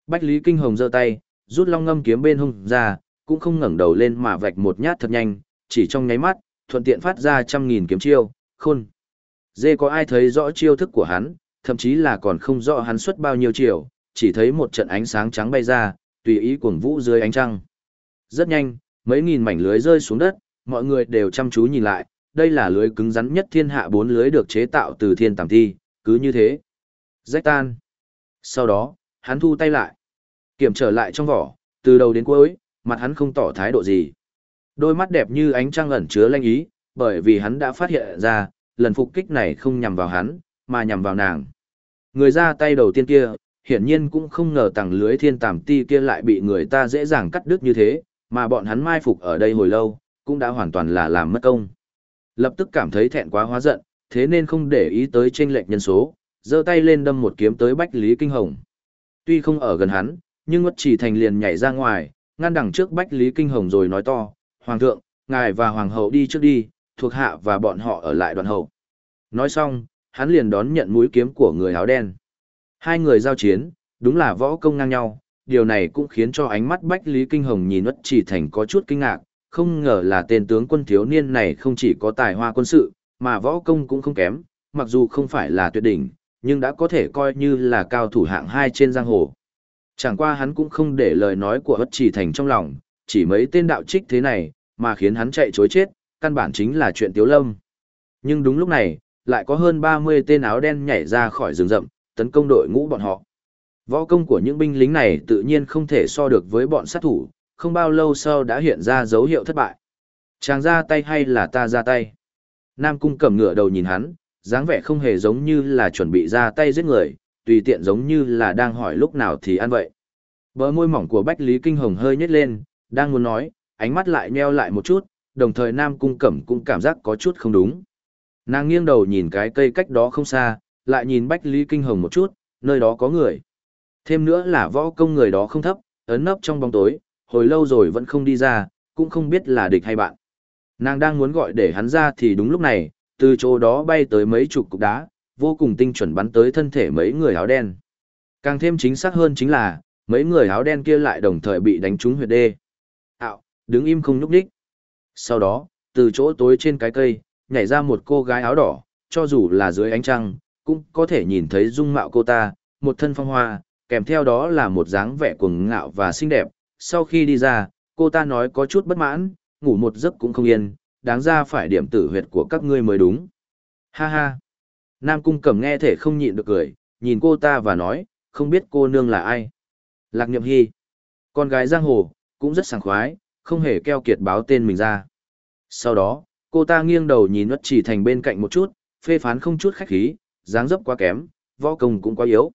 Bách Lý Kinh Hồng giơ tay, rút long ngâm kiếm bên hông ra, cũng không ngẩng đầu lên mà vạch một nhát thật nhanh, chỉ trong nháy mắt, thuận tiện phát ra trăm nghìn kiếm chiêu, khôn. Dê có ai thấy rõ chiêu thức của hắn, thậm chí là còn không rõ hắn xuất bao nhiêu chiều, chỉ thấy một trận ánh sáng trắng bay ra, tùy ý cuồng vũ dưới ánh trăng. Rất nhanh, mấy nghìn mảnh lưới rơi xuống đất, mọi người đều chăm chú nhìn lại, đây là lưới cứng rắn nhất thiên hạ bốn lưới được chế tạo từ thiên tàng thi, cứ như thế. Rách tan. Sau đó, hắn thu tay lại. Kiểm trở lại trong vỏ, từ đầu đến cuối, mặt hắn không tỏ thái độ gì. Đôi mắt đẹp như ánh trăng ẩn chứa lanh ý, bởi vì hắn đã phát hiện ra, lần phục kích này không nhằm vào hắn, mà nhằm vào nàng. Người ra tay đầu tiên kia, hiển nhiên cũng không ngờ tầng lưới thiên tàm ti kia lại bị người ta dễ dàng cắt đứt như thế, mà bọn hắn mai phục ở đây hồi lâu, cũng đã hoàn toàn là làm mất công. Lập tức cảm thấy thẹn quá hóa giận, thế nên không để ý tới chênh lệch nhân số, giơ tay lên đâm một kiếm tới Bách Lý Kinh Hồng. Tuy không ở gần hắn, nhưng Ngất Chỉ Thành liền nhảy ra ngoài, ngăn đằng trước Bách Lý Kinh Hồng rồi nói to, Hoàng thượng, ngài và Hoàng hậu đi trước đi, thuộc hạ và bọn họ ở lại đoàn hậu. Nói xong, hắn liền đón nhận mũi kiếm của người áo đen. Hai người giao chiến, đúng là võ công ngang nhau, điều này cũng khiến cho ánh mắt Bách Lý Kinh Hồng nhìn Ất Chỉ Thành có chút kinh ngạc, không ngờ là tên tướng quân thiếu niên này không chỉ có tài hoa quân sự, mà võ công cũng không kém, mặc dù không phải là tuyệt đỉnh, nhưng đã có thể coi như là cao thủ hạng hai trên giang hồ. Chẳng qua hắn cũng không để lời nói của Hất Chỉ Thành trong lòng, chỉ mấy tên đạo trích thế này, mà khiến hắn chạy chối chết, căn bản chính là chuyện tiếu lâm. Nhưng đúng lúc này, lại có hơn 30 tên áo đen nhảy ra khỏi rừng rậm, tấn công đội ngũ bọn họ. Võ công của những binh lính này tự nhiên không thể so được với bọn sát thủ, không bao lâu sau đã hiện ra dấu hiệu thất bại. Chàng ra tay hay là ta ra tay? Nam cung cầm ngựa đầu nhìn hắn, dáng vẻ không hề giống như là chuẩn bị ra tay giết người, tùy tiện giống như là đang hỏi lúc nào thì ăn vậy. Bờ môi mỏng của Bách Lý Kinh Hồng hơi nhếch lên, đang muốn nói, ánh mắt lại nheo lại một chút, đồng thời Nam Cung Cẩm cũng cảm giác có chút không đúng. Nàng nghiêng đầu nhìn cái cây cách đó không xa, lại nhìn Bách Lý Kinh Hồng một chút, nơi đó có người. Thêm nữa là võ công người đó không thấp, ấn nấp trong bóng tối, hồi lâu rồi vẫn không đi ra, cũng không biết là địch hay bạn. Nàng đang muốn gọi để hắn ra thì đúng lúc này, từ chỗ đó bay tới mấy chục cục đá, vô cùng tinh chuẩn bắn tới thân thể mấy người áo đen. Càng thêm chính xác hơn chính là, mấy người áo đen kia lại đồng thời bị đánh trúng huyệt đê. Ảo, đứng im không nhúc đích. Sau đó, từ chỗ tối trên cái cây, nhảy ra một cô gái áo đỏ, cho dù là dưới ánh trăng, cũng có thể nhìn thấy dung mạo cô ta, một thân phong hoa, kèm theo đó là một dáng vẻ cuồng ngạo và xinh đẹp. Sau khi đi ra, cô ta nói có chút bất mãn, ngủ một giấc cũng không yên, đáng ra phải điểm tử huyệt của các ngươi mới đúng. Ha ha. Nam Cung Cẩm nghe thể không nhịn được cười, nhìn cô ta và nói, không biết cô nương là ai. Lạc Niệm Hy. Con gái giang hồ, cũng rất sảng khoái, không hề keo kiệt báo tên mình ra. Sau đó, cô ta nghiêng đầu nhìn Nuất Chỉ Thành bên cạnh một chút, phê phán không chút khách khí, dáng dấp quá kém, võ công cũng quá yếu.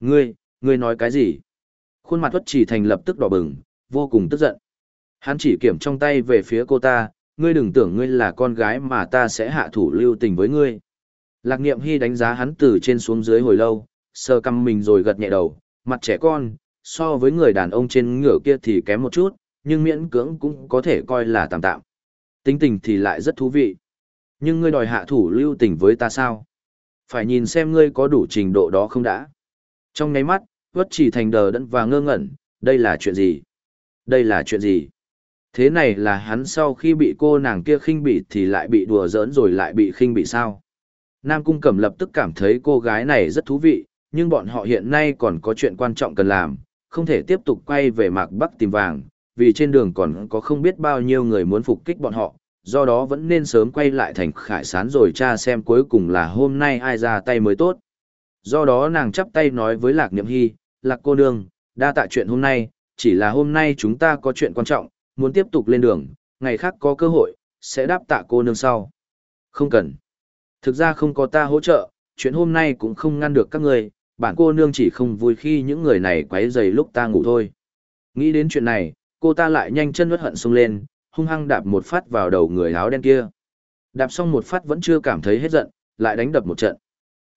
Ngươi, ngươi nói cái gì? Khuôn mặt Tuất Chỉ Thành lập tức đỏ bừng, vô cùng tức giận. Hắn chỉ kiểm trong tay về phía cô ta, ngươi đừng tưởng ngươi là con gái mà ta sẽ hạ thủ lưu tình với ngươi. Lạc niệm hy đánh giá hắn từ trên xuống dưới hồi lâu, sờ cằm mình rồi gật nhẹ đầu, mặt trẻ con, so với người đàn ông trên ngựa kia thì kém một chút, nhưng miễn cưỡng cũng có thể coi là tạm tạm. Tính tình thì lại rất thú vị. Nhưng ngươi đòi hạ thủ lưu tình với ta sao? Phải nhìn xem ngươi có đủ trình độ đó không đã. Trong ngáy mắt, vất chỉ thành đờ đẫn và ngơ ngẩn, đây là chuyện gì? Đây là chuyện gì? Thế này là hắn sau khi bị cô nàng kia khinh bị thì lại bị đùa giỡn rồi lại bị khinh bị sao? Nam Cung Cẩm lập tức cảm thấy cô gái này rất thú vị, nhưng bọn họ hiện nay còn có chuyện quan trọng cần làm, không thể tiếp tục quay về Mạc Bắc tìm vàng, vì trên đường còn có không biết bao nhiêu người muốn phục kích bọn họ, do đó vẫn nên sớm quay lại thành khải sán rồi tra xem cuối cùng là hôm nay ai ra tay mới tốt. Do đó nàng chắp tay nói với Lạc Niệm Hy, Lạc cô nương, đa tạ chuyện hôm nay, chỉ là hôm nay chúng ta có chuyện quan trọng, muốn tiếp tục lên đường, ngày khác có cơ hội, sẽ đáp tạ cô nương sau. Không cần. Thực ra không có ta hỗ trợ, chuyện hôm nay cũng không ngăn được các người, bản cô nương chỉ không vui khi những người này quấy rầy lúc ta ngủ thôi. Nghĩ đến chuyện này, cô ta lại nhanh chân nuốt hận xông lên, hung hăng đạp một phát vào đầu người áo đen kia. Đạp xong một phát vẫn chưa cảm thấy hết giận, lại đánh đập một trận.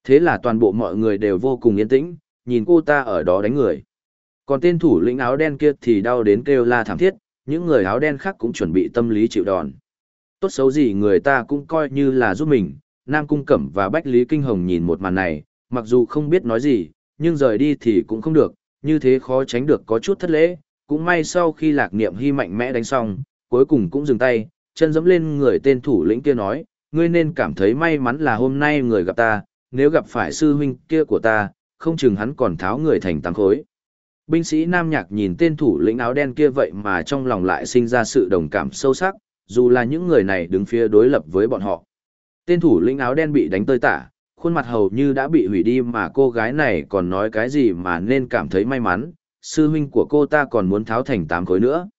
Thế là toàn bộ mọi người đều vô cùng yên tĩnh, nhìn cô ta ở đó đánh người. Còn tên thủ lĩnh áo đen kia thì đau đến kêu la thảm thiết, những người áo đen khác cũng chuẩn bị tâm lý chịu đòn. Tốt xấu gì người ta cũng coi như là giúp mình, Nam Cung Cẩm và Bách Lý Kinh Hồng nhìn một màn này, mặc dù không biết nói gì, nhưng rời đi thì cũng không được, như thế khó tránh được có chút thất lễ, cũng may sau khi lạc niệm hy mạnh mẽ đánh xong, cuối cùng cũng dừng tay, chân dẫm lên người tên thủ lĩnh kia nói, ngươi nên cảm thấy may mắn là hôm nay người gặp ta, nếu gặp phải sư huynh kia của ta, không chừng hắn còn tháo người thành tăng khối. Binh sĩ Nam Nhạc nhìn tên thủ lĩnh áo đen kia vậy mà trong lòng lại sinh ra sự đồng cảm sâu sắc, dù là những người này đứng phía đối lập với bọn họ. Tên thủ lĩnh áo đen bị đánh tơi tả, khuôn mặt hầu như đã bị hủy đi mà cô gái này còn nói cái gì mà nên cảm thấy may mắn, sư huynh của cô ta còn muốn tháo thành tám khối nữa.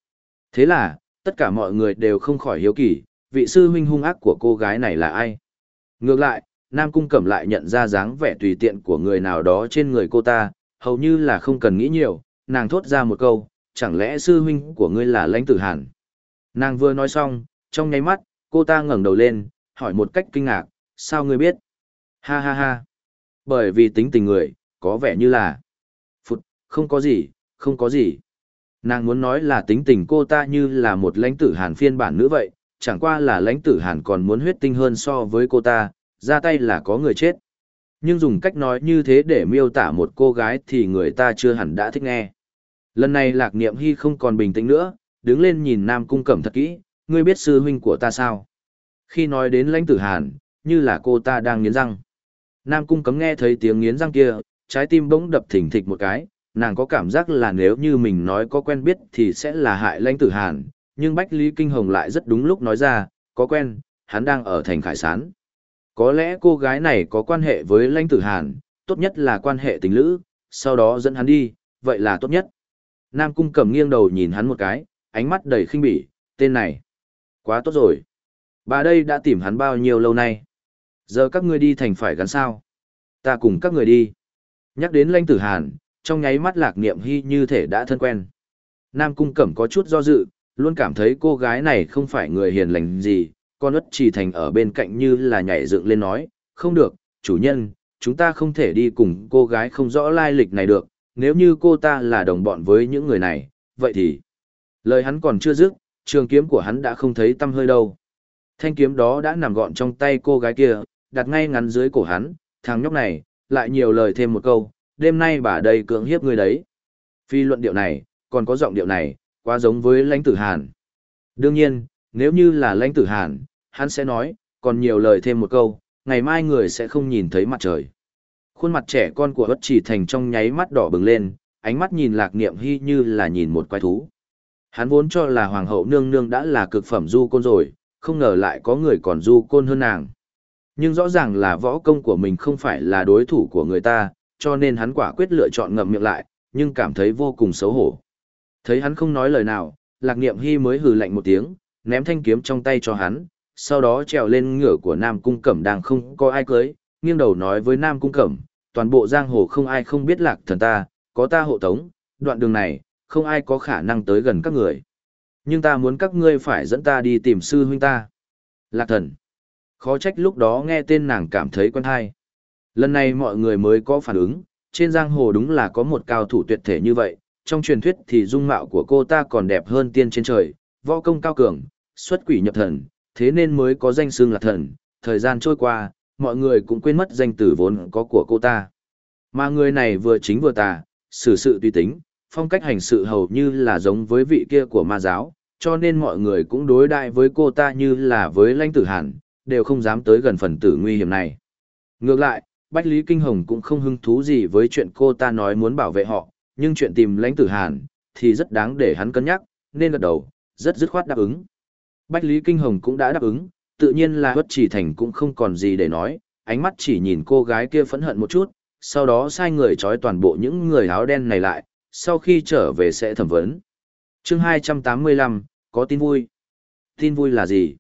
Thế là, tất cả mọi người đều không khỏi hiếu kỳ, vị sư huynh hung ác của cô gái này là ai. Ngược lại, Nam Cung Cẩm lại nhận ra dáng vẻ tùy tiện của người nào đó trên người cô ta, hầu như là không cần nghĩ nhiều, nàng thốt ra một câu, chẳng lẽ sư huynh của ngươi là lãnh tử hàn. Nàng vừa nói xong, trong nháy mắt, cô ta ngẩng đầu lên, hỏi một cách kinh ngạc, sao ngươi biết? Ha ha ha. Bởi vì tính tình người, có vẻ như là... Phụt, không có gì, không có gì. Nàng muốn nói là tính tình cô ta như là một lãnh tử hàn phiên bản nữ vậy, chẳng qua là lãnh tử hàn còn muốn huyết tinh hơn so với cô ta, ra tay là có người chết. Nhưng dùng cách nói như thế để miêu tả một cô gái thì người ta chưa hẳn đã thích nghe. Lần này lạc niệm hy không còn bình tĩnh nữa, đứng lên nhìn nam cung cẩm thật kỹ, ngươi biết sư huynh của ta sao? Khi nói đến lãnh tử hàn, như là cô ta đang nghiến răng. Nam cung cấm nghe thấy tiếng nghiến răng kia, trái tim bỗng đập thình thịch một cái, nàng có cảm giác là nếu như mình nói có quen biết thì sẽ là hại lãnh tử hàn, nhưng Bách Lý Kinh Hồng lại rất đúng lúc nói ra, có quen, hắn đang ở thành khải sán. Có lẽ cô gái này có quan hệ với lãnh tử hàn, tốt nhất là quan hệ tình lữ, sau đó dẫn hắn đi, vậy là tốt nhất. Nam Cung cầm nghiêng đầu nhìn hắn một cái, ánh mắt đầy khinh bỉ, tên này. Quá tốt rồi. Bà đây đã tìm hắn bao nhiêu lâu nay. Giờ các ngươi đi thành phải gắn sao. Ta cùng các người đi. Nhắc đến lãnh tử hàn, trong nháy mắt lạc niệm hy như thể đã thân quen. Nam Cung Cẩm có chút do dự, luôn cảm thấy cô gái này không phải người hiền lành gì, con ất chỉ thành ở bên cạnh như là nhảy dựng lên nói, không được, chủ nhân, chúng ta không thể đi cùng cô gái không rõ lai lịch này được, nếu như cô ta là đồng bọn với những người này, vậy thì... Lời hắn còn chưa dứt, trường kiếm của hắn đã không thấy tâm hơi đâu. Thanh kiếm đó đã nằm gọn trong tay cô gái kia, đặt ngay ngắn dưới cổ hắn, thằng nhóc này, lại nhiều lời thêm một câu, đêm nay bà đây cưỡng hiếp người đấy. Phi luận điệu này, còn có giọng điệu này, quá giống với lãnh tử Hàn. Đương nhiên, nếu như là lãnh tử Hàn, hắn sẽ nói, còn nhiều lời thêm một câu, ngày mai người sẽ không nhìn thấy mặt trời. Khuôn mặt trẻ con của bất chỉ thành trong nháy mắt đỏ bừng lên, ánh mắt nhìn lạc niệm hy như là nhìn một quái thú. Hắn vốn cho là hoàng hậu nương nương đã là cực phẩm du côn rồi, không ngờ lại có người còn du côn hơn nàng. Nhưng rõ ràng là võ công của mình không phải là đối thủ của người ta, cho nên hắn quả quyết lựa chọn ngậm miệng lại, nhưng cảm thấy vô cùng xấu hổ. Thấy hắn không nói lời nào, lạc niệm hy mới hừ lạnh một tiếng, ném thanh kiếm trong tay cho hắn, sau đó trèo lên ngựa của Nam Cung Cẩm đang không có ai cưới, nghiêng đầu nói với Nam Cung Cẩm, toàn bộ giang hồ không ai không biết lạc thần ta, có ta hộ tống, đoạn đường này, không ai có khả năng tới gần các người. Nhưng ta muốn các ngươi phải dẫn ta đi tìm sư huynh ta. Lạc thần. Khó trách lúc đó nghe tên nàng cảm thấy quen hay. Lần này mọi người mới có phản ứng, trên giang hồ đúng là có một cao thủ tuyệt thể như vậy, trong truyền thuyết thì dung mạo của cô ta còn đẹp hơn tiên trên trời, võ công cao cường, xuất quỷ nhập thần, thế nên mới có danh xưng là thần. Thời gian trôi qua, mọi người cũng quên mất danh tử vốn có của cô ta. Mà người này vừa chính vừa tà, xử sự tùy tính, phong cách hành sự hầu như là giống với vị kia của ma giáo, cho nên mọi người cũng đối đại với cô ta như là với lãnh tử hàn, đều không dám tới gần phần tử nguy hiểm này. Ngược lại, Bách Lý Kinh Hồng cũng không hứng thú gì với chuyện cô ta nói muốn bảo vệ họ, nhưng chuyện tìm lãnh tử hàn, thì rất đáng để hắn cân nhắc, nên gật đầu, rất dứt khoát đáp ứng. Bách Lý Kinh Hồng cũng đã đáp ứng, tự nhiên là bất chỉ thành cũng không còn gì để nói, ánh mắt chỉ nhìn cô gái kia phẫn hận một chút, sau đó sai người trói toàn bộ những người áo đen này lại, sau khi trở về sẽ thẩm vấn. chương 285, có tin vui. Tin vui là gì?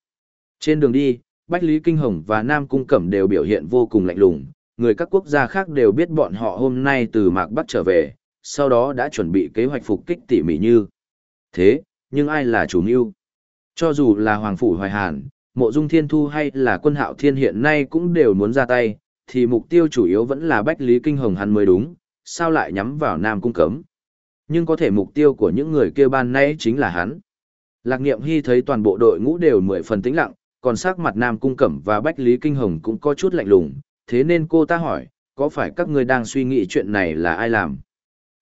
Trên đường đi, Bách Lý Kinh Hồng và Nam Cung Cẩm đều biểu hiện vô cùng lạnh lùng, người các quốc gia khác đều biết bọn họ hôm nay từ Mạc Bắc trở về, sau đó đã chuẩn bị kế hoạch phục kích tỉ mỉ như. Thế, nhưng ai là chủ mưu? Cho dù là Hoàng Phủ Hoài Hàn, Mộ Dung Thiên Thu hay là quân hạo thiên hiện nay cũng đều muốn ra tay, thì mục tiêu chủ yếu vẫn là Bách Lý Kinh Hồng hắn mới đúng, sao lại nhắm vào Nam Cung Cấm. Nhưng có thể mục tiêu của những người kia ban nay chính là hắn. Lạc Niệm Hy thấy toàn bộ đội ngũ đều mười phần tĩnh lặng, còn sắc mặt Nam Cung Cẩm và Bách Lý Kinh Hồng cũng có chút lạnh lùng, thế nên cô ta hỏi, có phải các ngươi đang suy nghĩ chuyện này là ai làm?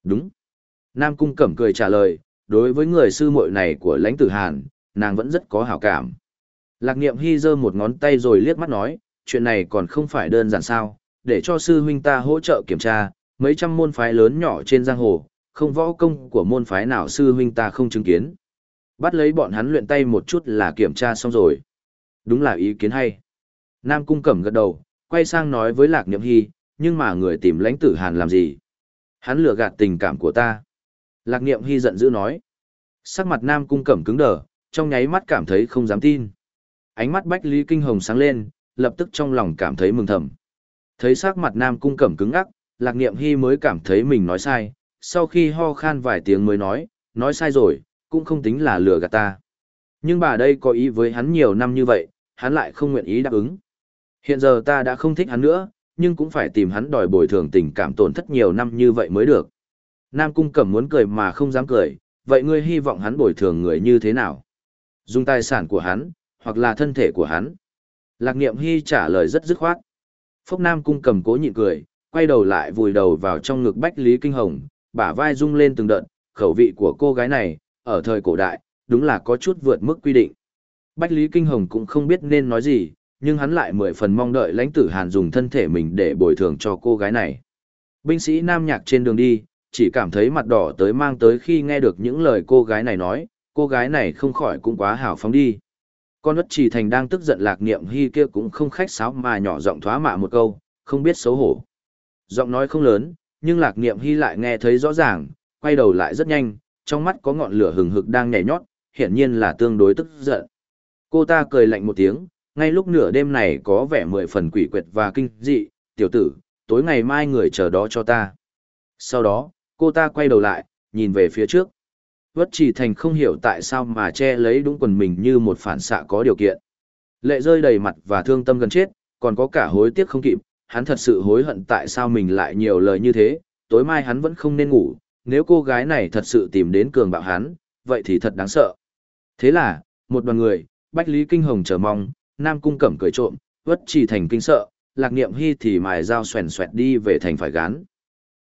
Đúng. Nam Cung Cẩm cười trả lời, đối với người sư muội này của lãnh tử Hàn, nàng vẫn rất có hảo cảm. Lạc Niệm Hy giơ một ngón tay rồi liếc mắt nói, chuyện này còn không phải đơn giản sao, để cho sư huynh ta hỗ trợ kiểm tra, mấy trăm môn phái lớn nhỏ trên giang hồ, không võ công của môn phái nào sư huynh ta không chứng kiến. Bắt lấy bọn hắn luyện tay một chút là kiểm tra xong rồi. Đúng là ý kiến hay. Nam Cung Cẩm gật đầu, quay sang nói với Lạc Niệm Hy, nhưng mà người tìm lãnh tử Hàn làm gì? Hắn lừa gạt tình cảm của ta. Lạc Niệm Hy giận dữ nói. Sắc mặt Nam Cung Cẩm cứng đờ, trong nháy mắt cảm thấy không dám tin. Ánh mắt Bách Lý Kinh Hồng sáng lên, lập tức trong lòng cảm thấy mừng thầm. Thấy sắc mặt Nam Cung Cẩm cứng ngắc, Lạc Niệm Hy mới cảm thấy mình nói sai, sau khi ho khan vài tiếng mới nói, nói sai rồi, cũng không tính là lừa gạt ta. Nhưng bà đây có ý với hắn nhiều năm như vậy, hắn lại không nguyện ý đáp ứng. Hiện giờ ta đã không thích hắn nữa, nhưng cũng phải tìm hắn đòi bồi thường tình cảm tổn thất nhiều năm như vậy mới được. Nam Cung Cẩm muốn cười mà không dám cười, vậy ngươi hy vọng hắn bồi thường người như thế nào? Dùng tài sản của hắn, hoặc là thân thể của hắn? Lạc Niệm Hy trả lời rất dứt khoát. Phúc Nam Cung cẩm cố nhịn cười, quay đầu lại vùi đầu vào trong ngực Bách Lý Kinh Hồng, bả vai rung lên từng đợt, khẩu vị của cô gái này, ở thời cổ đại, đúng là có chút vượt mức quy định. Bách Lý Kinh Hồng cũng không biết nên nói gì, nhưng hắn lại mười phần mong đợi lãnh tử Hàn dùng thân thể mình để bồi thường cho cô gái này. Binh sĩ Nam Nhạc trên đường đi, chỉ cảm thấy mặt đỏ tới mang tới khi nghe được những lời cô gái này nói, cô gái này không khỏi cũng quá hào phóng đi. Con ất chỉ thành đang tức giận lạc niệm hy kia cũng không khách sáo mà nhỏ giọng thoá mạ một câu, không biết xấu hổ. Giọng nói không lớn, nhưng lạc niệm hy lại nghe thấy rõ ràng, quay đầu lại rất nhanh, trong mắt có ngọn lửa hừng hực đang nhảy nhót, hiển nhiên là tương đối tức giận. Cô ta cười lạnh một tiếng, ngay lúc nửa đêm này có vẻ mười phần quỷ quyệt và kinh dị, tiểu tử, tối ngày mai người chờ đó cho ta. Sau đó, cô ta quay đầu lại, nhìn về phía trước. Vất chỉ thành không hiểu tại sao mà che lấy đúng quần mình như một phản xạ có điều kiện. Lệ rơi đầy mặt và thương tâm gần chết, còn có cả hối tiếc không kịp, hắn thật sự hối hận tại sao mình lại nhiều lời như thế, tối mai hắn vẫn không nên ngủ, nếu cô gái này thật sự tìm đến cường bạo hắn, vậy thì thật đáng sợ. Thế là, một đoàn người, Bách Lý Kinh Hồng chờ mong, Nam Cung Cẩm cười trộm, vất chỉ thành kinh sợ, lạc niệm hy thì mài dao xoèn xoẹt đi về thành phải gán.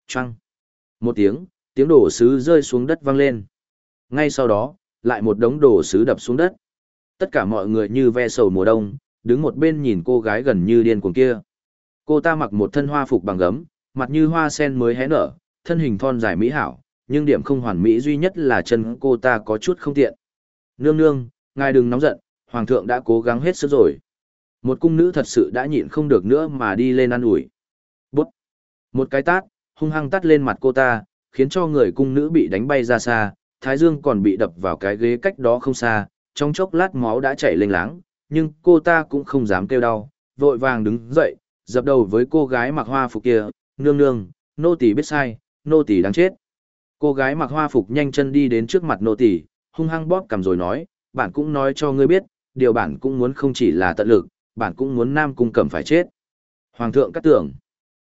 Trăng. Một tiếng, tiếng đổ sứ rơi xuống đất vang lên. Ngay sau đó, lại một đống đổ sứ đập xuống đất. Tất cả mọi người như ve sầu mùa đông, đứng một bên nhìn cô gái gần như điên cuồng kia. Cô ta mặc một thân hoa phục bằng gấm, mặt như hoa sen mới hé nở, thân hình thon dài mỹ hảo, nhưng điểm không hoàn mỹ duy nhất là chân cô ta có chút không tiện. Nương nương, ngài đừng nóng giận, hoàng thượng đã cố gắng hết sức rồi. Một cung nữ thật sự đã nhịn không được nữa mà đi lên ăn ủi. Bút! Một cái tát, hung hăng tát lên mặt cô ta, khiến cho người cung nữ bị đánh bay ra xa, thái dương còn bị đập vào cái ghế cách đó không xa, trong chốc lát máu đã chảy lênh láng, nhưng cô ta cũng không dám kêu đau, vội vàng đứng dậy, dập đầu với cô gái mặc hoa phục kia, nương nương, nô tỳ biết sai, nô tỳ đáng chết. Cô gái mặc hoa phục nhanh chân đi đến trước mặt nô tỳ, hung hăng bóp cầm rồi nói, bản cũng nói cho ngươi biết, điều bản cũng muốn không chỉ là tận lực, bản cũng muốn Nam Cung Cẩm phải chết. Hoàng thượng cắt tưởng.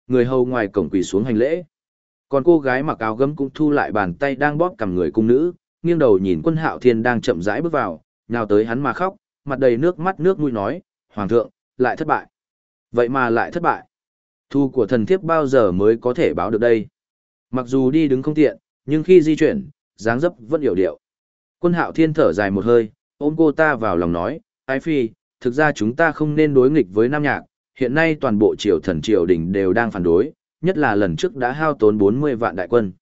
Người hầu ngoài cổng quỳ xuống hành lễ. Còn cô gái mặc áo gấm cũng thu lại bàn tay đang bóp cầm người cung nữ, nghiêng đầu nhìn quân hạo thiên đang chậm rãi bước vào, nào tới hắn mà khóc, mặt đầy nước mắt nước mũi nói, Hoàng thượng, lại thất bại. Vậy mà lại thất bại. Thu của thần thiếp bao giờ mới có thể báo được đây. Mặc dù đi đứng không tiện, nhưng khi di chuyển, dáng dấp vẫn hiểu điệu. Quân hạo thiên thở dài một hơi, ôm cô ta vào lòng nói, Ái Phi, thực ra chúng ta không nên đối nghịch với Nam Nhạc, hiện nay toàn bộ triều thần triều đình đều đang phản đối, nhất là lần trước đã hao tốn 40 vạn đại quân.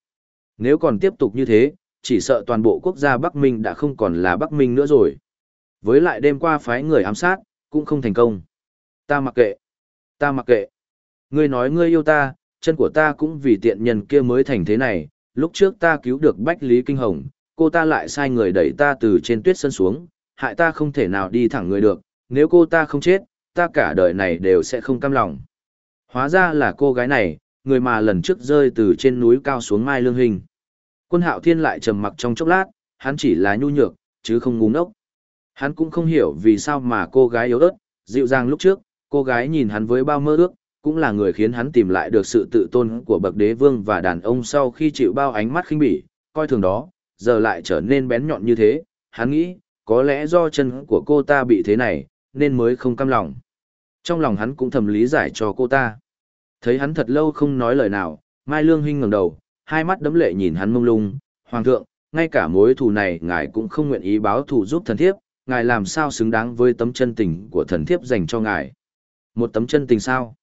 Nếu còn tiếp tục như thế, chỉ sợ toàn bộ quốc gia Bắc Minh đã không còn là Bắc Minh nữa rồi. Với lại đêm qua phái người ám sát, cũng không thành công. Ta mặc kệ. Ta mặc kệ. Ngươi nói ngươi yêu ta, chân của ta cũng vì tiện nhân kia mới thành thế này, lúc trước ta cứu được Bách Lý Kinh Hồng, cô ta lại sai người đẩy ta từ trên tuyết sân xuống, hại ta không thể nào đi thẳng người được, nếu cô ta không chết, ta cả đời này đều sẽ không cam lòng. Hóa ra là cô gái này, người mà lần trước rơi từ trên núi cao xuống Mai Lương Hình. Quân hạo thiên lại trầm mặc trong chốc lát, hắn chỉ là nhu nhược, chứ không ngu ngốc. Hắn cũng không hiểu vì sao mà cô gái yếu ớt, dịu dàng lúc trước, cô gái nhìn hắn với bao mơ ước, cũng là người khiến hắn tìm lại được sự tự tôn của bậc đế vương và đàn ông sau khi chịu bao ánh mắt khinh bỉ, coi thường đó, giờ lại trở nên bén nhọn như thế, hắn nghĩ, có lẽ do chân của cô ta bị thế này, nên mới không cam lòng. Trong lòng hắn cũng thầm lý giải cho cô ta. Thấy hắn thật lâu không nói lời nào, Mai Lương Hinh ngẩng đầu, hai mắt đấm lệ nhìn hắn mông lung, Hoàng thượng, ngay cả mối thù này ngài cũng không nguyện ý báo thù giúp thần thiếp, ngài làm sao xứng đáng với tấm chân tình của thần thiếp dành cho ngài. Một tấm chân tình sao?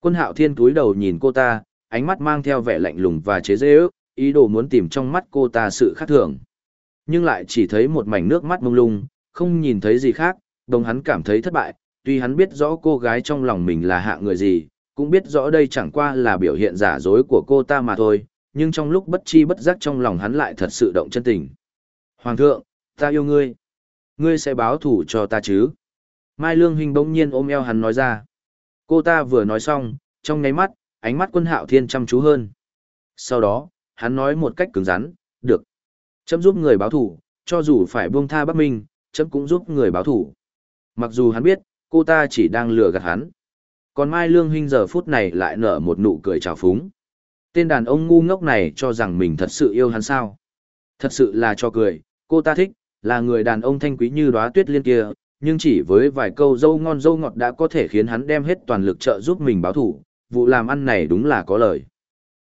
Quân hạo thiên túi đầu nhìn cô ta, ánh mắt mang theo vẻ lạnh lùng và chế dễ ước, ý đồ muốn tìm trong mắt cô ta sự khác thường. Nhưng lại chỉ thấy một mảnh nước mắt mông lung, không nhìn thấy gì khác, đồng hắn cảm thấy thất bại, tuy hắn biết rõ cô gái trong lòng mình là hạ người gì, cũng biết rõ đây chẳng qua là biểu hiện giả dối của cô ta mà thôi, nhưng trong lúc bất chi bất giác trong lòng hắn lại thật sự động chân tình. Hoàng thượng, ta yêu ngươi. Ngươi sẽ báo thủ cho ta chứ? Mai Lương Hình bỗng nhiên ôm eo hắn nói ra. Cô ta vừa nói xong, trong nháy mắt, ánh mắt quân hạo thiên chăm chú hơn. Sau đó, hắn nói một cách cứng rắn, được. Chấm giúp người báo thủ, cho dù phải buông tha Bắc Minh, chấm cũng giúp người báo thủ. Mặc dù hắn biết, cô ta chỉ đang lừa gạt hắn. Còn Mai Lương Hinh giờ phút này lại nở một nụ cười trào phúng. Tên đàn ông ngu ngốc này cho rằng mình thật sự yêu hắn sao. Thật sự là cho cười, cô ta thích, là người đàn ông thanh quý như đóa tuyết liên kia, nhưng chỉ với vài câu dâu ngon dâu ngọt đã có thể khiến hắn đem hết toàn lực trợ giúp mình báo thủ, vụ làm ăn này đúng là có lời.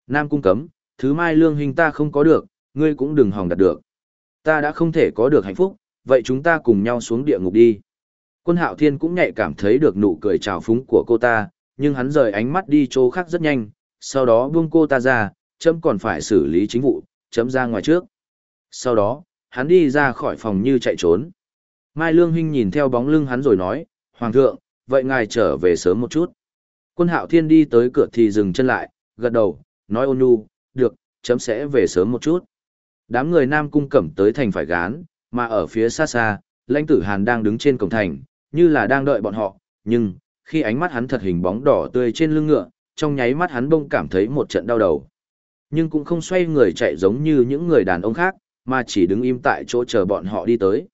Nam cung cấm, thứ mai lương hình ta không có được, ngươi cũng đừng hòng đạt được. Ta đã không thể có được hạnh phúc, vậy chúng ta cùng nhau xuống địa ngục đi. Quân hạo thiên cũng nhạy cảm thấy được nụ cười trào phúng của cô ta, nhưng hắn rời ánh mắt đi chỗ khác rất nhanh, sau đó buông cô ta ra, chấm còn phải xử lý chính vụ, chấm ra ngoài trước. Sau đó, hắn đi ra khỏi phòng như chạy trốn. Mai Lương Hinh nhìn theo bóng lưng hắn rồi nói, Hoàng thượng, vậy ngài trở về sớm một chút. Quân hạo thiên đi tới cửa thì dừng chân lại, gật đầu, nói ôn nhu, được, chấm sẽ về sớm một chút. Đám người Nam Cung cẩm tới thành phải gán, mà ở phía xa xa, lãnh tử Hàn đang đứng trên cổng thành, như là đang đợi bọn họ, nhưng, khi ánh mắt hắn thật hình bóng đỏ tươi trên lưng ngựa, trong nháy mắt hắn bông cảm thấy một trận đau đầu. Nhưng cũng không xoay người chạy giống như những người đàn ông khác, mà chỉ đứng im tại chỗ chờ bọn họ đi tới.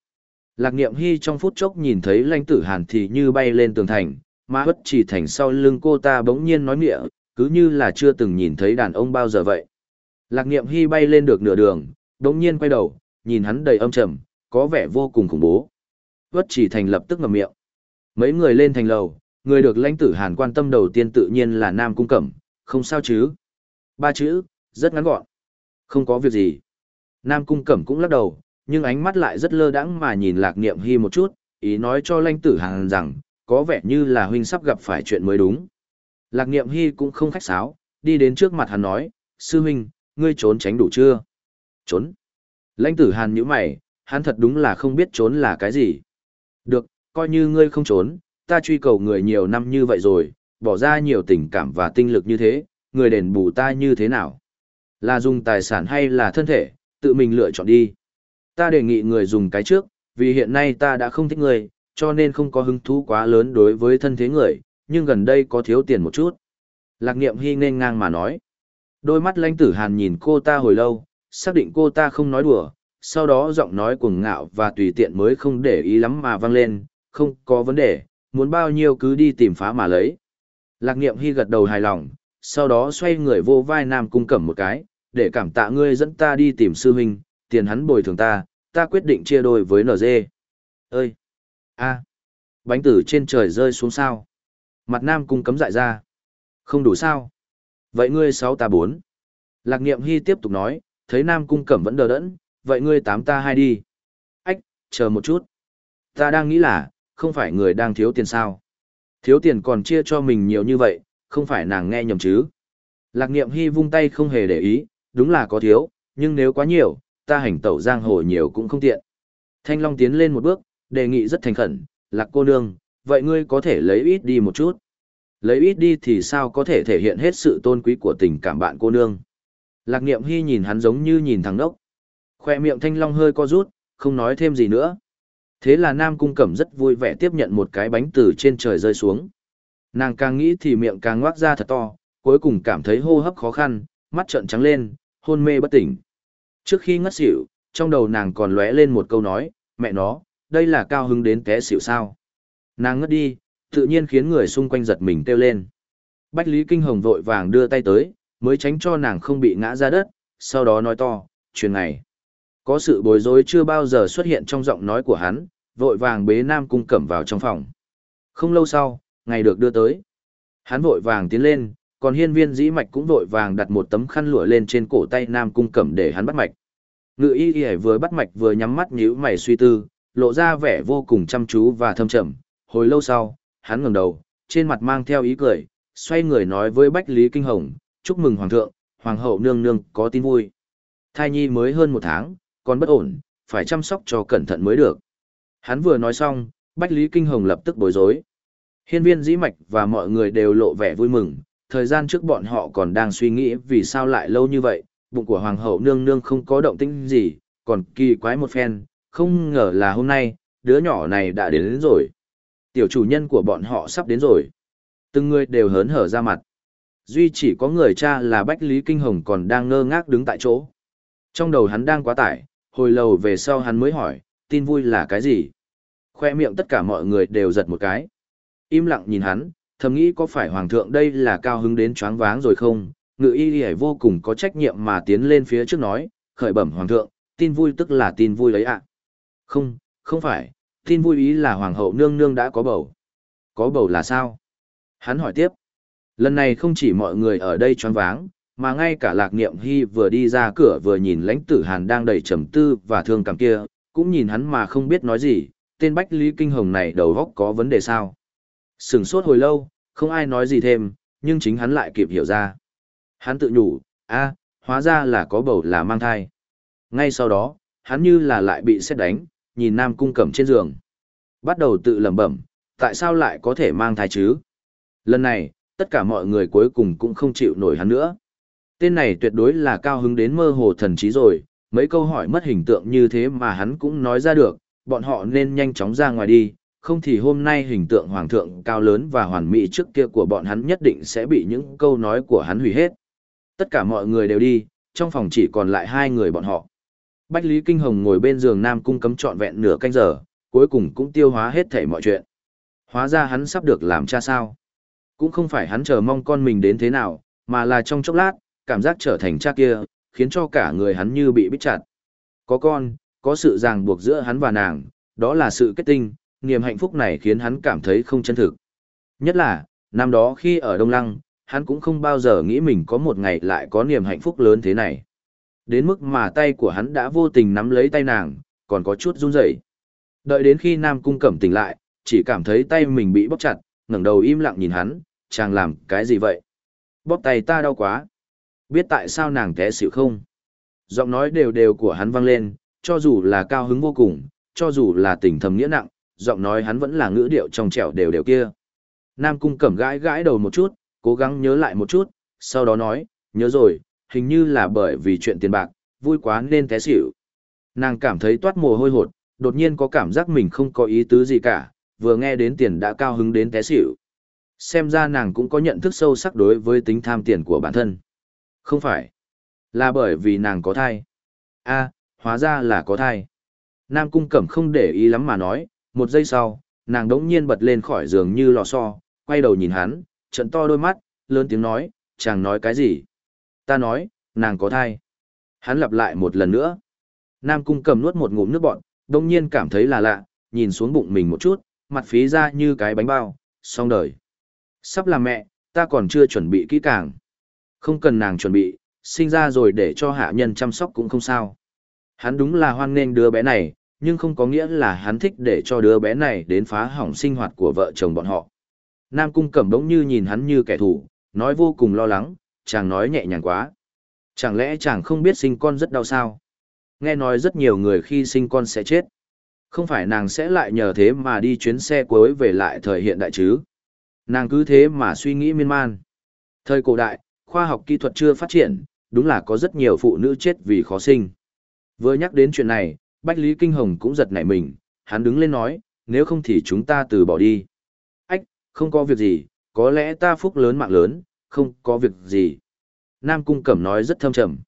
Lạc niệm hy trong phút chốc nhìn thấy lãnh tử hàn thì như bay lên tường thành, mà bất chỉ thành sau lưng cô ta bỗng nhiên nói nghĩa, cứ như là chưa từng nhìn thấy đàn ông bao giờ vậy. Lạc niệm hy bay lên được nửa đường, bỗng nhiên quay đầu, nhìn hắn đầy âm trầm, có vẻ vô cùng khủng bố. Bất chỉ thành lập tức ngậm miệng. Mấy người lên thành lầu, người được lãnh tử hàn quan tâm đầu tiên tự nhiên là Nam Cung Cẩm, không sao chứ. Ba chữ, rất ngắn gọn. Không có việc gì. Nam Cung Cẩm cũng lắc đầu, nhưng ánh mắt lại rất lơ đãng mà nhìn lạc niệm hy một chút, ý nói cho lãnh tử hàn rằng, có vẻ như là huynh sắp gặp phải chuyện mới đúng. Lạc niệm hy cũng không khách sáo, đi đến trước mặt hắn nói, sư huynh, ngươi trốn tránh đủ chưa? Trốn. Lãnh tử hàn nhíu mày, hắn thật đúng là không biết trốn là cái gì. Được, coi như ngươi không trốn, ta truy cầu người nhiều năm như vậy rồi, bỏ ra nhiều tình cảm và tinh lực như thế, người đền bù ta như thế nào? Là dùng tài sản hay là thân thể, tự mình lựa chọn đi. Ta đề nghị người dùng cái trước, vì hiện nay ta đã không thích người, cho nên không có hứng thú quá lớn đối với thân thế người, nhưng gần đây có thiếu tiền một chút. Lạc niệm hy nên ngang mà nói. Đôi mắt lãnh tử hàn nhìn cô ta hồi lâu, xác định cô ta không nói đùa, sau đó giọng nói cuồng ngạo và tùy tiện mới không để ý lắm mà vang lên, không có vấn đề, muốn bao nhiêu cứ đi tìm phá mà lấy. Lạc niệm hy gật đầu hài lòng, sau đó xoay người vô vai Nam Cung Cẩm một cái, để cảm tạ ngươi dẫn ta đi tìm sư huynh, tiền hắn bồi thường ta, ta quyết định chia đôi với NG. Ơi! a Bánh tử trên trời rơi xuống sao? Mặt Nam Cung cấm dại ra. Không đủ sao? Vậy ngươi sáu ta bốn. Lạc Niệm Hy tiếp tục nói, thấy Nam Cung Cẩm vẫn đờ đẫn, vậy ngươi tám ta hai đi. Ách, chờ một chút. Ta đang nghĩ là, không phải người đang thiếu tiền sao? Thiếu tiền còn chia cho mình nhiều như vậy, không phải nàng nghe nhầm chứ? Lạc Niệm Hy vung tay không hề để ý, đúng là có thiếu, nhưng nếu quá nhiều, ta hành tẩu giang hồ nhiều cũng không tiện. Thanh Long tiến lên một bước, đề nghị rất thành khẩn, Lạc cô nương, vậy ngươi có thể lấy ít đi một chút. Lấy ít đi thì sao có thể thể hiện hết sự tôn quý của tình cảm bạn cô nương. Lạc Niệm Hy nhìn hắn giống như nhìn thằng đốc. Khoe miệng Thanh Long hơi co rút, không nói thêm gì nữa. Thế là Nam Cung Cẩm rất vui vẻ tiếp nhận một cái bánh từ trên trời rơi xuống. Nàng càng nghĩ thì miệng càng ngoác ra thật to, cuối cùng cảm thấy hô hấp khó khăn, mắt trợn trắng lên, hôn mê bất tỉnh. Trước khi ngất xỉu, trong đầu nàng còn lóe lên một câu nói, mẹ nó, đây là cao hứng đến té xỉu sao. Nàng ngất đi, tự nhiên khiến người xung quanh giật mình kêu lên. Bách Lý Kinh Hồng vội vàng đưa tay tới, mới tránh cho nàng không bị ngã ra đất, sau đó nói to, chuyện này Có sự bối rối chưa bao giờ xuất hiện trong giọng nói của hắn, vội vàng bế Nam Cung Cẩm vào trong phòng. Không lâu sau, ngày được đưa tới. Hắn vội vàng tiến lên, còn hiên viên dĩ mạch cũng vội vàng đặt một tấm khăn lụa lên trên cổ tay Nam Cung Cẩm để hắn bắt mạch. Ngự y y vừa bắt mạch vừa nhắm mắt nhíu mày suy tư, lộ ra vẻ vô cùng chăm chú và thâm trầm. Hồi lâu sau, hắn ngẩng đầu, trên mặt mang theo ý cười, xoay người nói với Bách Lý Kinh Hồng, chúc mừng Hoàng thượng, Hoàng hậu nương nương có tin vui. Thai nhi mới hơn một tháng, còn bất ổn, phải chăm sóc cho cẩn thận mới được. Hắn vừa nói xong, Bách Lý Kinh Hồng lập tức bối rối. Hiên viên dĩ mạch và mọi người đều lộ vẻ vui mừng, thời gian trước bọn họ còn đang suy nghĩ vì sao lại lâu như vậy, bụng của Hoàng hậu nương nương không có động tĩnh gì, còn kỳ quái một phen, không ngờ là hôm nay, đứa nhỏ này đã đến, đến rồi. Tiểu chủ nhân của bọn họ sắp đến rồi. Từng người đều hớn hở ra mặt. Duy chỉ có người cha là Bách Lý Kinh Hồng còn đang ngơ ngác đứng tại chỗ. Trong đầu hắn đang quá tải, hồi lâu về sau hắn mới hỏi, tin vui là cái gì? Khoe miệng tất cả mọi người đều giật một cái. Im lặng nhìn hắn, thầm nghĩ có phải hoàng thượng đây là cao hứng đến choáng váng rồi không? Ngự y y vô cùng có trách nhiệm mà tiến lên phía trước nói, khởi bẩm hoàng thượng, tin vui tức là tin vui đấy ạ. Không, không phải, tin vui ý là hoàng hậu nương nương đã có bầu. Có bầu là sao? Hắn hỏi tiếp. Lần này không chỉ mọi người ở đây choáng váng, mà ngay cả lạc niệm hy vừa đi ra cửa vừa nhìn lãnh tử hàn đang đầy trầm tư và thương cảm kia cũng nhìn hắn mà không biết nói gì tên bách lý kinh hồng này đầu góc có vấn đề sao sửng sốt hồi lâu không ai nói gì thêm nhưng chính hắn lại kịp hiểu ra. Hắn tự nhủ a hóa ra là có bầu là mang thai. Ngay sau đó hắn như là lại bị xét đánh nhìn nam cung cẩm trên giường. Bắt đầu tự lẩm bẩm tại sao lại có thể mang thai chứ? Lần này tất cả mọi người cuối cùng cũng không chịu nổi hắn nữa. Tên này tuyệt đối là cao hứng đến mơ hồ thần trí rồi, mấy câu hỏi mất hình tượng như thế mà hắn cũng nói ra được, bọn họ nên nhanh chóng ra ngoài đi, không thì hôm nay hình tượng hoàng thượng cao lớn và hoàn mỹ trước kia của bọn hắn nhất định sẽ bị những câu nói của hắn hủy hết. Tất cả mọi người đều đi, trong phòng chỉ còn lại hai người bọn họ. Bách Lý Kinh Hồng ngồi bên giường Nam Cung cấm trọn vẹn nửa canh giờ, cuối cùng cũng tiêu hóa hết thảy mọi chuyện. Hóa ra hắn sắp được làm cha sao. Cũng không phải hắn chờ mong con mình đến thế nào, mà là trong chốc lát, cảm giác trở thành cha kia, khiến cho cả người hắn như bị bít chặt. Có con, có sự ràng buộc giữa hắn và nàng, đó là sự kết tinh, niềm hạnh phúc này khiến hắn cảm thấy không chân thực. Nhất là, năm đó khi ở Đông Lăng, hắn cũng không bao giờ nghĩ mình có một ngày lại có niềm hạnh phúc lớn thế này. Đến mức mà tay của hắn đã vô tình nắm lấy tay nàng, còn có chút run rẩy. Đợi đến khi Nam Cung Cẩm tỉnh lại, chỉ cảm thấy tay mình bị bóp chặt, ngẩng đầu im lặng nhìn hắn, chàng làm cái gì vậy? Bóp tay ta đau quá. Biết tại sao nàng té xỉu không? Giọng nói đều đều của hắn vang lên, cho dù là cao hứng vô cùng, cho dù là tình thầm nghĩa nặng, giọng nói hắn vẫn là ngữ điệu trong trẻo đều đều kia. Nam cung cẩm gãi gãi đầu một chút, cố gắng nhớ lại một chút, sau đó nói, nhớ rồi, hình như là bởi vì chuyện tiền bạc, vui quá nên té xỉu. Nàng cảm thấy toát mồ hôi hột, đột nhiên có cảm giác mình không có ý tứ gì cả, vừa nghe đến tiền đã cao hứng đến té xỉu. Xem ra nàng cũng có nhận thức sâu sắc đối với tính tham tiền của bản thân. Không phải. Là bởi vì nàng có thai. a hóa ra là có thai. Nam cung cẩm không để ý lắm mà nói, một giây sau, nàng đống nhiên bật lên khỏi giường như lò xo, quay đầu nhìn hắn, trận to đôi mắt, lớn tiếng nói, chàng nói cái gì? Ta nói, nàng có thai. Hắn lặp lại một lần nữa. Nam cung cầm nuốt một ngụm nước bọn, đống nhiên cảm thấy là lạ, nhìn xuống bụng mình một chút, mặt phí ra như cái bánh bao, xong đời. Sắp làm mẹ, ta còn chưa chuẩn bị kỹ càng. Không cần nàng chuẩn bị, sinh ra rồi để cho hạ nhân chăm sóc cũng không sao. Hắn đúng là hoan nghênh đứa bé này, nhưng không có nghĩa là hắn thích để cho đứa bé này đến phá hỏng sinh hoạt của vợ chồng bọn họ. Nam Cung Cẩm đống như nhìn hắn như kẻ thù, nói vô cùng lo lắng, chàng nói nhẹ nhàng quá. Chẳng lẽ chàng không biết sinh con rất đau sao? Nghe nói rất nhiều người khi sinh con sẽ chết. Không phải nàng sẽ lại nhờ thế mà đi chuyến xe cuối về lại thời hiện đại chứ? Nàng cứ thế mà suy nghĩ miên man. Thời cổ đại, khoa học kỹ thuật chưa phát triển, đúng là có rất nhiều phụ nữ chết vì khó sinh. Vừa nhắc đến chuyện này, Bách Lý Kinh Hồng cũng giật nảy mình, hắn đứng lên nói, nếu không thì chúng ta từ bỏ đi. Ách, không có việc gì, có lẽ ta phúc lớn mạng lớn, không có việc gì. Nam Cung Cẩm nói rất thâm trầm.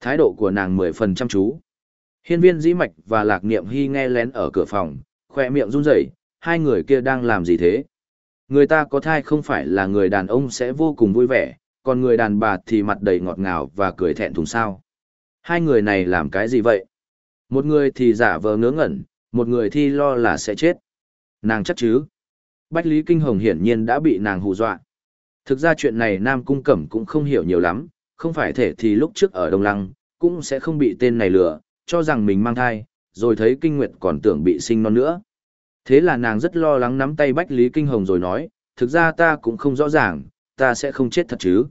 Thái độ của nàng mười phần chăm chú. Hiên viên dĩ mạch và lạc niệm hy nghe lén ở cửa phòng, khoe miệng run rẩy, hai người kia đang làm gì thế? Người ta có thai không phải là người đàn ông sẽ vô cùng vui vẻ, còn người đàn bà thì mặt đầy ngọt ngào và cười thẹn thùng sao. Hai người này làm cái gì vậy? Một người thì giả vờ ngớ ngẩn, một người thì lo là sẽ chết. Nàng chắc chứ? Bách Lý Kinh Hồng hiển nhiên đã bị nàng hù dọa. Thực ra chuyện này Nam Cung Cẩm cũng không hiểu nhiều lắm, không phải thể thì lúc trước ở Đông Lăng, cũng sẽ không bị tên này lừa, cho rằng mình mang thai, rồi thấy Kinh Nguyệt còn tưởng bị sinh non nữa. Thế là nàng rất lo lắng nắm tay Bách Lý Kinh Hồng rồi nói, thực ra ta cũng không rõ ràng, ta sẽ không chết thật chứ.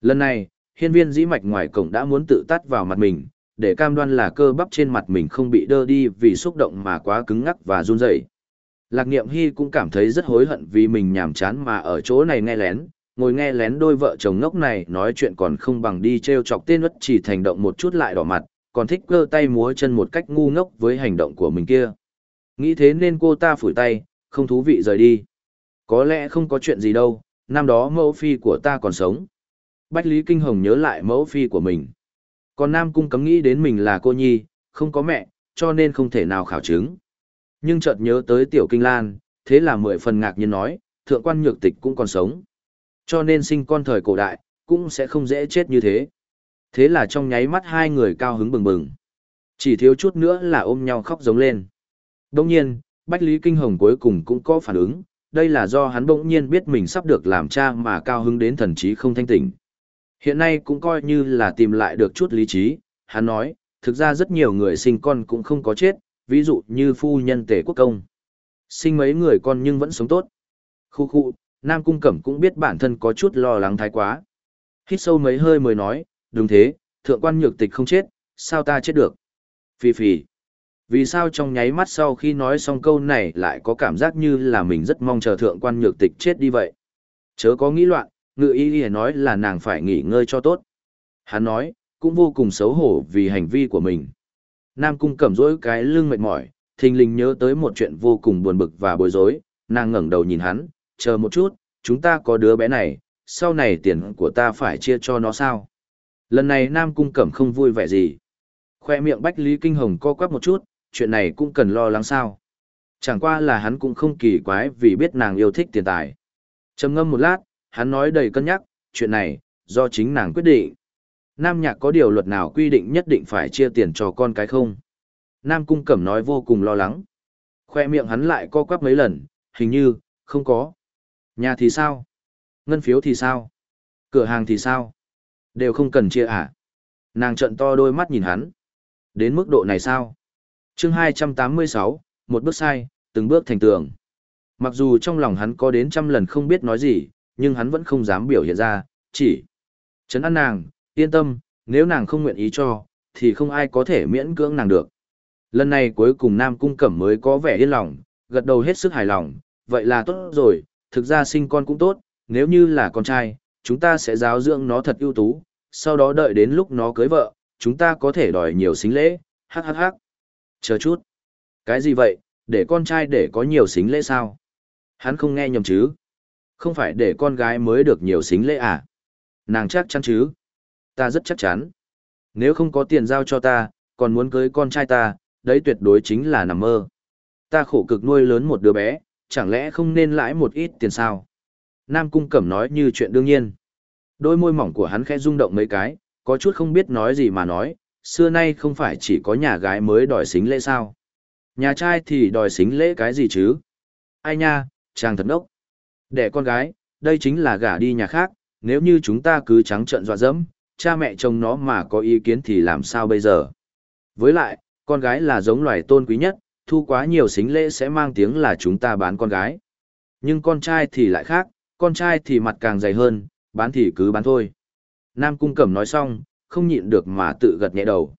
Lần này, hiên viên dĩ mạch ngoài cổng đã muốn tự tắt vào mặt mình, để cam đoan là cơ bắp trên mặt mình không bị đơ đi vì xúc động mà quá cứng ngắc và run rẩy. Lạc Niệm Hy cũng cảm thấy rất hối hận vì mình nhàm chán mà ở chỗ này nghe lén, ngồi nghe lén đôi vợ chồng ngốc này nói chuyện còn không bằng đi treo chọc tên ất chỉ thành động một chút lại đỏ mặt, còn thích cơ tay múa chân một cách ngu ngốc với hành động của mình kia. Nghĩ thế nên cô ta phủi tay, không thú vị rời đi. Có lẽ không có chuyện gì đâu, năm đó mẫu phi của ta còn sống. Bách Lý Kinh Hồng nhớ lại mẫu phi của mình. Còn Nam Cung cấm nghĩ đến mình là cô nhi, không có mẹ, cho nên không thể nào khảo chứng. Nhưng chợt nhớ tới Tiểu Kinh Lan, thế là mười phần ngạc nhiên nói, thượng quan nhược tịch cũng còn sống. Cho nên sinh con thời cổ đại, cũng sẽ không dễ chết như thế. Thế là trong nháy mắt hai người cao hứng bừng bừng. Chỉ thiếu chút nữa là ôm nhau khóc giống lên. Đông nhiên, Bách Lý Kinh Hồng cuối cùng cũng có phản ứng, đây là do hắn bỗng nhiên biết mình sắp được làm cha mà cao hứng đến thần trí không thanh tỉnh. Hiện nay cũng coi như là tìm lại được chút lý trí, hắn nói, thực ra rất nhiều người sinh con cũng không có chết, ví dụ như phu nhân tể quốc công. Sinh mấy người con nhưng vẫn sống tốt. Khu khu, Nam Cung Cẩm cũng biết bản thân có chút lo lắng thái quá. Hít sâu mấy hơi mới nói, đúng thế, thượng quan nhược tịch không chết, sao ta chết được? Phi phi. Vì sao trong nháy mắt sau khi nói xong câu này lại có cảm giác như là mình rất mong chờ thượng quan nhược tịch chết đi vậy? Chớ có nghĩ loạn, ngự y y nói là nàng phải nghỉ ngơi cho tốt. Hắn nói, cũng vô cùng xấu hổ vì hành vi của mình. Nam cung cẩm rỗi cái lưng mệt mỏi, thình lình nhớ tới một chuyện vô cùng buồn bực và bối rối, nàng ngẩng đầu nhìn hắn, chờ một chút, chúng ta có đứa bé này, sau này tiền của ta phải chia cho nó sao? Lần này Nam cung cẩm không vui vẻ gì. Khoe miệng Bách Lý Kinh Hồng co quắp một chút, chuyện này cũng cần lo lắng sao. Chẳng qua là hắn cũng không kỳ quái vì biết nàng yêu thích tiền tài. trầm ngâm một lát, hắn nói đầy cân nhắc, chuyện này, do chính nàng quyết định. Nam nhạc có điều luật nào quy định nhất định phải chia tiền cho con cái không? Nam cung cẩm nói vô cùng lo lắng. Khoe miệng hắn lại co quắp mấy lần, hình như, không có. Nhà thì sao? Ngân phiếu thì sao? Cửa hàng thì sao? Đều không cần chia à? Nàng trận to đôi mắt nhìn hắn. Đến mức độ này sao? chương 286, một bước sai, từng bước thành tường. Mặc dù trong lòng hắn có đến trăm lần không biết nói gì, nhưng hắn vẫn không dám biểu hiện ra, chỉ chấn an nàng, yên tâm, nếu nàng không nguyện ý cho, thì không ai có thể miễn cưỡng nàng được. Lần này cuối cùng Nam Cung Cẩm mới có vẻ yên lòng, gật đầu hết sức hài lòng, vậy là tốt rồi, thực ra sinh con cũng tốt, nếu như là con trai, chúng ta sẽ giáo dưỡng nó thật ưu tú, sau đó đợi đến lúc nó cưới vợ, chúng ta có thể đòi nhiều xính lễ, hắc hắc hắc. Chờ chút. Cái gì vậy, để con trai để có nhiều xính lễ sao? Hắn không nghe nhầm chứ? Không phải để con gái mới được nhiều xính lễ à? Nàng chắc chắn chứ? Ta rất chắc chắn. Nếu không có tiền giao cho ta, còn muốn cưới con trai ta, đấy tuyệt đối chính là nằm mơ. Ta khổ cực nuôi lớn một đứa bé, chẳng lẽ không nên lãi một ít tiền sao? Nam Cung Cẩm nói như chuyện đương nhiên. Đôi môi mỏng của hắn khẽ rung động mấy cái, có chút không biết nói gì mà nói, xưa nay không phải chỉ có nhà gái mới đòi xính lễ sao. Nhà trai thì đòi xính lễ cái gì chứ? Ai nha, chàng thật ốc. Đẻ con gái, đây chính là gả đi nhà khác, nếu như chúng ta cứ trắng trợn dọa dẫm, cha mẹ chồng nó mà có ý kiến thì làm sao bây giờ? Với lại, con gái là giống loài tôn quý nhất, thu quá nhiều xính lễ sẽ mang tiếng là chúng ta bán con gái. Nhưng con trai thì lại khác, con trai thì mặt càng dày hơn, bán thì cứ bán thôi. Nam Cung Cẩm nói xong, không nhịn được mà tự gật nhẹ đầu.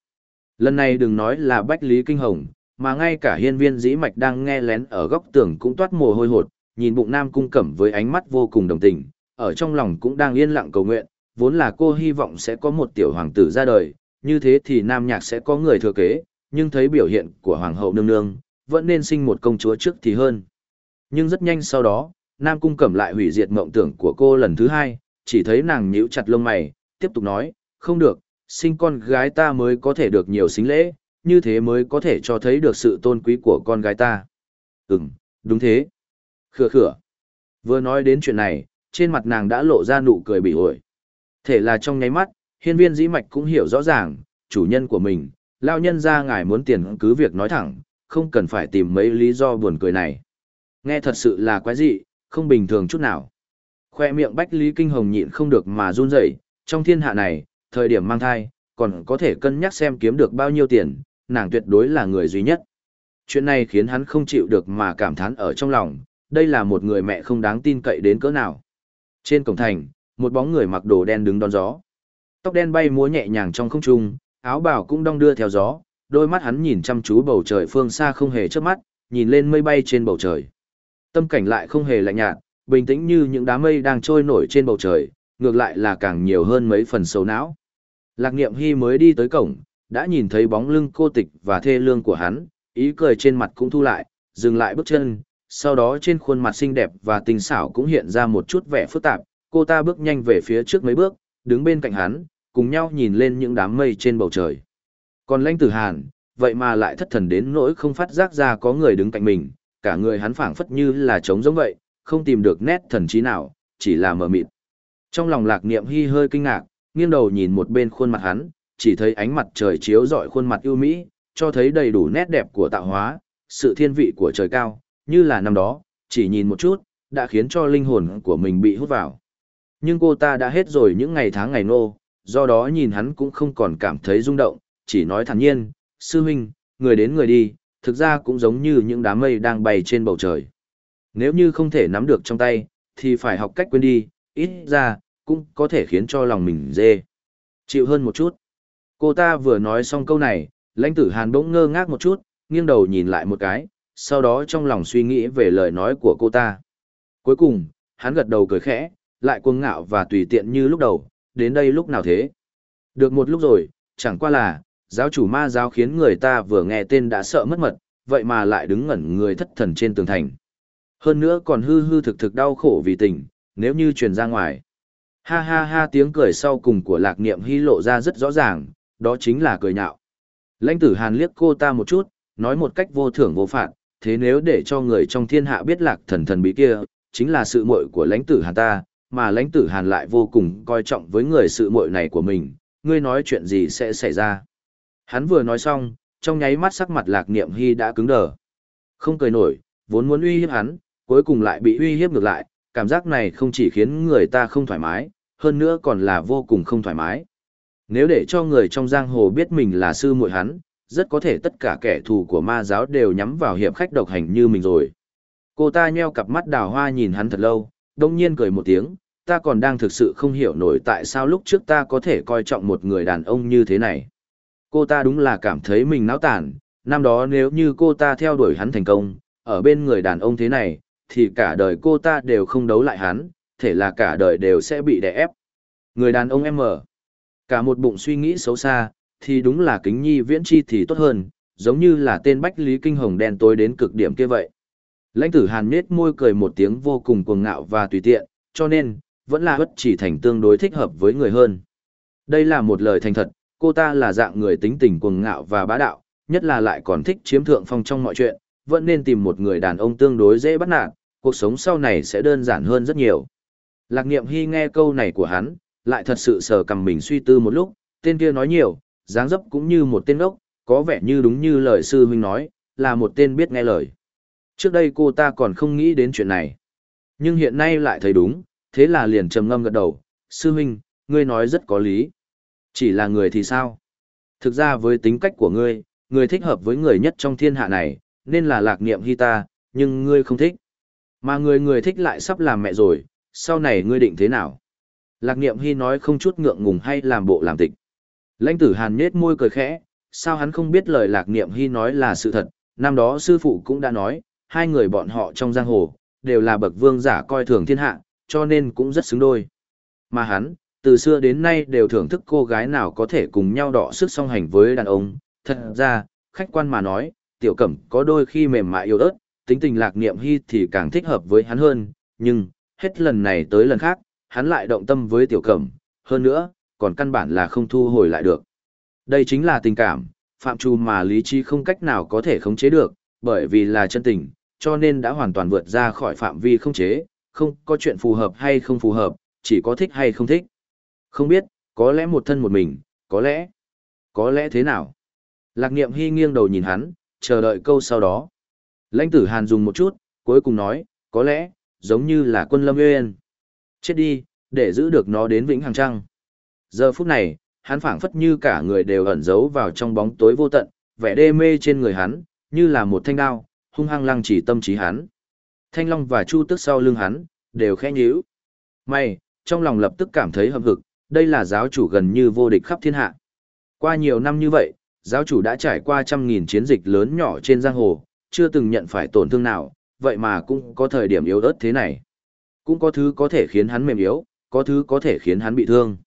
Lần này đừng nói là Bách Lý Kinh Hồng, mà ngay cả hiên viên dĩ mạch đang nghe lén ở góc tường cũng toát mồ hôi hột, nhìn bụng Nam Cung Cẩm với ánh mắt vô cùng đồng tình, ở trong lòng cũng đang yên lặng cầu nguyện, vốn là cô hy vọng sẽ có một tiểu hoàng tử ra đời, như thế thì Nam Nhạc sẽ có người thừa kế, nhưng thấy biểu hiện của Hoàng hậu nương nương, vẫn nên sinh một công chúa trước thì hơn. Nhưng rất nhanh sau đó, Nam Cung Cẩm lại hủy diệt mộng tưởng của cô lần thứ hai, chỉ thấy nàng nhíu chặt lông mày, tiếp tục nói, không được, sinh con gái ta mới có thể được nhiều xính lễ, như thế mới có thể cho thấy được sự tôn quý của con gái ta. Ừm, đúng thế. Khửa khửa. Vừa nói đến chuyện này, trên mặt nàng đã lộ ra nụ cười bị ổi. Thể là trong nháy mắt, hiên viên dĩ mạch cũng hiểu rõ ràng, chủ nhân của mình, lao nhân ra ngài muốn tiền cứ việc nói thẳng, không cần phải tìm mấy lý do buồn cười này. Nghe thật sự là quái dị, không bình thường chút nào. Khoe miệng Bách Lý Kinh Hồng nhịn không được mà run rẩy, trong thiên hạ này, thời điểm mang thai, còn có thể cân nhắc xem kiếm được bao nhiêu tiền, nàng tuyệt đối là người duy nhất. Chuyện này khiến hắn không chịu được mà cảm thán ở trong lòng, đây là một người mẹ không đáng tin cậy đến cỡ nào. Trên cổng thành, một bóng người mặc đồ đen đứng đón gió. Tóc đen bay múa nhẹ nhàng trong không trung, áo bào cũng đong đưa theo gió, đôi mắt hắn nhìn chăm chú bầu trời phương xa không hề chớp mắt, nhìn lên mây bay trên bầu trời. Tâm cảnh lại không hề lạnh nhạt, bình tĩnh như những đám mây đang trôi nổi trên bầu trời, ngược lại là càng nhiều hơn mấy phần sầu não. Lạc Niệm Hy mới đi tới cổng, đã nhìn thấy bóng lưng cô tịch và thê lương của hắn, ý cười trên mặt cũng thu lại, dừng lại bước chân, sau đó trên khuôn mặt xinh đẹp và tinh xảo cũng hiện ra một chút vẻ phức tạp, cô ta bước nhanh về phía trước mấy bước, đứng bên cạnh hắn, cùng nhau nhìn lên những đám mây trên bầu trời. Còn lãnh tử hàn, vậy mà lại thất thần đến nỗi không phát giác ra có người đứng cạnh mình, cả người hắn phảng phất như là trống giống vậy, không tìm được nét thần trí nào, chỉ là mờ mịt. Trong lòng lạc niệm hy hơi kinh ngạc, nghiêng đầu nhìn một bên khuôn mặt hắn, chỉ thấy ánh mặt trời chiếu rọi khuôn mặt ưu mỹ, cho thấy đầy đủ nét đẹp của tạo hóa, sự thiên vị của trời cao, như là năm đó, chỉ nhìn một chút, đã khiến cho linh hồn của mình bị hút vào. Nhưng cô ta đã hết rồi những ngày tháng ngày nô, do đó nhìn hắn cũng không còn cảm thấy rung động, chỉ nói thản nhiên, sư huynh, người đến người đi, thực ra cũng giống như những đám mây đang bay trên bầu trời. Nếu như không thể nắm được trong tay, thì phải học cách quên đi, ít ra, cũng có thể khiến cho lòng mình dê. Chịu hơn một chút. Cô ta vừa nói xong câu này, lãnh tử hàn bỗng ngơ ngác một chút, nghiêng đầu nhìn lại một cái, sau đó trong lòng suy nghĩ về lời nói của cô ta. Cuối cùng, hắn gật đầu cười khẽ, lại cuồng ngạo và tùy tiện như lúc đầu, đến đây lúc nào thế. Được một lúc rồi, chẳng qua là, giáo chủ ma giáo khiến người ta vừa nghe tên đã sợ mất mật, vậy mà lại đứng ngẩn người thất thần trên tường thành. Hơn nữa còn hư hư thực thực đau khổ vì tình, nếu như truyền ra ngoài. Ha ha ha tiếng cười sau cùng của lạc niệm hy lộ ra rất rõ ràng, đó chính là cười nhạo. Lãnh tử hàn liếc cô ta một chút, nói một cách vô thưởng vô phạt, thế nếu để cho người trong thiên hạ biết lạc thần thần bí kia, chính là sự muội của lãnh tử hàn ta, mà lãnh tử hàn lại vô cùng coi trọng với người sự muội này của mình, ngươi nói chuyện gì sẽ xảy ra. Hắn vừa nói xong, trong nháy mắt sắc mặt lạc niệm hy đã cứng đờ. Không cười nổi, vốn muốn uy hiếp hắn, cuối cùng lại bị uy hiếp ngược lại, cảm giác này không chỉ khiến người ta không thoải mái, hơn nữa còn là vô cùng không thoải mái. Nếu để cho người trong giang hồ biết mình là sư muội hắn, rất có thể tất cả kẻ thù của ma giáo đều nhắm vào hiệp khách độc hành như mình rồi. Cô ta nheo cặp mắt đào hoa nhìn hắn thật lâu, đông nhiên cười một tiếng, ta còn đang thực sự không hiểu nổi tại sao lúc trước ta có thể coi trọng một người đàn ông như thế này. Cô ta đúng là cảm thấy mình náo tàn, năm đó nếu như cô ta theo đuổi hắn thành công, ở bên người đàn ông thế này, thì cả đời cô ta đều không đấu lại hắn, thể là cả đời đều sẽ bị đè ép. Người đàn ông em mở, cả một bụng suy nghĩ xấu xa, thì đúng là kính nhi viễn chi thì tốt hơn, giống như là tên Bách Lý Kinh Hồng đen tối đến cực điểm kia vậy. Lãnh tử hàn nết môi cười một tiếng vô cùng cuồng ngạo và tùy tiện, cho nên, vẫn là bất chỉ thành tương đối thích hợp với người hơn. Đây là một lời thành thật, cô ta là dạng người tính tình cuồng ngạo và bá đạo, nhất là lại còn thích chiếm thượng phong trong mọi chuyện, vẫn nên tìm một người đàn ông tương đối dễ bắt nạt, cuộc sống sau này sẽ đơn giản hơn rất nhiều. Lạc Niệm Hy nghe câu này của hắn, lại thật sự sờ cầm mình suy tư một lúc, tên kia nói nhiều, dáng dấp cũng như một tên ốc, có vẻ như đúng như lời sư huynh nói, là một tên biết nghe lời. Trước đây cô ta còn không nghĩ đến chuyện này. Nhưng hiện nay lại thấy đúng, thế là liền trầm ngâm gật đầu, sư huynh, ngươi nói rất có lý. Chỉ là người thì sao? Thực ra với tính cách của ngươi, ngươi thích hợp với người nhất trong thiên hạ này, nên là lạc niệm hy ta, nhưng ngươi không thích. Mà người người thích lại sắp làm mẹ rồi, sau này ngươi định thế nào? Lạc niệm hy nói không chút ngượng ngùng hay làm bộ làm tịch. Lãnh tử hàn nết môi cười khẽ, sao hắn không biết lời lạc niệm hy nói là sự thật, năm đó sư phụ cũng đã nói, hai người bọn họ trong giang hồ, đều là bậc vương giả coi thường thiên hạ, cho nên cũng rất xứng đôi. Mà hắn, từ xưa đến nay đều thưởng thức cô gái nào có thể cùng nhau đọ sức song hành với đàn ông. Thật ra, khách quan mà nói, tiểu cẩm có đôi khi mềm mại yếu ớt, tính tình lạc niệm hy thì càng thích hợp với hắn hơn, nhưng, hết lần này tới lần khác, hắn lại động tâm với tiểu cẩm, hơn nữa, còn căn bản là không thu hồi lại được. Đây chính là tình cảm, phạm trù mà lý trí không cách nào có thể khống chế được, bởi vì là chân tình, cho nên đã hoàn toàn vượt ra khỏi phạm vi khống chế, không có chuyện phù hợp hay không phù hợp, chỉ có thích hay không thích. Không biết, có lẽ một thân một mình, có lẽ, có lẽ thế nào. Lạc niệm hy nghiêng đầu nhìn hắn, chờ đợi câu sau đó. Lãnh tử hàn dùng một chút, cuối cùng nói, có lẽ, giống như là quân lâm nguyên. Chết đi, để giữ được nó đến vĩnh hằng trăng. Giờ phút này, hắn phảng phất như cả người đều ẩn giấu vào trong bóng tối vô tận, vẻ đê mê trên người hắn, như là một thanh đao, hung hăng lăng chỉ tâm trí hắn. Thanh Long và Chu Tức sau lưng hắn, đều khẽ nhíu. May, trong lòng lập tức cảm thấy hâm hực, đây là giáo chủ gần như vô địch khắp thiên hạ. Qua nhiều năm như vậy, giáo chủ đã trải qua trăm nghìn chiến dịch lớn nhỏ trên giang hồ, chưa từng nhận phải tổn thương nào, vậy mà cũng có thời điểm yếu ớt thế này. Cũng có thứ có thể khiến hắn mềm yếu, có thứ có thể khiến hắn bị thương.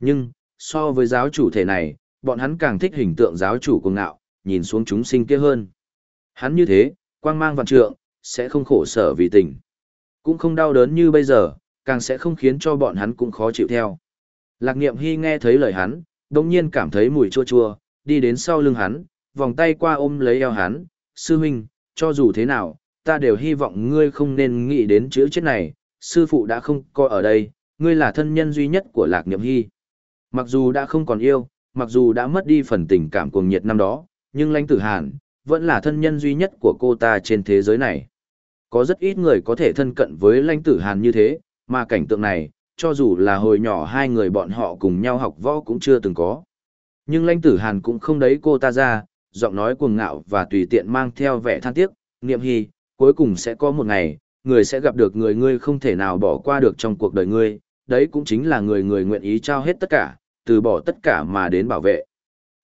Nhưng, so với giáo chủ thể này, bọn hắn càng thích hình tượng giáo chủ cuồng ngạo, nhìn xuống chúng sinh kia hơn. Hắn như thế, quang mang vạn trượng, sẽ không khổ sở vì tình. Cũng không đau đớn như bây giờ, càng sẽ không khiến cho bọn hắn cũng khó chịu theo. Lạc Niệm Hy nghe thấy lời hắn, đồng nhiên cảm thấy mùi chua chua, đi đến sau lưng hắn, vòng tay qua ôm lấy eo hắn, sư huynh, cho dù thế nào, ta đều hy vọng ngươi không nên nghĩ đến chữ chết này, sư phụ đã không coi ở đây, ngươi là thân nhân duy nhất của Lạc Niệm Hy. Mặc dù đã không còn yêu, mặc dù đã mất đi phần tình cảm cuồng nhiệt năm đó, nhưng lãnh tử hàn, vẫn là thân nhân duy nhất của cô ta trên thế giới này. Có rất ít người có thể thân cận với lãnh tử hàn như thế, mà cảnh tượng này, cho dù là hồi nhỏ hai người bọn họ cùng nhau học võ cũng chưa từng có. Nhưng lãnh tử hàn cũng không đấy cô ta ra, giọng nói cuồng ngạo và tùy tiện mang theo vẻ than tiếc, niệm hy, cuối cùng sẽ có một ngày, người sẽ gặp được người ngươi không thể nào bỏ qua được trong cuộc đời ngươi, đấy cũng chính là người người nguyện ý trao hết tất cả, từ bỏ tất cả mà đến bảo vệ.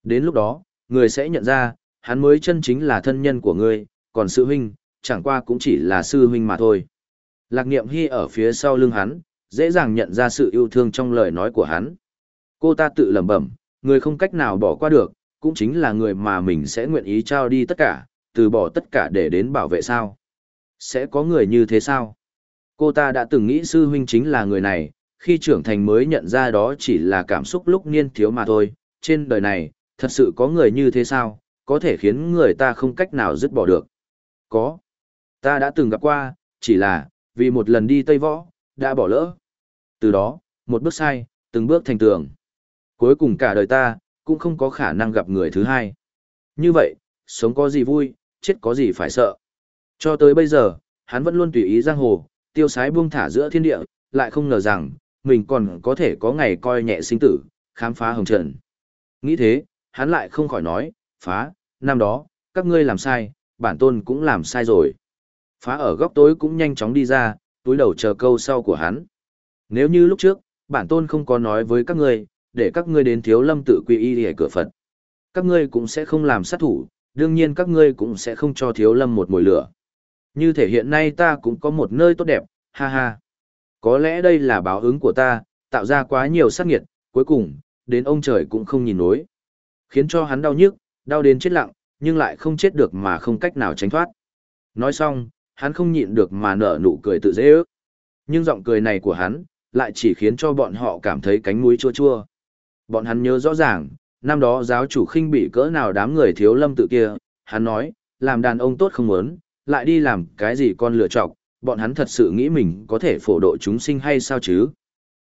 Đến lúc đó, người sẽ nhận ra, hắn mới chân chính là thân nhân của ngươi, còn sư huynh, chẳng qua cũng chỉ là sư huynh mà thôi. Lạc niệm hy ở phía sau lưng hắn, dễ dàng nhận ra sự yêu thương trong lời nói của hắn. Cô ta tự lẩm bẩm, người không cách nào bỏ qua được, cũng chính là người mà mình sẽ nguyện ý trao đi tất cả, từ bỏ tất cả để đến bảo vệ sao. Sẽ có người như thế sao? Cô ta đã từng nghĩ sư huynh chính là người này, khi trưởng thành mới nhận ra đó chỉ là cảm xúc lúc niên thiếu mà thôi. Trên đời này, thật sự có người như thế sao, có thể khiến người ta không cách nào dứt bỏ được. Có. Ta đã từng gặp qua, chỉ là, vì một lần đi Tây Võ, đã bỏ lỡ. Từ đó, một bước sai, từng bước thành tường. Cuối cùng cả đời ta, cũng không có khả năng gặp người thứ hai. Như vậy, sống có gì vui, chết có gì phải sợ. Cho tới bây giờ, hắn vẫn luôn tùy ý giang hồ, tiêu sái buông thả giữa thiên địa, lại không ngờ rằng, mình còn có thể có ngày coi nhẹ sinh tử, khám phá hồng trần. Nghĩ thế, hắn lại không khỏi nói, phá, năm đó, các ngươi làm sai, bản tôn cũng làm sai rồi. Phá ở góc tối cũng nhanh chóng đi ra, túi đầu chờ câu sau của hắn. Nếu như lúc trước, bản tôn không có nói với các ngươi, để các ngươi đến thiếu lâm tự quy y để cửa Phật. Các ngươi cũng sẽ không làm sát thủ, đương nhiên các ngươi cũng sẽ không cho thiếu lâm một mùi lửa. Như thể hiện nay ta cũng có một nơi tốt đẹp, ha ha. Có lẽ đây là báo ứng của ta, tạo ra quá nhiều sát nghiệt, cuối cùng, đến ông trời cũng không nhìn nối. Khiến cho hắn đau nhức, đau đến chết lặng, nhưng lại không chết được mà không cách nào tránh thoát. Nói xong, hắn không nhịn được mà nở nụ cười tự dễ ước. Nhưng giọng cười này của hắn, lại chỉ khiến cho bọn họ cảm thấy cánh mũi chua chua. Bọn hắn nhớ rõ ràng, năm đó giáo chủ khinh bị cỡ nào đám người thiếu lâm tự kia, hắn nói, làm đàn ông tốt không muốn, lại đi làm cái gì con lựa chọc, bọn hắn thật sự nghĩ mình có thể phổ độ chúng sinh hay sao chứ.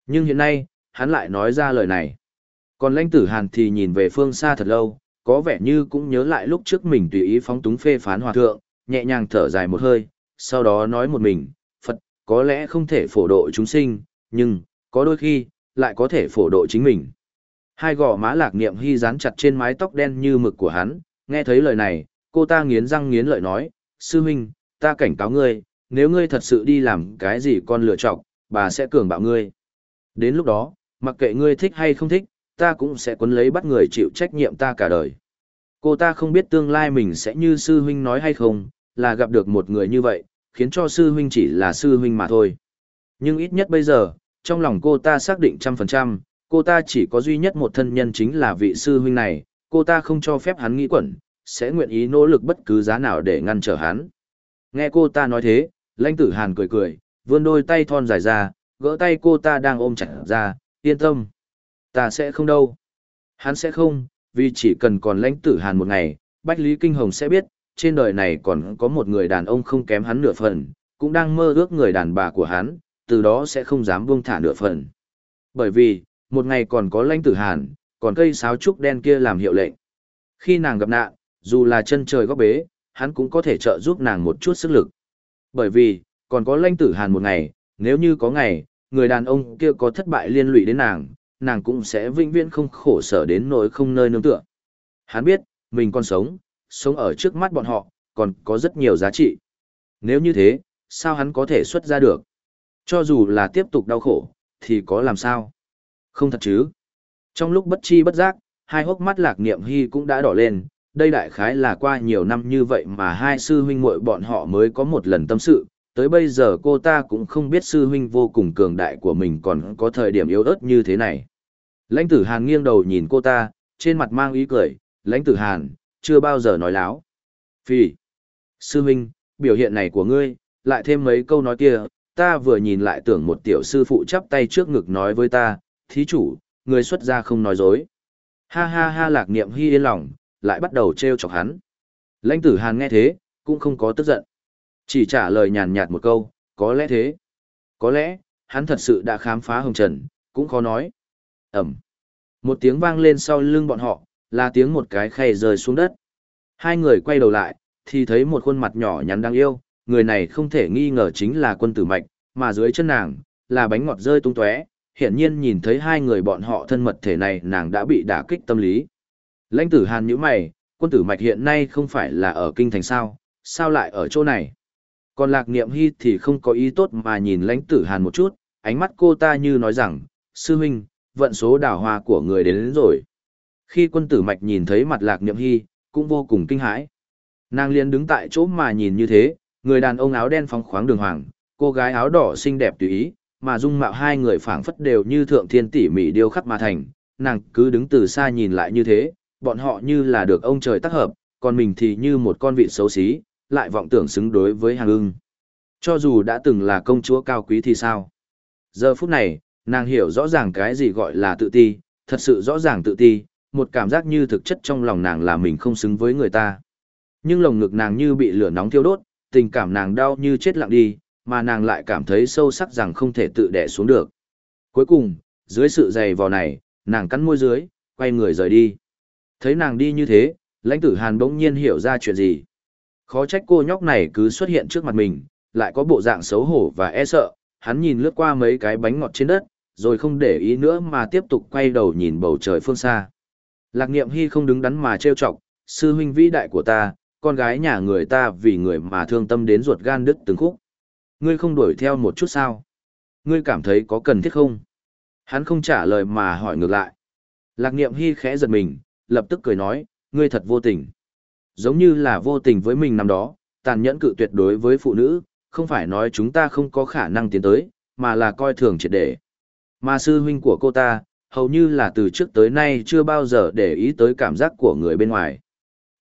Nhưng hiện nay, hắn lại nói ra lời này. Còn lãnh tử hàn thì nhìn về phương xa thật lâu, có vẻ như cũng nhớ lại lúc trước mình tùy ý phóng túng phê phán hòa thượng, nhẹ nhàng thở dài một hơi, sau đó nói một mình, Phật, có lẽ không thể phổ độ chúng sinh, nhưng, có đôi khi, lại có thể phổ độ chính mình. Hai gò má lạc niệm hy dán chặt trên mái tóc đen như mực của hắn, nghe thấy lời này, cô ta nghiến răng nghiến lợi nói, sư huynh, ta cảnh cáo ngươi, nếu ngươi thật sự đi làm cái gì con lựa chọc, bà sẽ cường bạo ngươi. Đến lúc đó, mặc kệ ngươi thích hay không thích, ta cũng sẽ quấn lấy bắt người chịu trách nhiệm ta cả đời. Cô ta không biết tương lai mình sẽ như sư huynh nói hay không, là gặp được một người như vậy, khiến cho sư huynh chỉ là sư huynh mà thôi. Nhưng ít nhất bây giờ, trong lòng cô ta xác định trăm phần trăm, cô ta chỉ có duy nhất một thân nhân chính là vị sư huynh này, cô ta không cho phép hắn nghĩ quẩn, sẽ nguyện ý nỗ lực bất cứ giá nào để ngăn trở hắn. Nghe cô ta nói thế, lãnh tử hàn cười cười, vươn đôi tay thon dài ra, gỡ tay cô ta đang ôm chặt ra, yên tâm. Ta sẽ không đâu. Hắn sẽ không, vì chỉ cần còn lãnh tử hàn một ngày, Bách Lý Kinh Hồng sẽ biết, trên đời này còn có một người đàn ông không kém hắn nửa phần, cũng đang mơ ước người đàn bà của hắn, từ đó sẽ không dám buông thả nửa phần. Bởi vì, một ngày còn có lãnh tử hàn, còn cây sáo trúc đen kia làm hiệu lệnh. Khi nàng gặp nạn, dù là chân trời góc bế, hắn cũng có thể trợ giúp nàng một chút sức lực. Bởi vì, còn có lãnh tử hàn một ngày, nếu như có ngày, người đàn ông kia có thất bại liên lụy đến nàng, nàng cũng sẽ vĩnh viễn không khổ sở đến nỗi không nơi nương tựa. Hắn biết, mình còn sống, sống ở trước mắt bọn họ, còn có rất nhiều giá trị. Nếu như thế, sao hắn có thể xuất ra được? Cho dù là tiếp tục đau khổ, thì có làm sao? Không thật chứ? Trong lúc bất chi bất giác, hai hốc mắt lạc niệm hy cũng đã đỏ lên, đây đại khái là qua nhiều năm như vậy mà hai sư huynh muội bọn họ mới có một lần tâm sự, tới bây giờ cô ta cũng không biết sư huynh vô cùng cường đại của mình còn có thời điểm yếu ớt như thế này. Lãnh tử hàn nghiêng đầu nhìn cô ta, trên mặt mang ý cười, lãnh tử hàn, chưa bao giờ nói láo. Phi, sư huynh, biểu hiện này của ngươi, lại thêm mấy câu nói kia, ta vừa nhìn lại tưởng một tiểu sư phụ chắp tay trước ngực nói với ta, thí chủ, người xuất gia không nói dối. Ha ha ha lạc niệm hy yên lòng, lại bắt đầu trêu chọc hắn. Lãnh tử hàn nghe thế, cũng không có tức giận. Chỉ trả lời nhàn nhạt một câu, có lẽ thế. Có lẽ, hắn thật sự đã khám phá hồng trần, cũng khó nói. Ẩm. Một tiếng vang lên sau lưng bọn họ, là tiếng một cái khay rơi xuống đất. Hai người quay đầu lại, thì thấy một khuôn mặt nhỏ nhắn đáng yêu, người này không thể nghi ngờ chính là quân tử mạch, mà dưới chân nàng, là bánh ngọt rơi tung tóe. Hiển nhiên nhìn thấy hai người bọn họ thân mật thể này nàng đã bị đả kích tâm lý. Lãnh tử hàn nhíu mày, quân tử mạch hiện nay không phải là ở kinh thành sao, sao lại ở chỗ này? Còn lạc niệm hy thì không có ý tốt mà nhìn lãnh tử hàn một chút, ánh mắt cô ta như nói rằng, sư huynh, vận số đào hoa của người đến, đến rồi. Khi quân tử mạch nhìn thấy mặt lạc niệm hy, cũng vô cùng kinh hãi. Nàng liền đứng tại chỗ mà nhìn như thế, người đàn ông áo đen phóng khoáng đường hoàng, cô gái áo đỏ xinh đẹp tùy ý, mà dung mạo hai người phảng phất đều như thượng thiên tỉ mỉ điêu khắc mà thành, nàng cứ đứng từ xa nhìn lại như thế, bọn họ như là được ông trời tác hợp, còn mình thì như một con vịt xấu xí, lại vọng tưởng xứng đối với hàng ưng. Cho dù đã từng là công chúa cao quý thì sao? Giờ phút này, nàng hiểu rõ ràng cái gì gọi là tự ti, thật sự rõ ràng tự ti, một cảm giác như thực chất trong lòng nàng là mình không xứng với người ta. Nhưng lồng ngực nàng như bị lửa nóng thiêu đốt, tình cảm nàng đau như chết lặng đi, mà nàng lại cảm thấy sâu sắc rằng không thể tự đẻ xuống được. Cuối cùng, dưới sự dày vò này, nàng cắn môi dưới, quay người rời đi. Thấy nàng đi như thế, lãnh tử hàn bỗng nhiên hiểu ra chuyện gì. Khó trách cô nhóc này cứ xuất hiện trước mặt mình, lại có bộ dạng xấu hổ và e sợ, hắn nhìn lướt qua mấy cái bánh ngọt trên đất, rồi không để ý nữa mà tiếp tục quay đầu nhìn bầu trời phương xa. Lạc niệm hy không đứng đắn mà trêu chọc, sư huynh vĩ đại của ta, con gái nhà người ta vì người mà thương tâm đến ruột gan đứt từng khúc. Ngươi không đuổi theo một chút sao? Ngươi cảm thấy có cần thiết không? Hắn không trả lời mà hỏi ngược lại. Lạc niệm hy khẽ giật mình, lập tức cười nói, ngươi thật vô tình. Giống như là vô tình với mình năm đó, tàn nhẫn cự tuyệt đối với phụ nữ, không phải nói chúng ta không có khả năng tiến tới, mà là coi thường triệt để. Mà sư huynh của cô ta, hầu như là từ trước tới nay chưa bao giờ để ý tới cảm giác của người bên ngoài.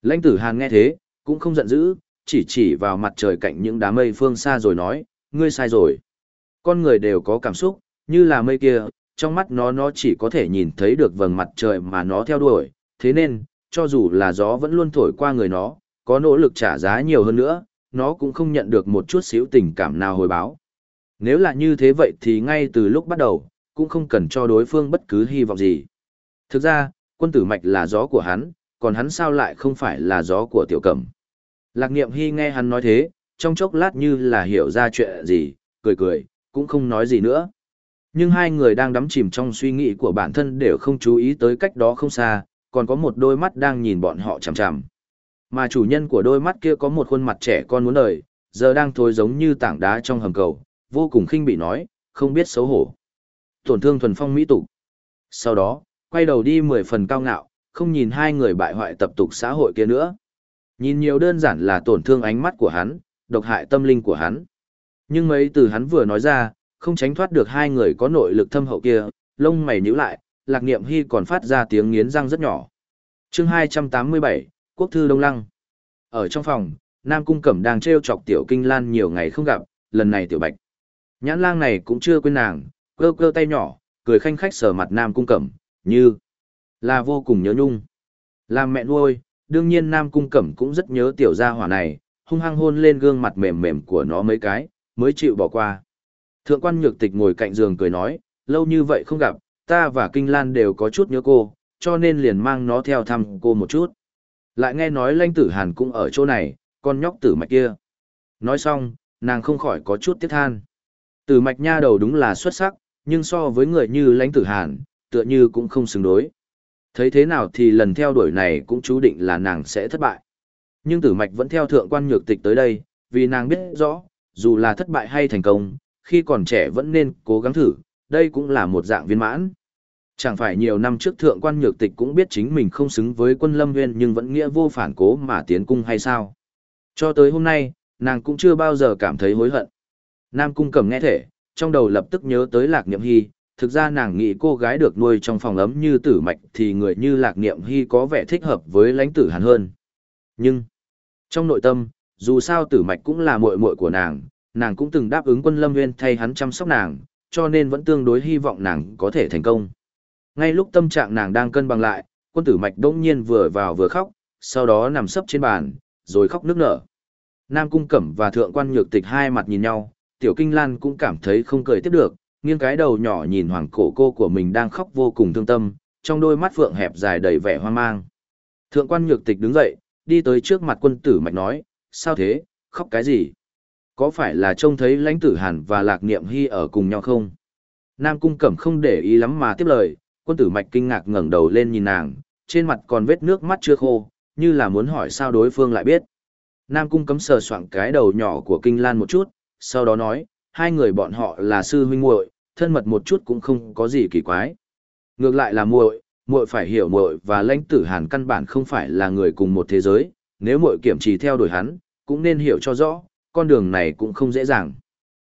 Lãnh tử Hàn nghe thế, cũng không giận dữ, chỉ chỉ vào mặt trời cạnh những đám mây phương xa rồi nói, ngươi sai rồi. Con người đều có cảm xúc, như là mây kia, trong mắt nó nó chỉ có thể nhìn thấy được vầng mặt trời mà nó theo đuổi, thế nên, cho dù là gió vẫn luôn thổi qua người nó, có nỗ lực trả giá nhiều hơn nữa, nó cũng không nhận được một chút xíu tình cảm nào hồi báo. Nếu là như thế vậy thì ngay từ lúc bắt đầu, cũng không cần cho đối phương bất cứ hy vọng gì. Thực ra, quân tử mạch là gió của hắn, còn hắn sao lại không phải là gió của tiểu cẩm. Lạc niệm hy nghe hắn nói thế, trong chốc lát như là hiểu ra chuyện gì, cười cười, cũng không nói gì nữa. Nhưng hai người đang đắm chìm trong suy nghĩ của bản thân đều không chú ý tới cách đó không xa, còn có một đôi mắt đang nhìn bọn họ chằm chằm. Mà chủ nhân của đôi mắt kia có một khuôn mặt trẻ con muốn đời, giờ đang thối giống như tảng đá trong hầm cầu, vô cùng khinh bị nói, không biết xấu hổ. Tổn thương thuần phong mỹ tục. Sau đó, quay đầu đi mười phần cao ngạo, không nhìn hai người bại hoại tập tục xã hội kia nữa. Nhìn nhiều đơn giản là tổn thương ánh mắt của hắn, độc hại tâm linh của hắn. Nhưng mấy từ hắn vừa nói ra, không tránh thoát được hai người có nội lực thâm hậu kia, lông mày nhíu lại, lạc niệm hy còn phát ra tiếng nghiến răng rất nhỏ. chương 287, Quốc thư Đông Lăng. Ở trong phòng, Nam Cung Cẩm đang treo chọc Tiểu Kinh Lan nhiều ngày không gặp, lần này Tiểu Bạch. Nhãn lang này cũng chưa quên nàng, cơ cơ tay nhỏ, cười khanh khách sờ mặt Nam Cung Cẩm, như là vô cùng nhớ nhung. Làm mẹ nuôi, đương nhiên Nam Cung Cẩm cũng rất nhớ Tiểu gia hỏa này, hung hăng hôn lên gương mặt mềm mềm của nó mấy cái, mới chịu bỏ qua. Thượng quan nhược tịch ngồi cạnh giường cười nói, lâu như vậy không gặp, ta và Kinh Lan đều có chút nhớ cô, cho nên liền mang nó theo thăm cô một chút. Lại nghe nói lanh tử hàn cũng ở chỗ này, con nhóc tử mạch kia. Nói xong, nàng không khỏi có chút tiếc than. Tử mạch nha đầu đúng là xuất sắc, nhưng so với người như lãnh tử hàn, tựa như cũng không xứng đối. Thấy thế nào thì lần theo đuổi này cũng chú định là nàng sẽ thất bại. Nhưng tử mạch vẫn theo thượng quan nhược tịch tới đây, vì nàng biết rõ, dù là thất bại hay thành công, khi còn trẻ vẫn nên cố gắng thử, đây cũng là một dạng viên mãn. Chẳng phải nhiều năm trước thượng quan nhược tịch cũng biết chính mình không xứng với quân lâm nguyên nhưng vẫn nghĩa vô phản cố mà tiến cung hay sao. Cho tới hôm nay, nàng cũng chưa bao giờ cảm thấy hối hận. Nam cung cầm nghe thể, trong đầu lập tức nhớ tới lạc niệm hy, thực ra nàng nghĩ cô gái được nuôi trong phòng ấm như tử mạch thì người như lạc niệm hy có vẻ thích hợp với lãnh tử hàn hơn. Nhưng, trong nội tâm, dù sao tử mạch cũng là muội muội của nàng, nàng cũng từng đáp ứng quân lâm nguyên thay hắn chăm sóc nàng, cho nên vẫn tương đối hy vọng nàng có thể thành công. Ngay lúc tâm trạng nàng đang cân bằng lại, quân tử mạch đông nhiên vừa vào vừa khóc, sau đó nằm sấp trên bàn, rồi khóc nức nở. Nam Cung Cẩm và Thượng quan Nhược Tịch hai mặt nhìn nhau, Tiểu Kinh Lan cũng cảm thấy không cười tiếp được, nghiêng cái đầu nhỏ nhìn hoàng cổ cô của mình đang khóc vô cùng thương tâm, trong đôi mắt phượng hẹp dài đầy vẻ hoang mang. Thượng quan Nhược Tịch đứng dậy, đi tới trước mặt quân tử mạch nói, sao thế, khóc cái gì? Có phải là trông thấy lãnh tử hàn và lạc niệm hy ở cùng nhau không? Nam Cung Cẩm không để ý lắm mà tiếp lời, quân tử mạch kinh ngạc ngẩng đầu lên nhìn nàng, trên mặt còn vết nước mắt chưa khô, như là muốn hỏi sao đối phương lại biết. Nam cung cấm sờ soạng cái đầu nhỏ của kinh lan một chút, sau đó nói, hai người bọn họ là sư huynh muội, thân mật một chút cũng không có gì kỳ quái. Ngược lại là muội, muội phải hiểu muội và lãnh tử hàn căn bản không phải là người cùng một thế giới, nếu muội kiểm trì theo đuổi hắn, cũng nên hiểu cho rõ, con đường này cũng không dễ dàng.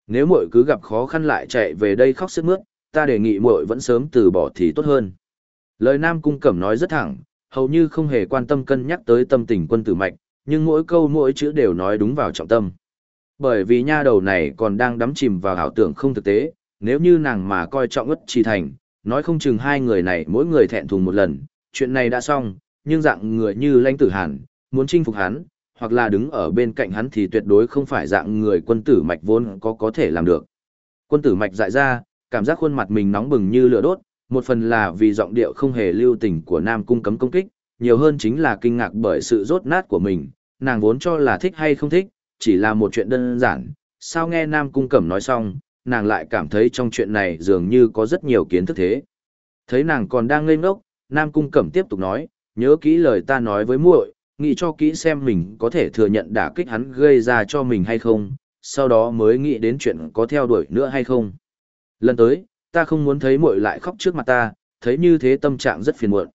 Nếu muội cứ gặp khó khăn lại chạy về đây khóc sức mướt, ta đề nghị muội vẫn sớm từ bỏ thì tốt hơn. Lời Nam Cung Cẩm nói rất thẳng, hầu như không hề quan tâm cân nhắc tới tâm tình quân tử mạch, nhưng mỗi câu mỗi chữ đều nói đúng vào trọng tâm. Bởi vì nha đầu này còn đang đắm chìm vào ảo tưởng không thực tế, nếu như nàng mà coi trọng ất trì thành, nói không chừng hai người này mỗi người thẹn thùng một lần, chuyện này đã xong, nhưng dạng người như lãnh tử hàn, muốn chinh phục hắn, hoặc là đứng ở bên cạnh hắn thì tuyệt đối không phải dạng người quân tử mạch vốn có có thể làm được. Quân tử mạch dại ra, cảm giác khuôn mặt mình nóng bừng như lửa đốt, một phần là vì giọng điệu không hề lưu tình của Nam Cung cấm công kích, nhiều hơn chính là kinh ngạc bởi sự rốt nát của mình, nàng vốn cho là thích hay không thích, chỉ là một chuyện đơn giản, sao nghe Nam Cung Cẩm nói xong, nàng lại cảm thấy trong chuyện này dường như có rất nhiều kiến thức thế. Thấy nàng còn đang ngây ngốc, Nam Cung Cẩm tiếp tục nói, nhớ kỹ lời ta nói với muội, nghĩ cho kỹ xem mình có thể thừa nhận đả kích hắn gây ra cho mình hay không, sau đó mới nghĩ đến chuyện có theo đuổi nữa hay không. Lần tới, ta không muốn thấy muội lại khóc trước mặt ta, thấy như thế tâm trạng rất phiền muộn.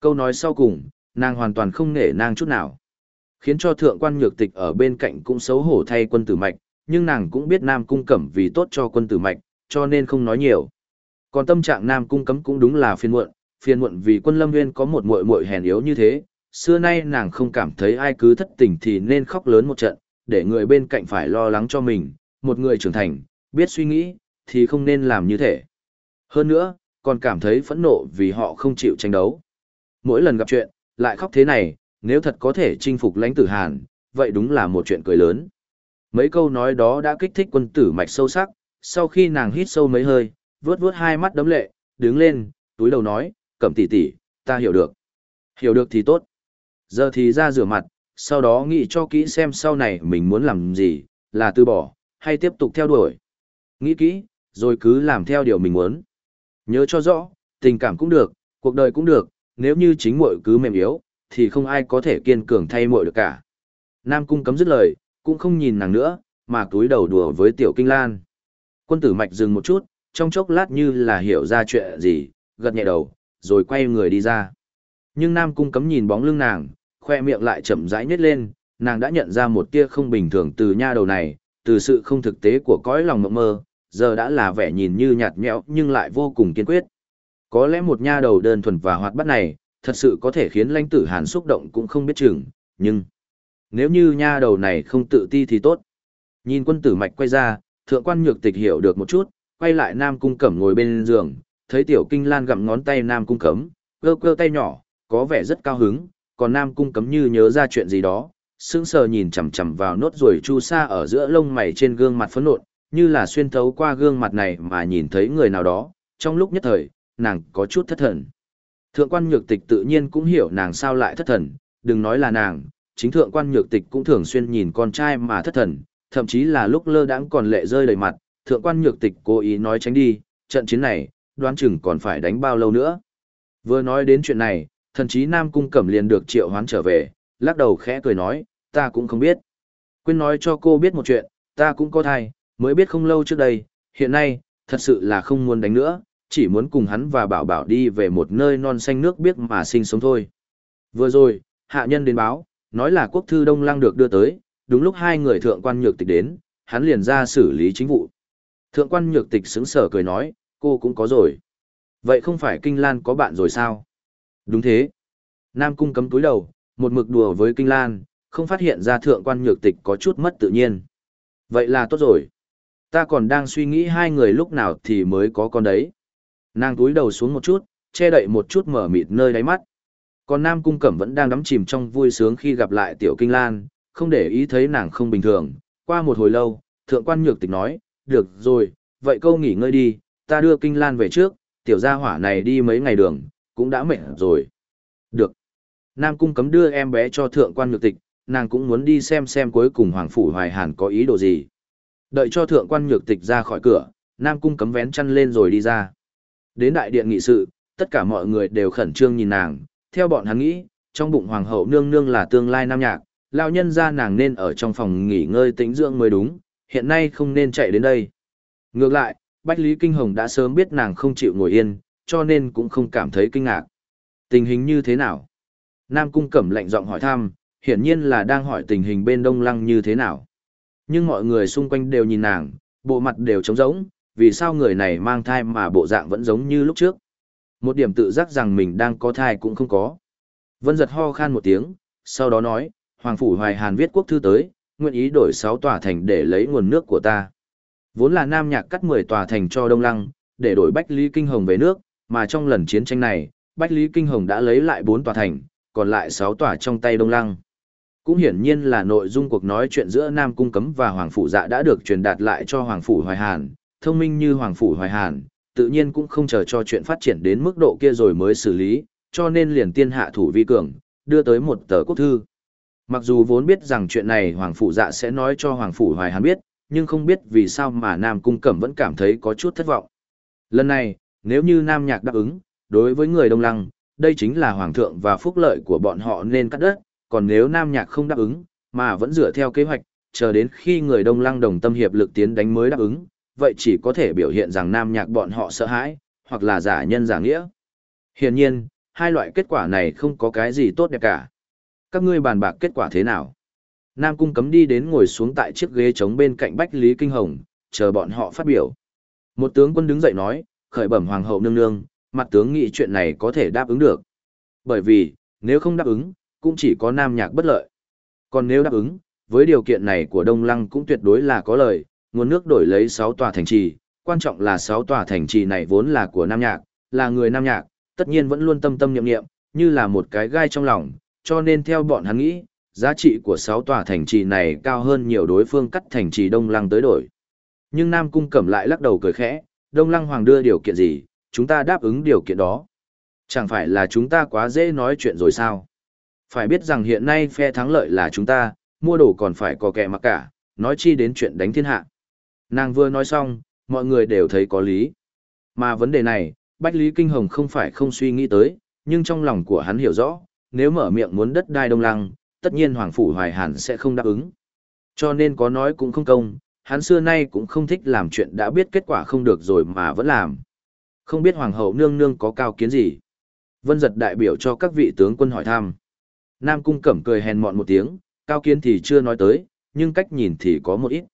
Câu nói sau cùng, nàng hoàn toàn không nể nang chút nào. Khiến cho thượng quan nhược tịch ở bên cạnh cũng xấu hổ thay quân tử mạch, nhưng nàng cũng biết Nam Cung Cẩm vì tốt cho quân tử mạch, cho nên không nói nhiều. Còn tâm trạng Nam Cung Cấm cũng đúng là phiền muộn, phiền muộn vì quân lâm nguyên có một muội muội hèn yếu như thế, xưa nay nàng không cảm thấy ai cứ thất tình thì nên khóc lớn một trận, để người bên cạnh phải lo lắng cho mình, một người trưởng thành, biết suy nghĩ, thì không nên làm như thế. Hơn nữa, còn cảm thấy phẫn nộ vì họ không chịu tranh đấu. mỗi lần gặp chuyện, lại khóc thế này, nếu thật có thể chinh phục lãnh tử Hàn, vậy đúng là một chuyện cười lớn. Mấy câu nói đó đã kích thích quân tử mạch sâu sắc, sau khi nàng hít sâu mấy hơi, vướt vướt hai mắt đấm lệ, đứng lên, túi đầu nói, cẩm tỷ tỷ, ta hiểu được. Hiểu được thì tốt. Giờ thì ra rửa mặt, sau đó nghĩ cho kỹ xem sau này mình muốn làm gì, là từ bỏ, hay tiếp tục theo đuổi. Nghĩ kỹ, rồi cứ làm theo điều mình muốn. Nhớ cho rõ, tình cảm cũng được, cuộc đời cũng được, nếu như chính muội cứ mềm yếu, thì không ai có thể kiên cường thay muội được cả. Nam cung cấm dứt lời, cũng không nhìn nàng nữa, mà túi đầu đùa với tiểu kinh lan. Quân tử mạch dừng một chút, trong chốc lát như là hiểu ra chuyện gì, gật nhẹ đầu, rồi quay người đi ra. Nhưng Nam cung cấm nhìn bóng lưng nàng, khoe miệng lại chậm rãi nhếch lên, nàng đã nhận ra một tia không bình thường từ nha đầu này, từ sự không thực tế của cõi lòng mộng mơ, giờ đã là vẻ nhìn như nhạt nhẽo nhưng lại vô cùng kiên quyết. Có lẽ một nha đầu đơn thuần và hoạt bát này, thật sự có thể khiến lãnh tử hàn xúc động cũng không biết chừng, nhưng nếu như nha đầu này không tự ti thì tốt. Nhìn quân tử mạch quay ra, thượng quan nhược tịch hiểu được một chút, quay lại nam cung cẩm ngồi bên giường, thấy tiểu kinh lan gặm ngón tay nam cung cẩm, cơ cơ tay nhỏ, có vẻ rất cao hứng, còn nam cung cấm như nhớ ra chuyện gì đó, sững sờ nhìn chằm chằm vào nốt ruồi chu sa ở giữa lông mày trên gương mặt phấn nộn, như là xuyên thấu qua gương mặt này mà nhìn thấy người nào đó, trong lúc nhất thời, nàng có chút thất thần. Thượng quan nhược tịch tự nhiên cũng hiểu nàng sao lại thất thần, đừng nói là nàng, chính thượng quan nhược tịch cũng thường xuyên nhìn con trai mà thất thần, thậm chí là lúc lơ đãng còn lệ rơi đầy mặt, thượng quan nhược tịch cố ý nói tránh đi, trận chiến này, đoán chừng còn phải đánh bao lâu nữa. Vừa nói đến chuyện này, thần chí Nam Cung Cẩm liền được triệu hoán trở về, lắc đầu khẽ cười nói, ta cũng không biết. Quên nói cho cô biết một chuyện, ta cũng có thai, mới biết không lâu trước đây, hiện nay, thật sự là không muốn đánh nữa, chỉ muốn cùng hắn và bảo bảo đi về một nơi non xanh nước biếc mà sinh sống thôi. Vừa rồi, hạ nhân đến báo, nói là quốc thư Đông Lăng được đưa tới, đúng lúc hai người thượng quan nhược tịch đến, hắn liền ra xử lý chính vụ. Thượng quan nhược tịch sững sờ cười nói, cô cũng có rồi. Vậy không phải Kinh Lan có bạn rồi sao? Đúng thế. Nam cung cấm túi đầu, một mực đùa với Kinh Lan, không phát hiện ra thượng quan nhược tịch có chút mất tự nhiên. Vậy là tốt rồi. Ta còn đang suy nghĩ hai người lúc nào thì mới có con đấy. Nàng túi đầu xuống một chút, che đậy một chút mở mịt nơi đáy mắt. Còn Nam Cung Cẩm vẫn đang đắm chìm trong vui sướng khi gặp lại Tiểu Kinh Lan, không để ý thấy nàng không bình thường. Qua một hồi lâu, Thượng quan Nhược Tịch nói, được rồi, vậy câu nghỉ ngơi đi, ta đưa Kinh Lan về trước, Tiểu gia hỏa này đi mấy ngày đường, cũng đã mệt rồi. Được. Nam Cung cấm đưa em bé cho Thượng quan Nhược Tịch, nàng cũng muốn đi xem xem cuối cùng Hoàng Phủ Hoài Hàn có ý đồ gì. Đợi cho Thượng quan Nhược Tịch ra khỏi cửa, Nam Cung cấm vén chăn lên rồi đi ra. Đến đại điện nghị sự, tất cả mọi người đều khẩn trương nhìn nàng, theo bọn hắn nghĩ, trong bụng hoàng hậu nương nương là tương lai nam nhạc, lão nhân ra nàng nên ở trong phòng nghỉ ngơi tĩnh dưỡng mới đúng, hiện nay không nên chạy đến đây. Ngược lại, Bách Lý Kinh Hồng đã sớm biết nàng không chịu ngồi yên, cho nên cũng không cảm thấy kinh ngạc. Tình hình như thế nào? Nam Cung Cẩm lạnh giọng hỏi thăm, hiển nhiên là đang hỏi tình hình bên Đông Lăng như thế nào. Nhưng mọi người xung quanh đều nhìn nàng, bộ mặt đều trống rỗng, vì sao người này mang thai mà bộ dạng vẫn giống như lúc trước. Một điểm tự giác rằng mình đang có thai cũng không có. Vân giật ho khan một tiếng, sau đó nói, Hoàng Phủ Hoài Hàn viết quốc thư tới, nguyện ý đổi 6 tòa thành để lấy nguồn nước của ta. Vốn là Nam Nhạc cắt 10 tòa thành cho Đông Lăng, để đổi Bách Lý Kinh Hồng về nước, mà trong lần chiến tranh này, Bách Lý Kinh Hồng đã lấy lại 4 tòa thành, còn lại 6 tòa trong tay Đông Lăng. Cũng hiển nhiên là nội dung cuộc nói chuyện giữa Nam Cung Cấm và Hoàng Phủ Dạ đã được truyền đạt lại cho Hoàng Phủ Hoài Hàn, thông minh như Hoàng Phủ Hoài Hàn, tự nhiên cũng không chờ cho chuyện phát triển đến mức độ kia rồi mới xử lý, cho nên liền tiên hạ thủ vi cường, đưa tới một tờ quốc thư. Mặc dù vốn biết rằng chuyện này Hoàng Phủ Dạ sẽ nói cho Hoàng Phủ Hoài Hàn biết, nhưng không biết vì sao mà Nam Cung Cẩm vẫn cảm thấy có chút thất vọng. Lần này, nếu như Nam Nhạc đáp ứng, đối với người Đông Lăng, đây chính là Hoàng thượng và phúc lợi của bọn họ nên cắt đất, còn nếu Nam Nhạc không đáp ứng, mà vẫn dựa theo kế hoạch, chờ đến khi người Đông Lăng đồng tâm hiệp lực tiến đánh mới đáp ứng, vậy chỉ có thể biểu hiện rằng nam nhạc bọn họ sợ hãi, hoặc là giả nhân giả nghĩa. Hiển nhiên, hai loại kết quả này không có cái gì tốt đẹp cả. Các ngươi bàn bạc kết quả thế nào? Nam Cung cấm đi đến ngồi xuống tại chiếc ghế trống bên cạnh Bách Lý Kinh Hồng, chờ bọn họ phát biểu. Một tướng quân đứng dậy nói, khởi bẩm hoàng hậu nương nương, mặt tướng nghĩ chuyện này có thể đáp ứng được. Bởi vì, nếu không đáp ứng, cũng chỉ có nam nhạc bất lợi. Còn nếu đáp ứng, với điều kiện này của Đông Lăng cũng tuyệt đối là có lợi, nguồn nước đổi lấy 6 tòa thành trì, quan trọng là 6 tòa thành trì này vốn là của Nam Nhạc, là người Nam Nhạc, tất nhiên vẫn luôn tâm tâm niệm niệm, như là một cái gai trong lòng, cho nên theo bọn hắn nghĩ, giá trị của sáu tòa thành trì này cao hơn nhiều đối phương cắt thành trì Đông Lăng tới đổi. Nhưng Nam Cung Cẩm lại lắc đầu cười khẽ, Đông Lăng Hoàng đưa điều kiện gì, chúng ta đáp ứng điều kiện đó. Chẳng phải là chúng ta quá dễ nói chuyện rồi sao? Phải biết rằng hiện nay phe thắng lợi là chúng ta, mua đồ còn phải có kẻ mặc cả, nói chi đến chuyện đánh thiên hạ. Nàng vừa nói xong, mọi người đều thấy có lý. Mà vấn đề này, Bách Lý Kinh Hồng không phải không suy nghĩ tới, nhưng trong lòng của hắn hiểu rõ, nếu mở miệng muốn đất đai đông lăng, tất nhiên Hoàng Phủ Hoài Hàn sẽ không đáp ứng. Cho nên có nói cũng không công, hắn xưa nay cũng không thích làm chuyện đã biết kết quả không được rồi mà vẫn làm. Không biết Hoàng hậu nương nương có cao kiến gì. Vân giật đại biểu cho các vị tướng quân hỏi thăm. Nam Cung Cẩm cười hèn mọn một tiếng, cao kiến thì chưa nói tới, nhưng cách nhìn thì có một ít.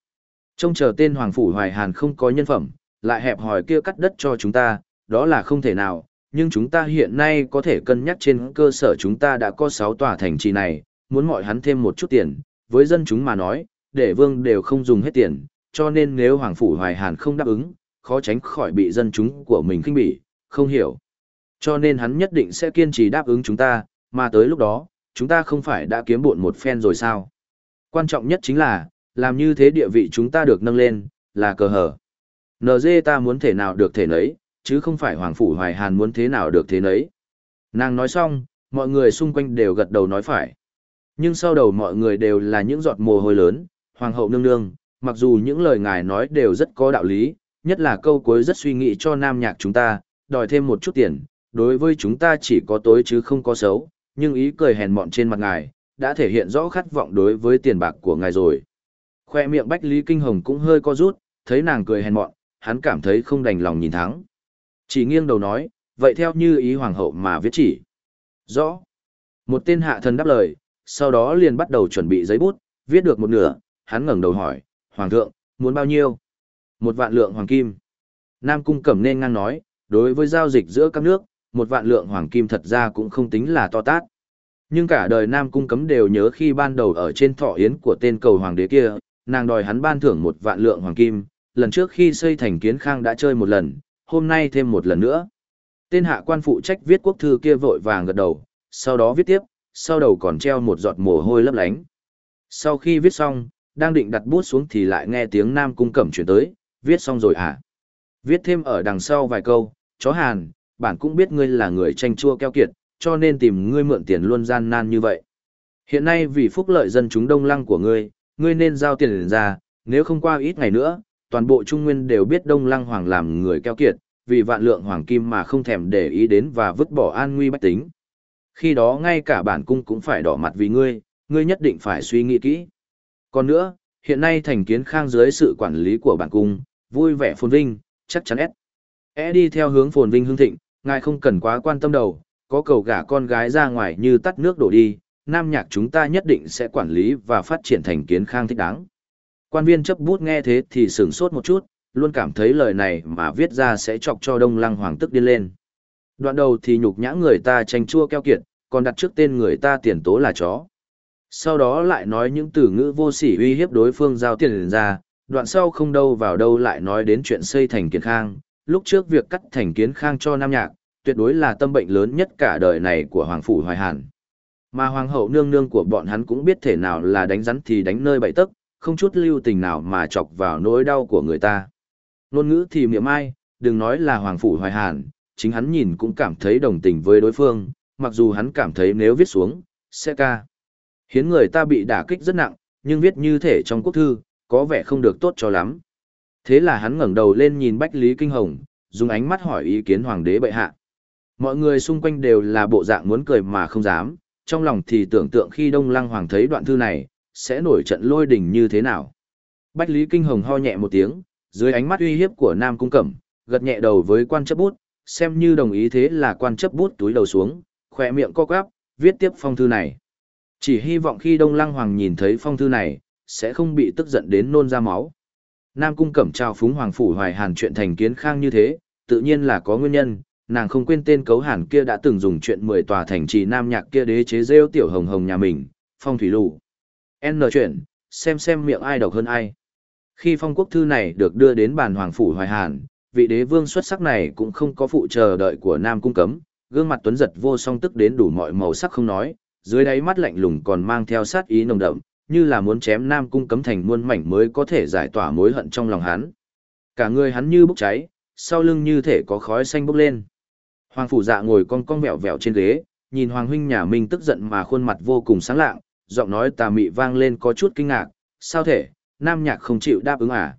Trông chờ tên Hoàng Phủ Hoài Hàn không có nhân phẩm, lại hẹp hỏi kia cắt đất cho chúng ta, đó là không thể nào, nhưng chúng ta hiện nay có thể cân nhắc trên cơ sở chúng ta đã có 6 tòa thành trì này, muốn mọi hắn thêm một chút tiền, với dân chúng mà nói, để vương đều không dùng hết tiền, cho nên nếu Hoàng Phủ Hoài Hàn không đáp ứng, khó tránh khỏi bị dân chúng của mình khinh bỉ, không hiểu. Cho nên hắn nhất định sẽ kiên trì đáp ứng chúng ta, mà tới lúc đó, chúng ta không phải đã kiếm bộn một phen rồi sao? Quan trọng nhất chính là, làm như thế địa vị chúng ta được nâng lên, là cờ hở. NG ta muốn thể nào được thể nấy, chứ không phải Hoàng Phủ Hoài Hàn muốn thế nào được thế nấy. Nàng nói xong, mọi người xung quanh đều gật đầu nói phải. Nhưng sau đầu mọi người đều là những giọt mồ hôi lớn, Hoàng hậu nương nương, mặc dù những lời ngài nói đều rất có đạo lý, nhất là câu cuối rất suy nghĩ cho nam nhạc chúng ta, đòi thêm một chút tiền, đối với chúng ta chỉ có tối chứ không có xấu, nhưng ý cười hèn mọn trên mặt ngài, đã thể hiện rõ khát vọng đối với tiền bạc của ngài rồi. Khoe miệng Bách Lý Kinh Hồng cũng hơi co rút, thấy nàng cười hèn mọn, hắn cảm thấy không đành lòng nhìn thắng. Chỉ nghiêng đầu nói, vậy theo như ý hoàng hậu mà viết chỉ. Rõ. Một tên hạ thần đáp lời, sau đó liền bắt đầu chuẩn bị giấy bút, viết được một nửa, hắn ngẩng đầu hỏi, Hoàng thượng, muốn bao nhiêu? Một vạn lượng hoàng kim. Nam Cung Cẩm nên ngang nói, đối với giao dịch giữa các nước, một vạn lượng hoàng kim thật ra cũng không tính là to tát. Nhưng cả đời Nam Cung cấm đều nhớ khi ban đầu ở trên thọ yến của tên cầu hoàng đế kia, nàng đòi hắn ban thưởng một vạn lượng hoàng kim, lần trước khi xây thành kiến khang đã chơi một lần, hôm nay thêm một lần nữa. Tên hạ quan phụ trách viết quốc thư kia vội vàng gật đầu, sau đó viết tiếp, sau đầu còn treo một giọt mồ hôi lấp lánh. Sau khi viết xong, đang định đặt bút xuống thì lại nghe tiếng Nam Cung Cẩm chuyển tới, viết xong rồi à? Viết thêm ở đằng sau vài câu, chó hàn, bản cũng biết ngươi là người tranh chua keo kiệt, cho nên tìm ngươi mượn tiền luôn gian nan như vậy. Hiện nay vì phúc lợi dân chúng đông lăng của ngươi, ngươi nên giao tiền ra, nếu không qua ít ngày nữa, toàn bộ Trung Nguyên đều biết đông lăng hoàng làm người keo kiệt, vì vạn lượng hoàng kim mà không thèm để ý đến và vứt bỏ an nguy bách tính. Khi đó ngay cả bản cung cũng phải đỏ mặt vì ngươi, ngươi nhất định phải suy nghĩ kỹ. Còn nữa, hiện nay thành kiến khang dưới sự quản lý của bản cung, vui vẻ phồn vinh, chắc chắn ép. E đi theo hướng phồn vinh hương thịnh, ngài không cần quá quan tâm đầu, có cầu gả con gái ra ngoài như tắt nước đổ đi, nam nhạc chúng ta nhất định sẽ quản lý và phát triển thành kiến khang thích đáng. Quan viên chấp bút nghe thế thì sửng sốt một chút, luôn cảm thấy lời này mà viết ra sẽ chọc cho đông lăng hoàng tức điên lên. Đoạn đầu thì nhục nhã người ta tranh chua keo kiệt, còn đặt trước tên người ta tiền tố là chó. Sau đó lại nói những từ ngữ vô sỉ uy hiếp đối phương giao tiền ra, đoạn sau không đâu vào đâu lại nói đến chuyện xây thành kiến khang, lúc trước việc cắt thành kiến khang cho Nam Nhạc, tuyệt đối là tâm bệnh lớn nhất cả đời này của Hoàng Phủ Hoài Hàn. Mà Hoàng hậu nương nương của bọn hắn cũng biết thể nào là đánh rắn thì đánh nơi bậy tức, không chút lưu tình nào mà chọc vào nỗi đau của người ta. Nôn ngữ thì miệng ai, đừng nói là Hoàng Phủ Hoài Hàn, chính hắn nhìn cũng cảm thấy đồng tình với đối phương, mặc dù hắn cảm thấy nếu viết xuống, sẽ ca. Hiến người ta bị đả kích rất nặng, nhưng viết như thể trong quốc thư, có vẻ không được tốt cho lắm. Thế là hắn ngẩng đầu lên nhìn Bách Lý Kinh Hồng, dùng ánh mắt hỏi ý kiến hoàng đế bệ hạ. Mọi người xung quanh đều là bộ dạng muốn cười mà không dám, trong lòng thì tưởng tượng khi Đông Lăng Hoàng thấy đoạn thư này, sẽ nổi trận lôi đình như thế nào. Bách Lý Kinh Hồng ho nhẹ một tiếng, dưới ánh mắt uy hiếp của Nam Cung Cẩm, gật nhẹ đầu với quan chấp bút, xem như đồng ý thế là quan chấp bút túi đầu xuống, khỏe miệng co quắp, viết tiếp phong thư này. Chỉ hy vọng khi Đông Lăng Hoàng nhìn thấy phong thư này, sẽ không bị tức giận đến nôn ra máu. Nam Cung Cẩm trao phúng Hoàng Phủ Hoài Hàn chuyện thành kiến khang như thế, tự nhiên là có nguyên nhân, nàng không quên tên cấu hàn kia đã từng dùng chuyện mười tòa thành trì Nam Nhạc kia đế chế rêu tiểu hồng hồng nhà mình, phong thủy lù. N chuyện, xem xem miệng ai độc hơn ai. Khi phong quốc thư này được đưa đến bàn Hoàng Phủ Hoài Hàn, vị đế vương xuất sắc này cũng không có phụ chờ đợi của Nam Cung Cấm, gương mặt tuấn giật vô song tức đến đủ mọi màu sắc không nói, dưới đáy mắt lạnh lùng còn mang theo sát ý nồng đậm, như là muốn chém Nam Cung cấm thành muôn mảnh mới có thể giải tỏa mối hận trong lòng hắn. Cả người hắn như bốc cháy, sau lưng như thể có khói xanh bốc lên. Hoàng phủ dạ ngồi con cong vẹo vẹo trên ghế, nhìn Hoàng huynh nhà mình tức giận mà khuôn mặt vô cùng sáng lạng, giọng nói tà mị vang lên có chút kinh ngạc, sao thể, Nam Nhạc không chịu đáp ứng à?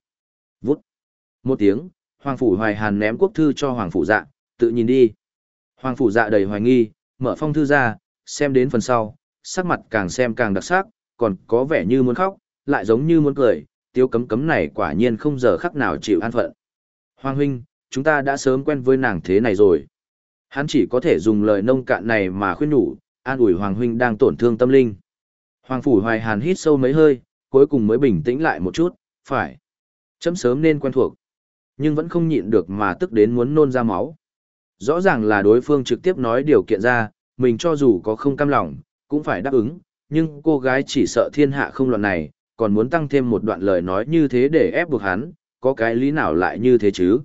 Vút. Một tiếng, Hoàng phủ Hoài Hàn ném quốc thư cho Hoàng phủ dạ, tự nhìn đi. Hoàng phủ dạ đầy hoài nghi, mở phong thư ra, xem đến phần sau, sắc mặt càng xem càng đặc sắc, còn có vẻ như muốn khóc, lại giống như muốn cười, tiêu cấm cấm này quả nhiên không giờ khắc nào chịu an phận. Hoàng huynh, chúng ta đã sớm quen với nàng thế này rồi. Hắn chỉ có thể dùng lời nông cạn này mà khuyên nhủ, an ủi Hoàng huynh đang tổn thương tâm linh. Hoàng phủ hoài hàn hít sâu mấy hơi, cuối cùng mới bình tĩnh lại một chút, phải. Chấm sớm nên quen thuộc. Nhưng vẫn không nhịn được mà tức đến muốn nôn ra máu. Rõ ràng là đối phương trực tiếp nói điều kiện ra, mình cho dù có không cam lòng, cũng phải đáp ứng, nhưng cô gái chỉ sợ thiên hạ không loạn này, còn muốn tăng thêm một đoạn lời nói như thế để ép buộc hắn, có cái lý nào lại như thế chứ?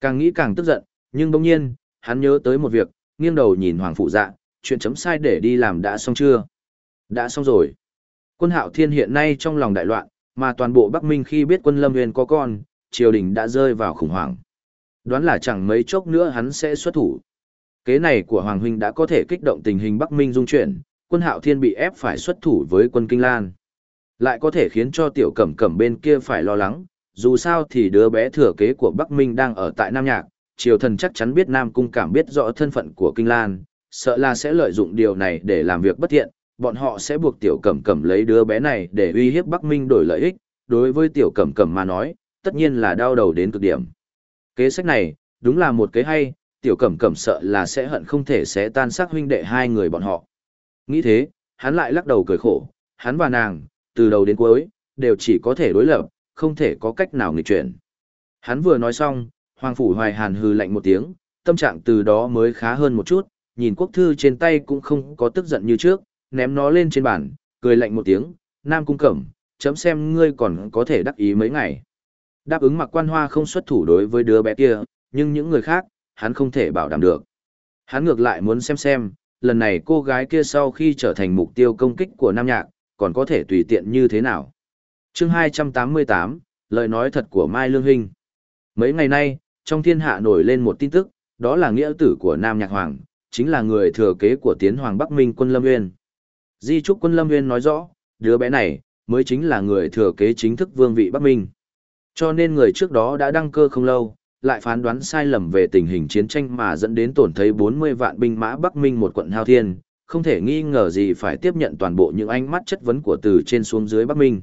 Càng nghĩ càng tức giận, nhưng bỗng nhiên, hắn nhớ tới một việc, nghiêng đầu nhìn Hoàng Phụ Dạ, chuyện chấm sai để đi làm đã xong chưa? Đã xong rồi. Quân hạo thiên hiện nay trong lòng đại loạn, mà toàn bộ Bắc Minh khi biết quân Lâm Nguyên có con, triều đình đã rơi vào khủng hoảng. Đoán là chẳng mấy chốc nữa hắn sẽ xuất thủ. Kế này của Hoàng Huynh đã có thể kích động tình hình Bắc Minh dung chuyển, quân hạo thiên bị ép phải xuất thủ với quân Kinh Lan. Lại có thể khiến cho tiểu cẩm cẩm bên kia phải lo lắng, dù sao thì đứa bé thừa kế của Bắc Minh đang ở tại Nam Nhạc, triều thần chắc chắn biết Nam Cung cảm biết rõ thân phận của Kinh Lan, sợ là sẽ lợi dụng điều này để làm việc bất thiện, bọn họ sẽ buộc tiểu cẩm cẩm lấy đứa bé này để uy hiếp Bắc Minh đổi lợi ích, đối với tiểu cẩm cẩm mà nói, tất nhiên là đau đầu đến cực điểm. Kế sách này, đúng là một kế hay, tiểu cẩm cẩm sợ là sẽ hận không thể sẽ tan xác huynh đệ hai người bọn họ. Nghĩ thế, hắn lại lắc đầu cười khổ, hắn và nàng, từ đầu đến cuối, đều chỉ có thể đối lập, không thể có cách nào nghịch chuyển. Hắn vừa nói xong, Hoàng Phủ Hoài Hàn hừ lạnh một tiếng, tâm trạng từ đó mới khá hơn một chút, nhìn quốc thư trên tay cũng không có tức giận như trước, ném nó lên trên bàn, cười lạnh một tiếng, Nam Cung Cẩm, chấm xem ngươi còn có thể đắc ý mấy ngày. Đáp ứng mặc quan hoa không xuất thủ đối với đứa bé kia, nhưng những người khác, hắn không thể bảo đảm được. Hắn ngược lại muốn xem xem, lần này cô gái kia sau khi trở thành mục tiêu công kích của Nam Nhạc, còn có thể tùy tiện như thế nào. chương 288, lời nói thật của Mai Lương Hinh. Mấy ngày nay, trong thiên hạ nổi lên một tin tức, đó là nghĩa tử của Nam Nhạc Hoàng, chính là người thừa kế của Tiến Hoàng Bắc Minh quân Lâm Nguyên. Di Trúc quân Lâm Nguyên nói rõ, đứa bé này, mới chính là người thừa kế chính thức vương vị Bắc Minh. Cho nên người trước đó đã đăng cơ không lâu, lại phán đoán sai lầm về tình hình chiến tranh mà dẫn đến tổn thấy 40 vạn binh mã Bắc Minh một quận hao thiên, không thể nghi ngờ gì phải tiếp nhận toàn bộ những ánh mắt chất vấn của từ trên xuống dưới Bắc Minh.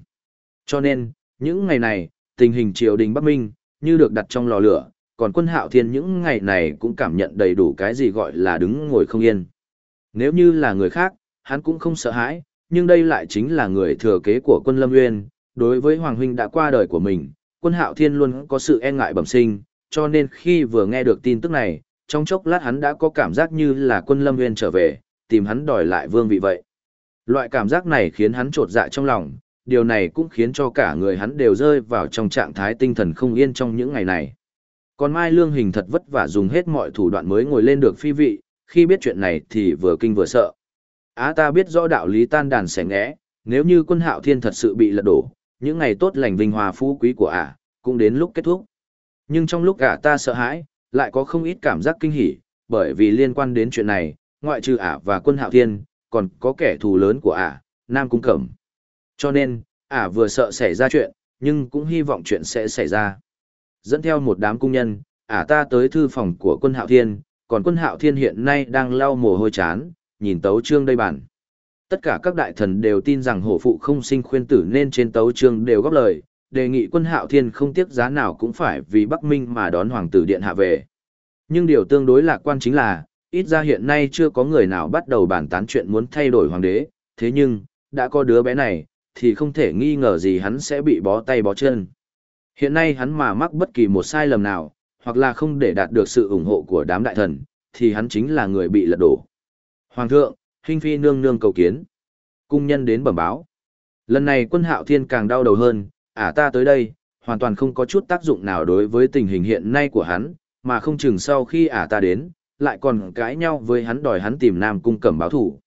Cho nên, những ngày này, tình hình triều đình Bắc Minh, như được đặt trong lò lửa, còn quân hạo thiên những ngày này cũng cảm nhận đầy đủ cái gì gọi là đứng ngồi không yên. Nếu như là người khác, hắn cũng không sợ hãi, nhưng đây lại chính là người thừa kế của quân Lâm Nguyên, đối với Hoàng Huynh đã qua đời của mình, quân hạo thiên luôn có sự e ngại bẩm sinh, cho nên khi vừa nghe được tin tức này, trong chốc lát hắn đã có cảm giác như là quân Lâm Nguyên trở về, tìm hắn đòi lại vương vị vậy. Loại cảm giác này khiến hắn trột dạ trong lòng, điều này cũng khiến cho cả người hắn đều rơi vào trong trạng thái tinh thần không yên trong những ngày này. Còn Mai Lương Hình thật vất vả dùng hết mọi thủ đoạn mới ngồi lên được phi vị, khi biết chuyện này thì vừa kinh vừa sợ. Á ta biết rõ đạo lý tan đàn sẽ ngẽ, nếu như quân hạo thiên thật sự bị lật đổ, những ngày tốt lành vinh hòa phú quý của ả, cũng đến lúc kết thúc. Nhưng trong lúc ả ta sợ hãi, lại có không ít cảm giác kinh hỉ, bởi vì liên quan đến chuyện này, ngoại trừ ả và quân hạo thiên, còn có kẻ thù lớn của ả, Nam Cung Cẩm. Cho nên, ả vừa sợ xảy ra chuyện, nhưng cũng hy vọng chuyện sẽ xảy ra. Dẫn theo một đám cung nhân, ả ta tới thư phòng của quân hạo thiên, còn quân hạo thiên hiện nay đang lau mồ hôi chán, nhìn tấu trương đây bản. Tất cả các đại thần đều tin rằng hổ phụ không sinh khuyên tử nên trên tấu trương đều góp lời, đề nghị quân hạo thiên không tiếc giá nào cũng phải vì Bắc Minh mà đón hoàng tử điện hạ về. Nhưng điều tương đối lạc quan chính là, ít ra hiện nay chưa có người nào bắt đầu bàn tán chuyện muốn thay đổi hoàng đế, thế nhưng, đã có đứa bé này, thì không thể nghi ngờ gì hắn sẽ bị bó tay bó chân. Hiện nay hắn mà mắc bất kỳ một sai lầm nào, hoặc là không để đạt được sự ủng hộ của đám đại thần, thì hắn chính là người bị lật đổ. Hoàng thượng, Hinh Phi nương nương cầu kiến. Cung nhân đến bẩm báo. Lần này quân hạo thiên càng đau đầu hơn, ả ta tới đây, hoàn toàn không có chút tác dụng nào đối với tình hình hiện nay của hắn, mà không chừng sau khi ả ta đến, lại còn cãi nhau với hắn đòi hắn tìm Nam Cung Cẩm báo thủ.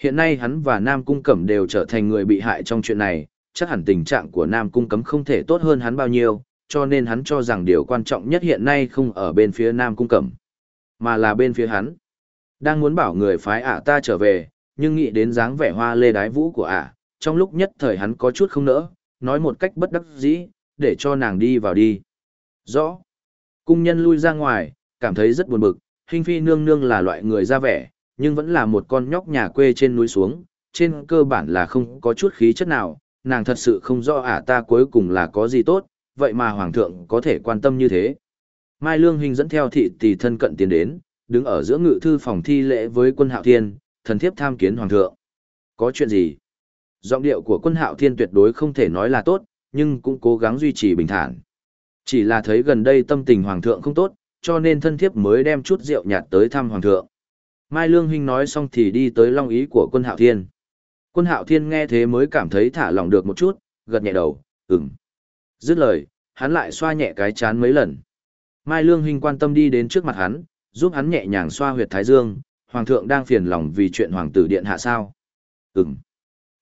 Hiện nay hắn và Nam Cung Cẩm đều trở thành người bị hại trong chuyện này, chắc hẳn tình trạng của Nam Cung Cấm không thể tốt hơn hắn bao nhiêu, cho nên hắn cho rằng điều quan trọng nhất hiện nay không ở bên phía Nam Cung Cẩm, mà là bên phía hắn. Đang muốn bảo người phái ả ta trở về, nhưng nghĩ đến dáng vẻ hoa lê đái vũ của ả, trong lúc nhất thời hắn có chút không nỡ, nói một cách bất đắc dĩ, để cho nàng đi vào đi. Rõ. Cung nhân lui ra ngoài, cảm thấy rất buồn bực, hình phi nương nương là loại người ra vẻ, nhưng vẫn là một con nhóc nhà quê trên núi xuống, trên cơ bản là không có chút khí chất nào, nàng thật sự không rõ ả ta cuối cùng là có gì tốt, vậy mà hoàng thượng có thể quan tâm như thế. Mai Lương Hình dẫn theo thị tỷ thân cận tiến đến, đứng ở giữa ngự thư phòng thi lễ với quân hạo thiên, thần thiếp tham kiến hoàng thượng. Có chuyện gì? Giọng điệu của quân hạo thiên tuyệt đối không thể nói là tốt, nhưng cũng cố gắng duy trì bình thản. Chỉ là thấy gần đây tâm tình hoàng thượng không tốt, cho nên thân thiếp mới đem chút rượu nhạt tới thăm hoàng thượng. Mai Lương Hinh nói xong thì đi tới long ý của quân hạo thiên. Quân hạo thiên nghe thế mới cảm thấy thả lỏng được một chút, gật nhẹ đầu, ừm. Dứt lời, hắn lại xoa nhẹ cái chán mấy lần. Mai Lương Hinh quan tâm đi đến trước mặt hắn, giúp hắn nhẹ nhàng xoa huyệt thái dương, hoàng thượng đang phiền lòng vì chuyện hoàng tử điện hạ sao. Ừm.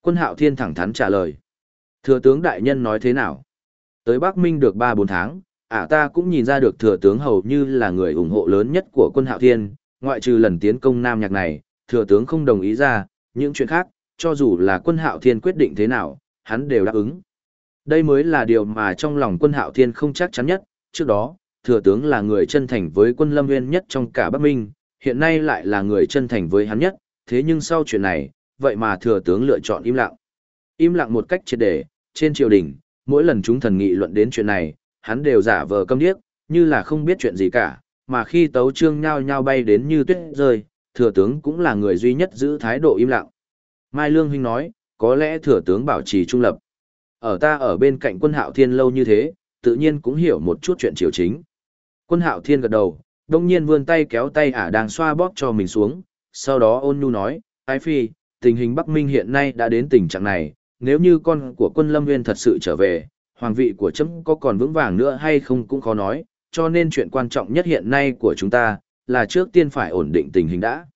Quân hạo thiên thẳng thắn trả lời. Thừa tướng đại nhân nói thế nào? Tới Bắc Minh được 3-4 tháng, ả ta cũng nhìn ra được thừa tướng hầu như là người ủng hộ lớn nhất của quân hạo thiên, ngoại trừ lần tiến công Nam Nhạc này, thừa tướng không đồng ý ra, những chuyện khác, cho dù là quân hạo thiên quyết định thế nào, hắn đều đáp ứng. Đây mới là điều mà trong lòng quân hạo thiên không chắc chắn nhất, trước đó, thừa tướng là người chân thành với quân lâm nguyên nhất trong cả Bắc Minh, hiện nay lại là người chân thành với hắn nhất, thế nhưng sau chuyện này, vậy mà thừa tướng lựa chọn im lặng. Im lặng một cách triệt để, trên triều đình, mỗi lần chúng thần nghị luận đến chuyện này, hắn đều giả vờ câm điếc, như là không biết chuyện gì cả, mà khi tấu trương nhao nhao bay đến như tuyết rơi, thừa tướng cũng là người duy nhất giữ thái độ im lặng. Mai Lương Huynh nói, có lẽ thừa tướng bảo trì trung lập. Ở ta ở bên cạnh quân hạo thiên lâu như thế, tự nhiên cũng hiểu một chút chuyện triều chính. Quân hạo thiên gật đầu, đông nhiên vươn tay kéo tay ả đang xoa bóp cho mình xuống, sau đó ôn nhu nói, Ái Phi, tình hình Bắc Minh hiện nay đã đến tình trạng này, nếu như con của quân Lâm Nguyên thật sự trở về, hoàng vị của chấm có còn vững vàng nữa hay không cũng khó nói, cho nên chuyện quan trọng nhất hiện nay của chúng ta, là trước tiên phải ổn định tình hình đã.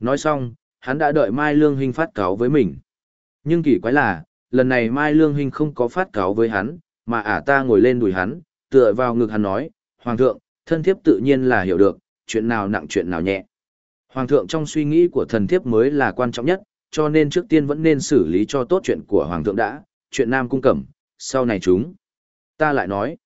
Nói xong, hắn đã đợi Mai Lương Hinh phát cáo với mình. Nhưng kỳ quái là, lần này Mai Lương Hinh không có phát cáo với hắn, mà ả ta ngồi lên đùi hắn, tựa vào ngực hắn nói, Hoàng thượng, thân thiếp tự nhiên là hiểu được, chuyện nào nặng chuyện nào nhẹ. Hoàng thượng trong suy nghĩ của thần thiếp mới là quan trọng nhất, cho nên trước tiên vẫn nên xử lý cho tốt chuyện của Hoàng thượng đã, chuyện Nam Cung Cẩm, sau này chúng. Ta lại nói,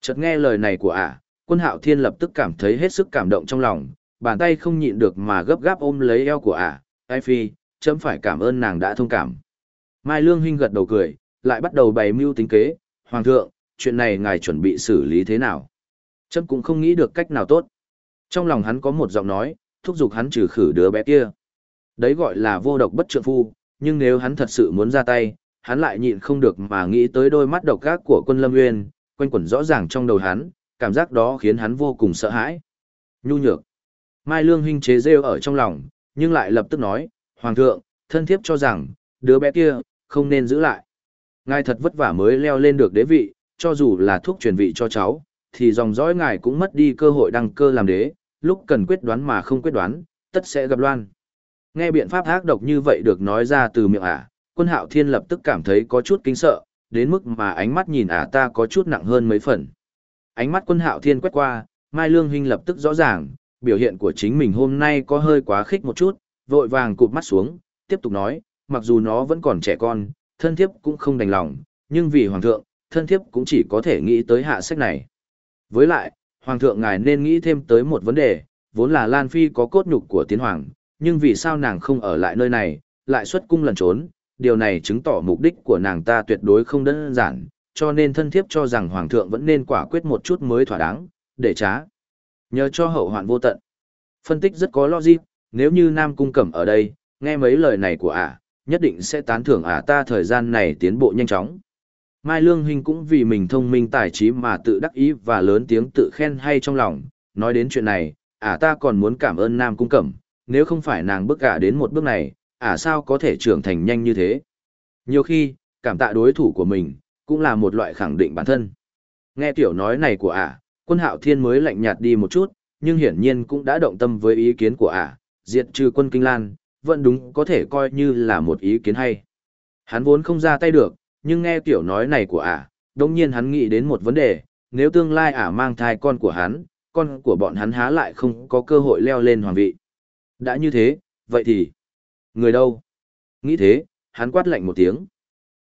chợt nghe lời này của ả, quân hạo thiên lập tức cảm thấy hết sức cảm động trong lòng, bàn tay không nhịn được mà gấp gáp ôm lấy eo của ả, ai phi, chấm phải cảm ơn nàng đã thông cảm. Mai Lương Hinh gật đầu cười, lại bắt đầu bày mưu tính kế, Hoàng thượng, chuyện này ngài chuẩn bị xử lý thế nào? Chấm cũng không nghĩ được cách nào tốt. Trong lòng hắn có một giọng nói, thúc giục hắn trừ khử đứa bé kia. Đấy gọi là vô độc bất trượng phu, nhưng nếu hắn thật sự muốn ra tay, hắn lại nhịn không được mà nghĩ tới đôi mắt độc ác của quân Lâm Nguyên, quanh quẩn rõ ràng trong đầu hắn, cảm giác đó khiến hắn vô cùng sợ hãi. Nhu nhược. Mai Lương Hinh chế rêu ở trong lòng, nhưng lại lập tức nói, Hoàng thượng, thân thiếp cho rằng, đứa bé kia, không nên giữ lại. Ngài thật vất vả mới leo lên được đế vị, cho dù là thuốc truyền vị cho cháu, thì dòng dõi ngài cũng mất đi cơ hội đăng cơ làm đế, lúc cần quyết đoán mà không quyết đoán, tất sẽ gặp loan. Nghe biện pháp ác độc như vậy được nói ra từ miệng ả, quân hạo thiên lập tức cảm thấy có chút kinh sợ, đến mức mà ánh mắt nhìn ả ta có chút nặng hơn mấy phần. Ánh mắt quân hạo thiên quét qua, Mai Lương Hinh lập tức rõ ràng, biểu hiện của chính mình hôm nay có hơi quá khích một chút, vội vàng cụp mắt xuống, tiếp tục nói, mặc dù nó vẫn còn trẻ con, thân thiếp cũng không đành lòng, nhưng vì hoàng thượng, thân thiếp cũng chỉ có thể nghĩ tới hạ sách này. Với lại, hoàng thượng ngài nên nghĩ thêm tới một vấn đề, vốn là Lan Phi có cốt nhục của tiến hoàng, nhưng vì sao nàng không ở lại nơi này, lại xuất cung lần trốn, điều này chứng tỏ mục đích của nàng ta tuyệt đối không đơn giản, cho nên thân thiếp cho rằng hoàng thượng vẫn nên quả quyết một chút mới thỏa đáng, để trá. Nhờ cho hậu hoạn vô tận. Phân tích rất có logic, nếu như Nam Cung Cẩm ở đây, nghe mấy lời này của ả, nhất định sẽ tán thưởng ả ta thời gian này tiến bộ nhanh chóng. Mai Lương Hình cũng vì mình thông minh tài trí mà tự đắc ý và lớn tiếng tự khen hay trong lòng, nói đến chuyện này, ả ta còn muốn cảm ơn Nam Cung Cẩm, nếu không phải nàng bước cả đến một bước này, ả sao có thể trưởng thành nhanh như thế. Nhiều khi, cảm tạ đối thủ của mình, cũng là một loại khẳng định bản thân. Nghe tiểu nói này của ả, quân hạo thiên mới lạnh nhạt đi một chút, nhưng hiển nhiên cũng đã động tâm với ý kiến của ả, diệt trừ quân Kinh Lan, vẫn đúng có thể coi như là một ý kiến hay. Hắn vốn không ra tay được, nhưng nghe tiểu nói này của ả, đồng nhiên hắn nghĩ đến một vấn đề, nếu tương lai ả mang thai con của hắn, con của bọn hắn há lại không có cơ hội leo lên hoàng vị. Đã như thế, vậy thì, người đâu? Nghĩ thế, hắn quát lạnh một tiếng.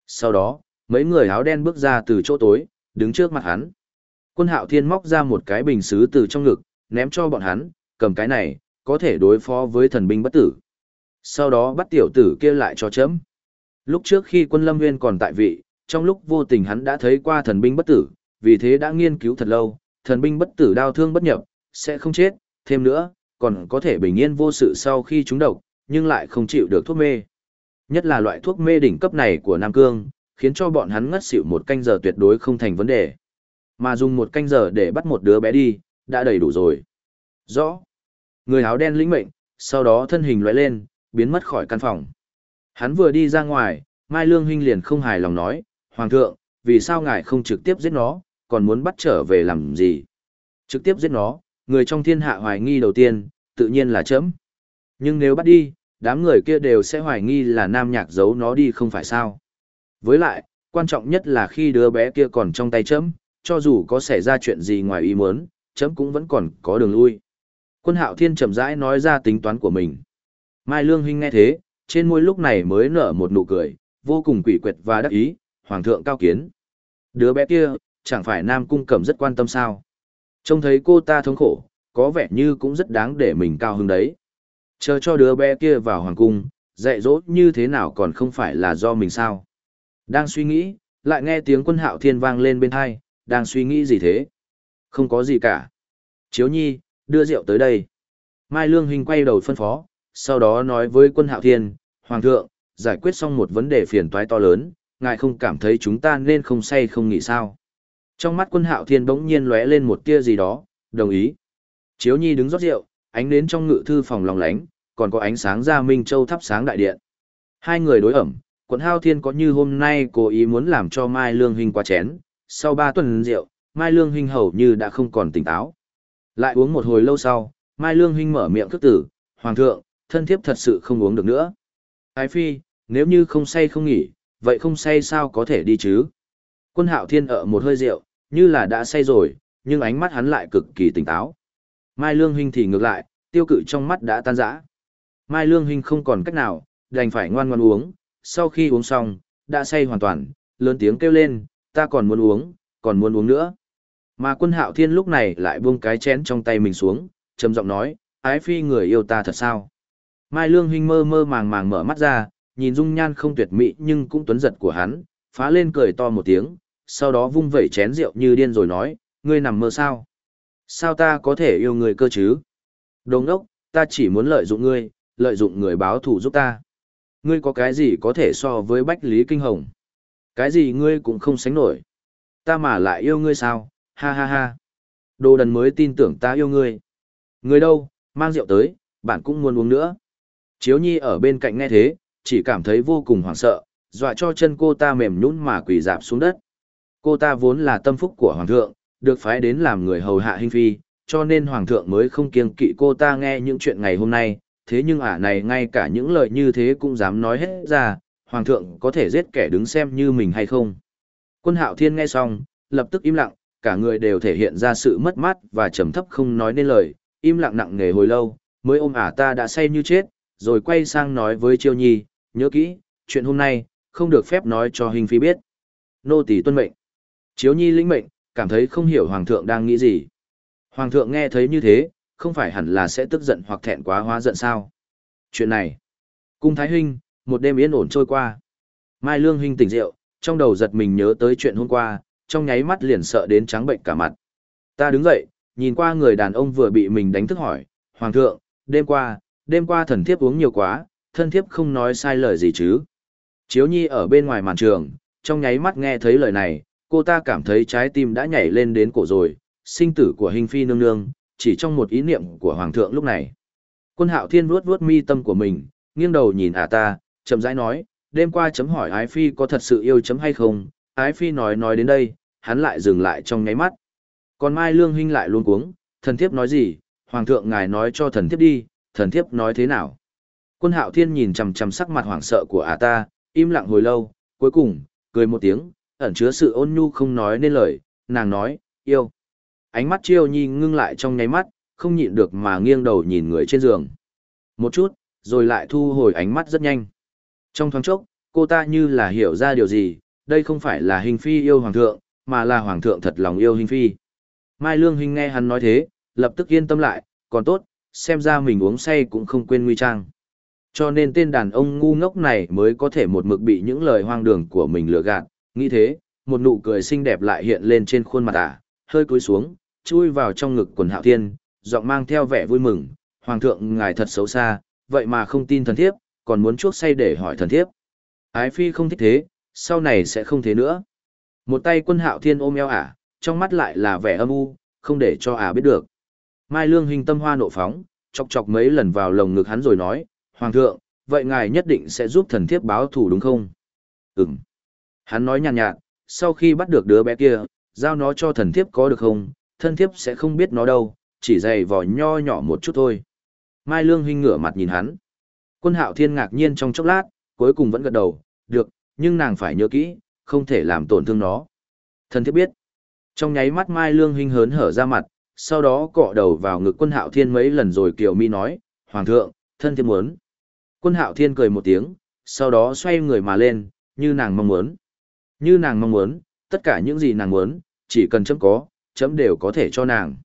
Sau đó, mấy người áo đen bước ra từ chỗ tối, đứng trước mặt hắn. Quân hạo thiên móc ra một cái bình xứ từ trong ngực, ném cho bọn hắn, cầm cái này, có thể đối phó với thần binh bất tử. Sau đó bắt tiểu tử kia lại cho chấm. Lúc trước khi quân lâm nguyên còn tại vị, trong lúc vô tình hắn đã thấy qua thần binh bất tử, vì thế đã nghiên cứu thật lâu, thần binh bất tử đau thương bất nhập, sẽ không chết, thêm nữa, còn có thể bình yên vô sự sau khi trúng độc, nhưng lại không chịu được thuốc mê. Nhất là loại thuốc mê đỉnh cấp này của Nam Cương, khiến cho bọn hắn ngất xỉu một canh giờ tuyệt đối không thành vấn đề. Mà dùng một canh giờ để bắt một đứa bé đi, đã đầy đủ rồi. Rõ. Người áo đen lĩnh mệnh, sau đó thân hình lóe lên, biến mất khỏi căn phòng. Hắn vừa đi ra ngoài, Mai Lương Hinh liền không hài lòng nói, Hoàng thượng, vì sao ngài không trực tiếp giết nó, còn muốn bắt trở về làm gì? Trực tiếp giết nó, người trong thiên hạ hoài nghi đầu tiên, tự nhiên là chấm. Nhưng nếu bắt đi, đám người kia đều sẽ hoài nghi là nam nhạc giấu nó đi không phải sao. Với lại, quan trọng nhất là khi đứa bé kia còn trong tay chấm, cho dù có xảy ra chuyện gì ngoài ý muốn, chấm cũng vẫn còn có đường lui. Quân hạo thiên chậm rãi nói ra tính toán của mình. Mai Lương Hinh nghe thế, trên môi lúc này mới nở một nụ cười, vô cùng quỷ quyệt và đắc ý, hoàng thượng cao kiến. Đứa bé kia, chẳng phải Nam Cung Cẩm rất quan tâm sao. Trông thấy cô ta thống khổ, có vẻ như cũng rất đáng để mình cao hứng đấy. Chờ cho đứa bé kia vào hoàng cung, dạy dỗ như thế nào còn không phải là do mình sao. Đang suy nghĩ, lại nghe tiếng quân hạo thiên vang lên bên hai, đang suy nghĩ gì thế? Không có gì cả. Chiếu nhi, đưa rượu tới đây. Mai Lương Hình quay đầu phân phó, sau đó nói với quân hạo thiên, Hoàng thượng, giải quyết xong một vấn đề phiền toái to lớn, ngài không cảm thấy chúng ta nên không say không nghỉ sao. Trong mắt quân hạo thiên bỗng nhiên lóe lên một tia gì đó, đồng ý. Chiếu nhi đứng rót rượu, ánh đến trong ngự thư phòng lòng lánh, còn có ánh sáng ra Minh Châu thắp sáng đại điện. Hai người đối ẩm, quận Hạo thiên có như hôm nay cố ý muốn làm cho Mai Lương Hình qua chén, sau ba tuần rượu, Mai Lương Hình hầu như đã không còn tỉnh táo. Lại uống một hồi lâu sau, Mai Lương Hinh mở miệng cất tử, Hoàng thượng, thân thiếp thật sự không uống được nữa. Ái phi, nếu như không say không nghỉ, vậy không say sao có thể đi chứ? Quân hạo thiên ở một hơi rượu, như là đã say rồi, nhưng ánh mắt hắn lại cực kỳ tỉnh táo. Mai Lương Hinh thì ngược lại, tiêu cự trong mắt đã tan rã. Mai Lương Hinh không còn cách nào, đành phải ngoan ngoan uống, sau khi uống xong, đã say hoàn toàn, lớn tiếng kêu lên, ta còn muốn uống, còn muốn uống nữa. Mà quân hạo thiên lúc này lại buông cái chén trong tay mình xuống, trầm giọng nói, ái phi người yêu ta thật sao? Mai Lương Hinh mơ mơ màng màng mở mắt ra, nhìn dung nhan không tuyệt mỹ nhưng cũng tuấn giật của hắn, phá lên cười to một tiếng, sau đó vung vẩy chén rượu như điên rồi nói, ngươi nằm mơ sao? Sao ta có thể yêu người cơ chứ? Đồ ốc, ta chỉ muốn lợi dụng ngươi, lợi dụng người báo thù giúp ta. Ngươi có cái gì có thể so với Bách Lý Kinh Hồng? Cái gì ngươi cũng không sánh nổi. Ta mà lại yêu ngươi sao? Ha ha ha. Đồ đần mới tin tưởng ta yêu ngươi. Ngươi đâu, mang rượu tới, bạn cũng muốn uống nữa. Chiếu nhi ở bên cạnh nghe thế, chỉ cảm thấy vô cùng hoảng sợ, dọa cho chân cô ta mềm nhũn mà quỳ dạp xuống đất. Cô ta vốn là tâm phúc của hoàng thượng, được phái đến làm người hầu hạ hình phi, cho nên hoàng thượng mới không kiêng kỵ cô ta nghe những chuyện ngày hôm nay, thế nhưng ả này ngay cả những lời như thế cũng dám nói hết ra, hoàng thượng có thể giết kẻ đứng xem như mình hay không. Quân hạo thiên nghe xong, lập tức im lặng, cả người đều thể hiện ra sự mất mát và trầm thấp không nói nên lời, im lặng nặng nề hồi lâu, mới ôm ả ta đã say như chết, rồi quay sang nói với Chiêu Nhi, nhớ kỹ, chuyện hôm nay, không được phép nói cho hình phi biết. Nô tỳ tuân mệnh. Chiếu Nhi lĩnh mệnh, cảm thấy không hiểu Hoàng thượng đang nghĩ gì. Hoàng thượng nghe thấy như thế, không phải hẳn là sẽ tức giận hoặc thẹn quá hóa giận sao. Chuyện này, cung Thái Huynh, một đêm yên ổn trôi qua. Mai Lương Huynh tỉnh rượu, trong đầu giật mình nhớ tới chuyện hôm qua, trong nháy mắt liền sợ đến trắng bệnh cả mặt. Ta đứng dậy, nhìn qua người đàn ông vừa bị mình đánh thức hỏi, Hoàng thượng, đêm qua, đêm qua thần thiếp uống nhiều quá, thân thiếp không nói sai lời gì chứ. Chiếu nhi ở bên ngoài màn trường, trong nháy mắt nghe thấy lời này, cô ta cảm thấy trái tim đã nhảy lên đến cổ rồi, sinh tử của hình phi nương nương, chỉ trong một ý niệm của hoàng thượng lúc này. Quân hạo thiên vuốt vuốt mi tâm của mình, nghiêng đầu nhìn ả ta, chậm rãi nói, đêm qua chấm hỏi ái phi có thật sự yêu chấm hay không, ái phi nói nói đến đây, hắn lại dừng lại trong ngáy mắt. Còn Mai Lương Huynh lại luôn cuống, thần thiếp nói gì, hoàng thượng ngài nói cho thần thiếp đi, thần thiếp nói thế nào. Quân hạo thiên nhìn chằm chằm sắc mặt hoảng sợ của ả ta, im lặng hồi lâu, cuối cùng, cười một tiếng, ẩn chứa sự ôn nhu không nói nên lời, nàng nói, yêu. Ánh mắt chiêu nhi ngưng lại trong nháy mắt, không nhịn được mà nghiêng đầu nhìn người trên giường. Một chút, rồi lại thu hồi ánh mắt rất nhanh. Trong thoáng chốc, cô ta như là hiểu ra điều gì, đây không phải là hình phi yêu hoàng thượng, mà là hoàng thượng thật lòng yêu hình phi. Mai Lương Hình nghe hắn nói thế, lập tức yên tâm lại, còn tốt, xem ra mình uống say cũng không quên nguy trang. Cho nên tên đàn ông ngu ngốc này mới có thể một mực bị những lời hoang đường của mình lừa gạt, nghĩ thế, một nụ cười xinh đẹp lại hiện lên trên khuôn mặt ả, hơi cúi xuống, chui vào trong ngực quần hạo thiên, giọng mang theo vẻ vui mừng, hoàng thượng ngài thật xấu xa, vậy mà không tin thần thiếp, còn muốn chuốc say để hỏi thần thiếp. Ái phi không thích thế, sau này sẽ không thế nữa. Một tay quân hạo thiên ôm eo ả, trong mắt lại là vẻ âm u, không để cho ả biết được. Mai lương hình tâm hoa nộ phóng, chọc chọc mấy lần vào lồng ngực hắn rồi nói, Hoàng thượng, vậy ngài nhất định sẽ giúp thần thiếp báo thù đúng không? Ừm. Hắn nói nhàn nhạt, nhạt, sau khi bắt được đứa bé kia, giao nó cho thần thiếp có được không? Thần thiếp sẽ không biết nó đâu, chỉ dày vò nho nhỏ một chút thôi. Mai Lương Hinh ngửa mặt nhìn hắn. Quân hạo thiên ngạc nhiên trong chốc lát, cuối cùng vẫn gật đầu, được, nhưng nàng phải nhớ kỹ, không thể làm tổn thương nó. Thần thiếp biết. Trong nháy mắt Mai Lương Hinh hớn hở ra mặt, sau đó cọ đầu vào ngực quân hạo thiên mấy lần rồi kiều mi nói, Hoàng thượng, thân thiếp muốn. Quân hạo thiên cười một tiếng, sau đó xoay người mà lên, như nàng mong muốn. Như nàng mong muốn, tất cả những gì nàng muốn, chỉ cần chấm có, chấm đều có thể cho nàng.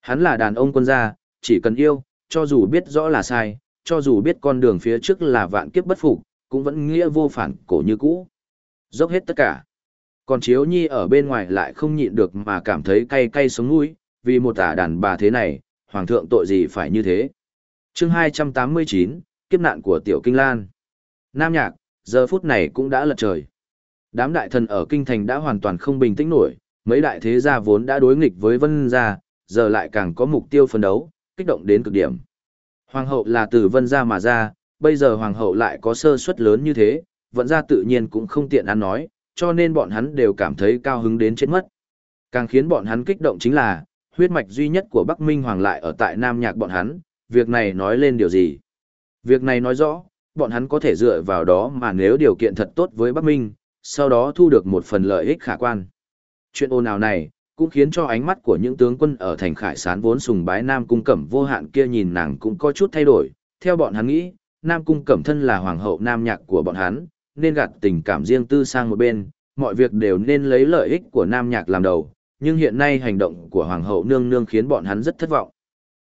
Hắn là đàn ông quân gia, chỉ cần yêu, cho dù biết rõ là sai, cho dù biết con đường phía trước là vạn kiếp bất phục, cũng vẫn nghĩa vô phản cổ như cũ. Dốc hết tất cả. Còn Chiếu Nhi ở bên ngoài lại không nhịn được mà cảm thấy cay cay sống mũi, vì một tả đàn bà thế này, hoàng thượng tội gì phải như thế. chương 289, kiếp nạn của Tiểu Kinh Lan. Nam Nhạc, giờ phút này cũng đã lật trời. Đám đại thần ở kinh thành đã hoàn toàn không bình tĩnh nổi, mấy đại thế gia vốn đã đối nghịch với Vân gia, giờ lại càng có mục tiêu phấn đấu, kích động đến cực điểm. Hoàng hậu là từ Vân gia mà ra, bây giờ hoàng hậu lại có sơ suất lớn như thế, vận gia tự nhiên cũng không tiện ăn nói, cho nên bọn hắn đều cảm thấy cao hứng đến chết mất. Càng khiến bọn hắn kích động chính là, huyết mạch duy nhất của Bắc Minh Hoàng lại ở tại Nam Nhạc bọn hắn, việc này nói lên điều gì? Việc này nói rõ, bọn hắn có thể dựa vào đó mà nếu điều kiện thật tốt với Bắc Minh, sau đó thu được một phần lợi ích khả quan. Chuyện ồn ào này, cũng khiến cho ánh mắt của những tướng quân ở thành khải sán vốn sùng bái Nam Cung Cẩm vô hạn kia nhìn nàng cũng có chút thay đổi. Theo bọn hắn nghĩ, Nam Cung Cẩm thân là hoàng hậu nam nhạc của bọn hắn, nên gạt tình cảm riêng tư sang một bên, mọi việc đều nên lấy lợi ích của nam nhạc làm đầu. Nhưng hiện nay hành động của hoàng hậu nương nương khiến bọn hắn rất thất vọng.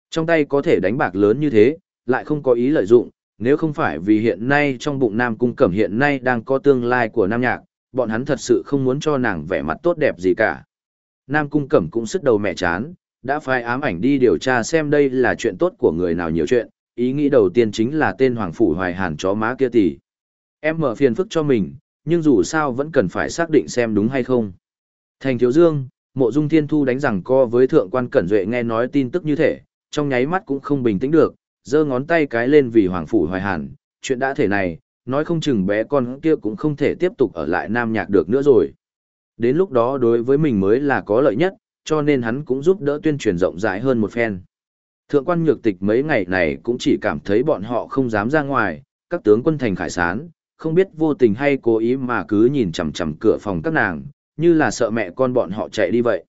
Trong tay có thể đánh bạc lớn như thế, lại không có ý lợi dụng, nếu không phải vì hiện nay trong bụng Nam Cung Cẩm hiện nay đang có tương lai của Nam Nhạc, bọn hắn thật sự không muốn cho nàng vẻ mặt tốt đẹp gì cả. Nam Cung Cẩm cũng sức đầu mẹ chán, đã phải ám ảnh đi điều tra xem đây là chuyện tốt của người nào nhiều chuyện, ý nghĩ đầu tiên chính là tên Hoàng Phủ Hoài Hàn chó má kia tỷ. Em mở phiền phức cho mình, nhưng dù sao vẫn cần phải xác định xem đúng hay không. Thành Thiếu Dương, Mộ Dung Thiên Thu đánh rằng co với Thượng quan Cẩn Duệ nghe nói tin tức như thế, trong nháy mắt cũng không bình tĩnh được, giơ ngón tay cái lên vì Hoàng Phủ Hoài Hàn, chuyện đã thể này, nói không chừng bé con kia cũng không thể tiếp tục ở lại Nam Nhạc được nữa rồi. Đến lúc đó đối với mình mới là có lợi nhất, cho nên hắn cũng giúp đỡ tuyên truyền rộng rãi hơn một phen. Thượng quan nhược tịch mấy ngày này cũng chỉ cảm thấy bọn họ không dám ra ngoài, các tướng quân thành khải sán, không biết vô tình hay cố ý mà cứ nhìn chằm chằm cửa phòng các nàng, như là sợ mẹ con bọn họ chạy đi vậy.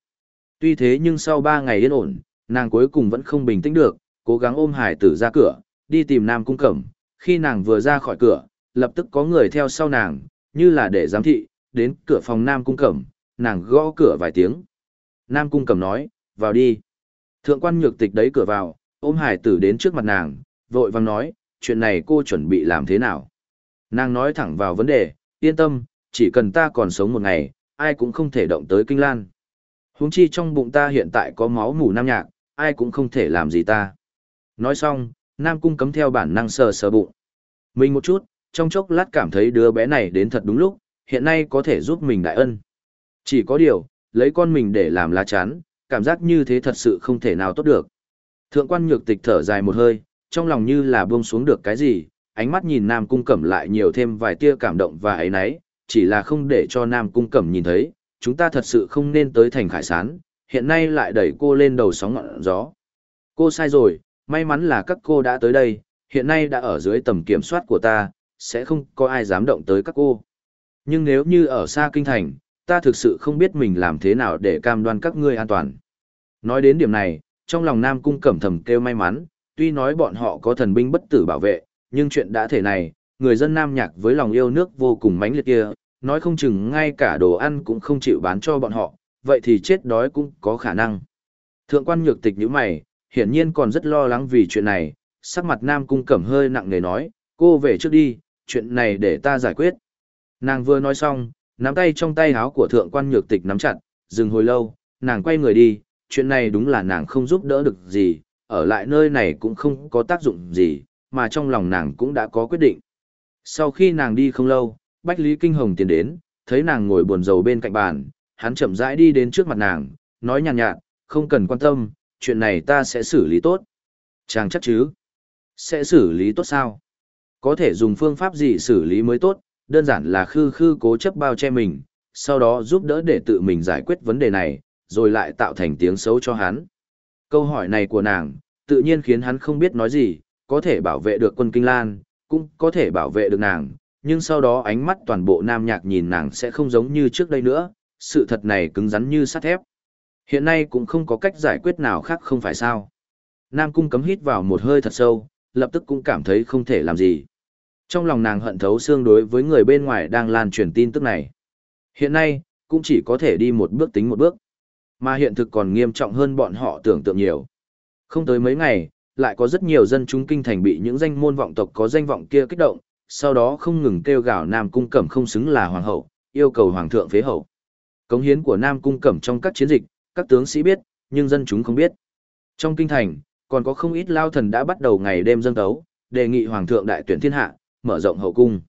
Tuy thế nhưng sau ba ngày yên ổn, nàng cuối cùng vẫn không bình tĩnh được, cố gắng ôm hải tử ra cửa, đi tìm Nam Cung Cẩm. Khi nàng vừa ra khỏi cửa, lập tức có người theo sau nàng, như là để giám thị, đến cửa phòng Nam Cung Cẩm, nàng gõ cửa vài tiếng. Nam Cung Cẩm nói, vào đi. Thượng quan nhược tịch đấy cửa vào, ôm hải tử đến trước mặt nàng, vội vàng nói, chuyện này cô chuẩn bị làm thế nào? Nàng nói thẳng vào vấn đề, yên tâm, chỉ cần ta còn sống một ngày, ai cũng không thể động tới kinh lan. Huống chi trong bụng ta hiện tại có máu mù nam nhạc, ai cũng không thể làm gì ta. Nói xong, Nam Cung cấm theo bản năng sờ sờ bụng. Mình một chút, trong chốc lát cảm thấy đứa bé này đến thật đúng lúc, hiện nay có thể giúp mình đại ân. Chỉ có điều, lấy con mình để làm lá chắn, cảm giác như thế thật sự không thể nào tốt được. Thượng quan nhược tịch thở dài một hơi, trong lòng như là buông xuống được cái gì, ánh mắt nhìn Nam Cung Cẩm lại nhiều thêm vài tia cảm động và ấy nấy, chỉ là không để cho Nam Cung Cẩm nhìn thấy, chúng ta thật sự không nên tới thành khải sán, hiện nay lại đẩy cô lên đầu sóng ngọn gió. Cô sai rồi, may mắn là các cô đã tới đây, hiện nay đã ở dưới tầm kiểm soát của ta, sẽ không có ai dám động tới các cô. Nhưng nếu như ở xa kinh thành, ta thực sự không biết mình làm thế nào để cam đoan các ngươi an toàn. Nói đến điểm này, trong lòng Nam Cung cẩm thầm kêu may mắn, tuy nói bọn họ có thần binh bất tử bảo vệ, nhưng chuyện đã thể này, người dân Nam Nhạc với lòng yêu nước vô cùng mãnh liệt kia, nói không chừng ngay cả đồ ăn cũng không chịu bán cho bọn họ, vậy thì chết đói cũng có khả năng. Thượng quan nhược tịch như mày, hiển nhiên còn rất lo lắng vì chuyện này, sắc mặt Nam Cung Cẩm hơi nặng nề nói, cô về trước đi, chuyện này để ta giải quyết. Nàng vừa nói xong, nắm tay trong tay áo của thượng quan nhược tịch nắm chặt, dừng hồi lâu, nàng quay người đi, chuyện này đúng là nàng không giúp đỡ được gì, ở lại nơi này cũng không có tác dụng gì, mà trong lòng nàng cũng đã có quyết định. Sau khi nàng đi không lâu, Bách Lý Kinh Hồng tiến đến, thấy nàng ngồi buồn rầu bên cạnh bàn, hắn chậm rãi đi đến trước mặt nàng, nói nhàn nhạt, không cần quan tâm, chuyện này ta sẽ xử lý tốt. Chàng chắc chứ? Sẽ xử lý tốt sao? Có thể dùng phương pháp gì xử lý mới tốt, đơn giản là khư khư cố chấp bao che mình, sau đó giúp đỡ để tự mình giải quyết vấn đề này, rồi lại tạo thành tiếng xấu cho hắn. Câu hỏi này của nàng, tự nhiên khiến hắn không biết nói gì, có thể bảo vệ được quân Kinh Lan, cũng có thể bảo vệ được nàng, nhưng sau đó ánh mắt toàn bộ nam nhạc nhìn nàng sẽ không giống như trước đây nữa, sự thật này cứng rắn như sắt thép. Hiện nay cũng không có cách giải quyết nào khác không phải sao. Nam cung cấm hít vào một hơi thật sâu, lập tức cũng cảm thấy không thể làm gì. Trong lòng nàng hận thấu xương đối với người bên ngoài đang lan truyền tin tức này. Hiện nay, cũng chỉ có thể đi một bước tính một bước. Mà hiện thực còn nghiêm trọng hơn bọn họ tưởng tượng nhiều. Không tới mấy ngày, lại có rất nhiều dân chúng kinh thành bị những danh môn vọng tộc có danh vọng kia kích động, sau đó không ngừng kêu gào Nam Cung Cẩm không xứng là hoàng hậu, yêu cầu hoàng thượng phế hậu. Cống hiến của Nam Cung Cẩm trong các chiến dịch, các tướng sĩ biết, nhưng dân chúng không biết. Trong kinh thành, còn có không ít lao thần đã bắt đầu ngày đêm dâng tấu, đề nghị hoàng thượng đại tuyển thiên hạ, mở rộng hậu cung.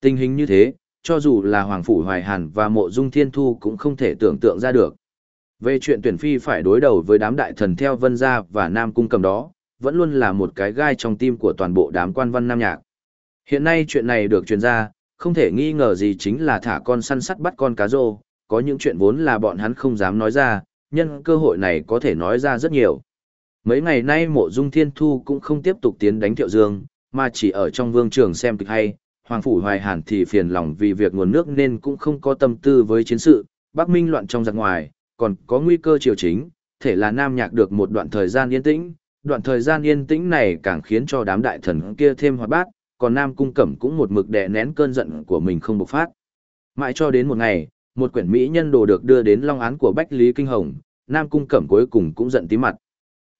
Tình hình như thế, cho dù là hoàng phủ Hoài Hàn và mộ dung thiên thu cũng không thể tưởng tượng ra được. Về chuyện tuyển phi phải đối đầu với đám đại thần theo vân gia và nam cung cầm đó, vẫn luôn là một cái gai trong tim của toàn bộ đám quan văn nam nhạc. Hiện nay chuyện này được truyền ra, không thể nghi ngờ gì chính là thả con săn sắt bắt con cá rô, có những chuyện vốn là bọn hắn không dám nói ra, nhân cơ hội này có thể nói ra rất nhiều. Mấy ngày nay mộ dung thiên thu cũng không tiếp tục tiến đánh thiệu dương, mà chỉ ở trong vương trường xem kịch hay, Hoàng Phủ Hoài Hàn thì phiền lòng vì việc nguồn nước nên cũng không có tâm tư với chiến sự, Bắc Minh loạn trong giặc ngoài, còn có nguy cơ triều chính, thể là Nam Nhạc được một đoạn thời gian yên tĩnh, đoạn thời gian yên tĩnh này càng khiến cho đám đại thần kia thêm hoạt bát, còn Nam Cung Cẩm cũng một mực đè nén cơn giận của mình không bộc phát. Mãi cho đến một ngày, một quyển mỹ nhân đồ được đưa đến long án của Bách Lý Kinh Hồng, Nam Cung Cẩm cuối cùng cũng giận tí mặt.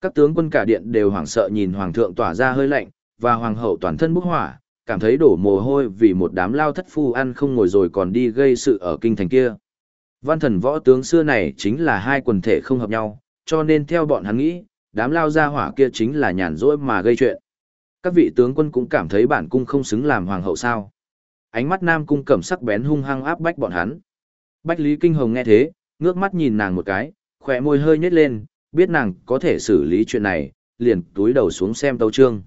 Các tướng quân cả điện đều hoảng sợ nhìn hoàng thượng tỏa ra hơi lạnh, và hoàng hậu toàn thân bốc hỏa, cảm thấy đổ mồ hôi vì một đám lao thất phu ăn không ngồi rồi còn đi gây sự ở kinh thành kia. Văn thần võ tướng xưa này chính là hai quần thể không hợp nhau, cho nên theo bọn hắn nghĩ, đám lao gia hỏa kia chính là nhàn rỗi mà gây chuyện. Các vị tướng quân cũng cảm thấy bản cung không xứng làm hoàng hậu sao. Ánh mắt nam cung cẩm sắc bén hung hăng áp bách bọn hắn. Bách Lý Kinh Hồng nghe thế, ngước mắt nhìn nàng một cái, khỏe môi hơi nhếch lên, biết nàng có thể xử lý chuyện này, liền túi đầu xuống xem tấu trương.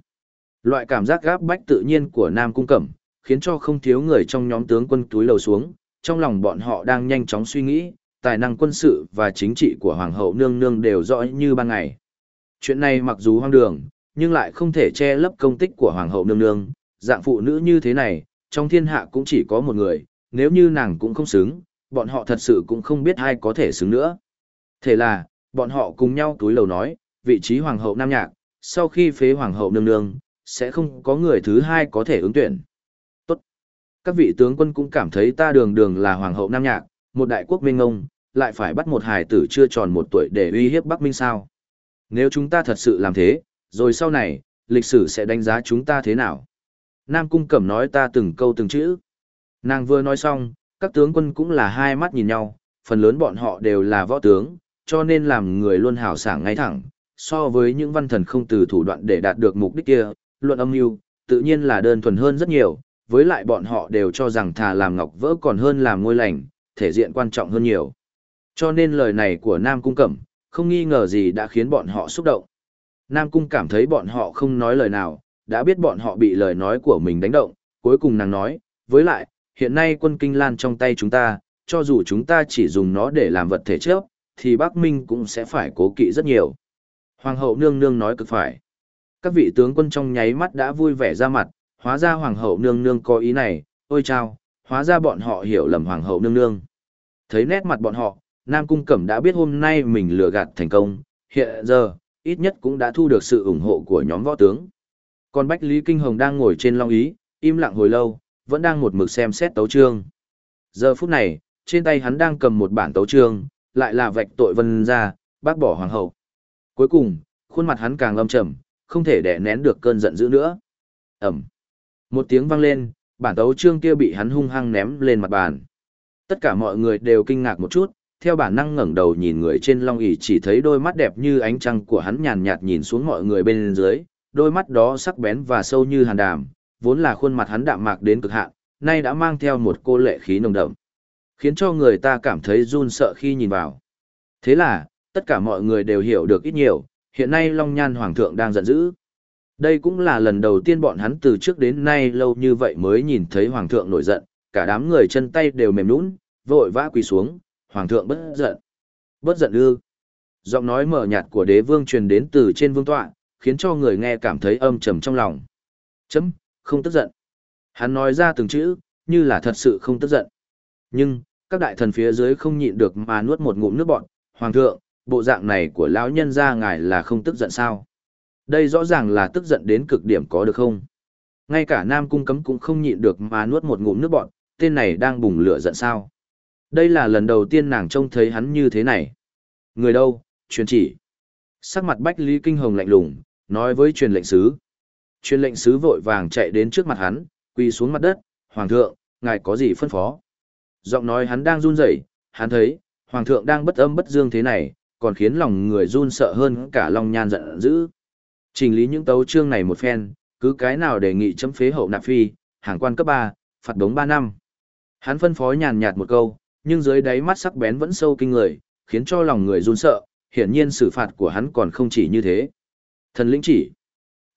Loại cảm giác gáp bách tự nhiên của Nam Cung Cẩm, khiến cho không thiếu người trong nhóm tướng quân túi lầu xuống, trong lòng bọn họ đang nhanh chóng suy nghĩ, tài năng quân sự và chính trị của Hoàng hậu nương nương đều rõ như ban ngày. Chuyện này mặc dù hoang đường, nhưng lại không thể che lấp công tích của Hoàng hậu nương nương, dạng phụ nữ như thế này, trong thiên hạ cũng chỉ có một người, nếu như nàng cũng không xứng, bọn họ thật sự cũng không biết ai có thể xứng nữa. Thế là, bọn họ cùng nhau túi lầu nói, vị trí Hoàng hậu Nam Nhạc, sau khi phế Hoàng hậu nương nương, sẽ không có người thứ hai có thể ứng tuyển. Tốt. Các vị tướng quân cũng cảm thấy ta đường đường là hoàng hậu Nam Nhạc, một đại quốc minh ông, lại phải bắt một hài tử chưa tròn một tuổi để uy hiếp Bắc Minh sao. Nếu chúng ta thật sự làm thế, rồi sau này, lịch sử sẽ đánh giá chúng ta thế nào? Nam Cung Cẩm nói ta từng câu từng chữ. Nàng vừa nói xong, các tướng quân cũng là hai mắt nhìn nhau, phần lớn bọn họ đều là võ tướng, cho nên làm người luôn hào sảng ngay thẳng, so với những văn thần không từ thủ đoạn để đạt được mục đích kia, luận âm mưu tự nhiên là đơn thuần hơn rất nhiều, với lại bọn họ đều cho rằng thà làm ngọc vỡ còn hơn làm ngôi lành, thể diện quan trọng hơn nhiều. Cho nên lời này của Nam Cung Cẩm, không nghi ngờ gì đã khiến bọn họ xúc động. Nam Cung cảm thấy bọn họ không nói lời nào, đã biết bọn họ bị lời nói của mình đánh động, cuối cùng nàng nói, với lại, hiện nay quân Kinh Lan trong tay chúng ta, cho dù chúng ta chỉ dùng nó để làm vật thể trước, thì Bắc Minh cũng sẽ phải cố kỵ rất nhiều. Hoàng hậu nương nương nói cực phải. Các vị tướng quân trong nháy mắt đã vui vẻ ra mặt, hóa ra hoàng hậu nương nương có ý này, ôi chao, hóa ra bọn họ hiểu lầm hoàng hậu nương nương. Thấy nét mặt bọn họ, Nam Cung Cẩm đã biết hôm nay mình lừa gạt thành công, hiện giờ, ít nhất cũng đã thu được sự ủng hộ của nhóm võ tướng. Còn Bách Lý Kinh Hồng đang ngồi trên long ý, im lặng hồi lâu, vẫn đang một mực xem xét tấu chương. Giờ phút này, trên tay hắn đang cầm một bản tấu chương, lại là vạch tội vân ra, bác bỏ hoàng hậu. Cuối cùng, khuôn mặt hắn càng lâm trầm, không thể đè nén được cơn giận dữ nữa. Ẩm. Một tiếng vang lên, bản tấu chương kia bị hắn hung hăng ném lên mặt bàn. Tất cả mọi người đều kinh ngạc một chút, theo bản năng ngẩng đầu nhìn người trên long ỷ chỉ thấy đôi mắt đẹp như ánh trăng của hắn nhàn nhạt nhìn xuống mọi người bên dưới, đôi mắt đó sắc bén và sâu như hàn đàm, vốn là khuôn mặt hắn đạm mạc đến cực hạn, nay đã mang theo một cô lệ khí nồng đậm, khiến cho người ta cảm thấy run sợ khi nhìn vào. Thế là, tất cả mọi người đều hiểu được ít nhiều, hiện nay Long Nhan Hoàng thượng đang giận dữ. Đây cũng là lần đầu tiên bọn hắn từ trước đến nay lâu như vậy mới nhìn thấy Hoàng thượng nổi giận, cả đám người chân tay đều mềm nũng, vội vã quỳ xuống, Hoàng thượng bất giận. Bất giận ư. Giọng nói mở nhạt của đế vương truyền đến từ trên vương tọa, khiến cho người nghe cảm thấy âm trầm trong lòng. Chấm, không tức giận. Hắn nói ra từng chữ, như là thật sự không tức giận. Nhưng, các đại thần phía dưới không nhịn được mà nuốt một ngụm nước bọn. Hoàng thượng, bộ dạng này của lão nhân ra ngài là không tức giận sao? Đây rõ ràng là tức giận đến cực điểm có được không? Ngay cả Nam Cung Cấm cũng không nhịn được mà nuốt một ngụm nước bọt. tên này đang bùng lửa giận sao? Đây là lần đầu tiên nàng trông thấy hắn như thế này. Người đâu, truyền chỉ. Sắc mặt Bách Lý Kinh Hồng lạnh lùng, nói với truyền lệnh sứ. Truyền lệnh sứ vội vàng chạy đến trước mặt hắn, quỳ xuống mặt đất, Hoàng thượng, ngài có gì phân phó? Giọng nói hắn đang run rẩy, hắn thấy, Hoàng thượng đang bất âm bất dương thế này, còn khiến lòng người run sợ hơn cả lòng nhan giận dữ. Trình lý những tấu chương này một phen, cứ cái nào đề nghị chấm phế hậu nạp phi, hàng quan cấp 3, phạt đống 3 năm. Hắn phân phó nhàn nhạt một câu, nhưng dưới đáy mắt sắc bén vẫn sâu kinh người, khiến cho lòng người run sợ, hiển nhiên xử phạt của hắn còn không chỉ như thế. Thần lĩnh chỉ.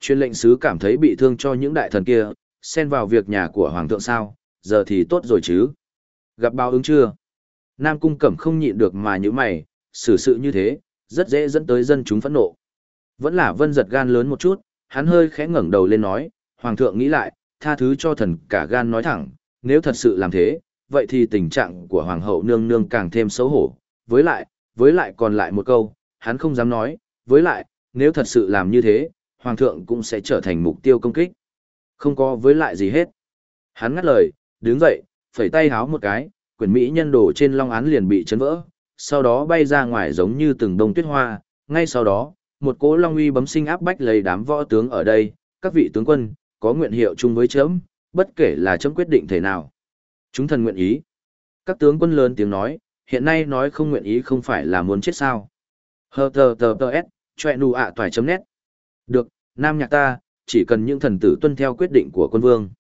Chuyên lệnh sứ cảm thấy bị thương cho những đại thần kia, xen vào việc nhà của hoàng thượng sao, giờ thì tốt rồi chứ. Gặp báo ứng chưa? Nam cung cẩm không nhịn được mà như mày, xử sự như thế, rất dễ dẫn tới dân chúng phẫn nộ. Vẫn là vân giật gan lớn một chút, hắn hơi khẽ ngẩng đầu lên nói, Hoàng thượng nghĩ lại, tha thứ cho thần cả gan nói thẳng, nếu thật sự làm thế, vậy thì tình trạng của Hoàng hậu nương nương càng thêm xấu hổ. Với lại, với lại còn lại một câu, hắn không dám nói, với lại, nếu thật sự làm như thế, Hoàng thượng cũng sẽ trở thành mục tiêu công kích. Không có với lại gì hết. Hắn ngắt lời, đứng dậy, phẩy tay háo một cái, quyển Mỹ nhân đồ trên long án liền bị chấn vỡ, sau đó bay ra ngoài giống như từng đông tuyết hoa, ngay sau đó, một cỗ long uy bấm sinh áp bách lấy đám võ tướng ở đây, các vị tướng quân, có nguyện hiệu chung với chấm, bất kể là chấm quyết định thế nào. Chúng thần nguyện ý. Các tướng quân lớn tiếng nói, hiện nay nói không nguyện ý không phải là muốn chết sao. Hờ tờ tờ tờ s, chọe nụ ạ toài chấm nét. Được, nam nhạc ta, chỉ cần những thần tử tuân theo quyết định của quân vương.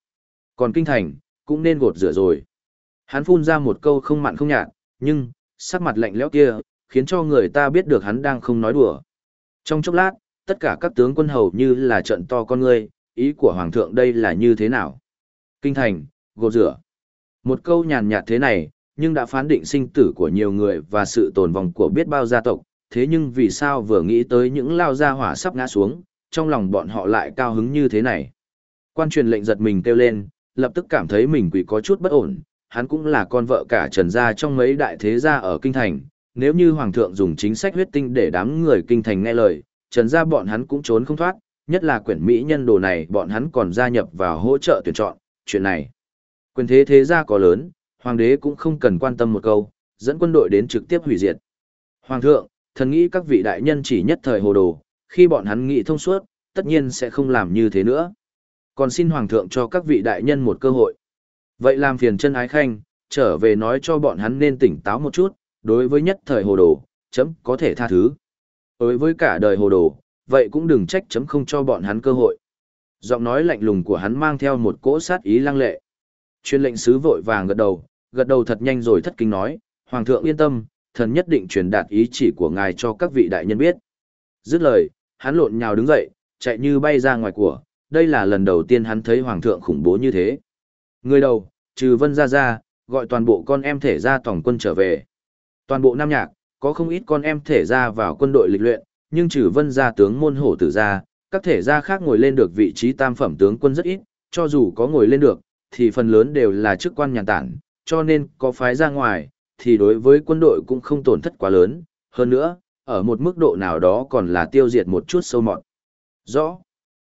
Còn kinh thành, cũng nên gột rửa rồi. Hắn phun ra một câu không mặn không nhạt, nhưng, sắc mặt lạnh lẽo kia, khiến cho người ta biết được hắn đang không nói đùa. Trong chốc lát, tất cả các tướng quân hầu như là trận to con ngươi, ý của Hoàng thượng đây là như thế nào? Kinh thành, gột rửa. Một câu nhàn nhạt thế này, nhưng đã phán định sinh tử của nhiều người và sự tồn vong của biết bao gia tộc, thế nhưng vì sao vừa nghĩ tới những lao gia hỏa sắp ngã xuống, trong lòng bọn họ lại cao hứng như thế này. Quan truyền lệnh giật mình kêu lên, lập tức cảm thấy mình quỷ có chút bất ổn, hắn cũng là con vợ cả trần gia trong mấy đại thế gia ở kinh thành, nếu như hoàng thượng dùng chính sách huyết tinh để đám người kinh thành nghe lời, trần gia bọn hắn cũng trốn không thoát, nhất là quyển mỹ nhân đồ này bọn hắn còn gia nhập vào hỗ trợ tuyển chọn, chuyện này. Quyền thế thế gia có lớn, hoàng đế cũng không cần quan tâm một câu, dẫn quân đội đến trực tiếp hủy diệt. Hoàng thượng, thần nghĩ các vị đại nhân chỉ nhất thời hồ đồ, khi bọn hắn nghĩ thông suốt, tất nhiên sẽ không làm như thế nữa. Còn xin hoàng thượng cho các vị đại nhân một cơ hội. Vậy làm phiền chân ái khanh, trở về nói cho bọn hắn nên tỉnh táo một chút, đối với nhất thời hồ đồ, chấm có thể tha thứ. Đối với cả đời hồ đồ, vậy cũng đừng trách chấm không cho bọn hắn cơ hội. Giọng nói lạnh lùng của hắn mang theo một cỗ sát ý lăng lệ. Chuyên lệnh sứ vội vàng gật đầu, gật đầu thật nhanh rồi thất kinh nói, Hoàng thượng yên tâm, thần nhất định truyền đạt ý chỉ của ngài cho các vị đại nhân biết. Dứt lời, hắn lộn nhào đứng dậy, chạy như bay ra ngoài của, đây là lần đầu tiên hắn thấy Hoàng thượng khủng bố như thế. Người đầu, trừ vân ra ra, gọi toàn bộ con em thể ra tổng quân trở về. Toàn bộ Nam Nhạc, có không ít con em thể ra vào quân đội lịch luyện, nhưng trừ vân gia tướng môn hổ tử gia, các thể gia khác ngồi lên được vị trí tam phẩm tướng quân rất ít, cho dù có ngồi lên được, thì phần lớn đều là chức quan nhàn tản, cho nên có phái ra ngoài, thì đối với quân đội cũng không tổn thất quá lớn, hơn nữa, ở một mức độ nào đó còn là tiêu diệt một chút sâu mọt. Rõ.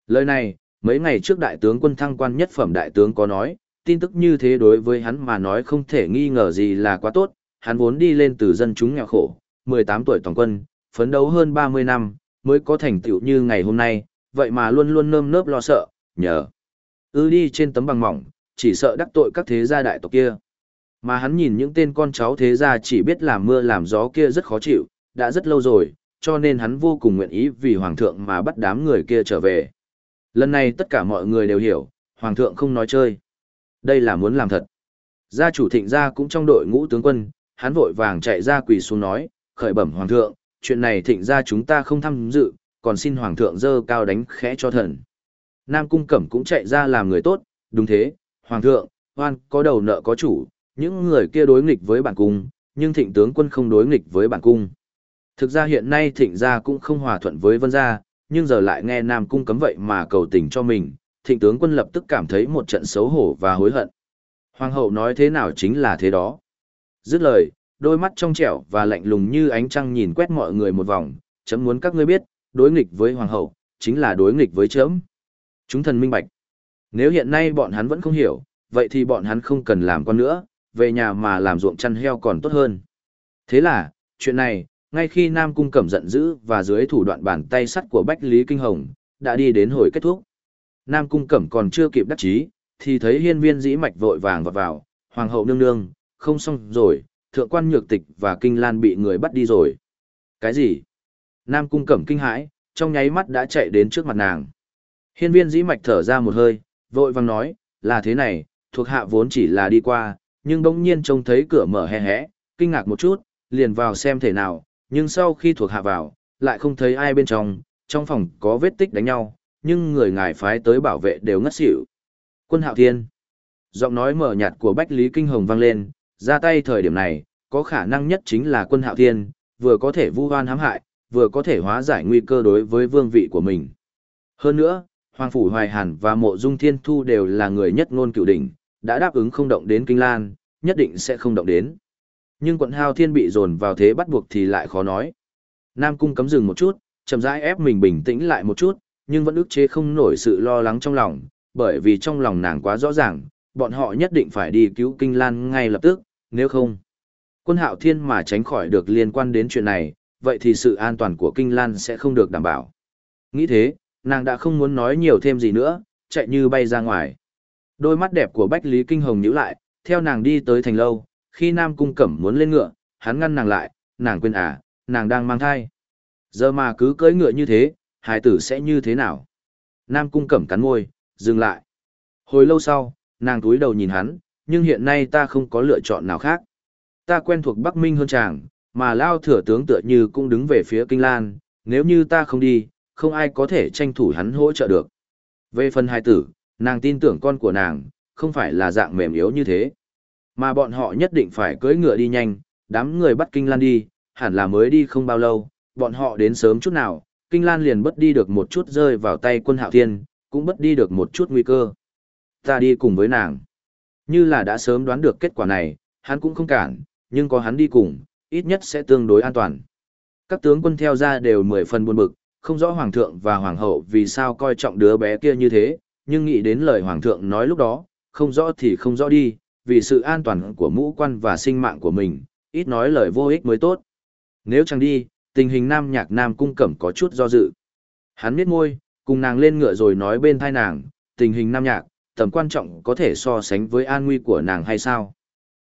Lời này, mấy ngày trước đại tướng quân thăng quan nhất phẩm đại tướng có nói, tin tức như thế đối với hắn mà nói không thể nghi ngờ gì là quá tốt, hắn vốn đi lên từ dân chúng nghèo khổ, 18 tuổi toàn quân, phấn đấu hơn 30 năm, mới có thành tựu như ngày hôm nay, vậy mà luôn luôn nơm nớp lo sợ, nhờ. Ư đi trên tấm bằng mỏng, chỉ sợ đắc tội các thế gia đại tộc kia. Mà hắn nhìn những tên con cháu thế gia chỉ biết làm mưa làm gió kia rất khó chịu, đã rất lâu rồi, cho nên hắn vô cùng nguyện ý vì hoàng thượng mà bắt đám người kia trở về. Lần này tất cả mọi người đều hiểu, hoàng thượng không nói chơi. Đây là muốn làm thật. Gia chủ thịnh gia cũng trong đội ngũ tướng quân, hắn vội vàng chạy ra quỳ xuống nói, khởi bẩm hoàng thượng, chuyện này thịnh gia chúng ta không tham dự, còn xin hoàng thượng dơ cao đánh khẽ cho thần. Nam cung cẩm cũng chạy ra làm người tốt, đúng thế, hoàng thượng, hoan có đầu nợ có chủ, những người kia đối nghịch với bản cung, nhưng thịnh tướng quân không đối nghịch với bản cung. Thực ra hiện nay thịnh gia cũng không hòa thuận với vân gia, nhưng giờ lại nghe Nam cung cấm vậy mà cầu tình cho mình, thịnh tướng quân lập tức cảm thấy một trận xấu hổ và hối hận. Hoàng hậu nói thế nào chính là thế đó. Dứt lời, đôi mắt trong trẻo và lạnh lùng như ánh trăng nhìn quét mọi người một vòng, chấm muốn các ngươi biết, đối nghịch với hoàng hậu, chính là đối nghịch với chấm. Chúng thần minh bạch. Nếu hiện nay bọn hắn vẫn không hiểu, vậy thì bọn hắn không cần làm con nữa, về nhà mà làm ruộng chăn heo còn tốt hơn. Thế là, chuyện này, ngay khi Nam Cung Cẩm giận dữ và dưới thủ đoạn bàn tay sắt của Bách Lý Kinh Hồng, đã đi đến hồi kết thúc. Nam Cung Cẩm còn chưa kịp đắc chí, thì thấy hiên viên dĩ mạch vội vàng vào vào, hoàng hậu nương nương, không xong rồi, thượng quan nhược tịch và kinh lan bị người bắt đi rồi. Cái gì? Nam Cung Cẩm kinh hãi, trong nháy mắt đã chạy đến trước mặt nàng. Hiên viên dĩ mạch thở ra một hơi, vội vàng nói, là thế này, thuộc hạ vốn chỉ là đi qua, nhưng bỗng nhiên trông thấy cửa mở hé hé, kinh ngạc một chút, liền vào xem thể nào, nhưng sau khi thuộc hạ vào, lại không thấy ai bên trong, trong phòng có vết tích đánh nhau, nhưng người ngài phái tới bảo vệ đều ngất xỉu. Quân Hạo Thiên. Giọng nói mở nhạt của Bách Lý Kinh Hồng vang lên, ra tay thời điểm này, có khả năng nhất chính là quân Hạo Thiên, vừa có thể vu oan hãm hại, vừa có thể hóa giải nguy cơ đối với vương vị của mình. Hơn nữa, Hoàng Phủ Hoài Hàn và Mộ Dung Thiên Thu đều là người nhất ngôn cựu đỉnh, đã đáp ứng không động đến Kinh Lan, nhất định sẽ không động đến. Nhưng quận Hạo Thiên bị dồn vào thế bắt buộc thì lại khó nói. Nam Cung cấm dừng một chút, chậm rãi ép mình bình tĩnh lại một chút, nhưng vẫn ức chế không nổi sự lo lắng trong lòng, bởi vì trong lòng nàng quá rõ ràng, bọn họ nhất định phải đi cứu Kinh Lan ngay lập tức, nếu không. Quân hạo thiên mà tránh khỏi được liên quan đến chuyện này, vậy thì sự an toàn của Kinh Lan sẽ không được đảm bảo. Nghĩ thế, nàng đã không muốn nói nhiều thêm gì nữa, chạy như bay ra ngoài. Đôi mắt đẹp của Bách Lý Kinh Hồng nhíu lại, theo nàng đi tới thành lâu, khi Nam Cung Cẩm muốn lên ngựa, hắn ngăn nàng lại, nàng quên à, nàng đang mang thai. Giờ mà cứ cưỡi ngựa như thế, hài tử sẽ như thế nào? Nam Cung Cẩm cắn môi, dừng lại. Hồi lâu sau, nàng túi đầu nhìn hắn, nhưng hiện nay ta không có lựa chọn nào khác. Ta quen thuộc Bắc Minh hơn chàng, mà Lao thừa tướng tựa như cũng đứng về phía Kinh Lan, nếu như ta không đi, không ai có thể tranh thủ hắn hỗ trợ được. Về phần hài tử, nàng tin tưởng con của nàng, không phải là dạng mềm yếu như thế. Mà bọn họ nhất định phải cưỡi ngựa đi nhanh, đám người bắt Kinh Lan đi, hẳn là mới đi không bao lâu, bọn họ đến sớm chút nào, Kinh Lan liền bất đi được một chút rơi vào tay quân hạo thiên, cũng bất đi được một chút nguy cơ. Ta đi cùng với nàng. Như là đã sớm đoán được kết quả này, hắn cũng không cản, nhưng có hắn đi cùng, ít nhất sẽ tương đối an toàn. Các tướng quân theo ra đều mười phần buồn bực, không rõ hoàng thượng và hoàng hậu vì sao coi trọng đứa bé kia như thế, nhưng nghĩ đến lời hoàng thượng nói lúc đó, không rõ thì không rõ đi, vì sự an toàn của mũ quan và sinh mạng của mình, ít nói lời vô ích mới tốt. Nếu chẳng đi, tình hình nam nhạc nam cung cẩm có chút do dự. Hắn miết môi, cùng nàng lên ngựa rồi nói bên thai nàng, tình hình nam nhạc, tầm quan trọng có thể so sánh với an nguy của nàng hay sao?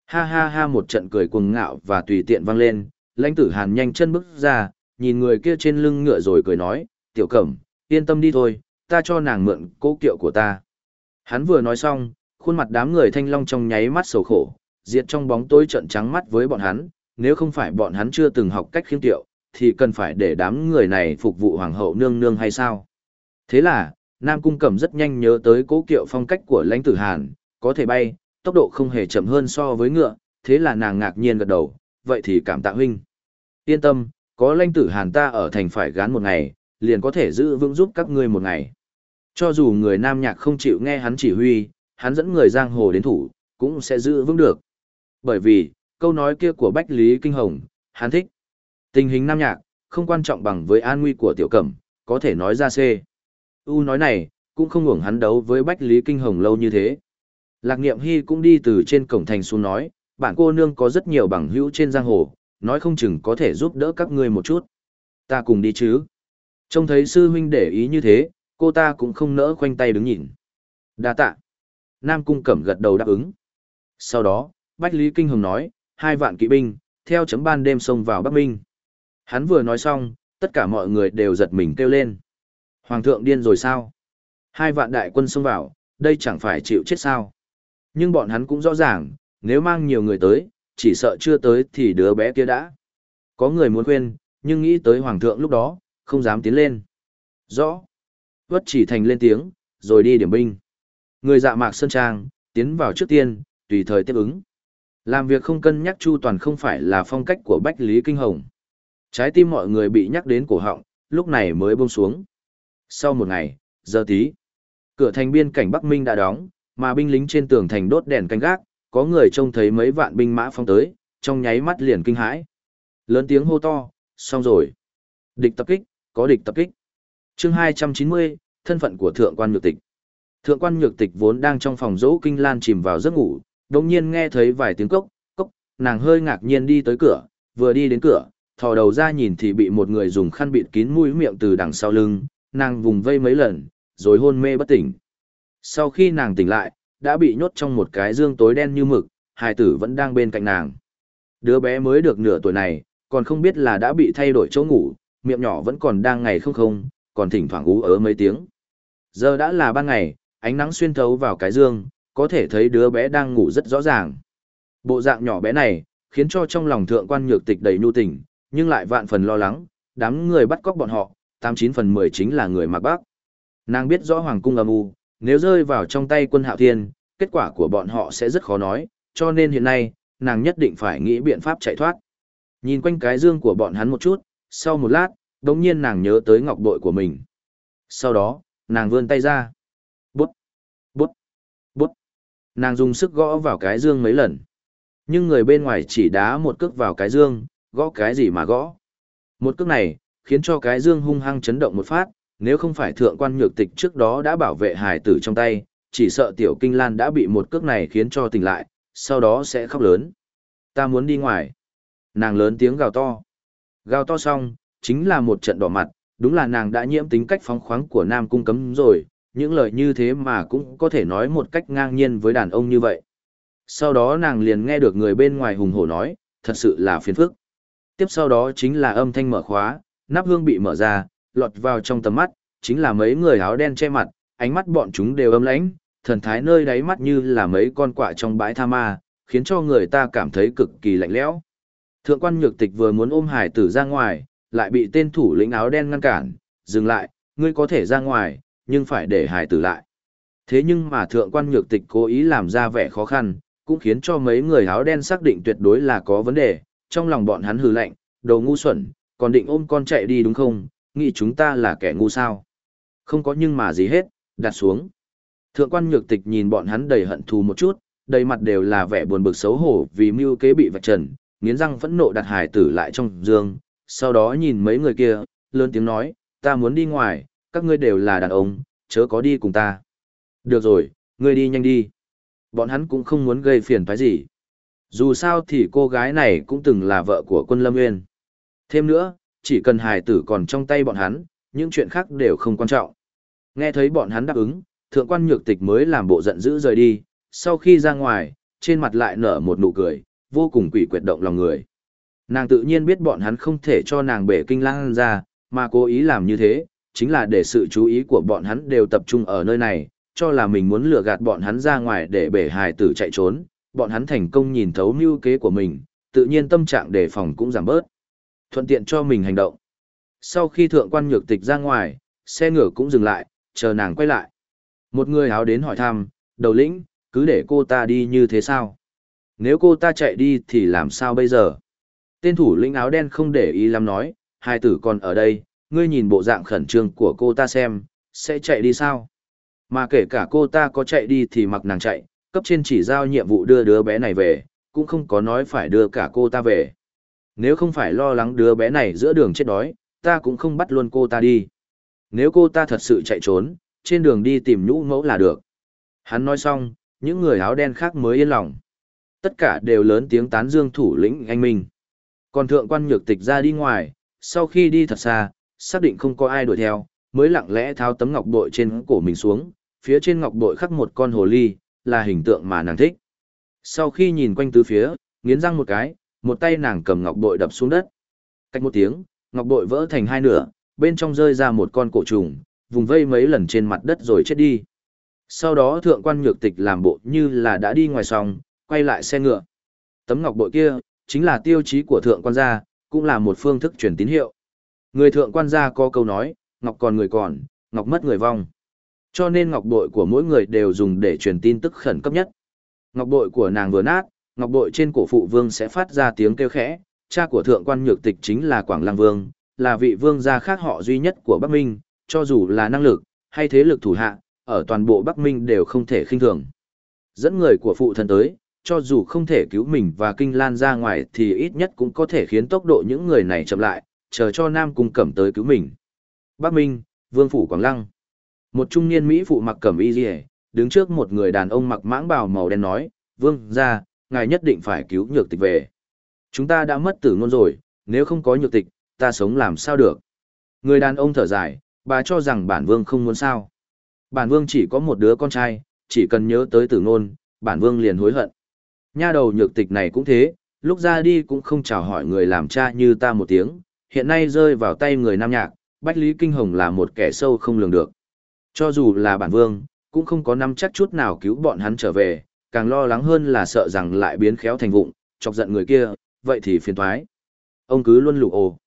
Ha ha ha một trận cười cuồng ngạo và tùy tiện vang lên, lãnh tử hàn nhanh chân bước ra, nhìn người kia trên lưng ngựa rồi cười nói, tiểu cẩm, yên tâm đi thôi, ta cho nàng mượn cố kiệu của ta. Hắn vừa nói xong, khuôn mặt đám người thanh long trong nháy mắt sầu khổ, diệt trong bóng tối trận trắng mắt với bọn hắn, nếu không phải bọn hắn chưa từng học cách khiêm tiệu, thì cần phải để đám người này phục vụ hoàng hậu nương nương hay sao? Thế là, Nam Cung Cẩm rất nhanh nhớ tới cố kiệu phong cách của lãnh tử Hàn, có thể bay, tốc độ không hề chậm hơn so với ngựa, thế là nàng ngạc nhiên gật đầu, vậy thì cảm tạ huynh. Yên tâm, có lãnh tử hàn ta ở thành phải gán một ngày, liền có thể giữ vững giúp các ngươi một ngày. Cho dù người nam nhạc không chịu nghe hắn chỉ huy, hắn dẫn người giang hồ đến thủ, cũng sẽ giữ vững được. Bởi vì, câu nói kia của Bách Lý Kinh Hồng, hắn thích. Tình hình nam nhạc, không quan trọng bằng với an nguy của tiểu cẩm, có thể nói ra C. U nói này, cũng không ngủng hắn đấu với Bách Lý Kinh Hồng lâu như thế. Lạc Niệm Hy cũng đi từ trên cổng thành xuống nói, bản cô nương có rất nhiều bằng hữu trên giang hồ, nói không chừng có thể giúp đỡ các ngươi một chút. Ta cùng đi chứ. Trông thấy sư huynh để ý như thế, cô ta cũng không nỡ khoanh tay đứng nhìn. Đa tạ. Nam Cung Cẩm gật đầu đáp ứng. Sau đó, Bách Lý Kinh Hồng nói, hai vạn kỵ binh, theo chấm ban đêm xông vào Bắc Minh. Hắn vừa nói xong, tất cả mọi người đều giật mình kêu lên. Hoàng thượng điên rồi sao? Hai vạn đại quân xông vào, đây chẳng phải chịu chết sao? Nhưng bọn hắn cũng rõ ràng, nếu mang nhiều người tới, chỉ sợ chưa tới thì đứa bé kia đã. Có người muốn khuyên, nhưng nghĩ tới hoàng thượng lúc đó, không dám tiến lên. Rõ. Vất chỉ thành lên tiếng, rồi đi điểm binh. Người dạ mạc sơn trang, tiến vào trước tiên, tùy thời tiếp ứng. Làm việc không cân nhắc chu toàn không phải là phong cách của Bách Lý Kinh Hồng. Trái tim mọi người bị nhắc đến cổ họng, lúc này mới buông xuống. Sau một ngày, giờ tí, cửa thành biên cảnh Bắc Minh đã đóng, mà binh lính trên tường thành đốt đèn canh gác, có người trông thấy mấy vạn binh mã phong tới, trong nháy mắt liền kinh hãi. Lớn tiếng hô to, xong rồi. Địch tập kích, có địch tập kích. chương 290, thân phận của thượng quan nhược tịch. Thượng quan nhược tịch vốn đang trong phòng dỗ kinh lan chìm vào giấc ngủ, đột nhiên nghe thấy vài tiếng cốc, cốc, nàng hơi ngạc nhiên đi tới cửa, vừa đi đến cửa, thò đầu ra nhìn thì bị một người dùng khăn bịt kín mũi miệng từ đằng sau lưng, nàng vùng vây mấy lần, rồi hôn mê bất tỉnh. Sau khi nàng tỉnh lại, đã bị nhốt trong một cái dương tối đen như mực, hài tử vẫn đang bên cạnh nàng. Đứa bé mới được nửa tuổi này, còn không biết là đã bị thay đổi chỗ ngủ, miệng nhỏ vẫn còn đang ngày không không, còn thỉnh thoảng ú ớ mấy tiếng. Giờ đã là ban ngày, ánh nắng xuyên thấu vào cái dương, có thể thấy đứa bé đang ngủ rất rõ ràng. Bộ dạng nhỏ bé này, khiến cho trong lòng thượng quan nhược tịch đầy nhu tình, nhưng lại vạn phần lo lắng, đám người bắt cóc bọn họ, 89 phần 10 chính là người mặc bác. Nàng biết rõ hoàng cung âm u, nếu rơi vào trong tay quân hạo thiên, kết quả của bọn họ sẽ rất khó nói, cho nên hiện nay, nàng nhất định phải nghĩ biện pháp chạy thoát. Nhìn quanh cái dương của bọn hắn một chút, sau một lát, đống nhiên nàng nhớ tới ngọc bội của mình. Sau đó, nàng vươn tay ra. Bút, bút, bút. Nàng dùng sức gõ vào cái dương mấy lần. Nhưng người bên ngoài chỉ đá một cước vào cái dương, gõ cái gì mà gõ. Một cước này, khiến cho cái dương hung hăng chấn động một phát, nếu không phải thượng quan nhược tịch trước đó đã bảo vệ hài tử trong tay, chỉ sợ tiểu kinh lan đã bị một cước này khiến cho tỉnh lại, sau đó sẽ khóc lớn. Ta muốn đi ngoài. Nàng lớn tiếng gào to. Gào to xong, chính là một trận đỏ mặt, đúng là nàng đã nhiễm tính cách phóng khoáng của nam cung cấm rồi, những lời như thế mà cũng có thể nói một cách ngang nhiên với đàn ông như vậy. Sau đó nàng liền nghe được người bên ngoài hùng hổ nói, thật sự là phiền phức. Tiếp sau đó chính là âm thanh mở khóa, nắp hương bị mở ra, lọt vào trong tầm mắt, chính là mấy người áo đen che mặt, ánh mắt bọn chúng đều âm lãnh, thần thái nơi đáy mắt như là mấy con quạ trong bãi tha ma, khiến cho người ta cảm thấy cực kỳ lạnh lẽo. Thượng quan nhược tịch vừa muốn ôm hải tử ra ngoài, lại bị tên thủ lĩnh áo đen ngăn cản, dừng lại, ngươi có thể ra ngoài, nhưng phải để hải tử lại. Thế nhưng mà thượng quan nhược tịch cố ý làm ra vẻ khó khăn, cũng khiến cho mấy người áo đen xác định tuyệt đối là có vấn đề, trong lòng bọn hắn hừ lạnh, đồ ngu xuẩn, còn định ôm con chạy đi đúng không, nghĩ chúng ta là kẻ ngu sao. Không có nhưng mà gì hết, đặt xuống. Thượng quan nhược tịch nhìn bọn hắn đầy hận thù một chút, đầy mặt đều là vẻ buồn bực xấu hổ vì mưu kế bị vạch trần, nghiến răng phẫn nộ đặt hải tử lại trong giường, sau đó nhìn mấy người kia, lớn tiếng nói, ta muốn đi ngoài, các ngươi đều là đàn ông, chớ có đi cùng ta. Được rồi, ngươi đi nhanh đi. Bọn hắn cũng không muốn gây phiền phái gì. Dù sao thì cô gái này cũng từng là vợ của quân Lâm Nguyên. Thêm nữa, chỉ cần hài tử còn trong tay bọn hắn, những chuyện khác đều không quan trọng. Nghe thấy bọn hắn đáp ứng, thượng quan nhược tịch mới làm bộ giận dữ rời đi, sau khi ra ngoài, trên mặt lại nở một nụ cười, vô cùng quỷ quyệt động lòng người. Nàng tự nhiên biết bọn hắn không thể cho nàng bể kinh lang ra, mà cố ý làm như thế, chính là để sự chú ý của bọn hắn đều tập trung ở nơi này, cho là mình muốn lừa gạt bọn hắn ra ngoài để bể hài tử chạy trốn, bọn hắn thành công nhìn thấu mưu kế của mình, tự nhiên tâm trạng đề phòng cũng giảm bớt. Thuận tiện cho mình hành động. Sau khi thượng quan nhược tịch ra ngoài, xe ngựa cũng dừng lại, chờ nàng quay lại. Một người áo đến hỏi thăm, đầu lĩnh, cứ để cô ta đi như thế sao? Nếu cô ta chạy đi thì làm sao bây giờ? Tên thủ lĩnh áo đen không để ý lắm nói, hai tử còn ở đây, ngươi nhìn bộ dạng khẩn trương của cô ta xem, sẽ chạy đi sao? Mà kể cả cô ta có chạy đi thì mặc nàng chạy, cấp trên chỉ giao nhiệm vụ đưa đứa bé này về, cũng không có nói phải đưa cả cô ta về. Nếu không phải lo lắng đứa bé này giữa đường chết đói, ta cũng không bắt luôn cô ta đi. Nếu cô ta thật sự chạy trốn, trên đường đi tìm nhũ mẫu là được. Hắn nói xong, những người áo đen khác mới yên lòng. Tất cả đều lớn tiếng tán dương thủ lĩnh anh Minh. Còn thượng quan nhược tịch ra đi ngoài, sau khi đi thật xa, xác định không có ai đuổi theo, mới lặng lẽ tháo tấm ngọc bội trên cổ mình xuống, phía trên ngọc bội khắc một con hồ ly, là hình tượng mà nàng thích. Sau khi nhìn quanh tứ phía, nghiến răng một cái, một tay nàng cầm ngọc bội đập xuống đất. Cách một tiếng, ngọc bội vỡ thành hai nửa, bên trong rơi ra một con cổ trùng, vùng vây mấy lần trên mặt đất rồi chết đi. Sau đó thượng quan nhược tịch làm bộ như là đã đi ngoài sòng, quay lại xe ngựa. Tấm ngọc bội kia, chính là tiêu chí của thượng quan gia, cũng là một phương thức truyền tín hiệu. Người thượng quan gia có câu nói, ngọc còn người còn, ngọc mất người vong. Cho nên ngọc bội của mỗi người đều dùng để truyền tin tức khẩn cấp nhất. Ngọc bội của nàng vừa nát, ngọc bội trên cổ phụ vương sẽ phát ra tiếng kêu khẽ, cha của thượng quan nhược tịch chính là Quảng Lăng Vương, là vị vương gia khác họ duy nhất của Bắc Minh, cho dù là năng lực hay thế lực thủ hạ, ở toàn bộ Bắc Minh đều không thể khinh thường. Dẫn người của phụ thân tới, cho dù không thể cứu mình và kinh lan ra ngoài thì ít nhất cũng có thể khiến tốc độ những người này chậm lại, chờ cho Nam Cung Cẩm tới cứu mình. Bắc Minh, Vương Phủ Quảng Lăng. Một trung niên Mỹ phụ mặc cẩm y rìa, đứng trước một người đàn ông mặc mãng bào màu đen nói, Vương, ra, ngài nhất định phải cứu nhược tịch về. Chúng ta đã mất tử ngôn rồi, nếu không có nhược tịch, ta sống làm sao được. Người đàn ông thở dài, bà cho rằng bản vương không muốn sao. Bản vương chỉ có một đứa con trai, chỉ cần nhớ tới tử ngôn, bản vương liền hối hận. Nha đầu nhược tịch này cũng thế, lúc ra đi cũng không chào hỏi người làm cha như ta một tiếng, hiện nay rơi vào tay người nam nhạc, Bách Lý Kinh Hồng là một kẻ sâu không lường được. Cho dù là bản vương, cũng không có năm chắc chút nào cứu bọn hắn trở về, càng lo lắng hơn là sợ rằng lại biến khéo thành vụng, chọc giận người kia, vậy thì phiền toái, Ông cứ luôn lụ ồ.